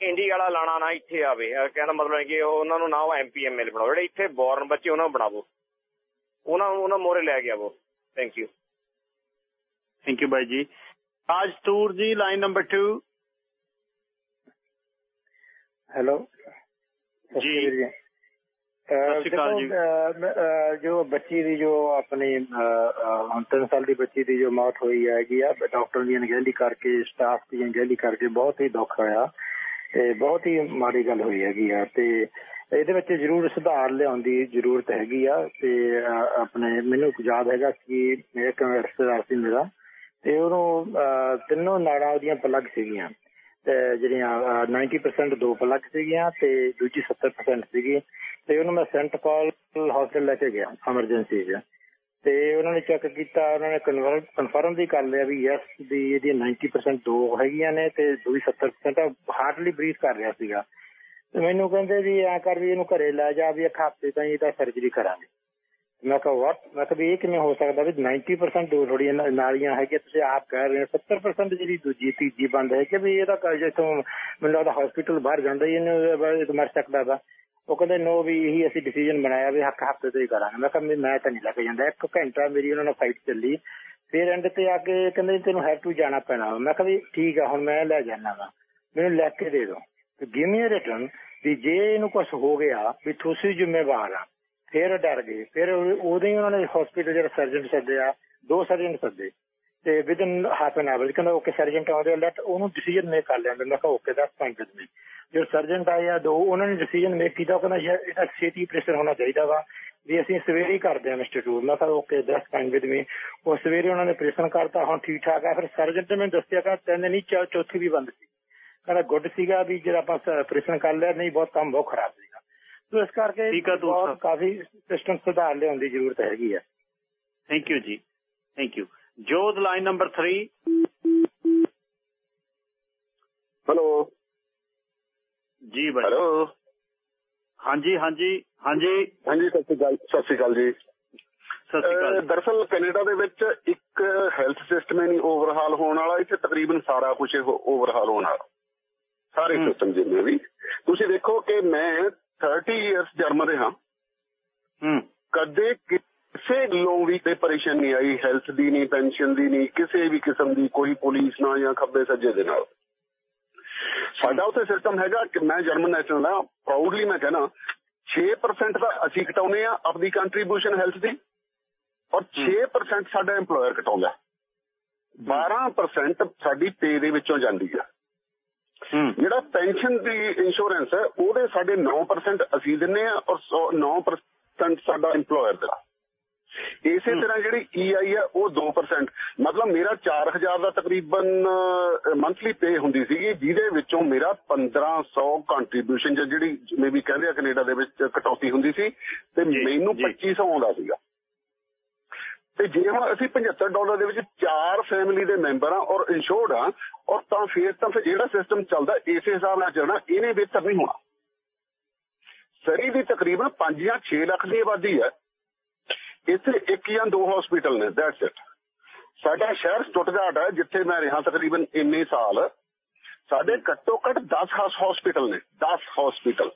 ਇੰਡੀ ਵਾਲਾ ਲਾਣਾ ਨਾ ਇੱਥੇ ਆਵੇ। ਕਹਿੰਦਾ ਮਤਲਬ ਹੈ ਕਿ ਉਹਨਾਂ ਨੂੰ ਨਾ ਉਹ ਐਮਪੀ ਐਮਐਲ ਬਣਾਓ। ਜਿਹੜੇ ਇੱਥੇ ਬੋਰਨ ਬੱਚੇ ਉਹਨਾਂ ਨੂੰ ਬਣਾਵੋ। ਉਹਨਾਂ ਨੂੰ, ਉਹਨਾਂ ਮੋਰੇ ਲੈ ਕੇ ਆਵੋ। ਥੈਂਕ ਯੂ ਥੈਂਕ ਯੂ ਬਾਈ ਜੀ Raj Toor ji line number 2 hello ਜੀ ਬੱਚੀ ਦੀ ਜੋ ਆਪਣੀ ਅਹ, ਅਹ, ਹੁਣ ਤਿੰਨ ਸਾਲ ਦੀ ਬੱਚੀ ਦੀ ਜੋ ਮੌਤ ਹੋਈ ਹੈਗੀ ਆ ਡਾਕਟਰ ਦੀ ਅਣਗਹਿਲੀ ਕਰਕੇ ਸਟਾਫ ਦੀ ਅਣਗਹਿਲੀ ਕਰਕੇ ਬਹੁਤ ਹੀ ਦੁੱਖ ਹੋਇਆ ਤੇ ਬਹੁਤ ਹੀ ਮਾੜੀ ਗੱਲ ਹੋਈ ਹੈਗੀ ਆ ਤੇ ਇਹਦੇ ਵਿੱਚ ਜ਼ਰੂਰ ਸੁਧਾਰ ਲਿਆਉਣ ਦੀ ਜ਼ਰੂਰਤ ਹੈਗੀ ਆ ਤੇ ਆਪਣੇ ਮੈਨੂੰ ਯਾਦ ਹੈਗਾ ਕਿ ਇੱਕ ਰਿਸ਼ਤੇਦਾਰ ਸੀ ਮੇਰਾ ਤੇ ਉਹਨੂੰ ਅਹ, ਤਿੰਨੋਂ ਨਾੜਾਂ ਉਹਦੀਆਂ ਪਲੱਗ ਸੀਗੀਆਂ। ਤੇ ਜਿਹੜੀਆਂ ਅਹ, 90% ਦੋ ਪਲੱਗ ਸੀਗੀਆਂ ਤੇ ਦੂਜੀ 70% ਸੀਗੀ। ਤੇ ਉਹਨੂੰ ਮੈਂ ਸੈਂਟ ਪਾਲ ਹਸਪੀਟਲ ਲੈ ਕੇ ਗਿਆ ਐਮਰਜੈਂਸੀ 'ਚ। ਤੇ ਉਹਨਾਂ ਨੇ ਚੈੱਕ ਕੀਤਾ ਉਹਨਾਂ ਨੇ ਕਨਫਰਮ ਵੀ ਕਰ ਲਿਆ ਵੀ ਯੈਸ ਦੀ ਇਹਦੀ 90% ਦੋ ਹੈਗੀਆਂ ਨੇ ਤੇ ਦੂਜੀ 70% ਹਾਰਡਲੀ ਬਰੀਥ ਕਰ ਰਿਹਾ ਸੀਗਾ। ਤੇ ਮੈਨੂੰ ਕਹਿੰਦੇ ਵੀ ਐ ਕਰ ਵੀ ਇਹਨੂੰ ਘਰੇ ਲੈ ਜਾ ਵੀ ਇੱਕ ਹਫ਼ਤੇ ਤਾਈਂ ਇਹਦਾ ਸਰਜਰੀ ਕਰਾਂਗੇ। ਮੈਂ ਕਿਹਾ ਵਾਟ ਮੈਂ ਕਿਹਾ ਵੀ ਇਹ ਕਿਵੇਂ ਹੋ ਸਕਦਾ ਵੀ 90% ਦੋ ਥੋੜੀਆਂ ਨਾਲੀਆਂ ਹੈਗੀਆਂ, ਤੁਸੀਂ ਆਪ ਕਹਿ ਰਹੇ ਹੋ। 70% ਜਿਹੜੀ ਦੂਜੀ ਤੀਜੀ ਬੰਦ ਹੈ ਕਿ ਵੀ ਇਹਦਾ ਕਰ ਜਿੱਥੋਂ ਮੈਨੂੰ ਲੱਗਦਾ ਹਸਪੀਟਲ ਬਾਹਰ ਜਾਂਦਾ ਹੀ ਇਹਨੂੰ ਮਰ ਸਕਦਾ ਵਾ। ਉਹ ਕਹਿੰਦੇ ਨੋ ਵੀ ਇਹੀ ਅਸੀਂ ਡਿਸੀਜਨ ਬਣਾਇਆ ਵੀ ਹੱਕ ਹਫ਼ਤੇ ਤੋਂ ਹੀ ਕਰਾਂਗੇ। ਮੈਂ ਕਿਹਾ ਮੈਂ ਤਾਂ ਨਹੀਂ ਲੈ ਕੇ ਜਾਂਦਾ। ਇੱਕ ਘੰਟਾ ਮੇਰੀ ਉਹਨਾਂ ਨਾਲ ਫਾਈਟ ਚੱਲੀ। ਫਿਰ ਐਂਡ ਤੇ ਆ ਕੇ ਕਹਿੰਦੇ ਤੈਨੂੰ ਹੈਡ ਟੂ ਜਾਣਾ ਪੈਣਾ ਮੈਂ ਕਿਹਾ ਵੀ ਠੀਕ ਆ, ਹੁਣ ਮੈਂ ਲੈ ਜਾਣਾ ਵਾ। ਮੈਨੂੰ ਲੈ ਕੇ ਦੇ ਦਿਓ। ਤੇ ਗਿਵ ਮੀ ਰਿਟਰਨ ਵੀ ਜੇ ਇਹਨੂੰ ਕੁਝ ਹੋ ਗਿਆ ਵੀ ਤੁਸੀਂ ਜ਼ਿੰਮੇਵਾਰ ਆ ਫਿਰ ਡਰ ਗਏ। ਫਿਰ ਉਹ- ਉਦੋਂ ਹੀ ਉਹਨਾਂ ਨੇ ਹਸਪੀਟਲ ਜਿਹੜਾ ਸਰਜਨ ਸੱਦਿਆ ਦੋ ਸਰਜਨ ਸੱਦੇ। ਤੇ ਵਿਦਨ ਹਾਫ ਐਨ ਆਵਰ ਕਹਿੰਦਾ ਓਕੇ ਸਰਜਨ ਆਉਂਦੇ ਲੈਟ ਉਹਨੂੰ ਡਿਸੀਜਨ ਮੇਕ ਕਰ ਲੈਂਦੇ ਮੈਂ ਕਿਹਾ okay that's fine with me ਜੋ ਸਰਜਨ ਆਏ ਆ, ਦੋ, ਉਹਨਾਂ ਨੇ ਡਿਸੀਜਨ ਮੇਕ ਕੀਤਾ, ਉਹ ਕਹਿੰਦਾ, ਯਾਰ, ਇਹਦਾ ਛੇਤੀ ਪ੍ਰੈਸ਼ਰ ਹੋਣਾ ਚਾਹੀਦਾ ਵਾ। ਵੀ ਅਸੀਂ ਸਵੇਰੇ ਹੀ ਕਰਦੇ ਹਾਂ ਮਿਸਟਰ ਟੂਰ ਮੈਂ ਕਿਹਾ okay that's fine with me ਉਹ ਸਵੇਰੇ ਉਹਨਾਂ ਨੇ ਪ੍ਰੈਸ਼ਨ ਕਰਤਾ, ਹੁਣ ਠੀਕ ਠਾਕ ਆ। ਫਿਰ ਸਰਜਨ ਤੇ ਮੈਨੂੰ ਦੱਸਿਆ ਕਿ ਤਿੰਨ ਨਹੀਂ ਚੌਥੀ ਵੀ ਬੰਦ ਸੀ। ਕਹਿੰਦਾ, ਗੁੱਡ ਸੀਗਾ ਵੀ ਜਿਹੜਾ ਆਪਾਂ ਪ੍ਰੈਸ਼ਨ ਕਰ ਲਿਆ, ਨਹੀਂ, ਬਹੁਤ ਕੰਮ ਬਹੁਤ ਖਰਾਬ ਸੀਗਾ। ਸੋ ਇਸ ਕਰਕੇ ਠੀਕ ਆ ਤੂੰ ਬਹੁਤ ਕਾਫੀ ਸਿਸਟਮ ਸੁਧਾਰ ਲਿਆਉਣ ਦੀ ਜ਼ਰੂਰਤ ਹੈਗੀ ਆ। ਥੈਂਕ ਯੂ ਜੀ। Thank you Jot line number 3 hello ਜੀ ਬਾਈ। ਹੈਲੋ ਹਾਂਜੀ ਹਾਂਜੀ ਹਾਂਜੀ। ਹਾਂਜੀ ਸਤਿ ਸ਼੍ਰੀ ਅਕਾਲ ਸਤਿ ਸ਼੍ਰੀ ਅਕਾਲ ਜੀ। ਸਤਿ ਸ਼੍ਰੀ ਅਕਾਲ ਅਹ, ਦਰਅਸਲ ਕੈਨੇਡਾ ਦੇ ਵਿੱਚ ਇੱਕ ਹੈਲਥ ਸਿਸਟਮ ਹੀ ਨਹੀਂ ਓਵਰਹਾਲ ਹੋਣ ਵਾਲਾ ਇੱਥੇ ਤਕਰੀਬਨ ਸਾਰਾ ਕੁਝ ਓਵਰਹਾਲ ਹੋਣ ਵਾਲਾ। ਸਾਰੇ ਸਿਸਟਮ ਜਿੰਨੇ ਵੀ। ਤੁਸੀਂ ਦੇਖੋ ਕਿ ਮੈਂ 30 ਇਅਰਸ ਜਰਮਨ ਰਿਹਾ। ਹੂੰ। ਕਦੇ ਕਿਸੇ ਲੋਂ ਵੀ ਤੇ ਪਰੇਸ਼ਾਨੀ ਨਹੀਂ ਆਈ ਹੈਲਥ ਦੀ ਨਹੀਂ ਪੈਨਸ਼ਨ ਦੀ ਨਹੀਂ ਕਿਸੇ ਵੀ ਕਿਸਮ ਦੀ ਕੋਈ ਪੁਲਿਸ ਨਾਲ ਜਾਂ ਖੱਬੇ ਸੱਜੇ ਦੇ ਨਾਲ। ਸਾਡਾ ਉੱਥੇ ਸਿਸਟਮ ਹੈਗਾ ਕਿ ਮੈਂ ਜਰਮਨ ਨੈਸ਼ਨਲ ਆ ਪ੍ਰਾਊਡਲੀ ਮੈਂ ਕਹਿਣਾ 6% ਦਾ ਅਸੀਂ ਕਟਾਉਨੇ ਆ ਆਪਣੀ ਕੰਟਰੀਬਿਊਸ਼ਨ ਹੈਲਥ ਦੀ ਔਰ 6% ਸਾਡਾ EMPLOYER ਕਟਾਉਂਦਾ ਹੈ। 12% ਸਾਡੀ ਪੇ ਦੇ ਵਿੱਚੋਂ ਜਾਂਦੀ ਆ। ਜਿਹੜਾ ਪੈਨਸ਼ਨ ਦੀ ਇੰਸ਼ੋਰੈਂਸ ਹੈ ਉਹਦੇ ਸਾਡੇ 9% ਅਸੀਂ ਦਿੰਨੇ ਆ ਔਰ ਸੌ- 9% ਸਾਡਾ EMPLOYER ਦਾ। ਇਸੇ ਤਰ੍ਹਾਂ ਜਿਹੜੀ EI ਹੈ ਉਹ 2% ਮਤਲਬ ਮੇਰਾ 4000 ਦਾ ਤਕਰੀਬਨ ਮੰਥਲੀ ਪੇ ਹੁੰਦੀ ਸੀਗੀ ਜਿਹਦੇ ਵਿੱਚੋਂ ਮੇਰਾ 1500 ਕੰਟਰੀਬਿਊਸ਼ਨ ਜਿਹੜੀ ਵੀ ਕਹਿੰਦੇ ਆ ਕੈਨੇਡਾ ਦੇ ਵਿੱਚ ਕਟੌਤੀ ਹੁੰਦੀ ਸੀ ਤੇ ਮੈਨੂੰ 2500 ਆਉਂਦਾ ਸੀਗਾ। ਤੇ ਜੇ ਹੁਣ ਅਸੀਂ 75 ਡਾਲਰ ਦੇ ਵਿੱਚ ਚਾਰ ਫੈਮਿਲੀ ਦੇ ਮੈਂਬਰ ਆ ਔਰ ਇੰਸ਼ੋਰਡ ਆ ਔਰ ਤਾਂ ਫੇਰ ਤਾਂ ਫਿਰ ਜਿਹੜਾ ਸਿਸਟਮ ਚੱਲਦਾ ਇਸੇ ਹਿਸਾਬ ਨਾਲ ਚੱਲਣਾ, ਇਹਨੇ ਬਿਹਤਰ ਨਹੀਂ ਹੋਣਾ। ਸਰੀ ਦੀ ਤਕਰੀਬਨ 5 ਜਾਂ 6 ਲੱਖ ਦੀ ਆਬਾਦੀ ਹੈ। ਇੱਥੇ ਇੱਕ ਜਾਂ ਦੋ ਹਸਪੀਟਲ ਨੇ ਦੈਟਸ ਇਟ ਸਾਡਾ ਸ਼ਹਿਰ ਸਟੁੱਟਗਾਰਟ ਹੈ, ਜਿੱਥੇ ਮੈਂ ਰਿਹਾ ਤਕਰੀਬਨ ਇੰਨੇ ਸਾਲ। ਸਾਡੇ ਘੱਟੋ ਘੱਟ 10 ਹਸਪੀਟਲ ਨੇ 10 ਹਸਪੀਟਲ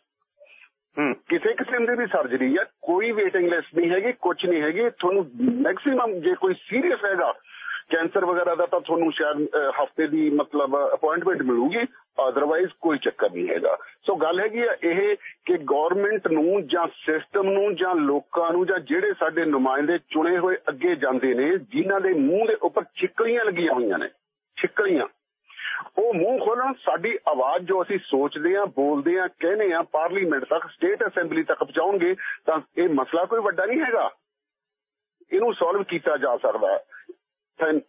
ਕਿਸੇ ਕਿਸਮ ਦੀ ਵੀ ਸਰਜਰੀ ਹੈ ਕੋਈ ਵੇਟਿੰਗ ਲਿਸਟ ਨਹੀਂ ਹੈਗੀ ਕੁਝ ਨਹੀਂ ਹੈਗੀ, ਤੁਹਾਨੂੰ ਮੈਕਸਿਮਮ ਜੇ ਕੋਈ ਸੀਰੀਅਸ ਹੈਗਾ ਕੈਂਸਰ ਵਗੈਰਾ ਦਾ ਤਾਂ ਤੁਹਾਨੂੰ ਸ਼ਾਇਦ ਹਫ਼ਤੇ ਦੀ ਮਤਲਬ ਅਪਾਇੰਟਮੈਂਟ ਮਿਲੂਗੀ ਅਦਰਵਾਈਜ਼ ਕੋਈ ਚੱਕਰ ਨਹੀਂ ਹੈਗਾ। ਸੋ ਗੱਲ ਹੈਗੀ ਆ ਇਹ ਕਿ ਗਵਰਨਮੈਂਟ ਨੂੰ ਜਾਂ ਸਿਸਟਮ ਨੂੰ ਜਾਂ ਲੋਕਾਂ ਨੂੰ ਜਾਂ ਜਿਹੜੇ ਸਾਡੇ ਨੁਮਾਇੰਦੇ ਚੁਣੇ ਹੋਏ ਅੱਗੇ ਜਾਂਦੇ ਨੇ, ਜਿਨ੍ਹਾਂ ਦੇ ਮੂੰਹ ਦੇ ਉੱਪਰ ਛਿੱਕਲੀਆਂ ਲੱਗੀਆਂ ਹੋਈਆਂ ਨੇ, ਛਿੱਕਲੀਆਂ। ਉਹ ਮੂੰਹ ਖੋਲਣ ਸਾਡੀ ਆਵਾਜ਼ ਜੋ ਅਸੀਂ ਸੋਚਦੇ ਆ ਬੋਲਦੇ ਆ ਕਹਿੰਦੇ ਆ ਪਾਰਲੀਮੈਂਟ ਤੱਕ ਸਟੇਟ ਅਸੈਂਬਲੀ ਤੱਕ ਪਹੁੰਚਾਉਣਗੇ ਤਾਂ ਇਹ ਮਸਲਾ ਕੋਈ ਵੱਡਾ ਨਹੀਂ ਹੈਗਾ। ਇਹਨੂੰ ਸੋਲਵ ਕੀਤਾ ਜਾ ਸਕਦਾ ਹੈ।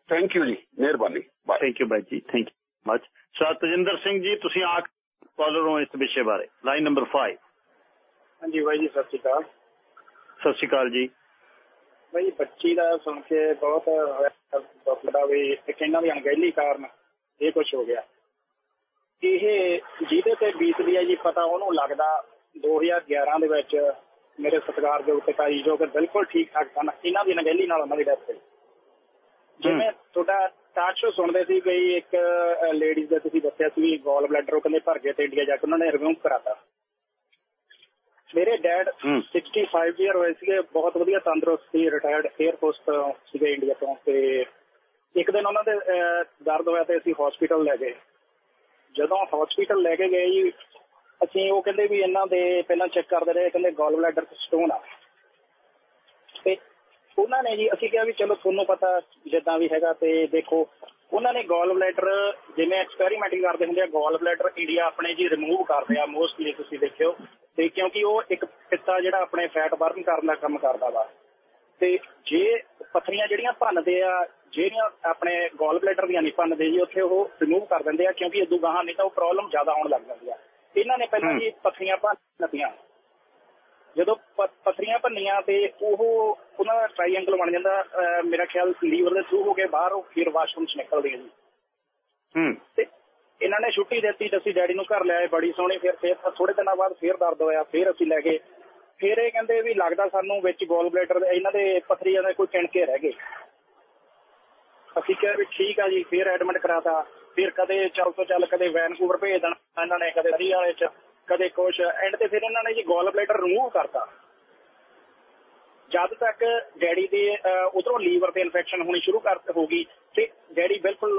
ਥੈਂਕ ਯੂ ਜੀ। ਮਿਹਰਬਾਨੀ। ਥੈਂਕ ਯੂ ਬਾਈ ਜੀ। Thank you much sir Tajinder Singh ji ਤੁਸੀਂ ਆ ਕਾਲਰ ਹੋ ਇਸ ਵਿਸ਼ੇ ਬਾਰੇ। ਲਾਈਨ ਨੰਬਰ 5 ਹਾਂਜੀ ਬਾਈ ਜੀ ਸਤਿ ਸ਼੍ਰੀ ਅਕਾਲ। ਸਤਿ ਸ਼੍ਰੀ ਅਕਾਲ ਜੀ। ਬਾਈ ਬੱਚੀ ਦਾ ਸੁਣ ਕੇ ਬਹੁਤ ਦਾ ਵੀ ਇੱਕ ਇਹਨਾਂ ਦੀ ਅਣਗਹਿਲੀ ਕਾਰਨ। ਇਹ ਕੁਝ ਹੋ ਗਿਆ। ਇਹ ਜਿਹਦੇ ਤੇ ਬੀਤਦੀ ਹੈ ਜੀ ਪਤਾ ਉਹਨੂੰ ਲੱਗਦਾ 2011 ਦੇ ਵਿੱਚ ਮੇਰੇ ਸਤਿਕਾਰਯੋਗ ਪਿਤਾ ਜੀ ਜੋ ਕਿ ਬਿਲਕੁਲ ਠੀਕ ਠਾਕ ਸਨ ਇਹਨਾਂ ਦੀ ਅਣਗਹਿਲੀ ਨਾਲ ਉਹਨਾਂ ਦੀ ਡੈਥ ਹੋਈ। ਜਿਵੇਂ ਤੁਹਾਡਾ ਟਾਕ ਸ਼ੋ ਸੁਣਦੇ ਸੀ ਕਿ ਇੱਕ ਲੇਡੀਜ਼ ਦਾ ਤੁਸੀਂ ਦੱਸਿਆ ਸੀ ਗੋਲ ਬਲੈਡਰ ਉਹ ਕਹਿੰਦੇ ਭਰ ਗਏ ਤੇ ਇੰਡੀਆ ਜਾ ਕੇ ਉਹਨਾਂ ਨੇ ਰਿਮੂਵ ਕਰਾਤਾ। ਮੇਰੇ ਡੈਡ 65 ਇਅਰ ਹੋਏ ਸੀਗੇ ਬਹੁਤ ਵਧੀਆ ਤੰਦਰੁਸਤ ਸੀ ਰਿਟਾਇਰਡ 에ਅਰ ਫੋਰਸ ਤੋਂ ਸੀਗੇ ਇੰਡੀਆ ਤੋਂ ਤੇ ਇੱਕ ਦਿਨ ਉਹਨਾਂ ਦੇ ਦਰਦ ਹੋਇਆ ਤੇ ਅਸੀਂ ਹਸਪੀਟਲ ਲੈ ਗਏ। ਜਦੋਂ ਹਸਪੀਟਲ ਲੈ ਕੇ ਗਏ ਜੀ, ਅਸੀਂ ਉਹ ਕਹਿੰਦੇ ਵੀ ਇਹਨਾਂ ਦੇ ਪਹਿਲਾਂ ਚੈੱਕ ਕਰਦੇ ਰਹੇ, ਕਹਿੰਦੇ ਗੋਲ ਬਲੈਡਰ ਸਟੋਨ ਆ। ਤੇ ਉਹਨਾਂ ਨੇ ਜੀ, ਅਸੀਂ ਕਿਹਾ ਵੀ ਚਲੋ ਤੁਹਾਨੂੰ ਪਤਾ ਜਿੱਦਾਂ ਵੀ ਹੈਗਾ ਤੇ ਦੇਖੋ, ਉਹਨਾਂ ਨੇ ਗੋਲ ਬਲੈਡਰ ਜਿਵੇਂ ਐਕਸਪੈਰੀਮੈਂਟ ਕਰਦੇ ਹੁੰਦੇ ਆ ਗੋਲ ਬਲੈਡਰ ਇੰਡੀਆ ਆਪਣੇ ਜੀ ਰਿਮੂਵ ਕਰਦੇ ਆ ਮੋਸਟਲੀ ਤੁਸੀਂ ਦੇਖਿਓ। ਤੇ ਕਿਉਂਕਿ ਉਹ ਇੱਕ ਪਿੱਤਾ ਜਿਹੜਾ ਆਪਣੇ ਫੈਟ ਬਰਨ ਕਰਨ ਦਾ ਕੰਮ ਕਰਦਾ ਵਾ। ਤੇ ਜੇ ਪੱਥਰੀਆਂ ਜਿਹੜੀਆਂ ਭੰਨਦੇ ਆ ਜਿਹੜੀਆਂ ਆਪਣੇ ਗੋਲ ਬਲੈਡਰ ਦੀਆਂ ਨਹੀਂ ਭੰਨਦੇ ਜੀ ਉੱਥੇ ਉਹ ਰਿਮੂਵ ਕਰ ਦਿੰਦੇ ਆ ਕਿਉਂਕਿ ਇਦੋਂ ਗਾਹਾਂ ਨਹੀਂ ਤਾਂ ਉਹ ਪ੍ਰੋਬਲਮ ਜ਼ਿਆਦਾ ਆਉਣ ਲੱਗ ਜਾਂਦੀ ਆ। ਇਹਨਾਂ ਨੇ ਪਹਿਲਾਂ ਜੀ ਪੱਥਰੀਆਂ ਭੰਨਤੀਆਂ ਜਦੋਂ ਪੱਥਰੀਆਂ ਭੰਨੀਆਂ ਤੇ ਉਹ ਉਹਨਾਂ ਦਾ ਟ੍ਰਾਈਐਂਗਲ ਬਣ ਜਾਂਦਾ ਮੇਰਾ ਖਿਆਲ ਲੀਵਰ ਦੇ ਥਰੂ ਹੋ ਕੇ ਬਾਹਰ ਉਹ ਫਿਰ ਵਾਸ਼ਰੂਮ ਚ ਨਿਕਲਦੇ ਆ ਜੀ। ਹੂੰ। ਤੇ ਇਹਨਾਂ ਨੇ ਛੁੱਟੀ ਦਿੱਤੀ ਤੇ ਅਸੀਂ ਡੈਡੀ ਨੂੰ ਘਰ ਲਿਆਏ ਬੜੀ ਸੋਹਣੀ ਫਿਰ ਫਿਰ ਥੋੜੇ ਦਿਨਾਂ ਬਾਅਦ ਫਿਰ ਦਰਦ ਹੋਇਆ ਫਿਰ ਅਸੀਂ ਲੈ ਗਏ। ਫਿਰ ਇਹ ਕਹਿੰਦੇ ਵੀ ਲੱਗਦਾ ਸਾਨੂੰ ਵਿੱਚ ਗੋਲ ਬਲੈਡਰ ਦੇ ਇਹਨਾਂ ਦੇ ਪੱਥਰੀਆਂ ਦੇ ਕੋਈ ਕਿਣਕੇ ਰਹਿ ਗਏ। ਅਸੀਂ ਕਿਹਾ ਵੀ ਠੀਕ ਆ ਜੀ, ਫਿਰ ਐਡਮਿਟ ਕਰਾਤਾ। ਫਿਰ ਕਦੇ ਚੱਲ ਤੋਂ ਚੱਲ ਕਦੇ ਵੈਨਕੂਵਰ ਭੇਜ ਦੇਣਾ ਇਹਨਾਂ ਨੇ, ਕਦੇ ਹਰੀ ਵਾਲੇ ਚ, ਕਦੇ ਕੁਛ। ਐਂਡ ਤੇ ਫਿਰ ਇਹਨਾਂ ਨੇ ਜੀ ਗੋਲ ਬਲੈਡਰ ਰਿਮੂਵ ਕਰਤਾ। ਜਦ ਤੱਕ ਡੈਡੀ ਦੇ ਉਧਰੋਂ ਲੀਵਰ ਤੇ ਇਨਫੈਕਸ਼ਨ ਹੋਣੀ ਸ਼ੁਰੂ ਕਰ, ਹੋ ਗਈ, ਤੇ ਡੈਡੀ ਬਿਲਕੁਲ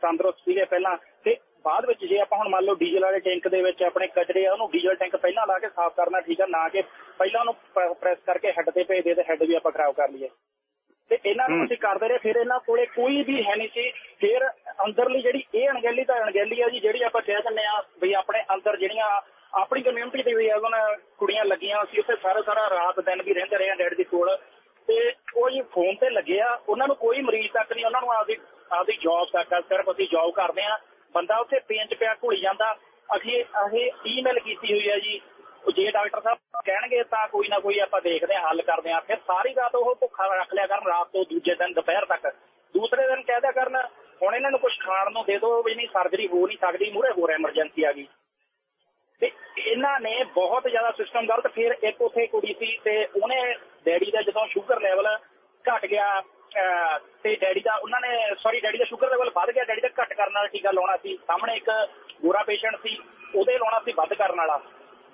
ਤੰਦਰੁਸਤ ਸੀਗੇ ਪਹਿਲਾਂ। ਤੇ ਬਾਅਦ ਵਿੱਚ ਜੇ ਆਪਾਂ ਹੁਣ ਮੰਨ ਲਓ ਡੀਜ਼ਲ ਵਾਲੇ ਟੈਂਕ ਦੇ ਵਿੱਚ ਆਪਣੇ ਕਚਰੇ ਆ, ਉਹਨੂੰ ਡੀਜ਼ਲ ਟੈਂਕ ਪਹਿਲਾਂ ਲਾ ਕੇ ਸਾਫ਼ ਕਰਨਾ ਠੀਕ ਆ, ਨਾ ਕਿ ਪਹਿਲਾਂ ਉਹਨੂੰ ਪ੍ਰੈਸ ਕਰਕੇ ਹੈੱਡ ਤੇ ਭੇਜ ਦੇ ਤੇ ਹੈੱਡ ਵੀ ਆਪਾਂ ਖਰਾਬ ਕਰ ਲਈਏ। ਤੇ ਇਹਨਾਂ ਨੂੰ ਅਸੀਂ ਕਰਦੇ ਰਹੇ ਫਿਰ ਇਹਨਾਂ ਕੋਲੇ ਕੋਈ ਵੀ ਹੈ ਨਹੀਂ ਸੀ। ਫਿਰ ਅੰਦਰਲੀ ਜਿਹੜੀ ਇਹ ਅਣਗਹਿਲੀ ਤਾਂ ਅਣਗਹਿਲੀ ਆ ਜੀ ਜਿਹੜੀ ਆਪਾਂ ਕਹਿ ਦਿੰਦੇ ਆ ਵੀ ਆਪਣੇ ਅੰਦਰ ਜਿਹੜੀਆਂ ਆਪਣੀ ਕਮਿਊਨਿਟੀ ਦੇ ਵੀ ਉਹਨਾਂ ਕੁੜੀਆਂ ਲੱਗੀਆਂ ਸੀ ਉੱਥੇ ਸਾਰਾ ਸਾਰਾ ਰਾਤ ਦਿਨ ਵੀ ਰਹਿੰਦੇ ਰਹੇ ਆ ਡੈਡ ਦੇ ਕੋਲ। ਤੇ ਉਹ ਜੀ ਫੋਨ ਤੇ ਲੱਗੇ ਆ ਉਹਨਾਂ ਨੂੰ ਕੋਈ ਮਰੀਜ਼ ਤੱਕ ਨਹੀਂ ਉਹਨਾਂ ਨੂੰ ਆਪਦੀ ਆਪਦੀ ਜੌਬ ਤੱਕ ਆ, ਸਿਰਫ ਅਸੀਂ ਜੌਬ ਕਰਦੇ ਆ ਬੰਦਾ ਉੱਥੇ ਪੇਨ ਚ ਪਿਆ ਘੁਲੀ ਜਾਂਦਾ। ਅਸੀਂ ਇਹ ਈਮੇਲ ਕੀਤੀ ਹੋਈ ਹੈ ਜੀ ਜੇ ਡਾਕਟਰ ਸਾਹਿਬ ਕਹਿਣਗੇ ਤਾਂ ਕੋਈ ਨਾ ਕੋਈ ਆਪਾਂ ਦੇਖਦੇ ਹਾਂ, ਹੱਲ ਕਰਦੇ ਹਾਂ। ਫਿਰ ਸਾਰੀ ਰਾਤ ਉਹ ਭੁੱਖਾ ਰੱਖ ਲਿਆ ਕਰਨ, ਰਾਤ ਤੋਂ ਦੂਜੇ ਦਿਨ ਦੁਪਹਿਰ ਤੱਕ। ਦੂਸਰੇ ਦਿਨ ਕਹਿ ਕਰਨ, ਹੁਣ ਇਹਨਾਂ ਨੂੰ ਕੁਝ ਖਾਣ ਨੂੰ ਦੇ ਦਿਓ ਵੀ ਨਹੀਂ, ਸਰਜਰੀ ਹੋ ਨਹੀਂ ਸਕਦੀ ਮੂਰੇ ਹੋਰ ਐਮਰਜੈਂਸੀ ਆ ਗਈ। ਤੇ ਇਹਨਾਂ ਨੇ ਬਹੁਤ ਜ਼ਿਆਦਾ ਸਿਸਟਮ ਗਲਤ, ਫਿਰ ਇੱਕ ਉੱਥੇ ਕੁੜੀ ਸੀ ਤੇ ਉਹਨੇ ਡੈਡੀ ਦਾ ਜਦੋਂ ਸ਼ੂਗਰ ਲੈਵਲ ਘਟ ਗਿਆ ਤੇ ਡੈਡੀ ਦਾ ਉਹਨਾਂ ਨੇ ਸੌਰੀ ਡੈਡੀ ਦਾ ਸ਼ੂਗਰ ਲੈਵਲ ਵੱਧ ਗਿਆ ਡੈਡੀ ਦਾ ਘਟ ਕਰਨ ਵਾਲਾ ਟੀਕਾ ਲਾਉਣਾ ਸੀ? ਸਾਹਮਣੇ ਇੱਕ ਗੋਰਾ ਪੇਸ਼ੈਂਟ ਸੀ, ਉਹਦੇ ਲਾਉਣਾ ਸੀ ਵੱਧ ਕਰਨ ਵਾਲਾ।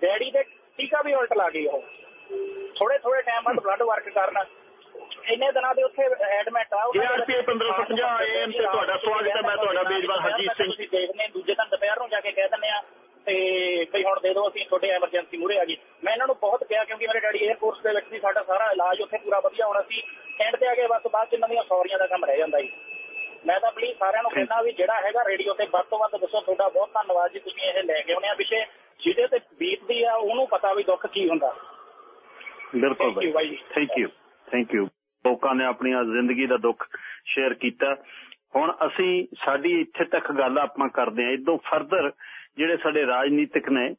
ਡੈਡੀ ਦੇ ਟੀਕਾ ਵੀ ਉਲਟ ਲਾ ਗਈ ਉਹ। ਥੋੜੇ ਥੋੜੇ ਟਾਈਮ ਬਾਅਦ ਬਲੱਡ ਵਰਕ ਕਰਨ। ਇੰਨੇ ਦਿਨਾਂ ਦੇ ਉੱਥੇ ਐਡਮਿਟ ਆ JRPA 1550 AM ਤੇ ਤੁਹਾਡਾ ਸਵਾਗਤ ਹੈ। ਮੈਂ ਤੁਹਾਡਾ ਮੇਜ਼ਬਾਨ ਹਰਜੀਤ ਸਿੰਘ। ਤੁਸੀਂ ਦੇਖਦੇ ਦੂਜੇ ਦਿਨ ਦੁਪਹਿਰ ਨੂੰ ਜਾ ਕੇ ਕਹਿ ਦਿੰਦੇ ਆ ਤੇ ਭਈ ਹੁਣ ਦੇ ਦਿਓ ਅਸੀਂ ਤੁਹਾਡੇ ਐਮਰਜੈਂਸੀ ਮੂਰੇ ਆ ਗਈ ਮੈਂ ਇਹਨਾਂ ਨੂੰ ਬਹੁਤ ਕਿਹਾ ਕਿਉਂਕਿ ਮੇਰੇ ਡੈਡੀ 에ਅਰ ਫੋਰਸ ਦੇ ਵਿੱਚ ਸੀ ਸਾਡਾ ਸਾਰਾ ਇਲਾਜ ਉੱਥੇ ਪੂਰਾ ਵਧੀਆ ਹੋਣਾ ਸੀ। ਐਂਡ ਤੇ ਆ ਕੇ ਬਸ ਬਾਅਦ ਚ ਇਹਨਾਂ ਦੀਆਂ ਸੌਰੀਆਂ ਦਾ ਕੰਮ ਰਹਿ ਜਾਂਦਾ ਜੀ। ਮੈਂ ਤਾਂ ਪਲੀਜ਼ ਸਾਰਿਆਂ ਨੂੰ ਕਹਿੰਦਾ ਵੀ ਜਿਹੜਾ ਹੈਗਾ ਰੇਡੀਓ ਤੇ ਵੱਧ ਤੋਂ ਵੱਧ ਦੱਸੋ ਤੁਹਾਡਾ ਬਹੁਤ ਧੰਨਵਾਦ ਜੀ ਤੁਸੀਂ ਇਹ ਲੈ ਕੇ ਆਉਣੇ ਆ ਵਿਸ਼ੇ ਜਿਹਦੇ ਤੇ ਬੀਤਦੀ ਆ ਉਹਨੂੰ ਪਤਾ ਵੀ ਦੁੱਖ ਕੀ ਹੁੰਦਾ। ਬਿਲਕੁਲ ਬਾਈ। ਥੈਂਕ ਯੂ ਥੈਂਕ ਯੂ ਲੋਕਾਂ ਨੇ ਆਪਣੀਆਂ ਜ਼ਿੰਦਗੀ ਦਾ ਦੁੱਖ ਸ਼ੇਅਰ ਕੀਤਾ। ਹੁਣ ਅਸੀਂ ਸਾਡੀ ਇੱਥੇ ਤੱਕ ਗੱਲ ਆਪਾਂ ਕਰਦੇ ਹਾਂ। ਇਦੋਂ ਫਰਦਰ ਜਿਹੜੇ ਸਾਡੇ ਰਾਜਨੀਤਿਕ ਨੇ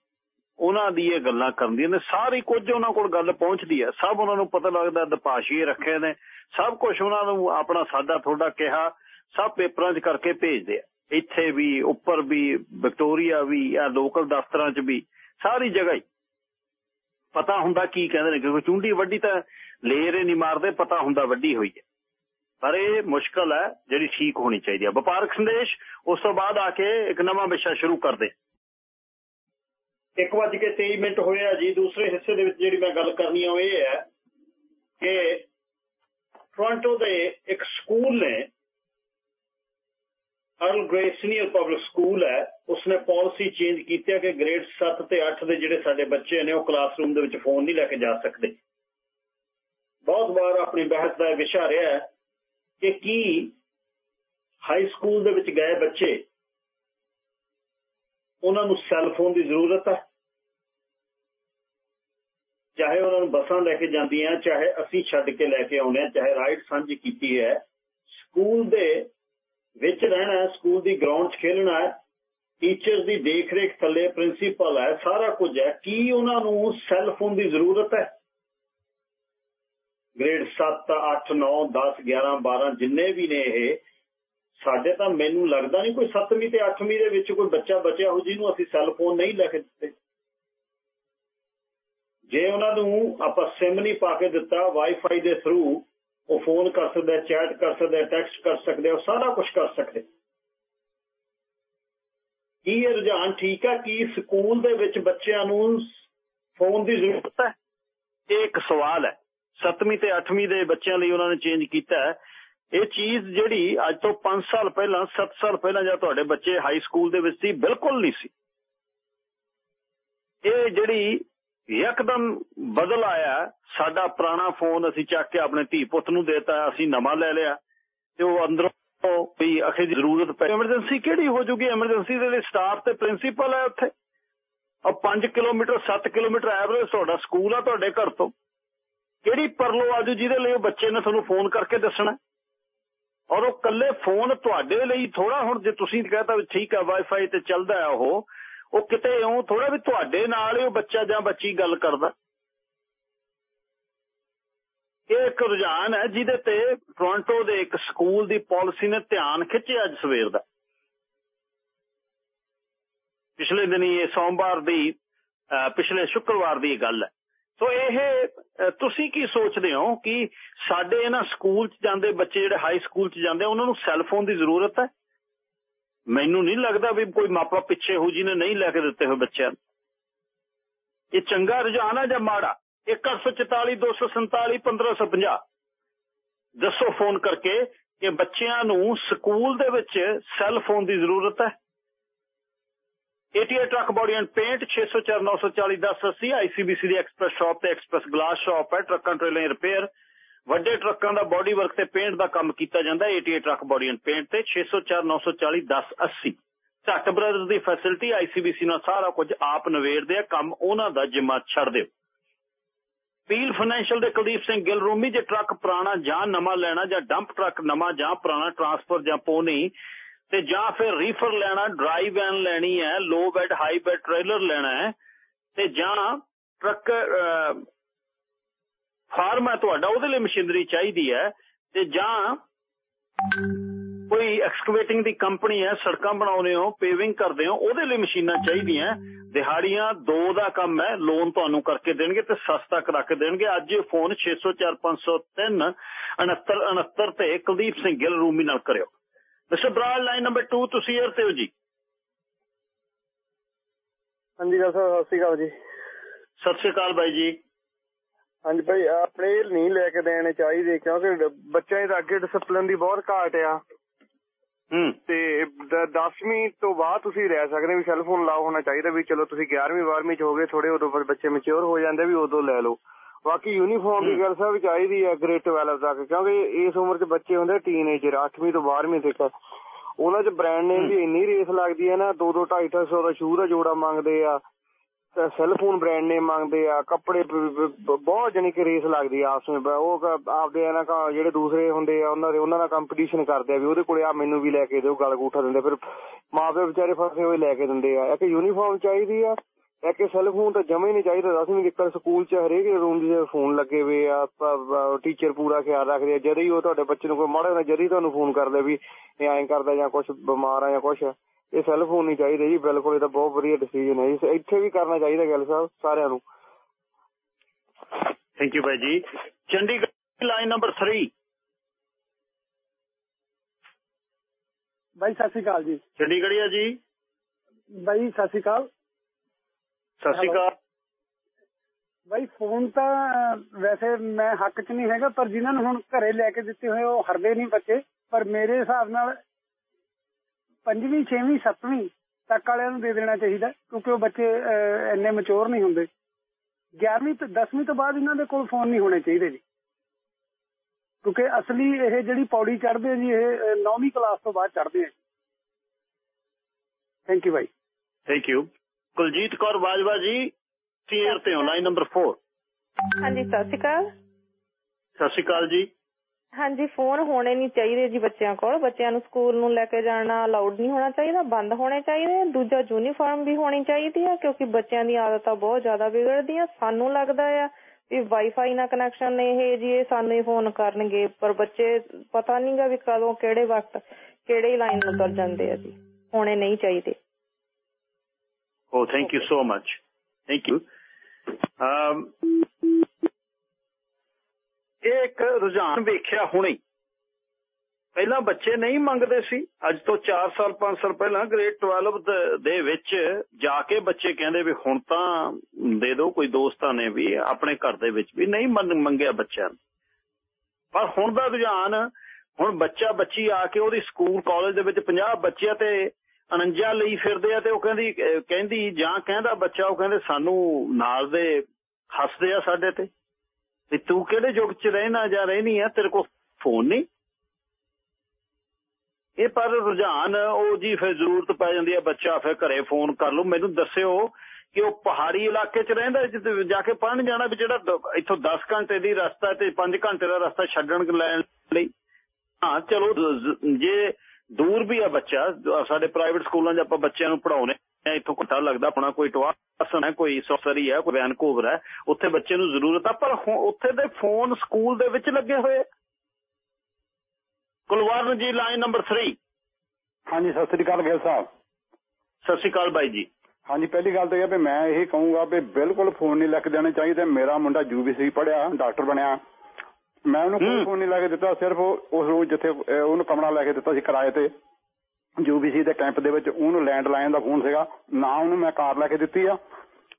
ਉਹਨਾਂ ਦੀ ਇਹ ਗੱਲਾਂ ਕਰਦੀਆਂ ਨੇ। ਸਾਰੀ ਕੁਝ ਉਹਨਾਂ ਕੋਲ ਗੱਲ ਪਹੁੰਚਦੀ ਹੈ। ਸਭ ਉਹਨਾਂ ਨੂੰ ਪਤਾ ਲੱਗਦਾ ਦਪਾਸ਼ੀਏ ਰੱਖੇ ਨੇ। ਸਭ ਕੁਝ ਉਹਨਾਂ ਨੂੰ ਆਪਣਾ ਸਾਡਾ ਤੁਹਾਡਾ ਕਿਹਾ ਸਭ ਪੇਪਰਾਂ 'ਚ ਕਰਕੇ ਭੇਜਦੇ ਆ। ਇੱਥੇ ਵੀ ਉੱਪਰ ਵੀ ਵਿਕਟੋਰੀਆ ਵੀ ਆ ਲੋਕਲ ਦਫ਼ਤਰਾਂ 'ਚ ਵੀ ਸਾਰੀ ਜਗ੍ਹਾ ਹੀ। ਪਤਾ ਹੁੰਦਾ ਕੀ ਕਹਿੰਦੇ ਨੇ, ਕਿਉਂਕਿ ਚੁੰਡੀ ਵੱਡੀ ਤਾਂ ਲੇਰੇ ਨਹੀਂ ਮਾਰਦੇ, ਪਤਾ ਹੁੰਦਾ ਵੱਡੀ ਹੋਈ ਹੈ। ਪਰ ਇਹ ਮੁਸ਼ਕਲ ਹੈ, ਜਿਹੜੀ ਠੀਕ ਹੋਣੀ ਚਾਹੀਦੀ ਹੈ। ਵਪਾਰਕ ਸੰਦੇਸ਼, ਉਸ ਤੋਂ ਬਾਅਦ ਆ ਕੇ ਇੱਕ ਨਵਾਂ ਵਿਸ਼ਾ ਸ਼ੁਰੂ ਕਰਦੇ ਇੱਕ ਵੱਜ ਕੇ 23 ਮਿੰਟ ਹੋਇਆ ਜੀ, ਦੂਸਰੇ ਹਿੱਸੇ ਦੇ ਵਿੱਚ ਜਿਹੜੀ ਮੈਂ ਗੱਲ ਕਰਨੀ ਆ, ਉਹ ਇਹ ਹੈ ਕਿ ਟੋਰਾਂਟੋ ਦੇ ਇੱਕ ਸਕੂਲ ਨੇ Earl Grey senior public school ਹੈ। ਉਸਨੇ ਪਾਲਿਸੀ ਚੇਂਜ ਕੀਤੀ ਹੈ ਕਿ ਗ੍ਰੇਡ 7 ਤੇ 8 ਦੇ ਜਿਹੜੇ ਸਾਡੇ ਬੱਚੇ ਨੇ, ਉਹ ਕਲਾਸਰੂਮ ਦੇ ਵਿੱਚ ਫੋਨ ਨਹੀਂ ਲੈ ਕੇ ਜਾ ਸਕਦੇ। ਬਹੁਤ ਵਾਰ ਆਪਣੀ ਬਹਿਸ ਦਾ ਵਿਸ਼ਾ ਰਿਹਾ ਹੈ ਕਿ ਕੀ ਹਾਈ ਸਕੂਲ ਦੇ ਵਿੱਚ ਗਏ ਬੱਚੇ, ਉਹਨਾਂ ਨੂੰ ਸੈੱਲ ਫੋਨ ਦੀ ਜ਼ਰੂਰਤ ਹੈ? ਚਾਹੇ ਉਹਨਾਂ ਨੂੰ ਬੱਸਾਂ ਲੈ ਕੇ ਜਾਂਦੀਆਂ, ਚਾਹੇ ਅਸੀਂ ਛੱਡ ਕੇ ਲੈ ਕੇ ਆਉਂਦੇ ਹਾਂ, ਚਾਹੇ ਰਾਈਡ ਸਾਂਝੀ ਕੀਤੀ ਹੈ ਸਕੂਲ ਦੇ ਵਿੱਚ ਰਹਿਣਾ ਸਕੂਲ ਦੀ ਗਰਾਊਂਡ 'ਚ ਖੇਲਣਾ ਹੈ ਟੀਚਰਸ ਦੀ ਦੇਖਰੇਖ ਥੱਲੇ ਪ੍ਰਿੰਸੀਪਲ ਹੈ, ਸਾਰਾ ਕੁਝ ਹੈ। ਕੀ ਉਹਨਾਂ ਨੂੰ ਸੈੱਲ ਫੋਨ ਦੀ ਜ਼ਰੂਰਤ ਹੈ? ਗ੍ਰੇਡ 7 8 9 10 11 12 ਜਿੰਨੇ ਵੀ ਨੇ ਇਹ, ਸਾਡੇ ਤਾਂ ਮੈਨੂੰ ਲੱਗਦਾ ਨਹੀਂ ਕੋਈ 7ਵੀਂ ਤੇ 8ਵੀਂ ਦੇ ਵਿੱਚ ਕੋਈ ਬੱਚਾ ਬਚਿਆ ਹੋ ਜਿਹਨੂੰ ਅਸੀਂ ਸੈੱਲ ਫੋਨ ਨਹੀਂ ਲੈ ਕੇ ਦਿੱਤੇ। ਜੇ ਉਹਨਾਂ ਨੂੰ ਆਪਾਂ ਸਿਮ ਨਹੀਂ ਪਾ ਕੇ ਦਿੱਤਾ ਵਾਈਫਾਈ ਦੇ ਥਰੂ ਉਹ ਫੋਨ ਕਰ ਸਕਦੇ ਚੈਟ ਕਰ ਸਕਦੇ ਟੈਕਸਟ ਕਰ ਸਕਦੇ ਉਹ ਸਾਰਾ ਕੁਝ ਕਰ ਸਕਦੇ ਕੀ ਇਹ ਰੁਝਾਨ ਠੀਕ ਹੈ? ਕਿ ਸਕੂਲ ਦੇ ਵਿੱਚ ਬੱਚਿਆਂ ਨੂੰ ਫੋਨ ਦੀ ਜ਼ਰੂਰਤ ਹੈ? ਇਹ ਇੱਕ ਸਵਾਲ ਹੈ। 7ਵੀਂ ਤੇ 8ਵੀਂ ਦੇ ਬੱਚਿਆਂ ਲਈ ਉਹਨਾਂ ਨੇ ਚੇਂਜ ਕੀਤਾ ਹੈ। ਇਹ ਚੀਜ਼ ਜਿਹੜੀ ਅੱਜ ਤੋਂ 5 ਸਾਲ ਪਹਿਲਾਂ 7 ਸਾਲ ਪਹਿਲਾਂ ਜਾਂ ਤੁਹਾਡੇ ਬੱਚੇ ਹਾਈ ਸਕੂਲ ਦੇ ਵਿੱਚ ਸੀ, ਬਿਲਕੁਲ ਨਹੀਂ ਸੀ। ਇਹ ਜਿਹੜੀ ਯਕਦਮ ਬਦਲ ਆਇਆ। ਸਾਡਾ ਪੁਰਾਣਾ ਫੋਨ ਅਸੀਂ ਚੱਕ ਕੇ ਆਪਣੇ ਧੀ ਪੁੱਤ ਨੂੰ ਦੇਤਾ, ਅਸੀਂ ਨਵਾਂ ਲੈ ਲਿਆ ਤੇ ਉਹ ਅੰਦਰੋਂ ਵੀ ਅਖੇ ਦੀ ਜ਼ਰੂਰਤ ਪੈ ਐਮਰਜੈਂਸੀ ਕਿਹੜੀ ਹੋ ਜੂਗੀ? ਐਮਰਜੈਂਸੀ ਦੇ ਲਈ ਸਟਾਫ ਤੇ ਪ੍ਰਿੰਸੀਪਲ ਹੈ ਉੱਥੇ। ਔਰ 5 ਕਿਲੋਮੀਟਰ 7 ਕਿਲੋਮੀਟਰ ਐਵਰੇਜ ਤੁਹਾਡਾ ਸਕੂਲ ਆ ਤੁਹਾਡੇ ਘਰ ਤੋਂ। ਕਿਹੜੀ ਪਰਲੋ ਆਜੂ ਜਿਹਦੇ ਲਈ ਉਹ ਬੱਚੇ ਨੇ ਤੁਹਾਨੂੰ ਫੋਨ ਕਰਕੇ ਦੱਸਣਾ? ਔਰ ਉਹ ਕੱਲੇ ਫੋਨ ਤੁਹਾਡੇ ਲਈ ਥੋੜਾ ਹੁਣ ਜੇ ਤੁਸੀਂ ਕਹਤਾ ਵੀ ਠੀਕ ਆ ਵਾਈਫਾਈ ਤੇ ਚੱਲਦਾ ਆ ਉਹ ਉਹ ਕਿਤੇ ਉਹ ਥੋੜਾ ਵੀ ਤੁਹਾਡੇ ਨਾਲ ਹੀ ਉਹ ਬੱਚਾ ਜਾਂ ਬੱਚੀ ਗੱਲ ਕਰਦਾ। ਇਹ ਇੱਕ ਰੁਝਾਨ ਹੈ ਜਿਹਦੇ ਤੇ ਟੋਰਾਂਟੋ ਦੇ ਇੱਕ ਸਕੂਲ ਦੀ ਪਾਲਿਸੀ ਨੇ ਧਿਆਨ ਖਿੱਚਿਆ ਅੱਜ ਸਵੇਰ ਦਾ। ਪਿਛਲੇ ਦਿਨੀ ਇਹ ਸੋਮਵਾਰ ਦੀ ਪਿਛਲੇ ਸ਼ੁੱਕਰਵਾਰ ਦੀ ਗੱਲ ਹੈ। ਸੋ ਇਹ ਤੁਸੀਂ ਕੀ ਸੋਚਦੇ ਹੋ ਕਿ ਸਾਡੇ ਇਹਨਾਂ ਸਕੂਲ 'ਚ ਜਾਂਦੇ ਬੱਚੇ ਜਿਹੜੇ ਹਾਈ ਸਕੂਲ 'ਚ ਜਾਂਦੇ ਉਹਨਾਂ ਨੂੰ ਸੈੱਲ ਫੋਨ ਦੀ ਜ਼ਰੂਰਤ ਹੈ? ਮੈਨੂੰ ਨਹੀਂ ਲੱਗਦਾ ਵੀ ਕੋਈ ਮਾਪਾ ਪਿੱਛੇ ਹੋ ਜੀ ਨੇ ਨਹੀਂ ਲੈ ਕੇ ਦਿੱਤੇ ਹੋਏ ਬੱਚਿਆਂ ਨੂੰ। ਇਹ ਚੰਗਾ ਰੁਝਾਨ ਆ ਜਾਂ ਮਾੜਾ? 1844 247 1550 ਦੱਸੋ ਫੋਨ ਕਰਕੇ ਕਿ ਬੱਚਿਆਂ ਨੂੰ ਸਕੂਲ ਦੇ ਵਿੱਚ ਸੈੱਲ ਫੋਨ ਦੀ ਜ਼ਰੂਰਤ ਹੈ। 88 truck body and paint 604 940 1080 ICBC ਦੀ ਐਕਸਪ੍ਰੈਸ ਸ਼ਾਪ ਤੇ ਐਕਸਪ੍ਰੈਸ ਗਲਾਸ ਸ਼ਾਪ ਹੈ ਟਰੱਕਾਂ ਟ੍ਰੇਲਾਂ ਰਿਪੇਅਰ ਵੱਡੇ ਟਰੱਕਾਂ ਦਾ ਬਾਡੀ ਵਰਕ ਤੇ ਪੇਂਟ ਦਾ ਕੰਮ ਕੀਤਾ ਜਾਂਦਾ ਹੈ 88 ਟਰੱਕ ਬੋਡੀ ਐਂਡ ਪੇਂਟ ਤੇ 604 940 1080 ਝੱਟ ਬ੍ਰਦਰਜ਼ ਦੀ ਫੈਸਿਲਿਟੀ ICBC ਨਾਲ ਸਾਰਾ ਕੁਝ ਆਪ ਨਵੇੜਦੇ ਆ, ਕੰਮ ਉਹਨਾਂ ਦਾ ਜਿੰਮਾ ਛੱਡ ਦਿਓ। ਪੀਲ ਫਾਈਨੈਂਸ਼ੀਅਲ ਦੇ ਕੁਲਦੀਪ ਸਿੰਘ ਗਿੱਲ, ਰੂਮੀ ਜੇ ਟਰੱਕ ਪੁਰਾਣਾ ਜਾਂ ਨਵਾਂ ਲੈਣਾ ਜਾਂ ਡੰਪ ਟਰੱਕ ਨਵਾਂ ਜਾਂ ਪੁਰਾਣਾ ਟਰਾਂਸਫਰ ਜਾਂ ਪੋਨੀ, ਤੇ ਜਾਂ ਫਿਰ ਰੀਫਰ ਲੈਣਾ ਡਰਾਈਵ ਵੈਨ ਲੈਣੀ ਹੈ low bed high bed trailer ਲੈਣਾ ਹੈ, ਤੇ ਜਾਂ ਟਰੱਕ ਫਾਰਮ ਹੈ ਤੁਹਾਡਾ ਉਹਦੇ ਲਈ ਮਸ਼ੀਨਰੀ ਚਾਹੀਦੀ ਹੈ। ਤੇ ਜਾਂ ਕੋਈ ਐਕਸਕੇਵੇਟਿੰਗ ਦੀ ਕੰਪਨੀ ਹੈ ਸੜਕਾਂ ਬਣਾਉਂਦੇ ਹੋ ਪੇਵਿੰਗ ਕਰਦੇ ਹੋ ਉਹਦੇ ਲਈ ਮਸ਼ੀਨਾਂ ਚਾਹੀਦੀਆਂ ਦਿਹਾੜੀਆਂ ਦੋ ਦਾ ਕੰਮ ਹੈ ਲੋਨ ਤੁਹਾਨੂੰ ਕਰਕੇ ਦੇਣਗੇ ਤੇ ਸਸਤਾ ਕਰਾ ਕੇ ਦੇਣਗੇ। ਅੱਜ ਫੋਨ 604503 6969 ਤੇ ਕੁਲਦੀਪ ਸਿੰਘ ਗਿੱਲ ਰੂਮੀ ਨਾਲ ਕਰਿਓ। ਮਿਸਟਰ ਬਰਾਲ ਲਾਈਨ ਨੰਬਰ 2 ਤੁਸੀਂ ਏਅਰ ਤੇ ਹੋ ਜੀ। ਹਾਂਜੀ ਸਰ ਸਤਿ ਸ਼੍ਰੀ ਅਕਾਲ ਜੀ। ਸਤਿ ਸ਼੍ਰੀ ਅਕਾਲ ਬਾਈ ਜੀ। ਹਾਂਜੀ ਭਾਈ ਆਪਣੇ ਨਹੀਂ ਲੈ ਕੇ ਦੇਣੇ ਚਾਹੀਦੇ ਕਿਉਂਕਿ ਬੱਚਿਆਂ ਦੇ ਅੱਗੇ ਡਿਸਪਲਿਨ ਦੀ ਬਹੁਤ ਘਾਟ ਆ। ਤੇ 10ਵੀਂ ਤੋਂ ਬਾਅਦ ਤੁਸੀਂ ਰਹਿ ਸਕਦੇ ਵੀ ਸੈੱਲ ਫੋਨ ਲਾਓ ਹੋਣਾ ਚਾਹੀਦਾ ਵੀ ਚਲੋ ਤੁਸੀਂ 11ਵੀਂ 12ਵੀਂ ਚ ਹੋ ਗਏ ਥੋੜੇ ਉਦੋਂ ਬੱਚੇ ਮੈਚੁਰ ਹੋ ਜਾਂਦੇ ਵੀ ਉਦੋਂ ਲੈ ਲਓ। ਬਾਕੀ ਯੂਨੀਫਾਰਮ ਦੀ ਗੱਲ ਸਾਹਿਬ ਚਾਹੀਦੀ ਹੈ ਗ੍ਰੇਡ 12 ਤੱਕ ਕਿਉਂਕਿ ਇਸ ਉਮਰ 'ਚ ਬੱਚੇ ਹੁੰਦੇ ਟੀਨੇਜਰ 8ਵੀਂ ਤੋਂ 12ਵੀਂ ਤੱਕ। ਉਹਨਾਂ 'ਚ ਬ੍ਰਾਂਡ ਨੇਮ ਦੀ ਇੰਨੀ ਰੇਸ ਲੱਗਦੀ ਹੈ ਨਾ 2 2 250 ਦਾ ਸ਼ੂ ਦਾ ਜੋੜਾ ਮੰਗਦੇ ਆ। ਸੈੱਲ ਫੋਨ ਬ੍ਰਾਂਡ ਨੇਮ ਮੰਗਦੇ ਆ, ਕੱਪੜੇ ਬਹੁਤ ਜਣੀ ਕਿ ਰੇਸ ਲੱਗਦੀ ਆ ਆਪਸ ਵਿੱਚ। ਉਹ ਆਪਦੇ ਇਹਨਾਂ ਜਿਹੜੇ ਦੂਸਰੇ ਹੁੰਦੇ ਆ, ਉਹਨਾਂ ਦੇ, ਉਹਨਾਂ ਨਾਲ ਕੰਪੀਟੀਸ਼ਨ ਕਰਦੇ ਆ ਵੀ ਉਹਦੇ ਕੋਲੇ ਆ ਮੈਨੂੰ ਵੀ ਲੈ ਕੇ ਦਿਓ, ਗਲ ਗੂਠਾ ਦਿੰਦੇ ਫਿਰ ਮਾਪੇ ਵਿਚਾਰੇ ਫਸੇ ਹੋਏ ਲੈ ਕੇ ਦਿੰਦੇ ਆ। ਇੱਕ ਯੂਨੀਫਾਰਮ ਚਾਹੀਦੀ ਆ, ਇੱਕ ਸੈੱਲ ਤਾਂ ਜਮਾ ਹੀ ਨਹੀਂ ਚਾਹੀਦਾ। ਦਸਵੀਂ ਤੱਕ ਸਕੂਲ 'ਚ ਹਰੇਕ ਰੂਮ 'ਚ ਫੋਨ ਲੱਗੇ ਹੋਏ ਆ ਟੀਚਰ ਪੂਰਾ ਖਿਆਲ ਰੱਖਦੇ ਆ। ਜਦ ਹੀ ਉਹ ਤੁਹਾਡੇ ਬੱਚੇ ਨੂੰ ਕੋਈ ਮਾੜਾ ਨਾ ਜਦ ਹੀ ਤੁਹਾਨੂੰ ਫੋਨ ਕਰਦੇ ਵੀ ਇਹ ਐਂ ਕਰਦਾ ਜਾਂ ਕੁਝ ਬਿਮਾਰ ਆ ਜਾਂ ਕੁਝ ਇਹ ਸੈੱਲ ਫੋਨ ਨਹੀਂ ਚਾਹੀਦੇ ਜੀ ਬਿਲਕੁਲ ਇਹ ਤਾਂ ਬਹੁਤ ਵਧੀਆ ਡਿਸੀਜਨ ਹੈ ਜੀ। ਇੱਥੇ ਵੀ ਕਰਨਾ ਚਾਹੀਦਾ ਗੱਲ ਸਾਹਿਬ ਸਾਰਿਆਂ ਨੂੰ। ਥੈਂਕ ਯੂ ਭਾਈ ਜੀ। ਚੰਡੀਗੜ੍ਹ ਲਾਈਨ ਨੰਬਰ 3 ਬਾਈ ਸਤਿ ਸ਼੍ਰੀ ਅਕਾਲ ਜੀ। ਚੰਡੀਗੜ੍ਹੀਆ ਜੀ। ਬਾਈ ਸਤਿ ਸ਼੍ਰੀ ਅਕਾਲ। ਸਤਿ ਸ਼੍ਰੀ ਅਕਾਲ। ਬਾਈ ਫੋਨ ਤਾਂ ਵੈਸੇ ਮੈਂ ਹੱਕ 'ਚ ਨਹੀਂ ਹੈਗਾ ਪਰ ਜਿਨ੍ਹਾਂ ਨੂੰ ਹੁਣ ਘਰੇ ਲੈ ਕੇ ਦਿੱਤੇ ਹੋਏ ਉਹ ਹਰਦੇ ਨਹੀਂ ਬੱਚੇ। ਪਰ ਮੇਰੇ ਹਿਸਾਬ ਨਾਲ ਪੰਜਵੀਂ ਛੇਵੀਂ ਸੱਤਵੀਂ ਤੱਕ ਵਾਲਿਆਂ ਨੂੰ ਦੇ ਦੇਣਾ ਚਾਹੀਦਾ ਕਿਉਂਕਿ ਉਹ ਬੱਚੇ ਇੰਨੇ ਮੈਚੁਰ ਨਹੀਂ ਹੁੰਦੇ। 11ਵੀਂ ਤੋਂ 10ਵੀਂ ਤੋਂ ਬਾਅਦ ਇਹਨਾਂ ਦੇ ਕੋਲ ਫੋਨ ਨਹੀਂ ਹੋਣੇ ਚਾਹੀਦੇ ਜੀ। ਕਿਉਂਕਿ ਅਸਲੀ ਇਹ ਜਿਹੜੀ ਪੌੜੀ ਚੜ੍ਹਦੇ ਜੀ ਇਹ 9ਵੀਂ ਕਲਾਸ ਤੋਂ ਬਾਅਦ ਚੜ੍ਹਦੇ ਆ ਥੈਂਕ ਯੂ ਬਾਈ। ਥੈਂਕ ਯੂ ਕੁਲਜੀਤ ਕੌਰ ਬਾਜਵਾ ਜੀ ਸੀਅਰ ਤੇ ਲਾਈਨ ਨੰਬਰ 4 ਹਾਂਜੀ ਸਤਿ ਸ਼੍ਰੀ ਅਕਾਲ। ਸਤਿ ਸ਼੍ਰੀ ਅਕਾਲ ਜੀ। ਹਾਂਜੀ ਫੋਨ ਹੋਣੇ ਨਹੀਂ ਚਾਹੀਦੇ ਜੀ ਬੱਚਿਆਂ ਕੋਲ। ਬੱਚਿਆਂ ਨੂੰ ਸਕੂਲ ਨੂੰ ਲੈ ਕੇ ਜਾਣਾ ਅਲਾਉਡ ਨਹੀਂ ਹੋਣਾ ਚਾਹੀਦਾ, ਬੰਦ ਹੋਣੇ ਚਾਹੀਦੇ। ਦੂਜਾ ਯੂਨੀਫਾਰਮ ਵੀ ਹੋਣੀ ਚਾਹੀਦੀ ਹੈ ਕਿਉਂਕਿ ਬੱਚਿਆਂ ਦੀ ਆਦਤਾਂ ਬਹੁਤ ਜ਼ਿਆਦਾ ਵਿਗੜਦੀਆਂ। ਸਾਨੂੰ ਲੱਗਦਾ ਆ ਵੀ ਵਾਈਫਾਈ ਨਾਲ ਕਨੈਕਸ਼ਨ ਇਹ ਜੀ, ਇਹ ਸਾਨੂੰ ਹੀ ਫੋਨ ਕਰਨਗੇ। ਪਰ ਬੱਚੇ ਪਤਾ ਨਹੀਂਗਾ ਵੀ ਕਦੋਂ, ਕਿਹੜੇ ਵਕਤ, ਕਿਹੜੇ ਲਾਈਨ ਨੂੰ ਤੁਰ ਜਾਂਦੇ ਆ ਜੀ। ਹੋਣੇ ਨਹੀਂ ਚਾਹੀਦੇ। ਓ thank you so much thank you ਇਹ ਇੱਕ ਰੁਝਾਨ ਵੇਖਿਆ ਹੁਣੇ। ਪਹਿਲਾਂ ਬੱਚੇ ਨਹੀਂ ਮੰਗਦੇ ਸੀ। ਅੱਜ ਤੋਂ 4 ਸਾਲ 5 ਸਾਲ ਪਹਿਲਾਂ ਗ੍ਰੇਡ 12 ਦੇ ਵਿੱਚ ਜਾ ਕੇ ਬੱਚੇ ਕਹਿੰਦੇ ਵੀ ਹੁਣ ਤਾਂ ਦੇ ਦਿਓ ਕੋਈ ਦੋਸਤਾਂ ਨੇ ਵੀ ਆਪਣੇ ਘਰ ਦੇ ਵਿੱਚ ਵੀ ਨਹੀਂ ਮੰਗਿਆ ਬੱਚਿਆਂ ਨੇ। ਪਰ ਹੁਣ ਦਾ ਰੁਝਾਨ, ਹੁਣ ਬੱਚਾ, ਬੱਚੀ ਆ ਕੇ ਉਹਦੀ ਸਕੂਲ, ਕਾਲਜ ਦੇ ਵਿੱਚ 50 ਬੱਚੇ ਤੇ 49 ਲਈ ਫਿਰਦੇ ਆ ਤੇ ਉਹ ਕਹਿੰਦੀ ਕਹਿੰਦੀ ਜਾਂ ਕਹਿੰਦਾ ਬੱਚਾ, ਉਹ ਕਹਿੰਦੇ ਸਾਨੂੰ ਨਾਲ ਦੇ, ਹੱਸਦੇ ਆ ਸਾਡੇ ਤੇ। ਵੀ ਤੂੰ ਕਿਹੜੇ ਯੁੱਗ 'ਚ ਰਹਿਣਾ ਜਾਂ ਰਹਿਣੀ ਆ? ਤੇਰੇ ਕੋਲ ਫੋਨ ਨਹੀਂ। ਇਹ ਪਰ ਰੁਝਾਨ, ਉਹ ਜੀ ਫਿਰ ਜ਼ਰੂਰਤ ਪੈ ਜਾਂਦੀ ਹੈ ਬੱਚਾ ਫਿਰ ਘਰੇ ਫੋਨ ਕਰ ਲਓ ਮੈਨੂੰ ਦੱਸਿਓ ਕਿ ਉਹ ਪਹਾੜੀ ਇਲਾਕੇ 'ਚ ਰਹਿੰਦਾ ਜਿੱਥੇ ਜਾ ਕੇ ਪੜਨ ਜਾਣਾ, ਵੀ ਜਿਹੜਾ ਇੱਥੋਂ 10 ਘੰਟੇ ਦੀ ਰਸਤਾ ਤੇ 5 ਘੰਟੇ ਦਾ ਰਸਤਾ ਛੱਡਣ ਲੈਣ ਲਈ। ਹਾਂ, ਚਲੋ, ਜੇ ਦੂਰ ਵੀ ਆ ਬੱਚਾ, ਸਾਡੇ ਪ੍ਰਾਈਵੇਟ ਸਕੂਲਾਂ 'ਚ ਆਪਾਂ ਬੱਚਿਆਂ ਨੂੰ ਪੜਾਉਨੇ ਇੱਥੋਂ ਘੱਟਾ ਲੱਗਦਾ ਆਪਣਾ ਕੋਈ ਟਵਾਸਨ ਹੈ ਕੋਈ ਸੌਸਰੀ ਹੈ ਕੋਈ ਵੈਨਕੂਵਰ ਹੈ ਉੱਥੇ ਬੱਚੇ ਨੂੰ ਜ਼ਰੂਰਤ ਆ ਪਰ ਉੱਥੇ ਦੇ ਫੋਨ ਸਕੂਲ ਦੇ ਵਿੱਚ ਲੱਗੇ ਹੋਏ। ਕੁਲਵਰਨ ਜੀ ਲਾਈਨ ਨੰਬਰ 3 ਹਾਂਜੀ ਸਤਿ ਸ੍ਰੀ ਅਕਾਲ ਗਿਲ ਸਾਹਿਬ। ਸਤਿ ਸ਼੍ਰੀ ਅਕਾਲ ਬਾਈ ਜੀ। ਹਾਂਜੀ ਪਹਿਲੀ ਗੱਲ ਤਾਂ ਇਹ ਵੀ ਮੈਂ ਇਹ ਕਹੂੰਗਾ ਵੀ ਬਿਲਕੁਲ ਫੋਨ ਨਹੀਂ ਲੈ ਕੇ ਦੇਣੇ ਚਾਹੀਦੇ। ਮੇਰਾ ਮੁੰਡਾ ਯੂਬੀਸੀ ਪੜਿਆ ਡਾਕਟਰ ਬਣਿਆ। ਮੈਂ ਉਹਨੂੰ ਕੋਈ ਫੋਨ ਨਹੀਂ ਲੈ ਕੇ ਦਿੱਤਾ ਸਿਰਫ ਉਸ ਰੋਜ਼ ਜਿੱਥੇ ਉਹਨੂੰ ਕਮਰਾ ਲੈ ਕੇ ਦਿੱਤਾ ਸੀ ਕਿਰਾਏ ਤੇ। ਯੂਬੀਸੀ ਦੇ ਕੈਂਪ ਦੇ ਵਿੱਚ ਉਹਨੂੰ ਲੈਂਡਲਾਈਨ ਦਾ ਫੋਨ ਸੀਗਾ। ਨਾ ਉਹਨੂੰ ਮੈਂ ਕਾਰ ਲੈ ਕੇ ਦਿੱਤੀ ਆ।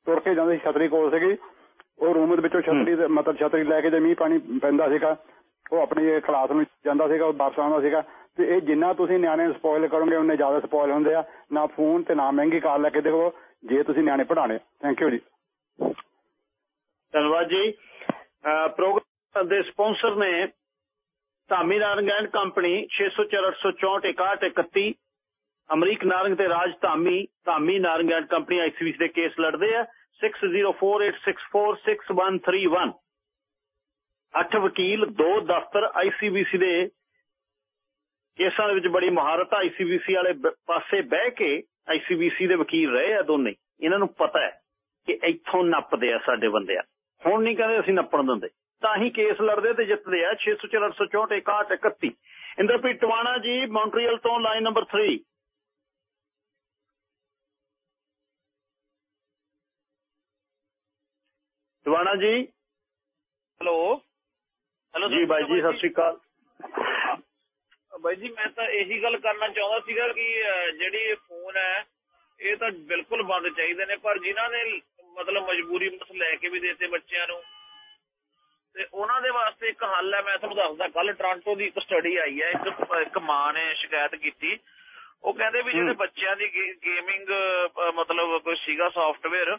ਤੁਰ ਕੇ ਜਾਂਦੇ ਸੀ ਛਤਰੀ ਕੋਲ ਸੀਗੀ। ਉਹ ਰੂਮ ਦੇ ਵਿੱਚੋਂ ਛਤਰੀ ਦੇ ਮਤਲਬ ਛਤਰੀ ਲੈ ਕੇ ਜੇ ਮੀਂਹ ਪਾਣੀ ਪੈਂਦਾ ਸੀਗਾ ਉਹ ਆਪਣੀ ਕਲਾਸ ਨੂੰ ਜਾਂਦਾ ਸੀਗਾ ਉਹ ਵਾਪਸ ਆਉਂਦਾ ਸੀਗਾ। ਤੇ ਇਹ ਜਿੰਨਾ ਤੁਸੀਂ ਨਿਆਣੇ ਨੂੰ ਸਪੋਇਲ ਕਰੋਗੇ ਉਹਨੇ ਜ਼ਿਆਦਾ ਸਪੋਇਲ ਹੁੰਦੇ ਆ। ਨਾ ਫੋਨ ਤੇ ਨਾ ਮਹਿੰਗੀ ਕਾਰ ਲੈ ਕੇ ਦੇਖੋ ਜੇ ਤੁਸੀਂ ਨਿਆਣੇ ਪੜਾਣੇ ਥੈਂਕ ਯੂ ਜੀ। ਧੰਨਵਾਦ ਜੀ। ਪ੍ਰੋਗਰਾਮ ਦੇ ਸਪਾਂਸਰ ਨੇ ਧਾਮੀ ਐਂਡ ਕੰਪਨੀ 604 ਅਮਰੀਕ ਨਾਰੰਗ ਤੇ Raj Dhami Dhami Narang and company ICBC ਦੇ ਕੇਸ ਲੜਦੇ ਆ। 6048646131 ਅੱਠ ਵਕੀਲ, ਦੋ ਦਫ਼ਤਰ ਆਈਸੀਬੀਸੀ ਦੇ ਕੇਸਾਂ ਦੇ ਵਿੱਚ ਬੜੀ ਮਹਾਰਤ ਆ। ਆਈਸੀਬੀਸੀ ਵਾਲੇ ਬ- ਪਾਸੇ ਬਹਿ ਕੇ ਆਈਸੀਬੀਸੀ ਦੇ ਵਕੀਲ ਰਹੇ ਆ ਦੋਨੇ। ਇਹਨਾਂ ਨੂੰ ਪਤਾ ਹੈ ਕਿ ਇੱਥੋਂ ਨੱਪਦੇ ਆ ਸਾਡੇ ਬੰਦੇ ਆ। ਹੁਣ ਨਹੀਂ ਕਹਿੰਦੇ ਅਸੀਂ ਨੱਪਣ ਦਿੰਦੇ। ਤਾਂ ਹੀ ਕੇਸ ਲੜਦੇ ਤੇ ਜਿੱਤਦੇ ਆ। 604 6131 ਇੰਦਰਪ੍ਰੀਤ ਟਵਾਣਾ ਜੀ, ਮੌਂਟਰੀਅਲ ਤੋਂ ਲਾਈਨ ਨੰਬਰ 3 ਟਵਾਣਾ ਜੀ। ਹੈਲੋ। ਹੈਲੋ ਜੀ ਬਾਈ ਜੀ ਸਤਿ ਸ਼੍ਰੀ ਅਕਾਲ। ਬਾਈ ਜੀ ਮੈਂ ਤਾਂ ਇਹੀ ਗੱਲ ਕਰਨਾ ਚਾਹੁੰਦਾ ਸੀਗਾ ਕਿ ਜਿਹੜੀ ਫੋਨ ਹੈ ਇਹ ਤਾਂ ਬਿਲਕੁਲ ਬੰਦ ਚਾਹੀਦੇ ਨੇ ਪਰ ਜਿਨ੍ਹਾਂ ਨੇ ਮਤਲਬ ਮਜਬੂਰੀ ਬਸ ਲੈ ਕੇ ਵੀ ਦੇਤੇ ਬੱਚਿਆਂ ਨੂੰ ਤੇ ਉਹਨਾਂ ਦੇ ਵਾਸਤੇ ਇੱਕ ਹੱਲ ਹੈ ਮੈਂ ਤੁਹਾਨੂੰ ਦੱਸਦਾ। ਕੱਲ ਟੋਰਾਂਟੋ ਦੀ ਇੱਕ ਸਟੱਡੀ ਆਈ ਹੈ ਇੱਕ ਇੱਕ ਮਾਂ ਨੇ ਸ਼ਿਕਾਇਤ ਕੀਤੀ। ਉਹ ਕਹਿੰਦੇ ਵੀ ਜਿਹੜੇ ਬੱਚਿਆਂ ਦੀ ਗੇਮਿੰਗ ਮਤਲਬ ਕੋਈ ਸੀਗਾ ਸੌਫਟਵੇਅਰ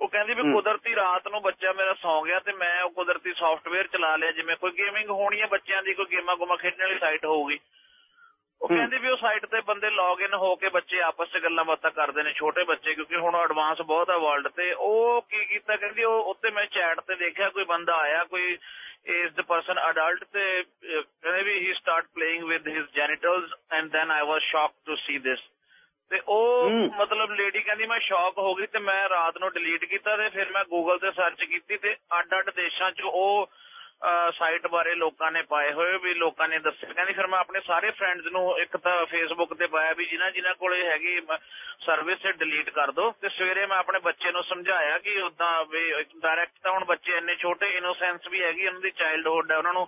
ਉਹ ਕਹਿੰਦੀ ਵੀ ਕੁਦਰਤੀ ਰਾਤ ਨੂੰ ਬੱਚਾ ਮੇਰਾ ਸੌਂ ਗਿਆ ਤੇ ਮੈਂ ਉਹ ਕੁਦਰਤੀ ਸੌਫਟਵੇਅਰ ਚਲਾ ਲਿਆ ਜਿਵੇਂ ਕੋਈ ਗੇਮਿੰਗ ਹੋਣੀ ਹੈ ਬੱਚਿਆਂ ਦੀ ਕੋਈ ਗੇਮਾਂ ਗੁਮਾ ਖੇਡਣ ਵਾਲੀ ਸਾਈਟ ਹੋਊਗੀ। ਉਹ ਕਹਿੰਦੇ ਵੀ ਉਹ ਸਾਈਟ ਤੇ ਬੰਦੇ ਲੌਗਇਨ ਹੋ ਕੇ ਬੱਚੇ ਆਪਸ 'ਚ ਗੱਲਾਂ ਬਾਤਾਂ ਕਰਦੇ ਨੇ ਛੋਟੇ ਬੱਚੇ ਕਿਉਂਕਿ ਹੁਣ ਐਡਵਾਂਸ ਬਹੁਤ ਹੈ ਵਰਲਡ ਤੇ। ਉਹ ਕੀ ਕੀਤਾ ਕਹਿੰਦੀ ਉਹ ਉੱਤੇ ਮੈਂ ਚੈਟ ਤੇ ਦੇਖਿਆ ਕੋਈ ਬੰਦਾ ਆਇਆ ਕੋਈ ਏਜਡ ਪਰਸਨ ਅਡਲਟ ਤੇ ਅਹ, ਕਹਿੰਦੇ we he start playing with his genitals and then I was shocked to see this ਤੇ ਉਹ ਮਤਲਬ ਲੇਡੀ ਕਹਿੰਦੀ ਮੈਂ ਸ਼ੌਕ ਹੋ ਗਈ ਤੇ ਮੈਂ ਰਾਤ ਨੂੰ ਡਿਲੀਟ ਕੀਤਾ ਤੇ ਫਿਰ ਮੈਂ ਗੂਗਲ ਤੇ ਸਰਚ ਕੀਤੀ ਤੇ ਅੱਡ-ਅੱਡ ਦੇਸ਼ਾਂ 'ਚ ਉਹ ਸਾਈਟ ਬਾਰੇ ਲੋਕਾਂ ਨੇ ਪਾਏ ਹੋਏ ਵੀ ਲੋਕਾਂ ਨੇ ਦੱਸਿਆ। ਕਹਿੰਦੀ ਫਿਰ ਮੈਂ ਆਪਣੇ ਸਾਰੇ ਫਰੈਂਡਸ ਨੂੰ ਇੱਕ ਤਾਂ ਫੇਸਬੁੱਕ ਤੇ ਪਾਇਆ ਵੀ ਜਿਨ੍ਹਾਂ ਜਿਨ੍ਹਾਂ ਕੋਲੇ ਹੈਗੀ ਸਰਵਿਸ ਤੇ ਡਿਲੀਟ ਕਰ ਦਿਓ ਤੇ ਸਵੇਰੇ ਮੈਂ ਆਪਣੇ ਬੱਚੇ ਨੂੰ ਸਮਝਾਇਆ ਕਿ ਉਦਾਂ ਵੀ ਡਾਇਰੈਕਟ ਤਾਂ ਹੁਣ ਬੱਚੇ ਇੰਨੇ ਛੋਟੇ ਇਨੋਸੈਂਸ ਵੀ ਹੈਗੀ ਉਹਨਾਂ ਦੀ ਚਾਈਲਡਹੁੱਡ ਹੈ ਉਹਨਾਂ ਨੂੰ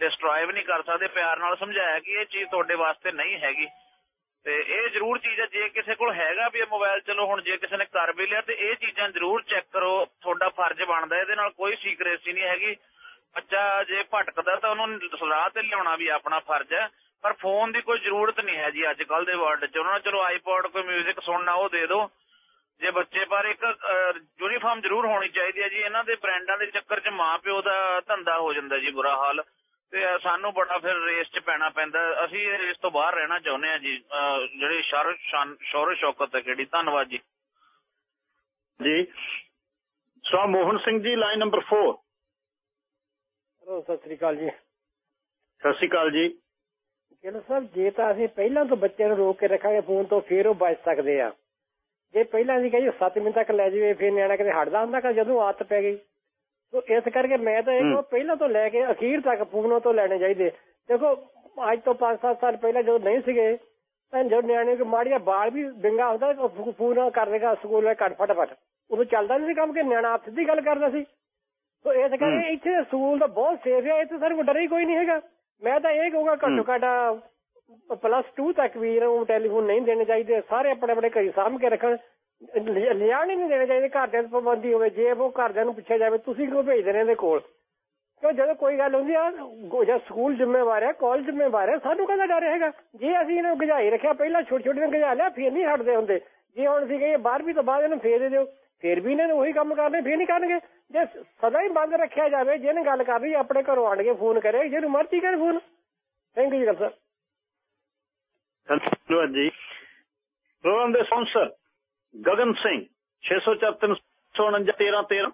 ਡਿਸਟਰੋਏ ਵੀ ਨਹੀਂ ਕਰ ਸਕਦੇ। ਪਿਆਰ ਨਾਲ ਸਮਝਾਇਆ ਕਿ ਇਹ ਚੀਜ਼ ਤੁਹਾਡੇ ਵਾਸਤੇ ਨਹੀਂ ਹੈਗੀ। ਤੇ ਇਹ ਜ਼ਰੂਰ ਚੀਜ਼ ਹੈ, ਜੇ ਕਿਸੇ ਕੋਲ ਹੈਗਾ ਵੀ ਇਹ ਮੋਬਾਈਲ ਚਲੋ ਹੁਣ ਜੇ ਕਿਸੇ ਨੇ ਕਰ ਵੀ ਲਿਆ ਤੇ ਇਹ ਚੀਜ਼ਾਂ ਜ਼ਰੂਰ ਚੈੱਕ ਕਰੋ, ਤੁਹਾਡਾ ਫਰਜ਼ ਬਣਦਾ, ਇਹਦੇ ਨਾਲ ਕੋਈ ਸੀਕ੍ਰੇਸੀ ਨਹੀਂ ਹੈਗੀ। ਬੱਚਾ ਜੇ ਭਟਕਦਾ ਤਾਂ ਉਹਨੂੰ ਸਲਾਹ ਤੇ ਲਿਆਉਣਾ ਵੀ ਆਪਣਾ ਫਰਜ਼ ਹੈ, ਪਰ ਫੋਨ ਦੀ ਕੋਈ ਜ਼ਰੂਰਤ ਨਹੀਂ ਹੈ ਜੀ ਅੱਜ ਕੱਲ ਦੇ ਵਰਲਡ 'ਚ। ਉਹਨਾਂ ਨੂੰ ਚਲੋ ਆਈਪੋਡ ਕੋਈ 뮤직 ਸੁਣਨਾ, ਉਹ ਦੇ ਦਿਓ। ਜੇ ਬੱਚੇ, ਪਰ ਇੱਕ ਯੂਨੀਫਾਰਮ ਜ਼ਰੂਰ ਹੋਣੀ ਚਾਹੀਦੀ ਹੈ ਜੀ। ਇਹਨਾਂ ਦੇ ਬ੍ਰਾਂਡਾਂ ਦੇ ਚੱਕਰ 'ਚ ਮਾਂ ਪਿਓ ਦਾ ਧੰਦਾ ਹੋ ਜਾਂਦਾ ਜੀ, ਬੁਰਾ ਹਾਲ। ਤੇ ਸਾਨੂੰ ਬੜਾ ਫਿਰ ਰੇਸ 'ਚ ਪੈਣਾ ਪੈਂਦਾ। ਅਸੀਂ ਇਹ ਰੇਸ ਤੋਂ ਬਾਹਰ ਰਹਿਣਾ ਚਾਹੁੰਦੇ ਹਾਂ ਜੀ। ਜਿਹੜੇ ਸ਼ਰ ਸ਼ੌਰ ਸ਼ੌਕਤ ਹੈ ਕਿਹੜੀ? ਧੰਨਵਾਦ ਜੀ। ਜੀ। ਸੋ Mohan Singh ji line number 4 hello Sat Sri ਅਕਾਲ ਜੀ। ਸਤਿ ਸ਼੍ਰੀ ਅਕਾਲ ਜੀ। ਕਿਹਨੂੰ ਸਾਹਿਬ ਜੇ ਤਾਂ ਅਸੀਂ ਪਹਿਲਾਂ ਤੋਂ ਬੱਚਿਆਂ ਨੂੰ ਰੋਕ ਕੇ ਰੱਖਾਂਗੇ ਫੋਨ ਤੋਂ ਫਿਰ ਉਹ ਬਚ ਸਕਦੇ ਆ। ਜੇ ਪਹਿਲਾਂ ਅਸੀਂ ਕਹੀਏ 7 ਮਿੰਟ ਤੱਕ ਲੈ ਜਾਵੇ ਫਿਰ ਨਿਆਣਾ ਕਿਤੇ ਹਟਦਾ ਹੁੰਦਾ ਕਿ ਜਦੋਂ ਆਦਤ ਪੈ ਗਈ। ਇਸ ਕਰਕੇ ਮੈਂ ਤਾਂ ਇਹ ਕਹੂੰ ਪਹਿਲਾਂ ਤੋਂ ਲੈ ਕੇ ਅਖੀਰ ਤੱਕ ਫੋਨਾਂ ਤੋਂ ਲੈਣੇ ਚਾਹੀਦੇ। ਦੇਖੋ ਅੱਜ ਤੋਂ 5-7 ਸਾਲ ਪਹਿਲਾਂ ਜਦੋਂ ਨਹੀਂ ਸੀਗੇ ਤਾਂ ਜੋ ਨਿਆਣੇ ਕੋ ਮਾੜੀਆ ਬਾਲ ਵੀ ਵਿੰਗਾ ਹੁੰਦਾ ਉਹ ਫੋਨ ਕਰ ਦੇਗਾ ਸਕੂਲ ਵਿੱਚ ਕੱਟ ਫਟਾਫਟ। ਉਦੋਂ ਚੱਲਦਾ ਨਹੀਂ ਸੀ ਕੰਮ ਕਿ ਨਿਆਣਾ ਹੱਥ ਦੀ ਗੱਲ ਕਰਦਾ ਸੀ। ਸੋ ਇਸ ਕਰਕੇ ਇੱਥੇ ਸਕੂਲ ਤਾਂ ਬਹੁਤ ਸੇਫ ਹੈ ਇੱਥੇ ਕੋਲ ਡਰ ਹੀ ਕੋਈ ਨਹੀਂ ਹੈਗਾ। ਮੈਂ ਤਾਂ ਇਹ ਕਹੂੰਗਾ ਘੱਟੋ ਘੱਟ ਪਲੱਸ 2 ਤੱਕ ਵੀ ਇਹਨਾਂ ਨੂੰ ਟੈਲੀਫੋਨ ਨਹੀਂ ਦੇਣੇ ਚਾਹੀਦੇ। ਸਾਰੇ ਆਪਣੇ ਆਪਣੇ ਘਰ ਸਾਂਭ ਕੇ ਰੱਖਣ। ਲਿਆਣ ਹੀ ਨਹੀਂ ਦੇਣੇ ਚਾਹੀਦੇ, ਘਰਦਿਆਂ ਦੀ ਪਾਬੰਦੀ ਹੋਵੇ, ਜੇ ਉਹ ਘਰਦਿਆਂ ਨੂੰ ਪੁੱਛਿਆ ਜਾਵੇ, ਤੁਸੀਂ ਕਿਉਂ ਭੇਜਦੇ ਨੇ ਇਹਦੇ ਕੋਲ? ਕਿਉਂ ਜਦੋਂ ਕੋਈ ਗੱਲ ਹੁੰਦੀ ਆ ਗੋ- ਸਕੂਲ ਜ਼ਿੰਮੇਵਾਰ ਹੈ, ਕਾਲਜ ਜ਼ਿੰਮੇਵਾਰ ਹੈ, ਸਾਨੂੰ ਕਹਦਾ ਡਰ ਹੈਗਾ? ਜੇ ਅਸੀਂ ਇਹਨੂੰ ਗਜਾਈ ਰੱਖਿਆ, ਪਹਿਲਾਂ ਛੋਟੇ ਛੋਟੇ ਨੂੰ ਗਜਾ ਲਿਆ, ਫਿਰ ਨਹੀਂ ਹਟਦੇ ਹੁੰਦੇ। ਜੇ ਹੁਣ ਅਸੀਂ ਕਹੀਏ 12ਵੀਂ ਤੋਂ ਬਾਅਦ ਇਹਨੂੰ ਫੇਰ ਦੇ ਦਿਓ, ਫਿਰ ਵੀ ਇਹਨਾਂ ਨੇ ਉਹੀ ਕੰਮ ਕਰਨੇ, ਫਿਰ ਨਹੀਂ ਕਰਨਗੇ। ਜੇ ਸਦਾ ਹੀ ਬੰਦ ਰੱਖਿਆ ਜਾਵੇ ਜਿਹਨੇ ਗੱਲ ਕਰਨੀ, ਆਪਣੇ ਘਰੋਂ ਆਣ ਕੇ ਫੋਨ ਕਰੇ, ਜਿਹਨੂੰ ਮਰਜ਼ੀ ਕਰੇ ਫੋਨ। ਥੈਂਕ ਯੂ ਜੀ ਸਰ ਧੰਨਵਾਦ ਜੀ। ਪ੍ਰੋਗਰਾਮ ਦੇ sponsor Gagan Singh 604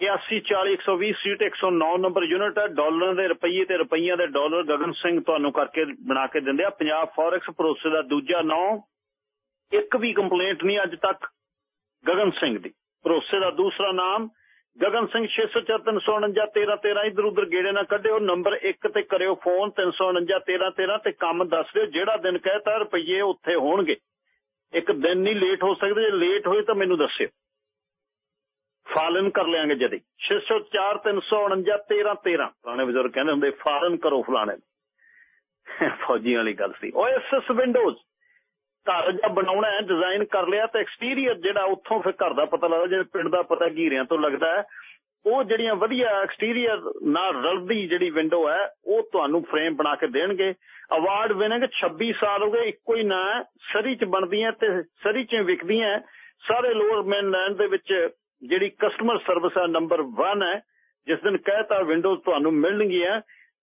8140 suite 109 number unit ਹੈ। ਡਾਲਰਾਂ ਦੇ ਰੁਪਈਏ ਤੇ ਰੁਪਈਆਂ ਦੇ ਡਾਲਰ ਗਗਨ ਸਿੰਘ ਤੁਹਾਨੂੰ ਕਰਕੇ ਬਣਾ ਕੇ ਦਿੰਦੇ ਆ। ਪੰਜਾਬ ਫੋਰੈਕਸ ਭਰੋਸੇ ਦਾ ਦੂਜਾ ਨਾਂ, ਇੱਕ ਵੀ ਕੰਪਲੇਂਟ ਨਹੀਂ ਅੱਜ ਤੱਕ ਗਗਨ ਸਿੰਘ ਦੀ। ਭਰੋਸੇ ਦਾ ਦੂਸਰਾ ਨਾਮ, ਗਗਨ ਸਿੰਘ 604 ਇਧਰ ਉਧਰ ਗੇੜੇ ਨਾ ਕੱਢਿਓ। ਨੰਬਰ 1 ਤੇ ਕਰਿਓ ਫੋਨ 349 ਤੇ ਕੰਮ ਦੱਸ ਦਿਓ। ਜਿਹੜਾ ਦਿਨ ਕਹਤਾ ਰੁਪਈਏ ਉੱਥੇ ਹੋਣਗੇ। ਇੱਕ ਦਿਨ ਨਹੀਂ ਲੇਟ ਹੋ ਸਕਦੇ, ਜੇ ਲੇਟ ਹੋਏ ਤਾਂ ਮੈਨੂੰ ਦੱਸਿਓ। ਫਾਲਨ ਕਰ ਲਿਆਂਗੇ ਜਦੀ। 604 349 13 ਪੁਰਾਣੇ ਬਜ਼ੁਰਗ ਕਹਿੰਦੇ ਹੁੰਦੇ, ਫਾਲਨ ਕਰੋ ਫਲਾਣੇ ਨੂੰ। ਫੌਜੀਆਂ ਵਾਲੀ ਗੱਲ ਸੀ। OSS windows. ਘਰ ਜਾਂ ਬਣਾਉਣਾ ਹੈ, ਡਿਜ਼ਾਈਨ ਕਰ ਲਿਆ ਤਾਂ ਐਕਸਟੀਰੀਅਰ ਜਿਹੜਾ, ਉੱਥੋਂ ਫਿਰ ਘਰ ਦਾ ਪਤਾ ਲੱਗਦਾ, ਜਿਵੇਂ ਪਿੰਡ ਦਾ ਪਤਾ, ਘੀਰਿਆਂ ਤੋਂ ਲੱਗਦਾ ਹੈ। ਉਹ ਜਿਹੜੀਆਂ ਵਧੀਆ ਐਕਸਟੀਰੀਅਰ ਨਾਲ ਰਲਦੀ ਜਿਹੜੀ ਵਿੰਡੋ ਹੈ, ਉਹ ਤੁਹਾਨੂੰ ਫਰੇਮ ਬਣਾ ਕੇ ਦੇਣਗੇ। ਅਵਾਰਡ ਵਿਨਿੰਗ 26 ਸਾਲ ਹੋ ਗਏ, ਇੱਕੋ ਹੀ ਨਾਂ ਸਰੀ ਚ ਬਣਦੀਆਂ ਤੇ ਸਰੀ ਚ ਵਿਕਦੀਆਂ ਸਾਰੇ ਲੋਅਰ ਮੈਨਲੈਂਡ ਦੇ ਵਿੱਚ ਜਿਹੜੀ ਕਸਟਮਰ ਸਰਵਿਸ ਹੈ ਨੰਬਰ 1 ਹੈ। ਜਿਸ ਦਿਨ ਕਹਿਤਾ ਵਿੰਡੋਜ਼ ਤੁਹਾਨੂੰ ਮਿਲਣਗੀਆਂ,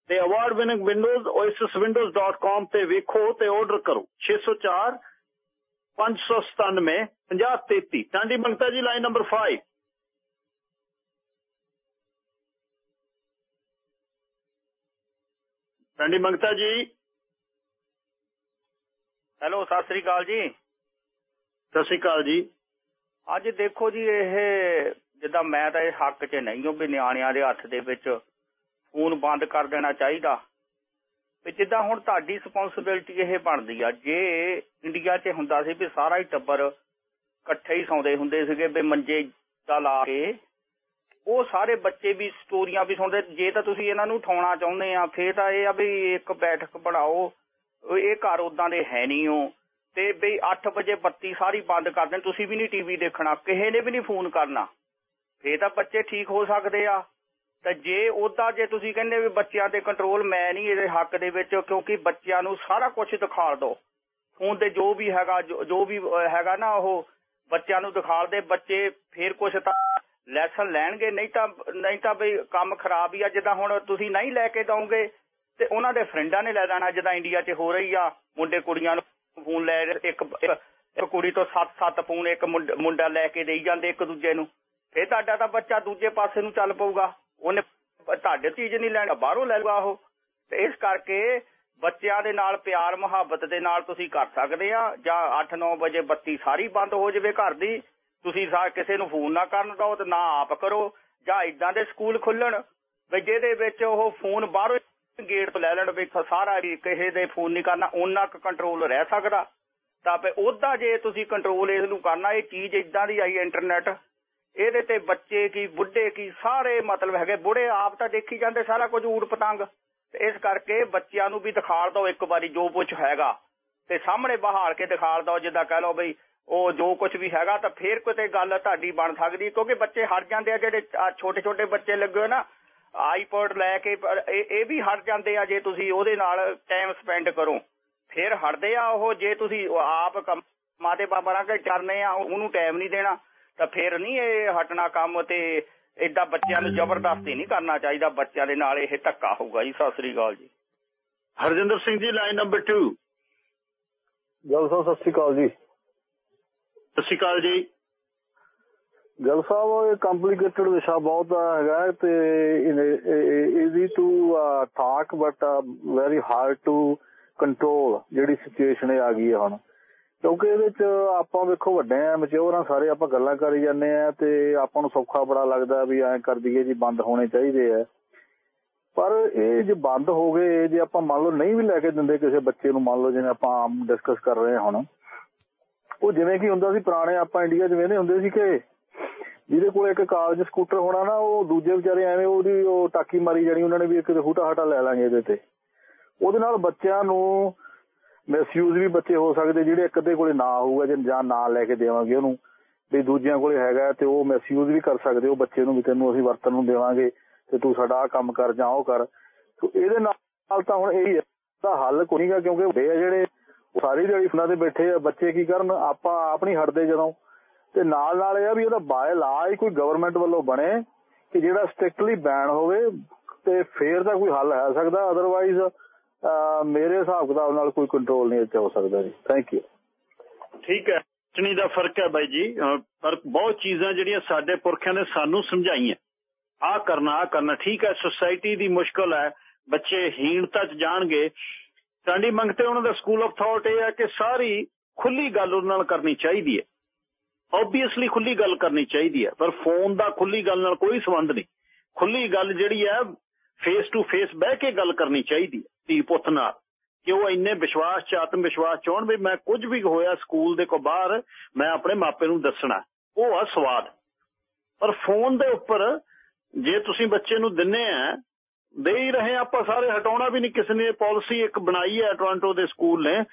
ਤੇ ਅਵਾਰਡ ਵਿਨਿੰਗ ਵਿੰਡੋਜ਼ oasiswindows.com ਤੇ ਵੇਖੋ ਤੇ ਆਰਡਰ ਕਰੋ। 604 597 5033 ਟਾਂਡੀ ਮੰਗਤਾ ਜੀ ਲਾਈਨ ਨੰਬਰ 5 ਟਾਂਡੀ ਮੰਗਤਾ ਜੀ। ਹੈਲੋ ਸਤਿ ਸ੍ਰੀ ਅਕਾਲ ਜੀ। ਸਤਿ ਸ਼੍ਰੀ ਅਕਾਲ ਜੀ। ਅੱਜ ਦੇਖੋ ਜੀ ਇਹ ਜਿੱਦਾਂ ਮੈਂ ਤਾਂ ਇਹ ਹੱਕ 'ਚ ਨਹੀਂ ਹਾਂ ਵੀ ਨਿਆਣਿਆਂ ਦੇ ਹੱਥ ਦੇ ਵਿੱਚ ਫੋਨ ਬੰਦ ਕਰ ਦੇਣਾ ਚਾਹੀਦਾ। ਵੀ ਜਿੱਦਾਂ ਹੁਣ ਤੁਹਾਡੀ ਰਿਸਪੌਂਸਿਬਿਲਟੀ ਇਹ ਬਣਦੀ ਆ ਜੇ ਇੰਡੀਆ 'ਚ ਹੁੰਦਾ ਸੀ ਵੀ ਸਾਰਾ ਹੀ ਟੱਬਰ ਇਕੱਠੇ ਹੀ ਸੌਂਦੇ ਹੁੰਦੇ ਸੀਗੇ ਵੀ ਮੰਜੇ ਦਾ ਲਾ ਕੇ ਉਹ ਸਾਰੇ ਬੱਚੇ ਵੀ ਸਟੋਰੀਆਂ ਵੀ ਸੁਣਦੇ, ਜੇ ਤਾਂ ਤੁਸੀਂ ਇਹਨਾਂ ਨੂੰ ਉਠਾਉਣਾ ਚਾਹੁੰਦੇ ਆ, ਫੇਰ ਤਾਂ ਇਹ ਆ ਵੀ ਇੱਕ ਬੈਠਕ ਬਣਾਓ। ਇਹ ਘਰ ਉਦਾਂ ਦੇ ਹੈ ਨਹੀਂ ਉਹ। ਤੇ ਬਈ 8 ਵਜੇ ਬੱਤੀ ਸਾਰੀ ਬੰਦ ਕਰ ਦੇਣ, ਤੁਸੀਂ ਵੀ ਨਹੀਂ ਟੀਵੀ ਦੇਖਣਾ, ਕਿਸੇ ਨੇ ਵੀ ਨਹੀਂ ਫੋਨ ਕਰਨਾ। ਫੇਰ ਤਾਂ ਬੱਚੇ ਠੀਕ ਹੋ ਸਕਦੇ ਆ। ਤਾਂ ਜੇ ਉਹਦਾ ਜੇ ਤੁਸੀਂ ਕਹਿੰਦੇ ਵੀ ਬੱਚਿਆਂ ਤੇ ਕੰਟਰੋਲ ਮੈਂ ਨਹੀਂ ਇਹਦੇ ਹੱਕ ਦੇ ਵਿੱਚ, ਕਿਉਂਕਿ ਬੱਚਿਆਂ ਨੂੰ ਸਾਰਾ ਕੁਝ ਦਿਖਾਲ ਦਿਓ। ਫੋਨ ਤੇ ਜੋ ਵੀ ਹੈਗਾ, ਜੋ ਵੀ ਹੈਗਾ ਨਾ ਉਹ, ਬੱਚਿਆਂ ਨੂੰ ਦਿਖਾਲ ਦੇ, ਬੱਚੇ ਫੇਰ ਕੁਝ ਤਾਂ ਲੈਸਨ ਲੈਣਗੇ, ਨਹੀਂ ਤਾਂ ਨਹੀਂ ਤਾਂ ਬਈ ਕੰਮ ਖਰਾਬ ਹੀ ਆ, ਜਿੱਦਾਂ ਹੁਣ ਤੁਸੀਂ ਨਹੀਂ ਲੈ ਕੇ ਦਓਗੇ, ਤੇ ਉਹਨਾਂ ਦੇ ਫਰੈਂਡਾਂ ਨੇ ਲੈ ਜਾਣਾ ਜਿੱਦਾਂ ਇੰਡੀਆ 'ਚ ਹੋ ਰਹੀ ਆ, ਮੁੰਡੇ ਕੁੜੀਆਂ ਨੂੰ ਫੋਨ ਲੈ ਇੱਕ ਇੱਕ ਕੁੜੀ ਤੋਂ 7-7 ਫੋਨ ਇੱਕ ਮੁੰਡਾ ਲੈ ਕੇ ਦੇਈ ਜਾਂਦੇ ਇੱਕ ਦੂਜੇ ਨੂੰ, ਫੇਰ ਤੁਹਾਡਾ ਤਾਂ ਬੱਚਾ ਦੂਜੇ ਪਾਸੇ ਨੂੰ ਚੱਲ ਪਊਗਾ, ਉਹਨੇ ਤੁਹਾਡੇ ਚੀਜ਼ ਨਹੀਂ ਲੈਣਾ, ਬਾਹਰੋਂ ਲੈ ਲਊਗਾ ਉਹ, ਤੇ ਇਸ ਕਰਕੇ ਬੱਚਿਆਂ ਦੇ ਨਾਲ ਪਿਆਰ ਮੁਹੱਬਤ ਦੇ ਨਾਲ ਤੁਸੀਂ ਕਰ ਸਕਦੇ ਆ, ਜਾਂ 8-9 ਵਜੇ ਬੱਤੀ ਸਾਰੀ ਬੰਦ ਹੋ ਜਾਵੇ ਘਰ ਦੀ ਤੁਸੀਂ ਸਾ ਕਿਸੇ ਨੂੰ ਫੋਨ ਨਾ ਕਰਨ ਦਿਓ ਤੇ ਨਾ ਆਪ ਕਰੋ, ਜਾਂ ਇਦਾਂ ਦੇ ਸਕੂਲ ਖੁੱਲਣ ਵੀ ਜਿਹਦੇ ਵਿੱਚ ਉਹ ਫੋਨ ਬਾਹਰੋਂ ਗੇਟ ਤੋਂ ਲੈ ਲੈਣ ਵੀ ਸਾਰਾ ਕਿਸੇ ਦੇ ਫੋਨ ਨਹੀਂ ਕਰਨਾ ਉਹਨਾਂ ਕੁ ਕੰਟਰੋਲ ਰਹਿ ਸਕਦਾ। ਤਾਂ ਫੇ ਉਹਦਾ ਜੇ ਤੁਸੀਂ ਕੰਟਰੋਲ ਇਸ ਨੂੰ ਕਰਨਾ, ਇਹ ਚੀਜ਼ ਇਦਾਂ ਦੀ ਆਈ ਇੰਟਰਨੈਟ ਇਹਦੇ ਤੇ ਬੱਚੇ ਕੀ, ਬੁੱਢੇ ਕੀ, ਸਾਰੇ ਮਤਲਬ ਹੈਗੇ ਬੁੜੇ ਆਪ ਤਾਂ ਦੇਖੀ ਜਾਂਦੇ ਸਾਰਾ ਕੁਝ ਊੜ ਪਤੰਗ। ਤੇ ਇਸ ਕਰਕੇ ਬੱਚਿਆਂ ਨੂੰ ਵੀ ਦਿਖਾਲ ਦਿਓ ਇੱਕ ਵਾਰੀ ਜੋ ਕੁਝ ਹੈਗਾ। ਤੇ ਸਾਹਮਣੇ ਬਹਾਲ ਕੇ ਦਿਖਾਲ ਦਿਓ, ਜਿੱਦਾਂ ਕਹਿ ਲਓ ਬਈ ਉਹ ਜੋ ਕੁਝ ਵੀ ਹੈਗਾ ਤਾਂ ਫੇਰ ਕਿਤੇ ਗੱਲ ਤੁਹਾਡੀ ਬਣ ਸਕਦੀ ਕਿਉਂਕਿ ਬੱਚੇ ਹਟ ਜਾਂਦੇ ਆ ਜਿਹੜੇ ਛੋਟੇ ਛੋਟੇ ਬੱਚੇ ਲੱਗੇ ਹੋਏ ਨਾ ਆਈਪੋਡ ਲੈ ਕੇ ਇਹ ਵੀ ਹਟ ਜਾਂਦੇ ਆ ਜੇ ਤੁਸੀਂ ਉਹਦੇ ਨਾਲ ਟਾਈਮ ਸਪੈਂਡ ਕਰੋ। ਫਿਰ ਹਟਦੇ ਆ ਉਹ ਜੇ ਤੁਸੀਂ ਆਪ ਕੰਮਾਂ ਤੇ ਬਾਬਰਾਂ ਕੇ ਕਰਨੇ ਆ ਉਹਨੂੰ ਟਾਈਮ ਨਹੀਂ ਦੇਣਾ ਤਾਂ ਫਿਰ ਨਹੀਂ ਇਹ ਹਟਣਾ ਕੰਮ ਤੇ ਏਦਾਂ ਬੱਚਿਆਂ ਨੂੰ ਜ਼ਬਰਦਸਤੀ ਨਹੀਂ ਕਰਨਾ ਚਾਹੀਦਾ ਬੱਚਿਆਂ ਦੇ ਨਾਲ ਇਹ ਧੱਕਾ ਹੋਊਗਾ ਜੀ। ਸਤਿ ਸ੍ਰੀ ਅਕਾਲ ਜੀ। ਹਰਜਿੰਦਰ ਸਿੰਘ ਜੀ ਲਾਈਨ ਨੰਬਰ 2 ਗੱਲ ਸਾਹਿਬ ਸਤਿ ਸ਼੍ਰੀ ਅਕਾਲ ਜੀ। ਸਤਿ ਸ਼੍ਰੀ ਅਕਾਲ ਜੀ। ਗੱਲ ਸਾਹਿਬ, ਇਹ ਕੰਪਲਿਕੇਟਡ ਵਿਸ਼ਾ ਬਹੁਤ ਹੈਗਾ ਤੇ easy to talk but very hard to control ਜਿਹੜੀ ਸਿਚੁਏਸ਼ਨ ਆ ਗਈ ਹੈ ਹੁਣ। ਕਿਉਂਕਿ ਇਹਦੇ ਚ ਆਪਾਂ ਵੇਖੋ ਵੱਡੇ ਆ ਮੈਚੁਰ ਆ, ਸਾਰੇ ਆਪਾਂ ਗੱਲਾਂ ਕਰੀ ਜਾਂਦੇ ਆ ਤੇ ਆਪਾਂ ਨੂੰ ਸੌਖਾ ਬੜਾ ਲੱਗਦਾ ਵੀ ਐਂ ਕਰ ਦਈਏ ਜੀ, ਬੰਦ ਹੋਣੇ ਚਾਹੀਦੇ ਆ। ਪਰ ਇਹ ਜੇ ਬੰਦ ਹੋ ਗਏ ਜੇ ਆਪਾਂ ਮੰਨ ਲਓ ਨਹੀਂ ਵੀ ਲੈ ਕੇ ਦਿੰਦੇ ਕਿਸੇ ਬੱਚੇ ਨੂੰ, ਮੰਨ ਲਓ ਜਿਵੇਂ ਆਪਾਂ ਆਮ ਡਿਸਕਸ ਕਰ ਰਹੇ ਹਾਂ ਹੁਣ ਉਹ ਜਿਵੇਂ ਕਿ ਹੁੰਦਾ ਸੀ, ਪੁਰਾਣੇ ਆਪਾਂ ਇੰਡੀਆ 'ਚ ਵੇਖਦੇ ਹੁੰਦੇ ਸੀ ਕਿ ਜਿਹਦੇ ਕੋਲ ਇੱਕ ਕਾਲਜ ਸਕੂਟਰ ਹੋਣਾ ਨਾ, ਉਹ ਦੂਜੇ ਵਿਚਾਰੇ ਐਵੇਂ ਉਹਦੀ ਉਹ ਟਾਕੀ ਮਾਰੀ ਜਾਣੀ, ਉਹਨਾਂ ਨੇ ਵੀ ਇੱਕ ਹੂਟਾ ਹਟਾ ਲੈ ਲਾਂਗੇ ਇਹਦੇ ਤੇ। ਉਹਦੇ ਨਾਲ ਬੱਚਿਆਂ ਨੂੰ ਮਿਸਯੂਜ਼ ਵੀ ਬੱਚੇ ਹੋ ਸਕਦੇ, ਜਿਹੜੇ ਇੱਕ ਅੱਧੇ ਕੋਲੇ ਨਾ ਹੋਊਗਾ ਜੇ ਜਾਂ ਨਾ ਲੈ ਕੇ ਦੇਵਾਂਗੇ ਉਹਨੂੰ। ਵੀ ਦੂਜਿਆਂ ਕੋਲੇ ਹੈਗਾ ਤੇ ਉਹ ਮਿਸਯੂਜ਼ ਵੀ ਕਰ ਸਕਦੇ, ਉਹ ਬੱਚੇ ਨੂੰ ਵੀ ਤੈਨੂੰ ਅਸੀਂ ਵਰਤਨ ਨੂੰ ਦੇਵਾਂਗੇ ਤੇ ਤੂੰ ਸਾਡਾ ਆ ਕੰਮ ਕਰ ਜਾਂ ਉਹ ਕਰ। ਇਹਦੇ ਨਾਲ ਤਾਂ ਹੁਣ ਇਹੀ ਹੈ ਦਾ ਹੱਲ ਕੋਈ ਨਹੀਂਗਾ ਕਿਉਂਕਿ ਵੱਡੇ ਜਿਹੜੇ ਸਾਰੀ ਦਿਹਾੜੀ ਫੋਨਾਂ ਤੇ ਬੈਠੇ ਆ, ਬੱਚੇ ਕੀ ਕਰਨ? ਆਪਾਂ ਆਪ ਨਹੀਂ ਹਟਦੇ ਜਦੋਂ। ਤੇ ਨਾਲ ਨਾਲ ਇਹ ਆ ਵੀ ਉਹਦਾ ਬਾਇ ਲਾ ਹੀ ਕੋਈ ਗਵਰਨਮੈਂਟ ਵੱਲੋਂ ਬਣੇ ਕਿ ਜਿਹੜਾ ਸਟ੍ਰਿਕਟਲੀ ਬੈਨ ਹੋਵੇ ਤੇ ਫੇਰ ਦਾ ਕੋਈ ਹੱਲ ਹੈ ਸਕਦਾ। ਅਦਰਵਾਈਜ਼ ਮੇਰੇ ਹਿਸਾਬ ਕਿਤਾਬ ਨਾਲ ਕੋਈ ਕੰਟਰੋਲ ਨਹੀਂ ਇੱਥੇ ਹੋ ਸਕਦਾ ਜੀ। ਥੈਂਕ ਯੂ ਠੀਕ ਹੈ। ਚਣੀ ਦਾ ਫ਼ਰਕ ਹੈ ਬਾਈ ਜੀ। ਅਹ ਪਰ ਬਹੁਤ ਚੀਜ਼ਾਂ ਜਿਹੜੀਆਂ ਸਾਡੇ ਪੁਰਖਿਆਂ ਨੇ ਸਾਨੂੰ ਸਮਝਾਈਆਂ। ਆ ਕਰਨਾ ਆ ਕਰਨਾ। ਠੀਕ ਹੈ ਸੁਸਾਇਟੀ ਦੀ ਮੁਸ਼ਕਲ ਹੈ। ਬੱਚੇ ਹੀਣਤਾ ਚ ਜਾਣਗੇ। ਸਾਡੀ ਮੰਗਤੇ ਉਹਨਾਂ ਦਾ ਸਕੂਲ ਆਫ ਥਾਟ ਇਹ ਹੈ ਕਿ ਸਾਰੀ ਖੁੱਲੀ ਗੱਲ ਉਹਨਾਂ ਨਾਲ ਕਰਨੀ ਚਾਹੀਦੀ ਹੈ। ਆਬਵੀਅਸਲੀ ਖੁੱਲੀ ਗੱਲ ਕਰਨੀ ਚਾਹੀਦੀ ਹੈ, ਪਰ ਫੋਨ ਦਾ ਖੁੱਲੀ ਗੱਲ ਨਾਲ ਕੋਈ ਸੰਬੰਧ ਨਹੀਂ। ਖੁੱਲੀ ਗੱਲ ਜਿਹੜੀ ਹੈ ਫੇਸ ਟੂ ਫੇਸ ਬਹਿ ਕੇ ਗੱਲ ਕਰਨੀ ਚਾਹੀਦੀ ਹੈ, ਧੀ ਪੁੱਤ ਨਾਲ। ਕਿ ਉਹ ਇੰਨੇ ਵਿਸ਼ਵਾਸ ਚ ਆਤਮ ਵਿਸ਼ਵਾਸ ਚਾਹਣ ਵੀ ਮੈਂ ਕੁਝ ਵੀ ਹੋਇਆ ਸਕੂਲ ਦੇ ਕੋ ਬਾਹਰ, ਮੈਂ ਆਪਣੇ ਮਾਪੇ ਨੂੰ ਦੱਸਣਾ। ਉਹ ਆ ਸਵਾਦ। ਪਰ ਫੋਨ ਦੇ ਉੱਪਰ ਜੇ ਤੁਸੀਂ ਬੱਚੇ ਨੂੰ ਦਿੰਨੇ ਆ ਦੇ ਹੀ ਰਹੇ ਆਪਾਂ ਸਾਰੇ, ਹਟਾਉਣਾ ਵੀ ਨਹੀਂ ਕਿਸੇ ਨੇ ਪਾਲਿਸੀ ਇੱਕ ਬਣਾਈ ਹੈ ਟੋਰਾਂਟੋ ਦੇ ਸਕੂਲ ਨੇ।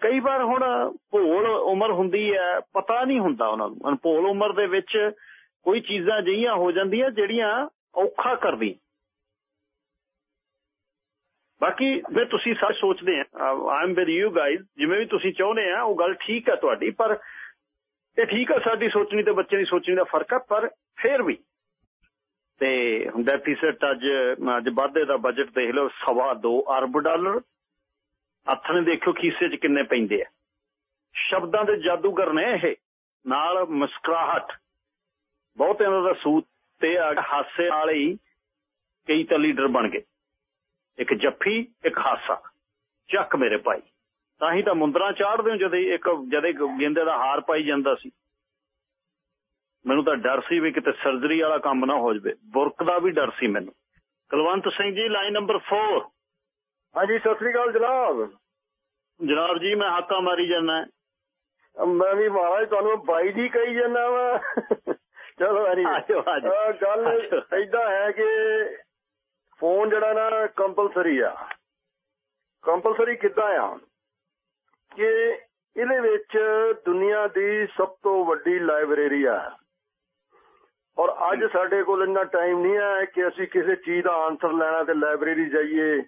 ਕਈ ਵਾਰ ਹੁਣ ਭੋਲ ਉਮਰ ਹੁੰਦੀ ਹੈ, ਪਤਾ ਨਹੀਂ ਹੁੰਦਾ ਉਹਨਾਂ ਨੂੰ। ਅਨਪੋਲ ਉਮਰ ਦੇ ਵਿੱਚ ਕੋਈ ਚੀਜ਼ਾਂ ਜਿਹੀਆਂ ਹੋ ਜਾਂਦੀਆਂ ਜਿਹੜੀਆਂ ਔਖਾ ਕਰਦੀ। ਬਾਕੀ ਜੇ ਤੁਸੀਂ ਸੱਚ ਸੋਚਦੇ ਆ I am with you guys ਜਿਵੇਂ ਵੀ ਤੁਸੀਂ ਚਾਹੁੰਦੇ ਆ, ਉਹ ਗੱਲ ਠੀਕ ਹੈ ਤੁਹਾਡੀ, ਪਰ ਇਹ ਠੀਕ ਆ, ਸਾਡੀ ਸੋਚਣੀ ਤੇ ਬੱਚੇ ਦੀ ਸੋਚਣੀ ਦਾ ਫ਼ਰਕ ਹੈ ਪਰ ਫੇਰ ਵੀ ਤੇ ਡੈਫੀਸਿਟ ਅੱਜ ਅੱਜ ਵਾਧੇ ਦਾ ਬਜਟ ਦੇਖ ਲਓ, ਸਵਾ 2 ਅਰਬ ਡਾਲਰ। ਹੱਥ ਦੇਖੋ ਖੀਸੇ 'ਚ ਕਿੰਨੇ ਪੈਂਦੇ ਆ। ਸ਼ਬਦਾਂ ਦੇ ਜਾਦੂਗਰ ਨੇ ਇਹ। ਨਾਲ ਮੁਸਕਰਾਹਟ। ਬਹੁਤ ਇਹਨਾਂ ਦਾ ਸੂਤ ਤੇ ਹਾਸੇ ਨਾਲ ਹੀ ਕਈ ਤਾਂ ਲੀਡਰ ਬਣ ਗਏ। ਇੱਕ ਜੱਫੀ, ਇੱਕ ਹਾਸਾ। ਚੱਕ ਮੇਰੇ ਭਾਈ। ਤਾਂ ਹੀ ਤਾਂ ਮੁੰਦਰਾ ਚਾੜਦੇ ਹੋ ਜਦ ਇੱਕ, ਜਦੇ ਗੇਂਦੇ ਦਾ ਹਾਰ ਪਾਈ ਜਾਂਦਾ ਸੀ। ਮੈਨੂੰ ਤਾਂ ਡਰ ਸੀ ਵੀ ਕਿਤੇ ਸਰਜਰੀ ਵਾਲਾ ਕੰਮ ਨਾ ਹੋ ਜਵੇ। ਬੁਰਕ ਦਾ ਵੀ ਡਰ ਸੀ ਮੈਨੂੰ। ਕੁਲਵੰਤ ਸਿੰਘ ਜੀ ਲਾਈਨ ਨੰਬਰ 4 ਹਾਂਜੀ ਸਤਿ ਸ੍ਰੀ ਅਕਾਲ ਜਨਾਬ। ਜਨਾਬ ਜੀ ਮੈਂ ਹਾਕਾ ਮਾਰੀ ਜਾਂਦਾ। ਮੈਂ ਵੀ ਮਹਾਰਾਜ ਤੁਹਾਨੂੰ ਬਾਈ ਦੀ ਕਹੀ ਜਾਂਦਾ ਵਾ। ਚਲੋ ਹਰੀ। ਗੱਲ ਐਦਾਂ ਹੈ ਕਿ ਫੋਨ ਜਿਹੜਾ ਨਾ ਕੰਪਲਸਰੀ ਆ। ਕੰਪਲਸਰੀ ਕਿੱਦਾਂ ਆ? ਕਿ ਇਹਦੇ ਵਿੱਚ ਦੁਨੀਆ ਦੀ ਸਭ ਤੋਂ ਵੱਡੀ ਲਾਇਬ੍ਰੇਰੀ ਆ। ਔਰ ਅੱਜ ਸਾਡੇ ਕੋਲ ਇੰਨਾ ਟਾਈਮ ਨਹੀਂ ਹੈ ਕਿ ਅਸੀਂ ਕਿਸੇ ਚੀਜ਼ ਦਾ ਆਨਸਰ ਲੈਣਾ ਤੇ ਲਾਇਬ੍ਰੇਰੀ ਜਾਈਏ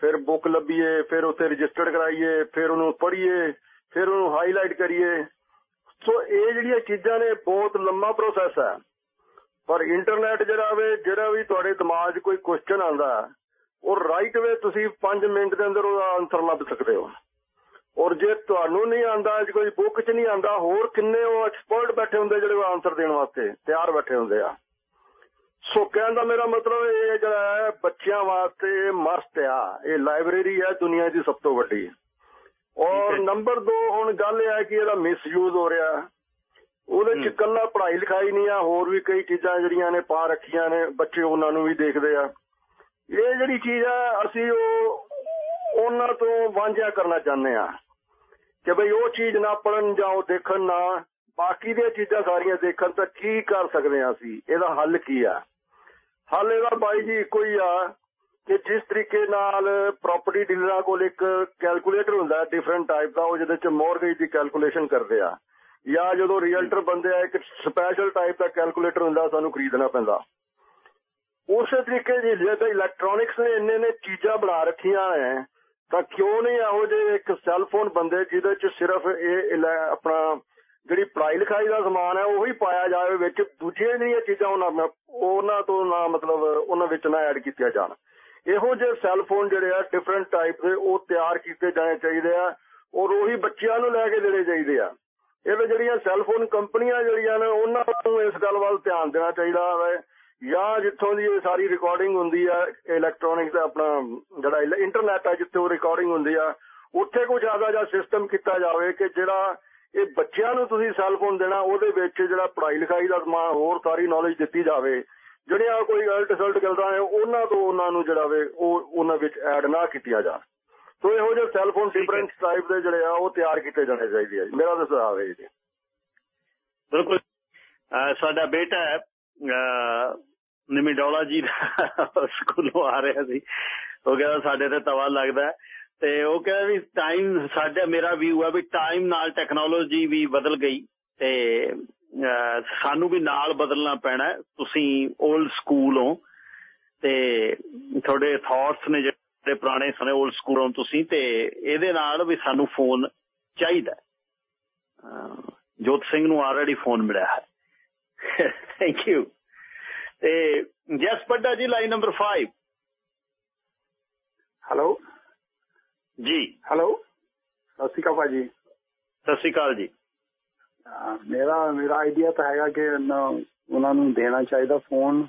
ਫਿਰ ਬੁੱਕ ਲੱਭੀਏ ਫਿਰ ਉੱਥੇ ਰਜਿਸਟਰਡ ਕਰਾਈਏ ਫਿਰ ਉਹਨੂੰ ਪੜ੍ਹੀਏ ਫਿਰ ਉਹਨੂੰ ਹਾਈਲਾਈਟ ਕਰੀਏ। ਸੋ ਇਹ ਜਿਹੜੀਆਂ ਚੀਜ਼ਾਂ ਨੇ ਬਹੁਤ ਲੰਮਾ ਪ੍ਰੋਸੈਸ ਹੈ। ਪਰ ਇੰਟਰਨੈਟ ਜਿਹੜਾ ਵੇ ਜਿਹੜਾ ਵੀ ਤੁਹਾਡੇ ਦਿਮਾਗ 'ਚ ਕੋਈ ਕੁਐਸਚਨ ਆਂਦਾ ਉਹ ਰਾਈਟ ਵੇ ਤੁਸੀਂ 5 ਮਿੰਟ ਦੇ ਅੰਦਰ ਉਹਦਾ ਆਨਸਰ ਲੱਭ ਸਕਦੇ ਹੋ। ਔਰ ਜੇ ਤੁਹਾਨੂੰ ਨਹੀਂ ਆਂਦਾ ਕੋਈ ਬੁੱਕ 'ਚ ਨਹੀਂ ਆਂਦਾ ਹੋਰ ਕਿੰਨੇ ਉਹ ਐਕਸਪਰਟ ਬੈਠੇ ਹੁੰਦੇ ਜਿਹੜੇ ਆਨਸਰ ਦੇਣ ਵਾਸਤੇ? ਤਿਆਰ ਬੈਠੇ ਹੁੰਦੇ ਆ। ਸੋ ਕਹਿਣ ਦਾ ਮੇਰਾ ਮਤਲਬ ਇਹ ਜਿਹੜਾ ਹੈ ਬੱਚਿਆਂ ਵਾਸਤੇ ਮਸਤ ਆ। ਇਹ ਲਾਇਬ੍ਰੇਰੀ ਹੈ ਦੁਨੀਆ ਦੀ ਸਭ ਤੋਂ ਵੱਡੀ। ਔਰ ਨੰਬਰ 2 ਹੁਣ ਗੱਲ ਇਹ ਹੈ ਕਿ ਇਹਦਾ ਮਿਸਯੂਜ਼ ਹੋ ਰਿਹਾ। ਉਹਦੇ ਚ ਕੱਲਾ ਪੜ੍ਹਾਈ ਲਿਖਾਈ ਨਹੀਂ ਆ ਹੋਰ ਵੀ ਕਈ ਚੀਜ਼ਾਂ ਜਿਹੜੀਆਂ ਨੇ ਪਾ ਰੱਖੀਆਂ ਨੇ ਬੱਚੇ ਉਹਨਾਂ ਨੂੰ ਵੀ ਦੇਖਦੇ ਆ। ਇਹ ਜਿਹੜੀ ਚੀਜ਼ ਆ ਅਸੀਂ ਉਹ ਉਹਨਾਂ ਤੋਂ ਵਾਂਝਿਆ ਕਰਨਾ ਚਾਹੁੰਦੇ ਆ। ਕਿ ਬਈ ਉਹ ਚੀਜ਼ ਨਾ ਪੜਨ ਜਾਂ ਉਹ ਦੇਖਣ ਨਾ, ਬਾਕੀ ਦੀਆਂ ਚੀਜ਼ਾਂ ਸਾਰੀਆਂ ਦੇਖਣ ਤਾਂ ਕੀ ਕਰ ਸਕਦੇ ਆ ਅਸੀਂ? ਇਹਦਾ ਹੱਲ ਕੀ ਆ? ਹੱਲ ਇਹਦਾ ਬਾਈ ਜੀ ਕੋਈ ਆ ਕਿ ਜਿਸ ਤਰੀਕੇ ਨਾਲ ਪ੍ਰਾਪਰਟੀ ਡੀਲਰਾਂ ਕੋਲ ਇੱਕ ਕੈਲਕੂਲੇਟਰ ਹੁੰਦਾ ਡਿਫਰੈਂਟ ਟਾਈਪ ਦਾ, ਉਹ ਜਿਹਦੇ ਚ ਮੋਰਗੇਜ ਦੀ ਕੈਲਕੂਲੇਸ਼ਨ ਕਰਦੇ ਆ। ਜਾਂ ਜਦੋਂ ਰੀਅਲਟਰ ਬੰਦੇ ਆ, ਇੱਕ ਸਪੈਸ਼ਲ ਟਾਈਪ ਦਾ ਕੈਲਕੂਲੇਟਰ ਹੁੰਦਾ, ਸਾਨੂੰ ਖਰੀਦਣਾ ਪੈਂਦਾ। ਉਸੇ ਤਰੀਕੇ ਦੀ ਇਲੈਕਟ੍ਰੋਨਿਕਸ ਨੇ ਇੰਨੇ ਨੇ ਚੀਜ਼ਾਂ ਬਣਾ ਰੱਖੀਆਂ ਐ ਤਾਂ ਕਿਉਂ ਨਹੀਂ ਇਹੋ ਜਿਹੇ ਇੱਕ ਸੈੱਲ ਬੰਦੇ ਜਿਹਦੇ ਚ ਸਿਰਫ ਇਹ ਆਪਣਾ ਜਿਹੜੀ ਪੜਾਈ ਲਿਖਾਈ ਦਾ ਸਮਾਨ ਹੈ, ਉਹੀ ਪਾਇਆ ਜਾਵੇ ਵਿੱਚ ਦੂਜੀਆਂ ਜਿਹੜੀਆਂ ਚੀਜ਼ਾਂ ਉਹਨਾਂ ਉਹਨਾਂ ਤੋਂ ਨਾ ਮਤਲਬ ਉਹਨਾਂ ਵਿੱਚ ਨਾ ਐਡ ਕੀਤੀਆਂ ਜਾਣ। ਇਹੋ ਜਿਹੇ ਸੈੱਲਫੋਨ ਜਿਹੜੇ ਆ ਡਿਫਰੈਂਟ ਟਾਈਪ ਦੇ, ਉਹ ਤਿਆਰ ਕੀਤੇ ਜਾਣੇ ਚਾਹੀਦੇ ਆ, ਔਰ ਉਹੀ ਬੱਚਿਆਂ ਨੂੰ ਲੈ ਕੇ ਦੇਣੇ ਚਾਹੀਦੇ ਆ। ਇਹ ਜਿਹੜੀਆਂ ਸੈੱਲਫੋਨ ਕੰਪਨੀਆਂ ਜਿਹੜੀਆਂ ਨੇ, ਉਹਨਾਂ ਨੂੰ ਇਸ ਗੱਲ ਵੱਲ ਧਿਆਨ ਦੇਣਾ ਚਾਹੀਦਾ ਹੈ ਜਾਂ ਜਿੱਥੋਂ ਦੀ ਇਹ ਸਾਰੀ ਰਿਕਾਰਡਿੰਗ ਹੁੰਦੀ ਆ ਇਲੈਕਟ੍ਰੋਨਿਕਸ ਦਾ ਆਪਣਾ ਜਿਹੜਾ ਇੰਟਰਨੈਟ ਆ ਜਿੱਥੇ ਉਹ ਰਿਕਾਰਡਿੰਗ ਹੁੰਦੀ ਆ ਉੱਥੇ ਕੋਈ ਜ਼ਿਆਦਾ ਜਿਹਾ ਸਿਸਟਮ ਕੀਤਾ ਜਾਵੇ ਕਿ ਜਿਹੜਾ ਇਹ ਬੱਚਿਆਂ ਨੂੰ ਤੁਸੀਂ ਸੈੱਲ ਫੋਨ ਦੇਣਾ ਉਹਦੇ ਵਿੱਚ ਜਿਹੜਾ ਪੜ੍ਹਾਈ ਲਿਖਾਈ ਦਾ ਸਮਾਨ ਹੋਰ ਸਾਰੀ ਨੌਲੇਜ ਦਿੱਤੀ ਜਾਵੇ। ਜਿਹੜੀਆਂ ਕੋਈ ਅਲਟ ਸਲਟ ਗੱਲਾਂ ਨੇ ਉਹਨਾਂ ਤੋਂ ਉਹਨਾਂ ਨੂੰ ਜਿਹੜਾ ਵੇ ਉਹ ਉਹਨਾਂ ਵਿੱਚ ਐਡ ਨਾ ਕੀਤੀਆਂ ਜਾਣ। ਸੋ ਇਹੋ ਜਿਹੇ ਸੈੱਲ ਫੋਨ ਡਿਫਰੈਂਟ ਟਾਈਪ ਦੇ ਜਿਹੜੇ ਆ ਉਹ ਤਿਆਰ ਕੀਤੇ ਜਾਣੇ ਚਾਹੀਦੇ ਆ ਮੇਰਾ ਤਾਂ ਸੁਝਾਅ ਹੈ ਜੀ। ਬਿਲਕੁਲ। ਸਾਡਾ ਬੇਟਾ ਨਿਮਿਡੋਲਾ ਜੀ ਸਕੂਲੋਂ ਆ ਰਿਹਾ ਸੀ। ਉਹ ਕਹਿੰਦਾ ਸਾਡੇ ਤੇ ਤਵਾ ਲੱਗਦਾ ਤੇ ਉਹ ਕਹਿੰਦਾ ਵੀ ਟਾਈਮ ਸਾਡਾ, ਮੇਰਾ ਵਿਊ ਆ ਵੀ ਟਾਈਮ ਨਾਲ ਟੈਕਨੋਲੋਜੀ ਵੀ ਬਦਲ ਗਈ ਤੇ ਸਾਨੂੰ ਵੀ ਨਾਲ ਬਦਲਣਾ ਪੈਣਾ ਤੁਸੀਂ 올ਡ ਸਕੂਲ ਹੋ ਤੇ ਤੁਹਾਡੇ ਥਾਟਸ ਨੇ ਜਿਹੜੇ ਪੁਰਾਣੇ ਸਨੇ 올ਡ ਸਕੂਲੋਂ ਤੁਸੀਂ ਤੇ ਇਹਦੇ ਨਾਲ ਵੀ ਸਾਨੂੰ ਫੋਨ ਚਾਹੀਦਾ ਜੋਤ ਸਿੰਘ ਨੂੰ ਆਲਰੇਡੀ ਫੋਨ ਮਿਲਿਆ ਹੈ। ਥੈਂਕ ਯੂ ਤੇ Jas Padda ji line number 5 hello ji. Hello ਸਤਿ ਸ਼੍ਰੀ ਅਕਾਲ ਭਾਜੀ। ਸਤਿ ਸ਼੍ਰੀ ਅਕਾਲ ਜੀ। ਮੇਰਾ ਮੇਰਾ ਆਈਡੀਆ ਤਾਂ ਹੈਗਾ ਕਿ ਨਾ ਉਹਨਾਂ ਨੂੰ ਦੇਣਾ ਚਾਹੀਦਾ ਫੋਨ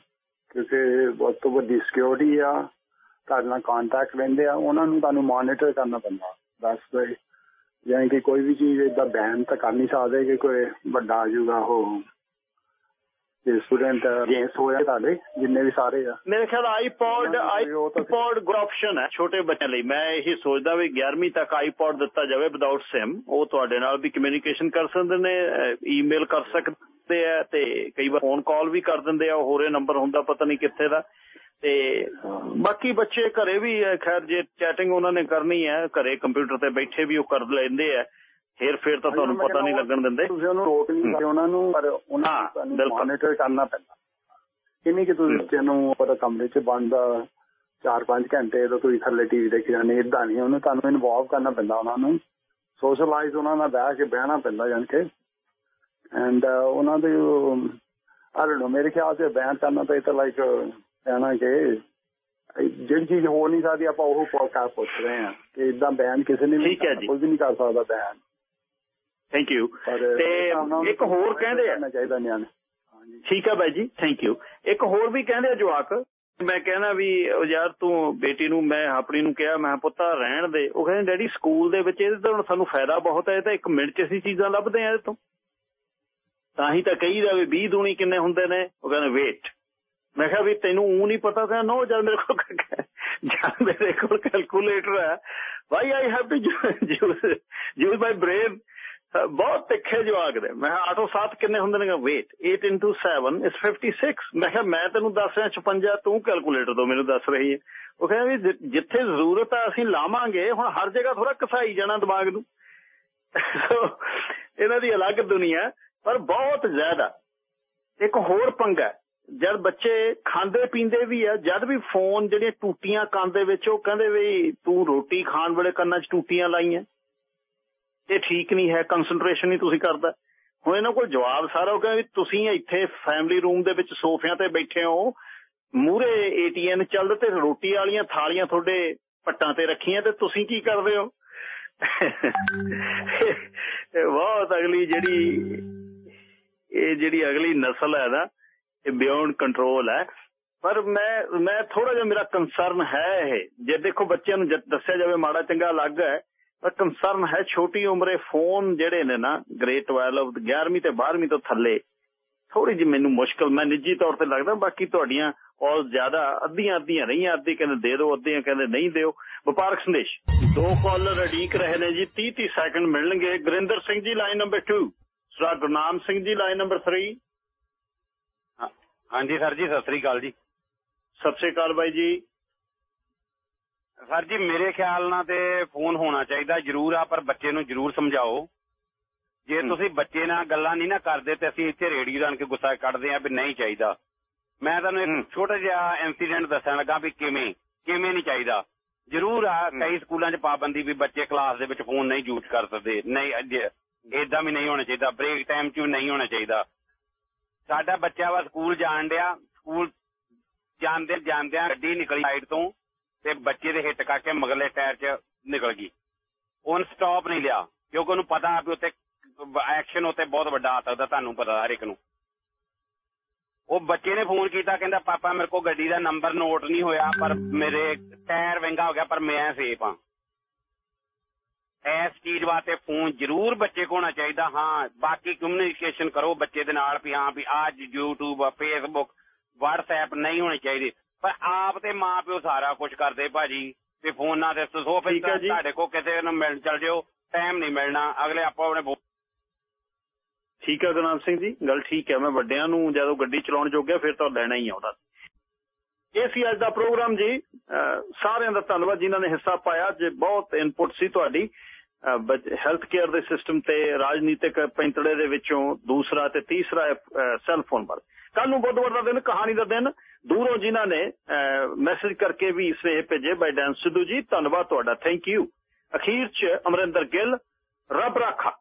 ਕਿਉਂਕਿ ਬਹੁਤ ਤੋਂ ਵੱਡੀ ਸਿਕਿਉਰਿਟੀ ਆ ਤੁਹਾਡੇ ਨਾਲ ਕੰਟੈਕਟ ਰਹਿੰਦੇ ਆ ਉਹਨਾਂ ਨੂੰ ਤੁਹਾਨੂੰ ਮੋਨੀਟਰ ਕਰਨਾ ਪੈਂਦਾ। ਬਸ ਬਈ ਯਾਨੀ ਕਿ ਕੋਈ ਵੀ ਚੀਜ਼ ਇਦਾਂ ਬੈਨ ਤਾਂ ਕਰ ਨਹੀਂ ਸਕਦੇ ਕਿ ਕੋਈ ਵੱਡਾ ਆ ਜਾਊਗਾ ਉਹ। ਜੇ ਸਟੂਡੈਂਟ ਅਗੇਂਸਟ ਹੋ ਜਾਏ ਤੁਹਾਡੇ ਜਿੰਨੇ ਵੀ ਸਾਰੇ ਆ। ਮੇਰੇ ਖਿਆਲ ਆਈਪੌਡ ਆਈਪੌਡ ਗੁਰ ਆਪਸ਼ਨ ਹੈ ਛੋਟੇ ਬੱਚਿਆਂ ਲਈ। ਮੈਂ ਇਹੀ ਸੋਚਦਾ ਵੀ 11ਵੀਂ ਤੱਕ ਆਈਪੌਡ ਦਿੱਤਾ ਜਾਵੇ ਵਿਦਆਊਟ ਸਿਮ ਉਹ ਤੁਹਾਡੇ ਨਾਲ ਵੀ ਕਮਿਊਨੀਕੇਸ਼ਨ ਕਰ ਸਕਦੇ ਨੇ ਈਮੇਲ ਕਰ ਸਕਦੇ ਆ ਤੇ ਕਈ ਵਾਰ ਫੋਨ ਕਾਲ ਵੀ ਕਰ ਦਿੰਦੇ ਆ ਹੋਰੇ ਨੰਬਰ ਹੁੰਦਾ ਪਤਾ ਨਹੀਂ ਕਿੱਥੇ ਦਾ। ਤੇ ਬਾਕੀ ਬੱਚੇ ਘਰੇ ਵੀ ਖੈਰ ਜੇ ਚੈਟਿੰਗ ਉਹਨਾਂ ਨੇ ਕਰਨੀ ਹੈ ਘਰੇ ਕੰਪਿਊਟਰ ਤੇ ਬੈਠੇ ਵੀ ਉਹ ਕਰ ਲੈਂਦੇ ਆ। ਫੇਰ ਫੇਰ ਤਾਂ ਤੁਹਾਨੂੰ ਪਤਾ ਨਹੀਂ ਲੱਗਣ ਦਿੰਦੇ। ਤੁਸੀਂ ਉਹਨੂੰ ਰੋਕ ਨਹੀਂ ਸਕਦੇ ਉਹਨਾਂ ਨੂੰ ਪਰ ਉਹਨਾਂ ਨੂੰ ਮੋਨੀਟਰ ਕਰਨਾ ਪੈਂਦਾ। ਕਿੰਨੀ ਕਿ ਤੁਸੀਂ ਬੱਚੇ ਨੂੰ ਪਰ ਕਮਰੇ 'ਚ ਬੰਦ 4-5 ਘੰਟੇ ਤੋਂ ਤੁਸੀਂ ਥੱਲੇ ਟੀਵੀ ਦੇਖ ਜਾਂਦੇ ਇਦਾਂ ਨਹੀਂ ਉਹਨੂੰ ਤੁਹਾਨੂੰ ਇਨਵੋਲਵ ਕਰਨਾ ਪੈਂਦਾ ਉਹਨਾਂ ਨੂੰ। ਸੋਸ਼ਲਾਈਜ਼ ਉਹਨਾਂ ਨਾਲ ਬਹਿ ਕੇ ਬਹਿਣਾ ਪੈਂਦਾ ਜਾਨ ਕੇ। ਐਂਡ ਉਹਨਾਂ ਦੇ ਆਈ ਡੋਨਟ ਨੋ ਮੇਰੇ ਖਿਆਲ 'ਚ ਬੈਨ ਕਰਨਾ ਤਾਂ ਇਹ ਤਾਂ ਲਾਈਕ ਕਹਿਣਾ ਕਿ ਜਿਹੜੀ ਚੀਜ਼ ਹੋ ਨਹੀਂ ਸਕਦੀ ਆਪਾਂ ਉਹ ਪੋਡਕਾਸਟ ਪੁੱਛ ਰਹੇ ਹਾਂ ਕਿ ਇਦਾਂ ਬੈਨ ਕਿਸੇ ਨੇ ਜੀ। ਕੋਈ ਵੀ ਨਹੀਂ ਕਰ ਸਕਦਾ ਬੈਨ ਥੈਂਕ ਯੂ ਤੇ ਇੱਕ ਹੋਰ ਕਹਿੰਦੇ ਆ। ਚਾਹੀਦਾ ਨਿਆਣੇ। ਠੀਕ ਹੈ ਬਾਈ ਜੀ ਥੈਂਕ ਯੂ ਇੱਕ ਹੋਰ ਵੀ ਕਹਿੰਦੇ ਆ ਜਵਾਕ ਮੈਂ ਕਹਿੰਦਾ ਵੀ ਯਾਰ ਤੂੰ ਬੇਟੀ ਨੂੰ ਮੈਂ ਆਪਣੀ ਨੂੰ ਕਿਹਾ ਮੈਂ ਪੁੱਤਾ ਰਹਿਣ ਦੇ। ਉਹ ਕਹਿੰਦੇ ਡੈਡੀ ਸਕੂਲ ਦੇ ਵਿੱਚ ਇਹਦੇ ਤੋਂ ਸਾਨੂੰ ਫਾਇਦਾ ਬਹੁਤ ਹੈ ਇਹ ਤਾਂ ਇੱਕ ਮਿੰਟ 'ਚ ਅਸੀਂ ਚੀਜ਼ਾਂ ਲੱਭਦੇ ਆ ਇਹਦੇ ਤੋਂ ਤਾਂ ਹੀ ਤਾਂ ਕਹੀਦਾ ਵੀ 20 ਦੂਣੀ ਕਿੰਨੇ ਹੁੰਦੇ ਨੇ। ਉਹ ਕਹਿੰਦੇ ਵੇਟ। ਮੈਂ ਕਿਹਾ ਵੀ ਤੈਨੂੰ ਉਹ ਨਹੀਂ ਪਤਾ ਤਾਂ ਨੋ ਜਦ ਮੇਰੇ ਕੋਲ ਜਦ ਮੇਰੇ ਕੋਲ ਕੈਲਕੂਲੇਟਰ ਹੈ why I have to use my brain ਬਹੁਤ ਤਿੱਖੇ ਜਵਾਕ ਦੇ ਮੈਂ ਕਿਹਾ 8 7 ਕਿੰਨੇ ਹੁੰਦੇ ਨੇ? ਵੇਟ 8 into 7 is 56 ਮੈਂ ਕਿਹਾ, ਮੈਂ ਤੈਨੂੰ ਦੱਸ ਰਿਹਾ 56 ਤੂੰ ਕੈਲਕੂਲੇਟਰ ਤੋਂ ਮੈਨੂੰ ਦੱਸ ਰਹੀ ਹੈ। ਉਹ ਕਹਿੰਦਾ ਵੀ ਜਿੱਥੇ ਜ਼ਰੂਰਤ ਆ, ਅਸੀਂ ਲਾਵਾਂਗੇ। ਹੁਣ ਹਰ ਜਗ੍ਹਾ ਥੋੜਾ ਕਸਾਈ ਜਾਣਾ ਦਿਮਾਗ ਨੂੰ। ਇਹਨਾਂ ਦੀ ਅਲੱਗ ਦੁਨੀਆ ਪਰ ਬਹੁਤ ਜ਼ਿਆਦਾ। ਇੱਕ ਹੋਰ ਪੰਗਾ ਜਦ ਬੱਚੇ ਖਾਂਦੇ ਪੀਂਦੇ ਵੀ ਆ, ਜਦ ਵੀ ਫੋਨ ਜਿਹੜੀਆਂ ਟੂਟੀਆਂ ਕੰਨ ਦੇ ਵਿੱਚ, ਉਹ ਕਹਿੰਦੇ ਵੀ ਤੂੰ ਰੋਟੀ ਖਾਣ ਵੇਲੇ ਕੰਨਾਂ 'ਚ ਟੂਟੀਆਂ ਲਾਈਆਂ। ਇਹ ਠੀਕ ਨਹੀਂ ਹੈ ਕਨਸੈਂਟਰੇਸ਼ਨ ਨਹੀਂ ਤੁਸੀਂ ਕਰਦਾ। ਹੁਣ ਇਹਨਾਂ ਕੋਲ ਜਵਾਬ ਸਾਰਾ ਉਹ ਕਹਿੰਦੇ ਤੁਸੀਂ ਇੱਥੇ ਫੈਮਿਲੀ ਰੂਮ ਦੇ ਵਿੱਚ ਸੋਫਿਆਂ ਤੇ ਬੈਠੇ ਹੋ ਮੂਰੇ ਏਟੀਐਨ ਚੱਲਦਾ ਤੇ ਰੋਟੀ ਵਾਲੀਆਂ ਥਾਲੀਆਂ ਤੁਹਾਡੇ ਪੱਟਾਂ ਤੇ ਰੱਖੀਆਂ ਤੇ ਤੁਸੀਂ ਕੀ ਕਰਦੇ ਹੋ? ਬਹੁਤ ਅਗਲੀ ਜਿਹੜੀ, ਇਹ ਜਿਹੜੀ ਅਗਲੀ ਨਸਲ ਹੈ ਨਾ, ਇਹ ਬਿਯੋਂਡ ਕੰਟਰੋਲ ਹੈ। ਪਰ ਮੈਂ ਮੈਂ ਥੋੜਾ ਜਿਹਾ ਮੇਰਾ ਕੰਸਰਨ ਹੈ ਇਹ। ਜੇ ਦੇਖੋ ਬੱਚਿਆਂ ਨੂੰ ਦੱਸਿਆ ਜਾਵੇ ਮਾੜਾ ਚੰਗਾ ਅਲੱਗ ਹੈ। ਕੰਸਰਨ ਹੈ ਛੋਟੀ ਉਮਰੇ ਫੋਨ ਜਿਹੜੇ ਨੇ ਨਾ ਗ੍ਰੇਡ 12 11ਵੀਂ ਤੇ 12ਵੀਂ ਤੋਂ ਥੱਲੇ ਥੋੜੀ ਜਿਹੀ ਮੈਨੂੰ ਮੁਸ਼ਕਲ ਮੈਂ ਨਿੱਜੀ ਤੌਰ ਤੇ ਲੱਗਦਾ ਬਾਕੀ ਤੁਹਾਡੀਆਂ ਔਰ ਜ਼ਿਆਦਾ ਅੱਧੀਆਂ ਅੱਧੀਆਂ ਰਹੀਆਂ ਅੱਧੀ ਕਹਿੰਦੇ ਦੇ ਦਿਓ ਅੱਧੀਆਂ ਕਹਿੰਦੇ ਨਹੀਂ ਦਿਓ। ਵਪਾਰਕ ਸੰਦੇਸ਼ ਦੋ ਕਾਲਰ ਅਡੀਕ ਰਹੇ ਨੇ ਜੀ 30 30 ਸੈਕਿੰਡ ਮਿਲਣਗੇ। Gurinder Singh ji line number 2 sir Gurnam Singh ji line number 3 ਹਾਂਜੀ ਸਰ ਜੀ ਸਤਿ ਸ੍ਰੀ ਅਕਾਲ ਜੀ। ਸਤਿ ਸ੍ਰੀ ਅਕਾਲ ਬਾਈ ਜੀ। ਸਰ ਜੀ ਮੇਰੇ ਖਿਆਲ ਨਾਲ ਤੇ ਫੋਨ ਹੋਣਾ ਚਾਹੀਦਾ ਜ਼ਰੂਰ ਆ ਪਰ ਬੱਚੇ ਨੂੰ ਜ਼ਰੂਰ ਸਮਝਾਓ। ਜੇ ਤੁਸੀਂ ਬੱਚੇ ਨਾਲ ਗੱਲਾਂ ਨਹੀਂ ਨਾ ਕਰਦੇ ਤੇ ਅਸੀਂ ਇੱਥੇ ਰੇਡੀਓ ਜਾਣ ਕੇ ਗੁੱਸਾ ਕੱਢਦੇ ਆ ਵੀ ਨਹੀਂ ਚਾਹੀਦਾ। ਮੈਂ ਤੁਹਾਨੂੰ ਇੱਕ ਛੋਟਾ ਜਿਹਾ ਇਨਸੀਡੈਂਟ ਦੱਸਣ ਲੱਗਾ ਵੀ ਕਿਵੇਂ ਕਿਵੇਂ ਨਹੀਂ ਚਾਹੀਦਾ। ਜ਼ਰੂਰ ਆ ਕਈ ਸਕੂਲਾਂ 'ਚ ਪਾਬੰਦੀ ਵੀ ਬੱਚੇ ਕਲਾਸ ਦੇ ਵਿੱਚ ਫੋਨ ਨਹੀਂ ਯੂਜ਼ ਕਰ ਸਕਦੇ। ਨਹੀਂ ਇਦਾਂ ਵੀ ਨਹੀਂ ਹੋਣਾ ਚਾਹੀਦਾ ਬ੍ਰੇਕ ਟਾਈਮ 'ਚ ਵੀ ਨਹੀਂ ਹੋਣਾ ਚਾਹੀਦਾ। ਸਾਡਾ ਬੱਚਾ ਵਾ ਸਕੂਲ ਜਾਣ ਡਿਆ ਸਕੂਲ ਜਾਂਦੇ ਜਾਂਦਿਆਂ ਗੱਡੀ ਨਿਕਲੀ ਸਾਈਡ ਤੋਂ। ਤੇ ਬੱਚੇ ਦੇ ਹਿੱਟ ਕਰਕੇ ਮਗਰਲੇ ਟਾਇਰ 'ਚ ਨਿਕਲ ਗਈ। ਉਹਨ ਸਟਾਪ ਨਹੀਂ ਲਿਆ, ਕਿਉਂਕਿ ਉਹਨੂੰ ਪਤਾ ਵੀ ਉੱਤੇ ਐਕਸ਼ਨ ਉੱਤੇ ਬਹੁਤ ਵੱਡਾ ਆ ਸਕਦਾ, ਤੁਹਾਨੂੰ ਪਤਾ ਹਰ ਇੱਕ ਨੂੰ। ਉਹ ਬੱਚੇ ਨੇ ਫੋਨ ਕੀਤਾ, ਕਹਿੰਦਾ, ਪਾਪਾ, ਮੇਰੇ ਕੋਲ ਗੱਡੀ ਦਾ ਨੰਬਰ ਨੋਟ ਨਹੀਂ ਹੋਇਆ, ਪਰ ਮੇਰੇ ਟਾਇਰ ਵਿੰਗਾ ਹੋ ਗਿਆ, ਪਰ ਮੈਂ ਸੇਫ ਹਾਂ। ਇਸ ਚੀਜ਼ ਵਾਸਤੇ ਫੋਨ ਜ਼ਰੂਰ ਬੱਚੇ ਕੋਲ ਹੋਣਾ ਚਾਹੀਦਾ। ਹਾਂ, ਬਾਕੀ ਕਮਿਊਨੀਕੇਸ਼ਨ ਕਰੋ ਬੱਚੇ ਦੇ ਨਾਲ ਵੀ, ਹਾਂ ਵੀ ਅੱਜ YouTube, Facebook, WhatsApp ਨਹੀਂ ਹੋਣੀ ਚਾਹੀਦੀ। ਪਰ ਆਪ ਤੇ ਮਾਂ ਪਿਓ ਸਾਰਾ ਕੁਝ ਕਰਦੇ ਭਾਜੀ ਤੇ ਫੋਨਾਂ ਤੇ ਸੋਫੇ। ਤੁਹਾਡੇ ਕੋਲ ਕਿਸੇ ਨੂੰ ਮਿਲ ਚੱਲ ਜਿਓ ਟਾਈਮ ਨਹੀਂ ਮਿਲਣਾ ਅਗਲੇ ਆਪੋ ਆਪਣੇ ਠੀਕ ਹੈ ਗੁਰਨਾਮ ਸਿੰਘ ਜੀ ਗੱਲ ਠੀਕ ਹੈ ਮੈਂ ਵੱਡਿਆਂ ਨੂੰ ਜਦੋਂ ਗੱਡੀ ਚਲਾਉਣ ਜੋਗਿਆ ਫਿਰ ਤਾਂ ਲੈਣਾ ਹੀ ਆਉਂਦਾ ਇਹ ਸੀ ਅੱਜ ਦਾ ਪ੍ਰੋਗਰਾਮ ਜੀ। ਸਾਰਿਆਂ ਦਾ ਧੰਨਵਾਦ ਜਿਨ੍ਹਾਂ ਨੇ ਹਿੱਸਾ ਪਾਇਆ ਜੇ ਬਹੁਤ ਇਨਪੁਟ ਸੀ ਤੁਹਾਡੀ। ਹੈਲਥ ਕੇਅਰ ਦੇ ਸਿਸਟਮ ਤੇ, ਰਾਜਨੀਤਿਕ ਪੈਂਤੜੇ ਦੇ ਵਿੱਚੋਂ ਦੂਸਰਾ ਤੇ ਤੀਸਰਾ ਸੈੱਲ ਫੋਨ ਬਾਰੇ ਕੱਲ ਨੂੰ ਬੁੱਧਵਾਰ ਦਾ ਦਿਨ, ਕਹਾਣੀ ਦਾ ਦਿਨ। ਦੂਰੋਂ ਜਿਨ੍ਹਾਂ ਨੇ ਮੈਸੇਜ ਕਰਕੇ ਵੀ ਸਨੇਹ ਭੇਜੇ ਬਾਈ ਡੈਨ ਸਿੱਧੂ ਜੀ, ਧੰਨਵਾਦ ਤੁਹਾਡਾ। ਥੈਂਕ ਯੂ ਅਖੀਰ ਚ ਅਮਰਿੰਦਰ ਗਿੱਲ, ਰੱਬ ਰਾਖਾ।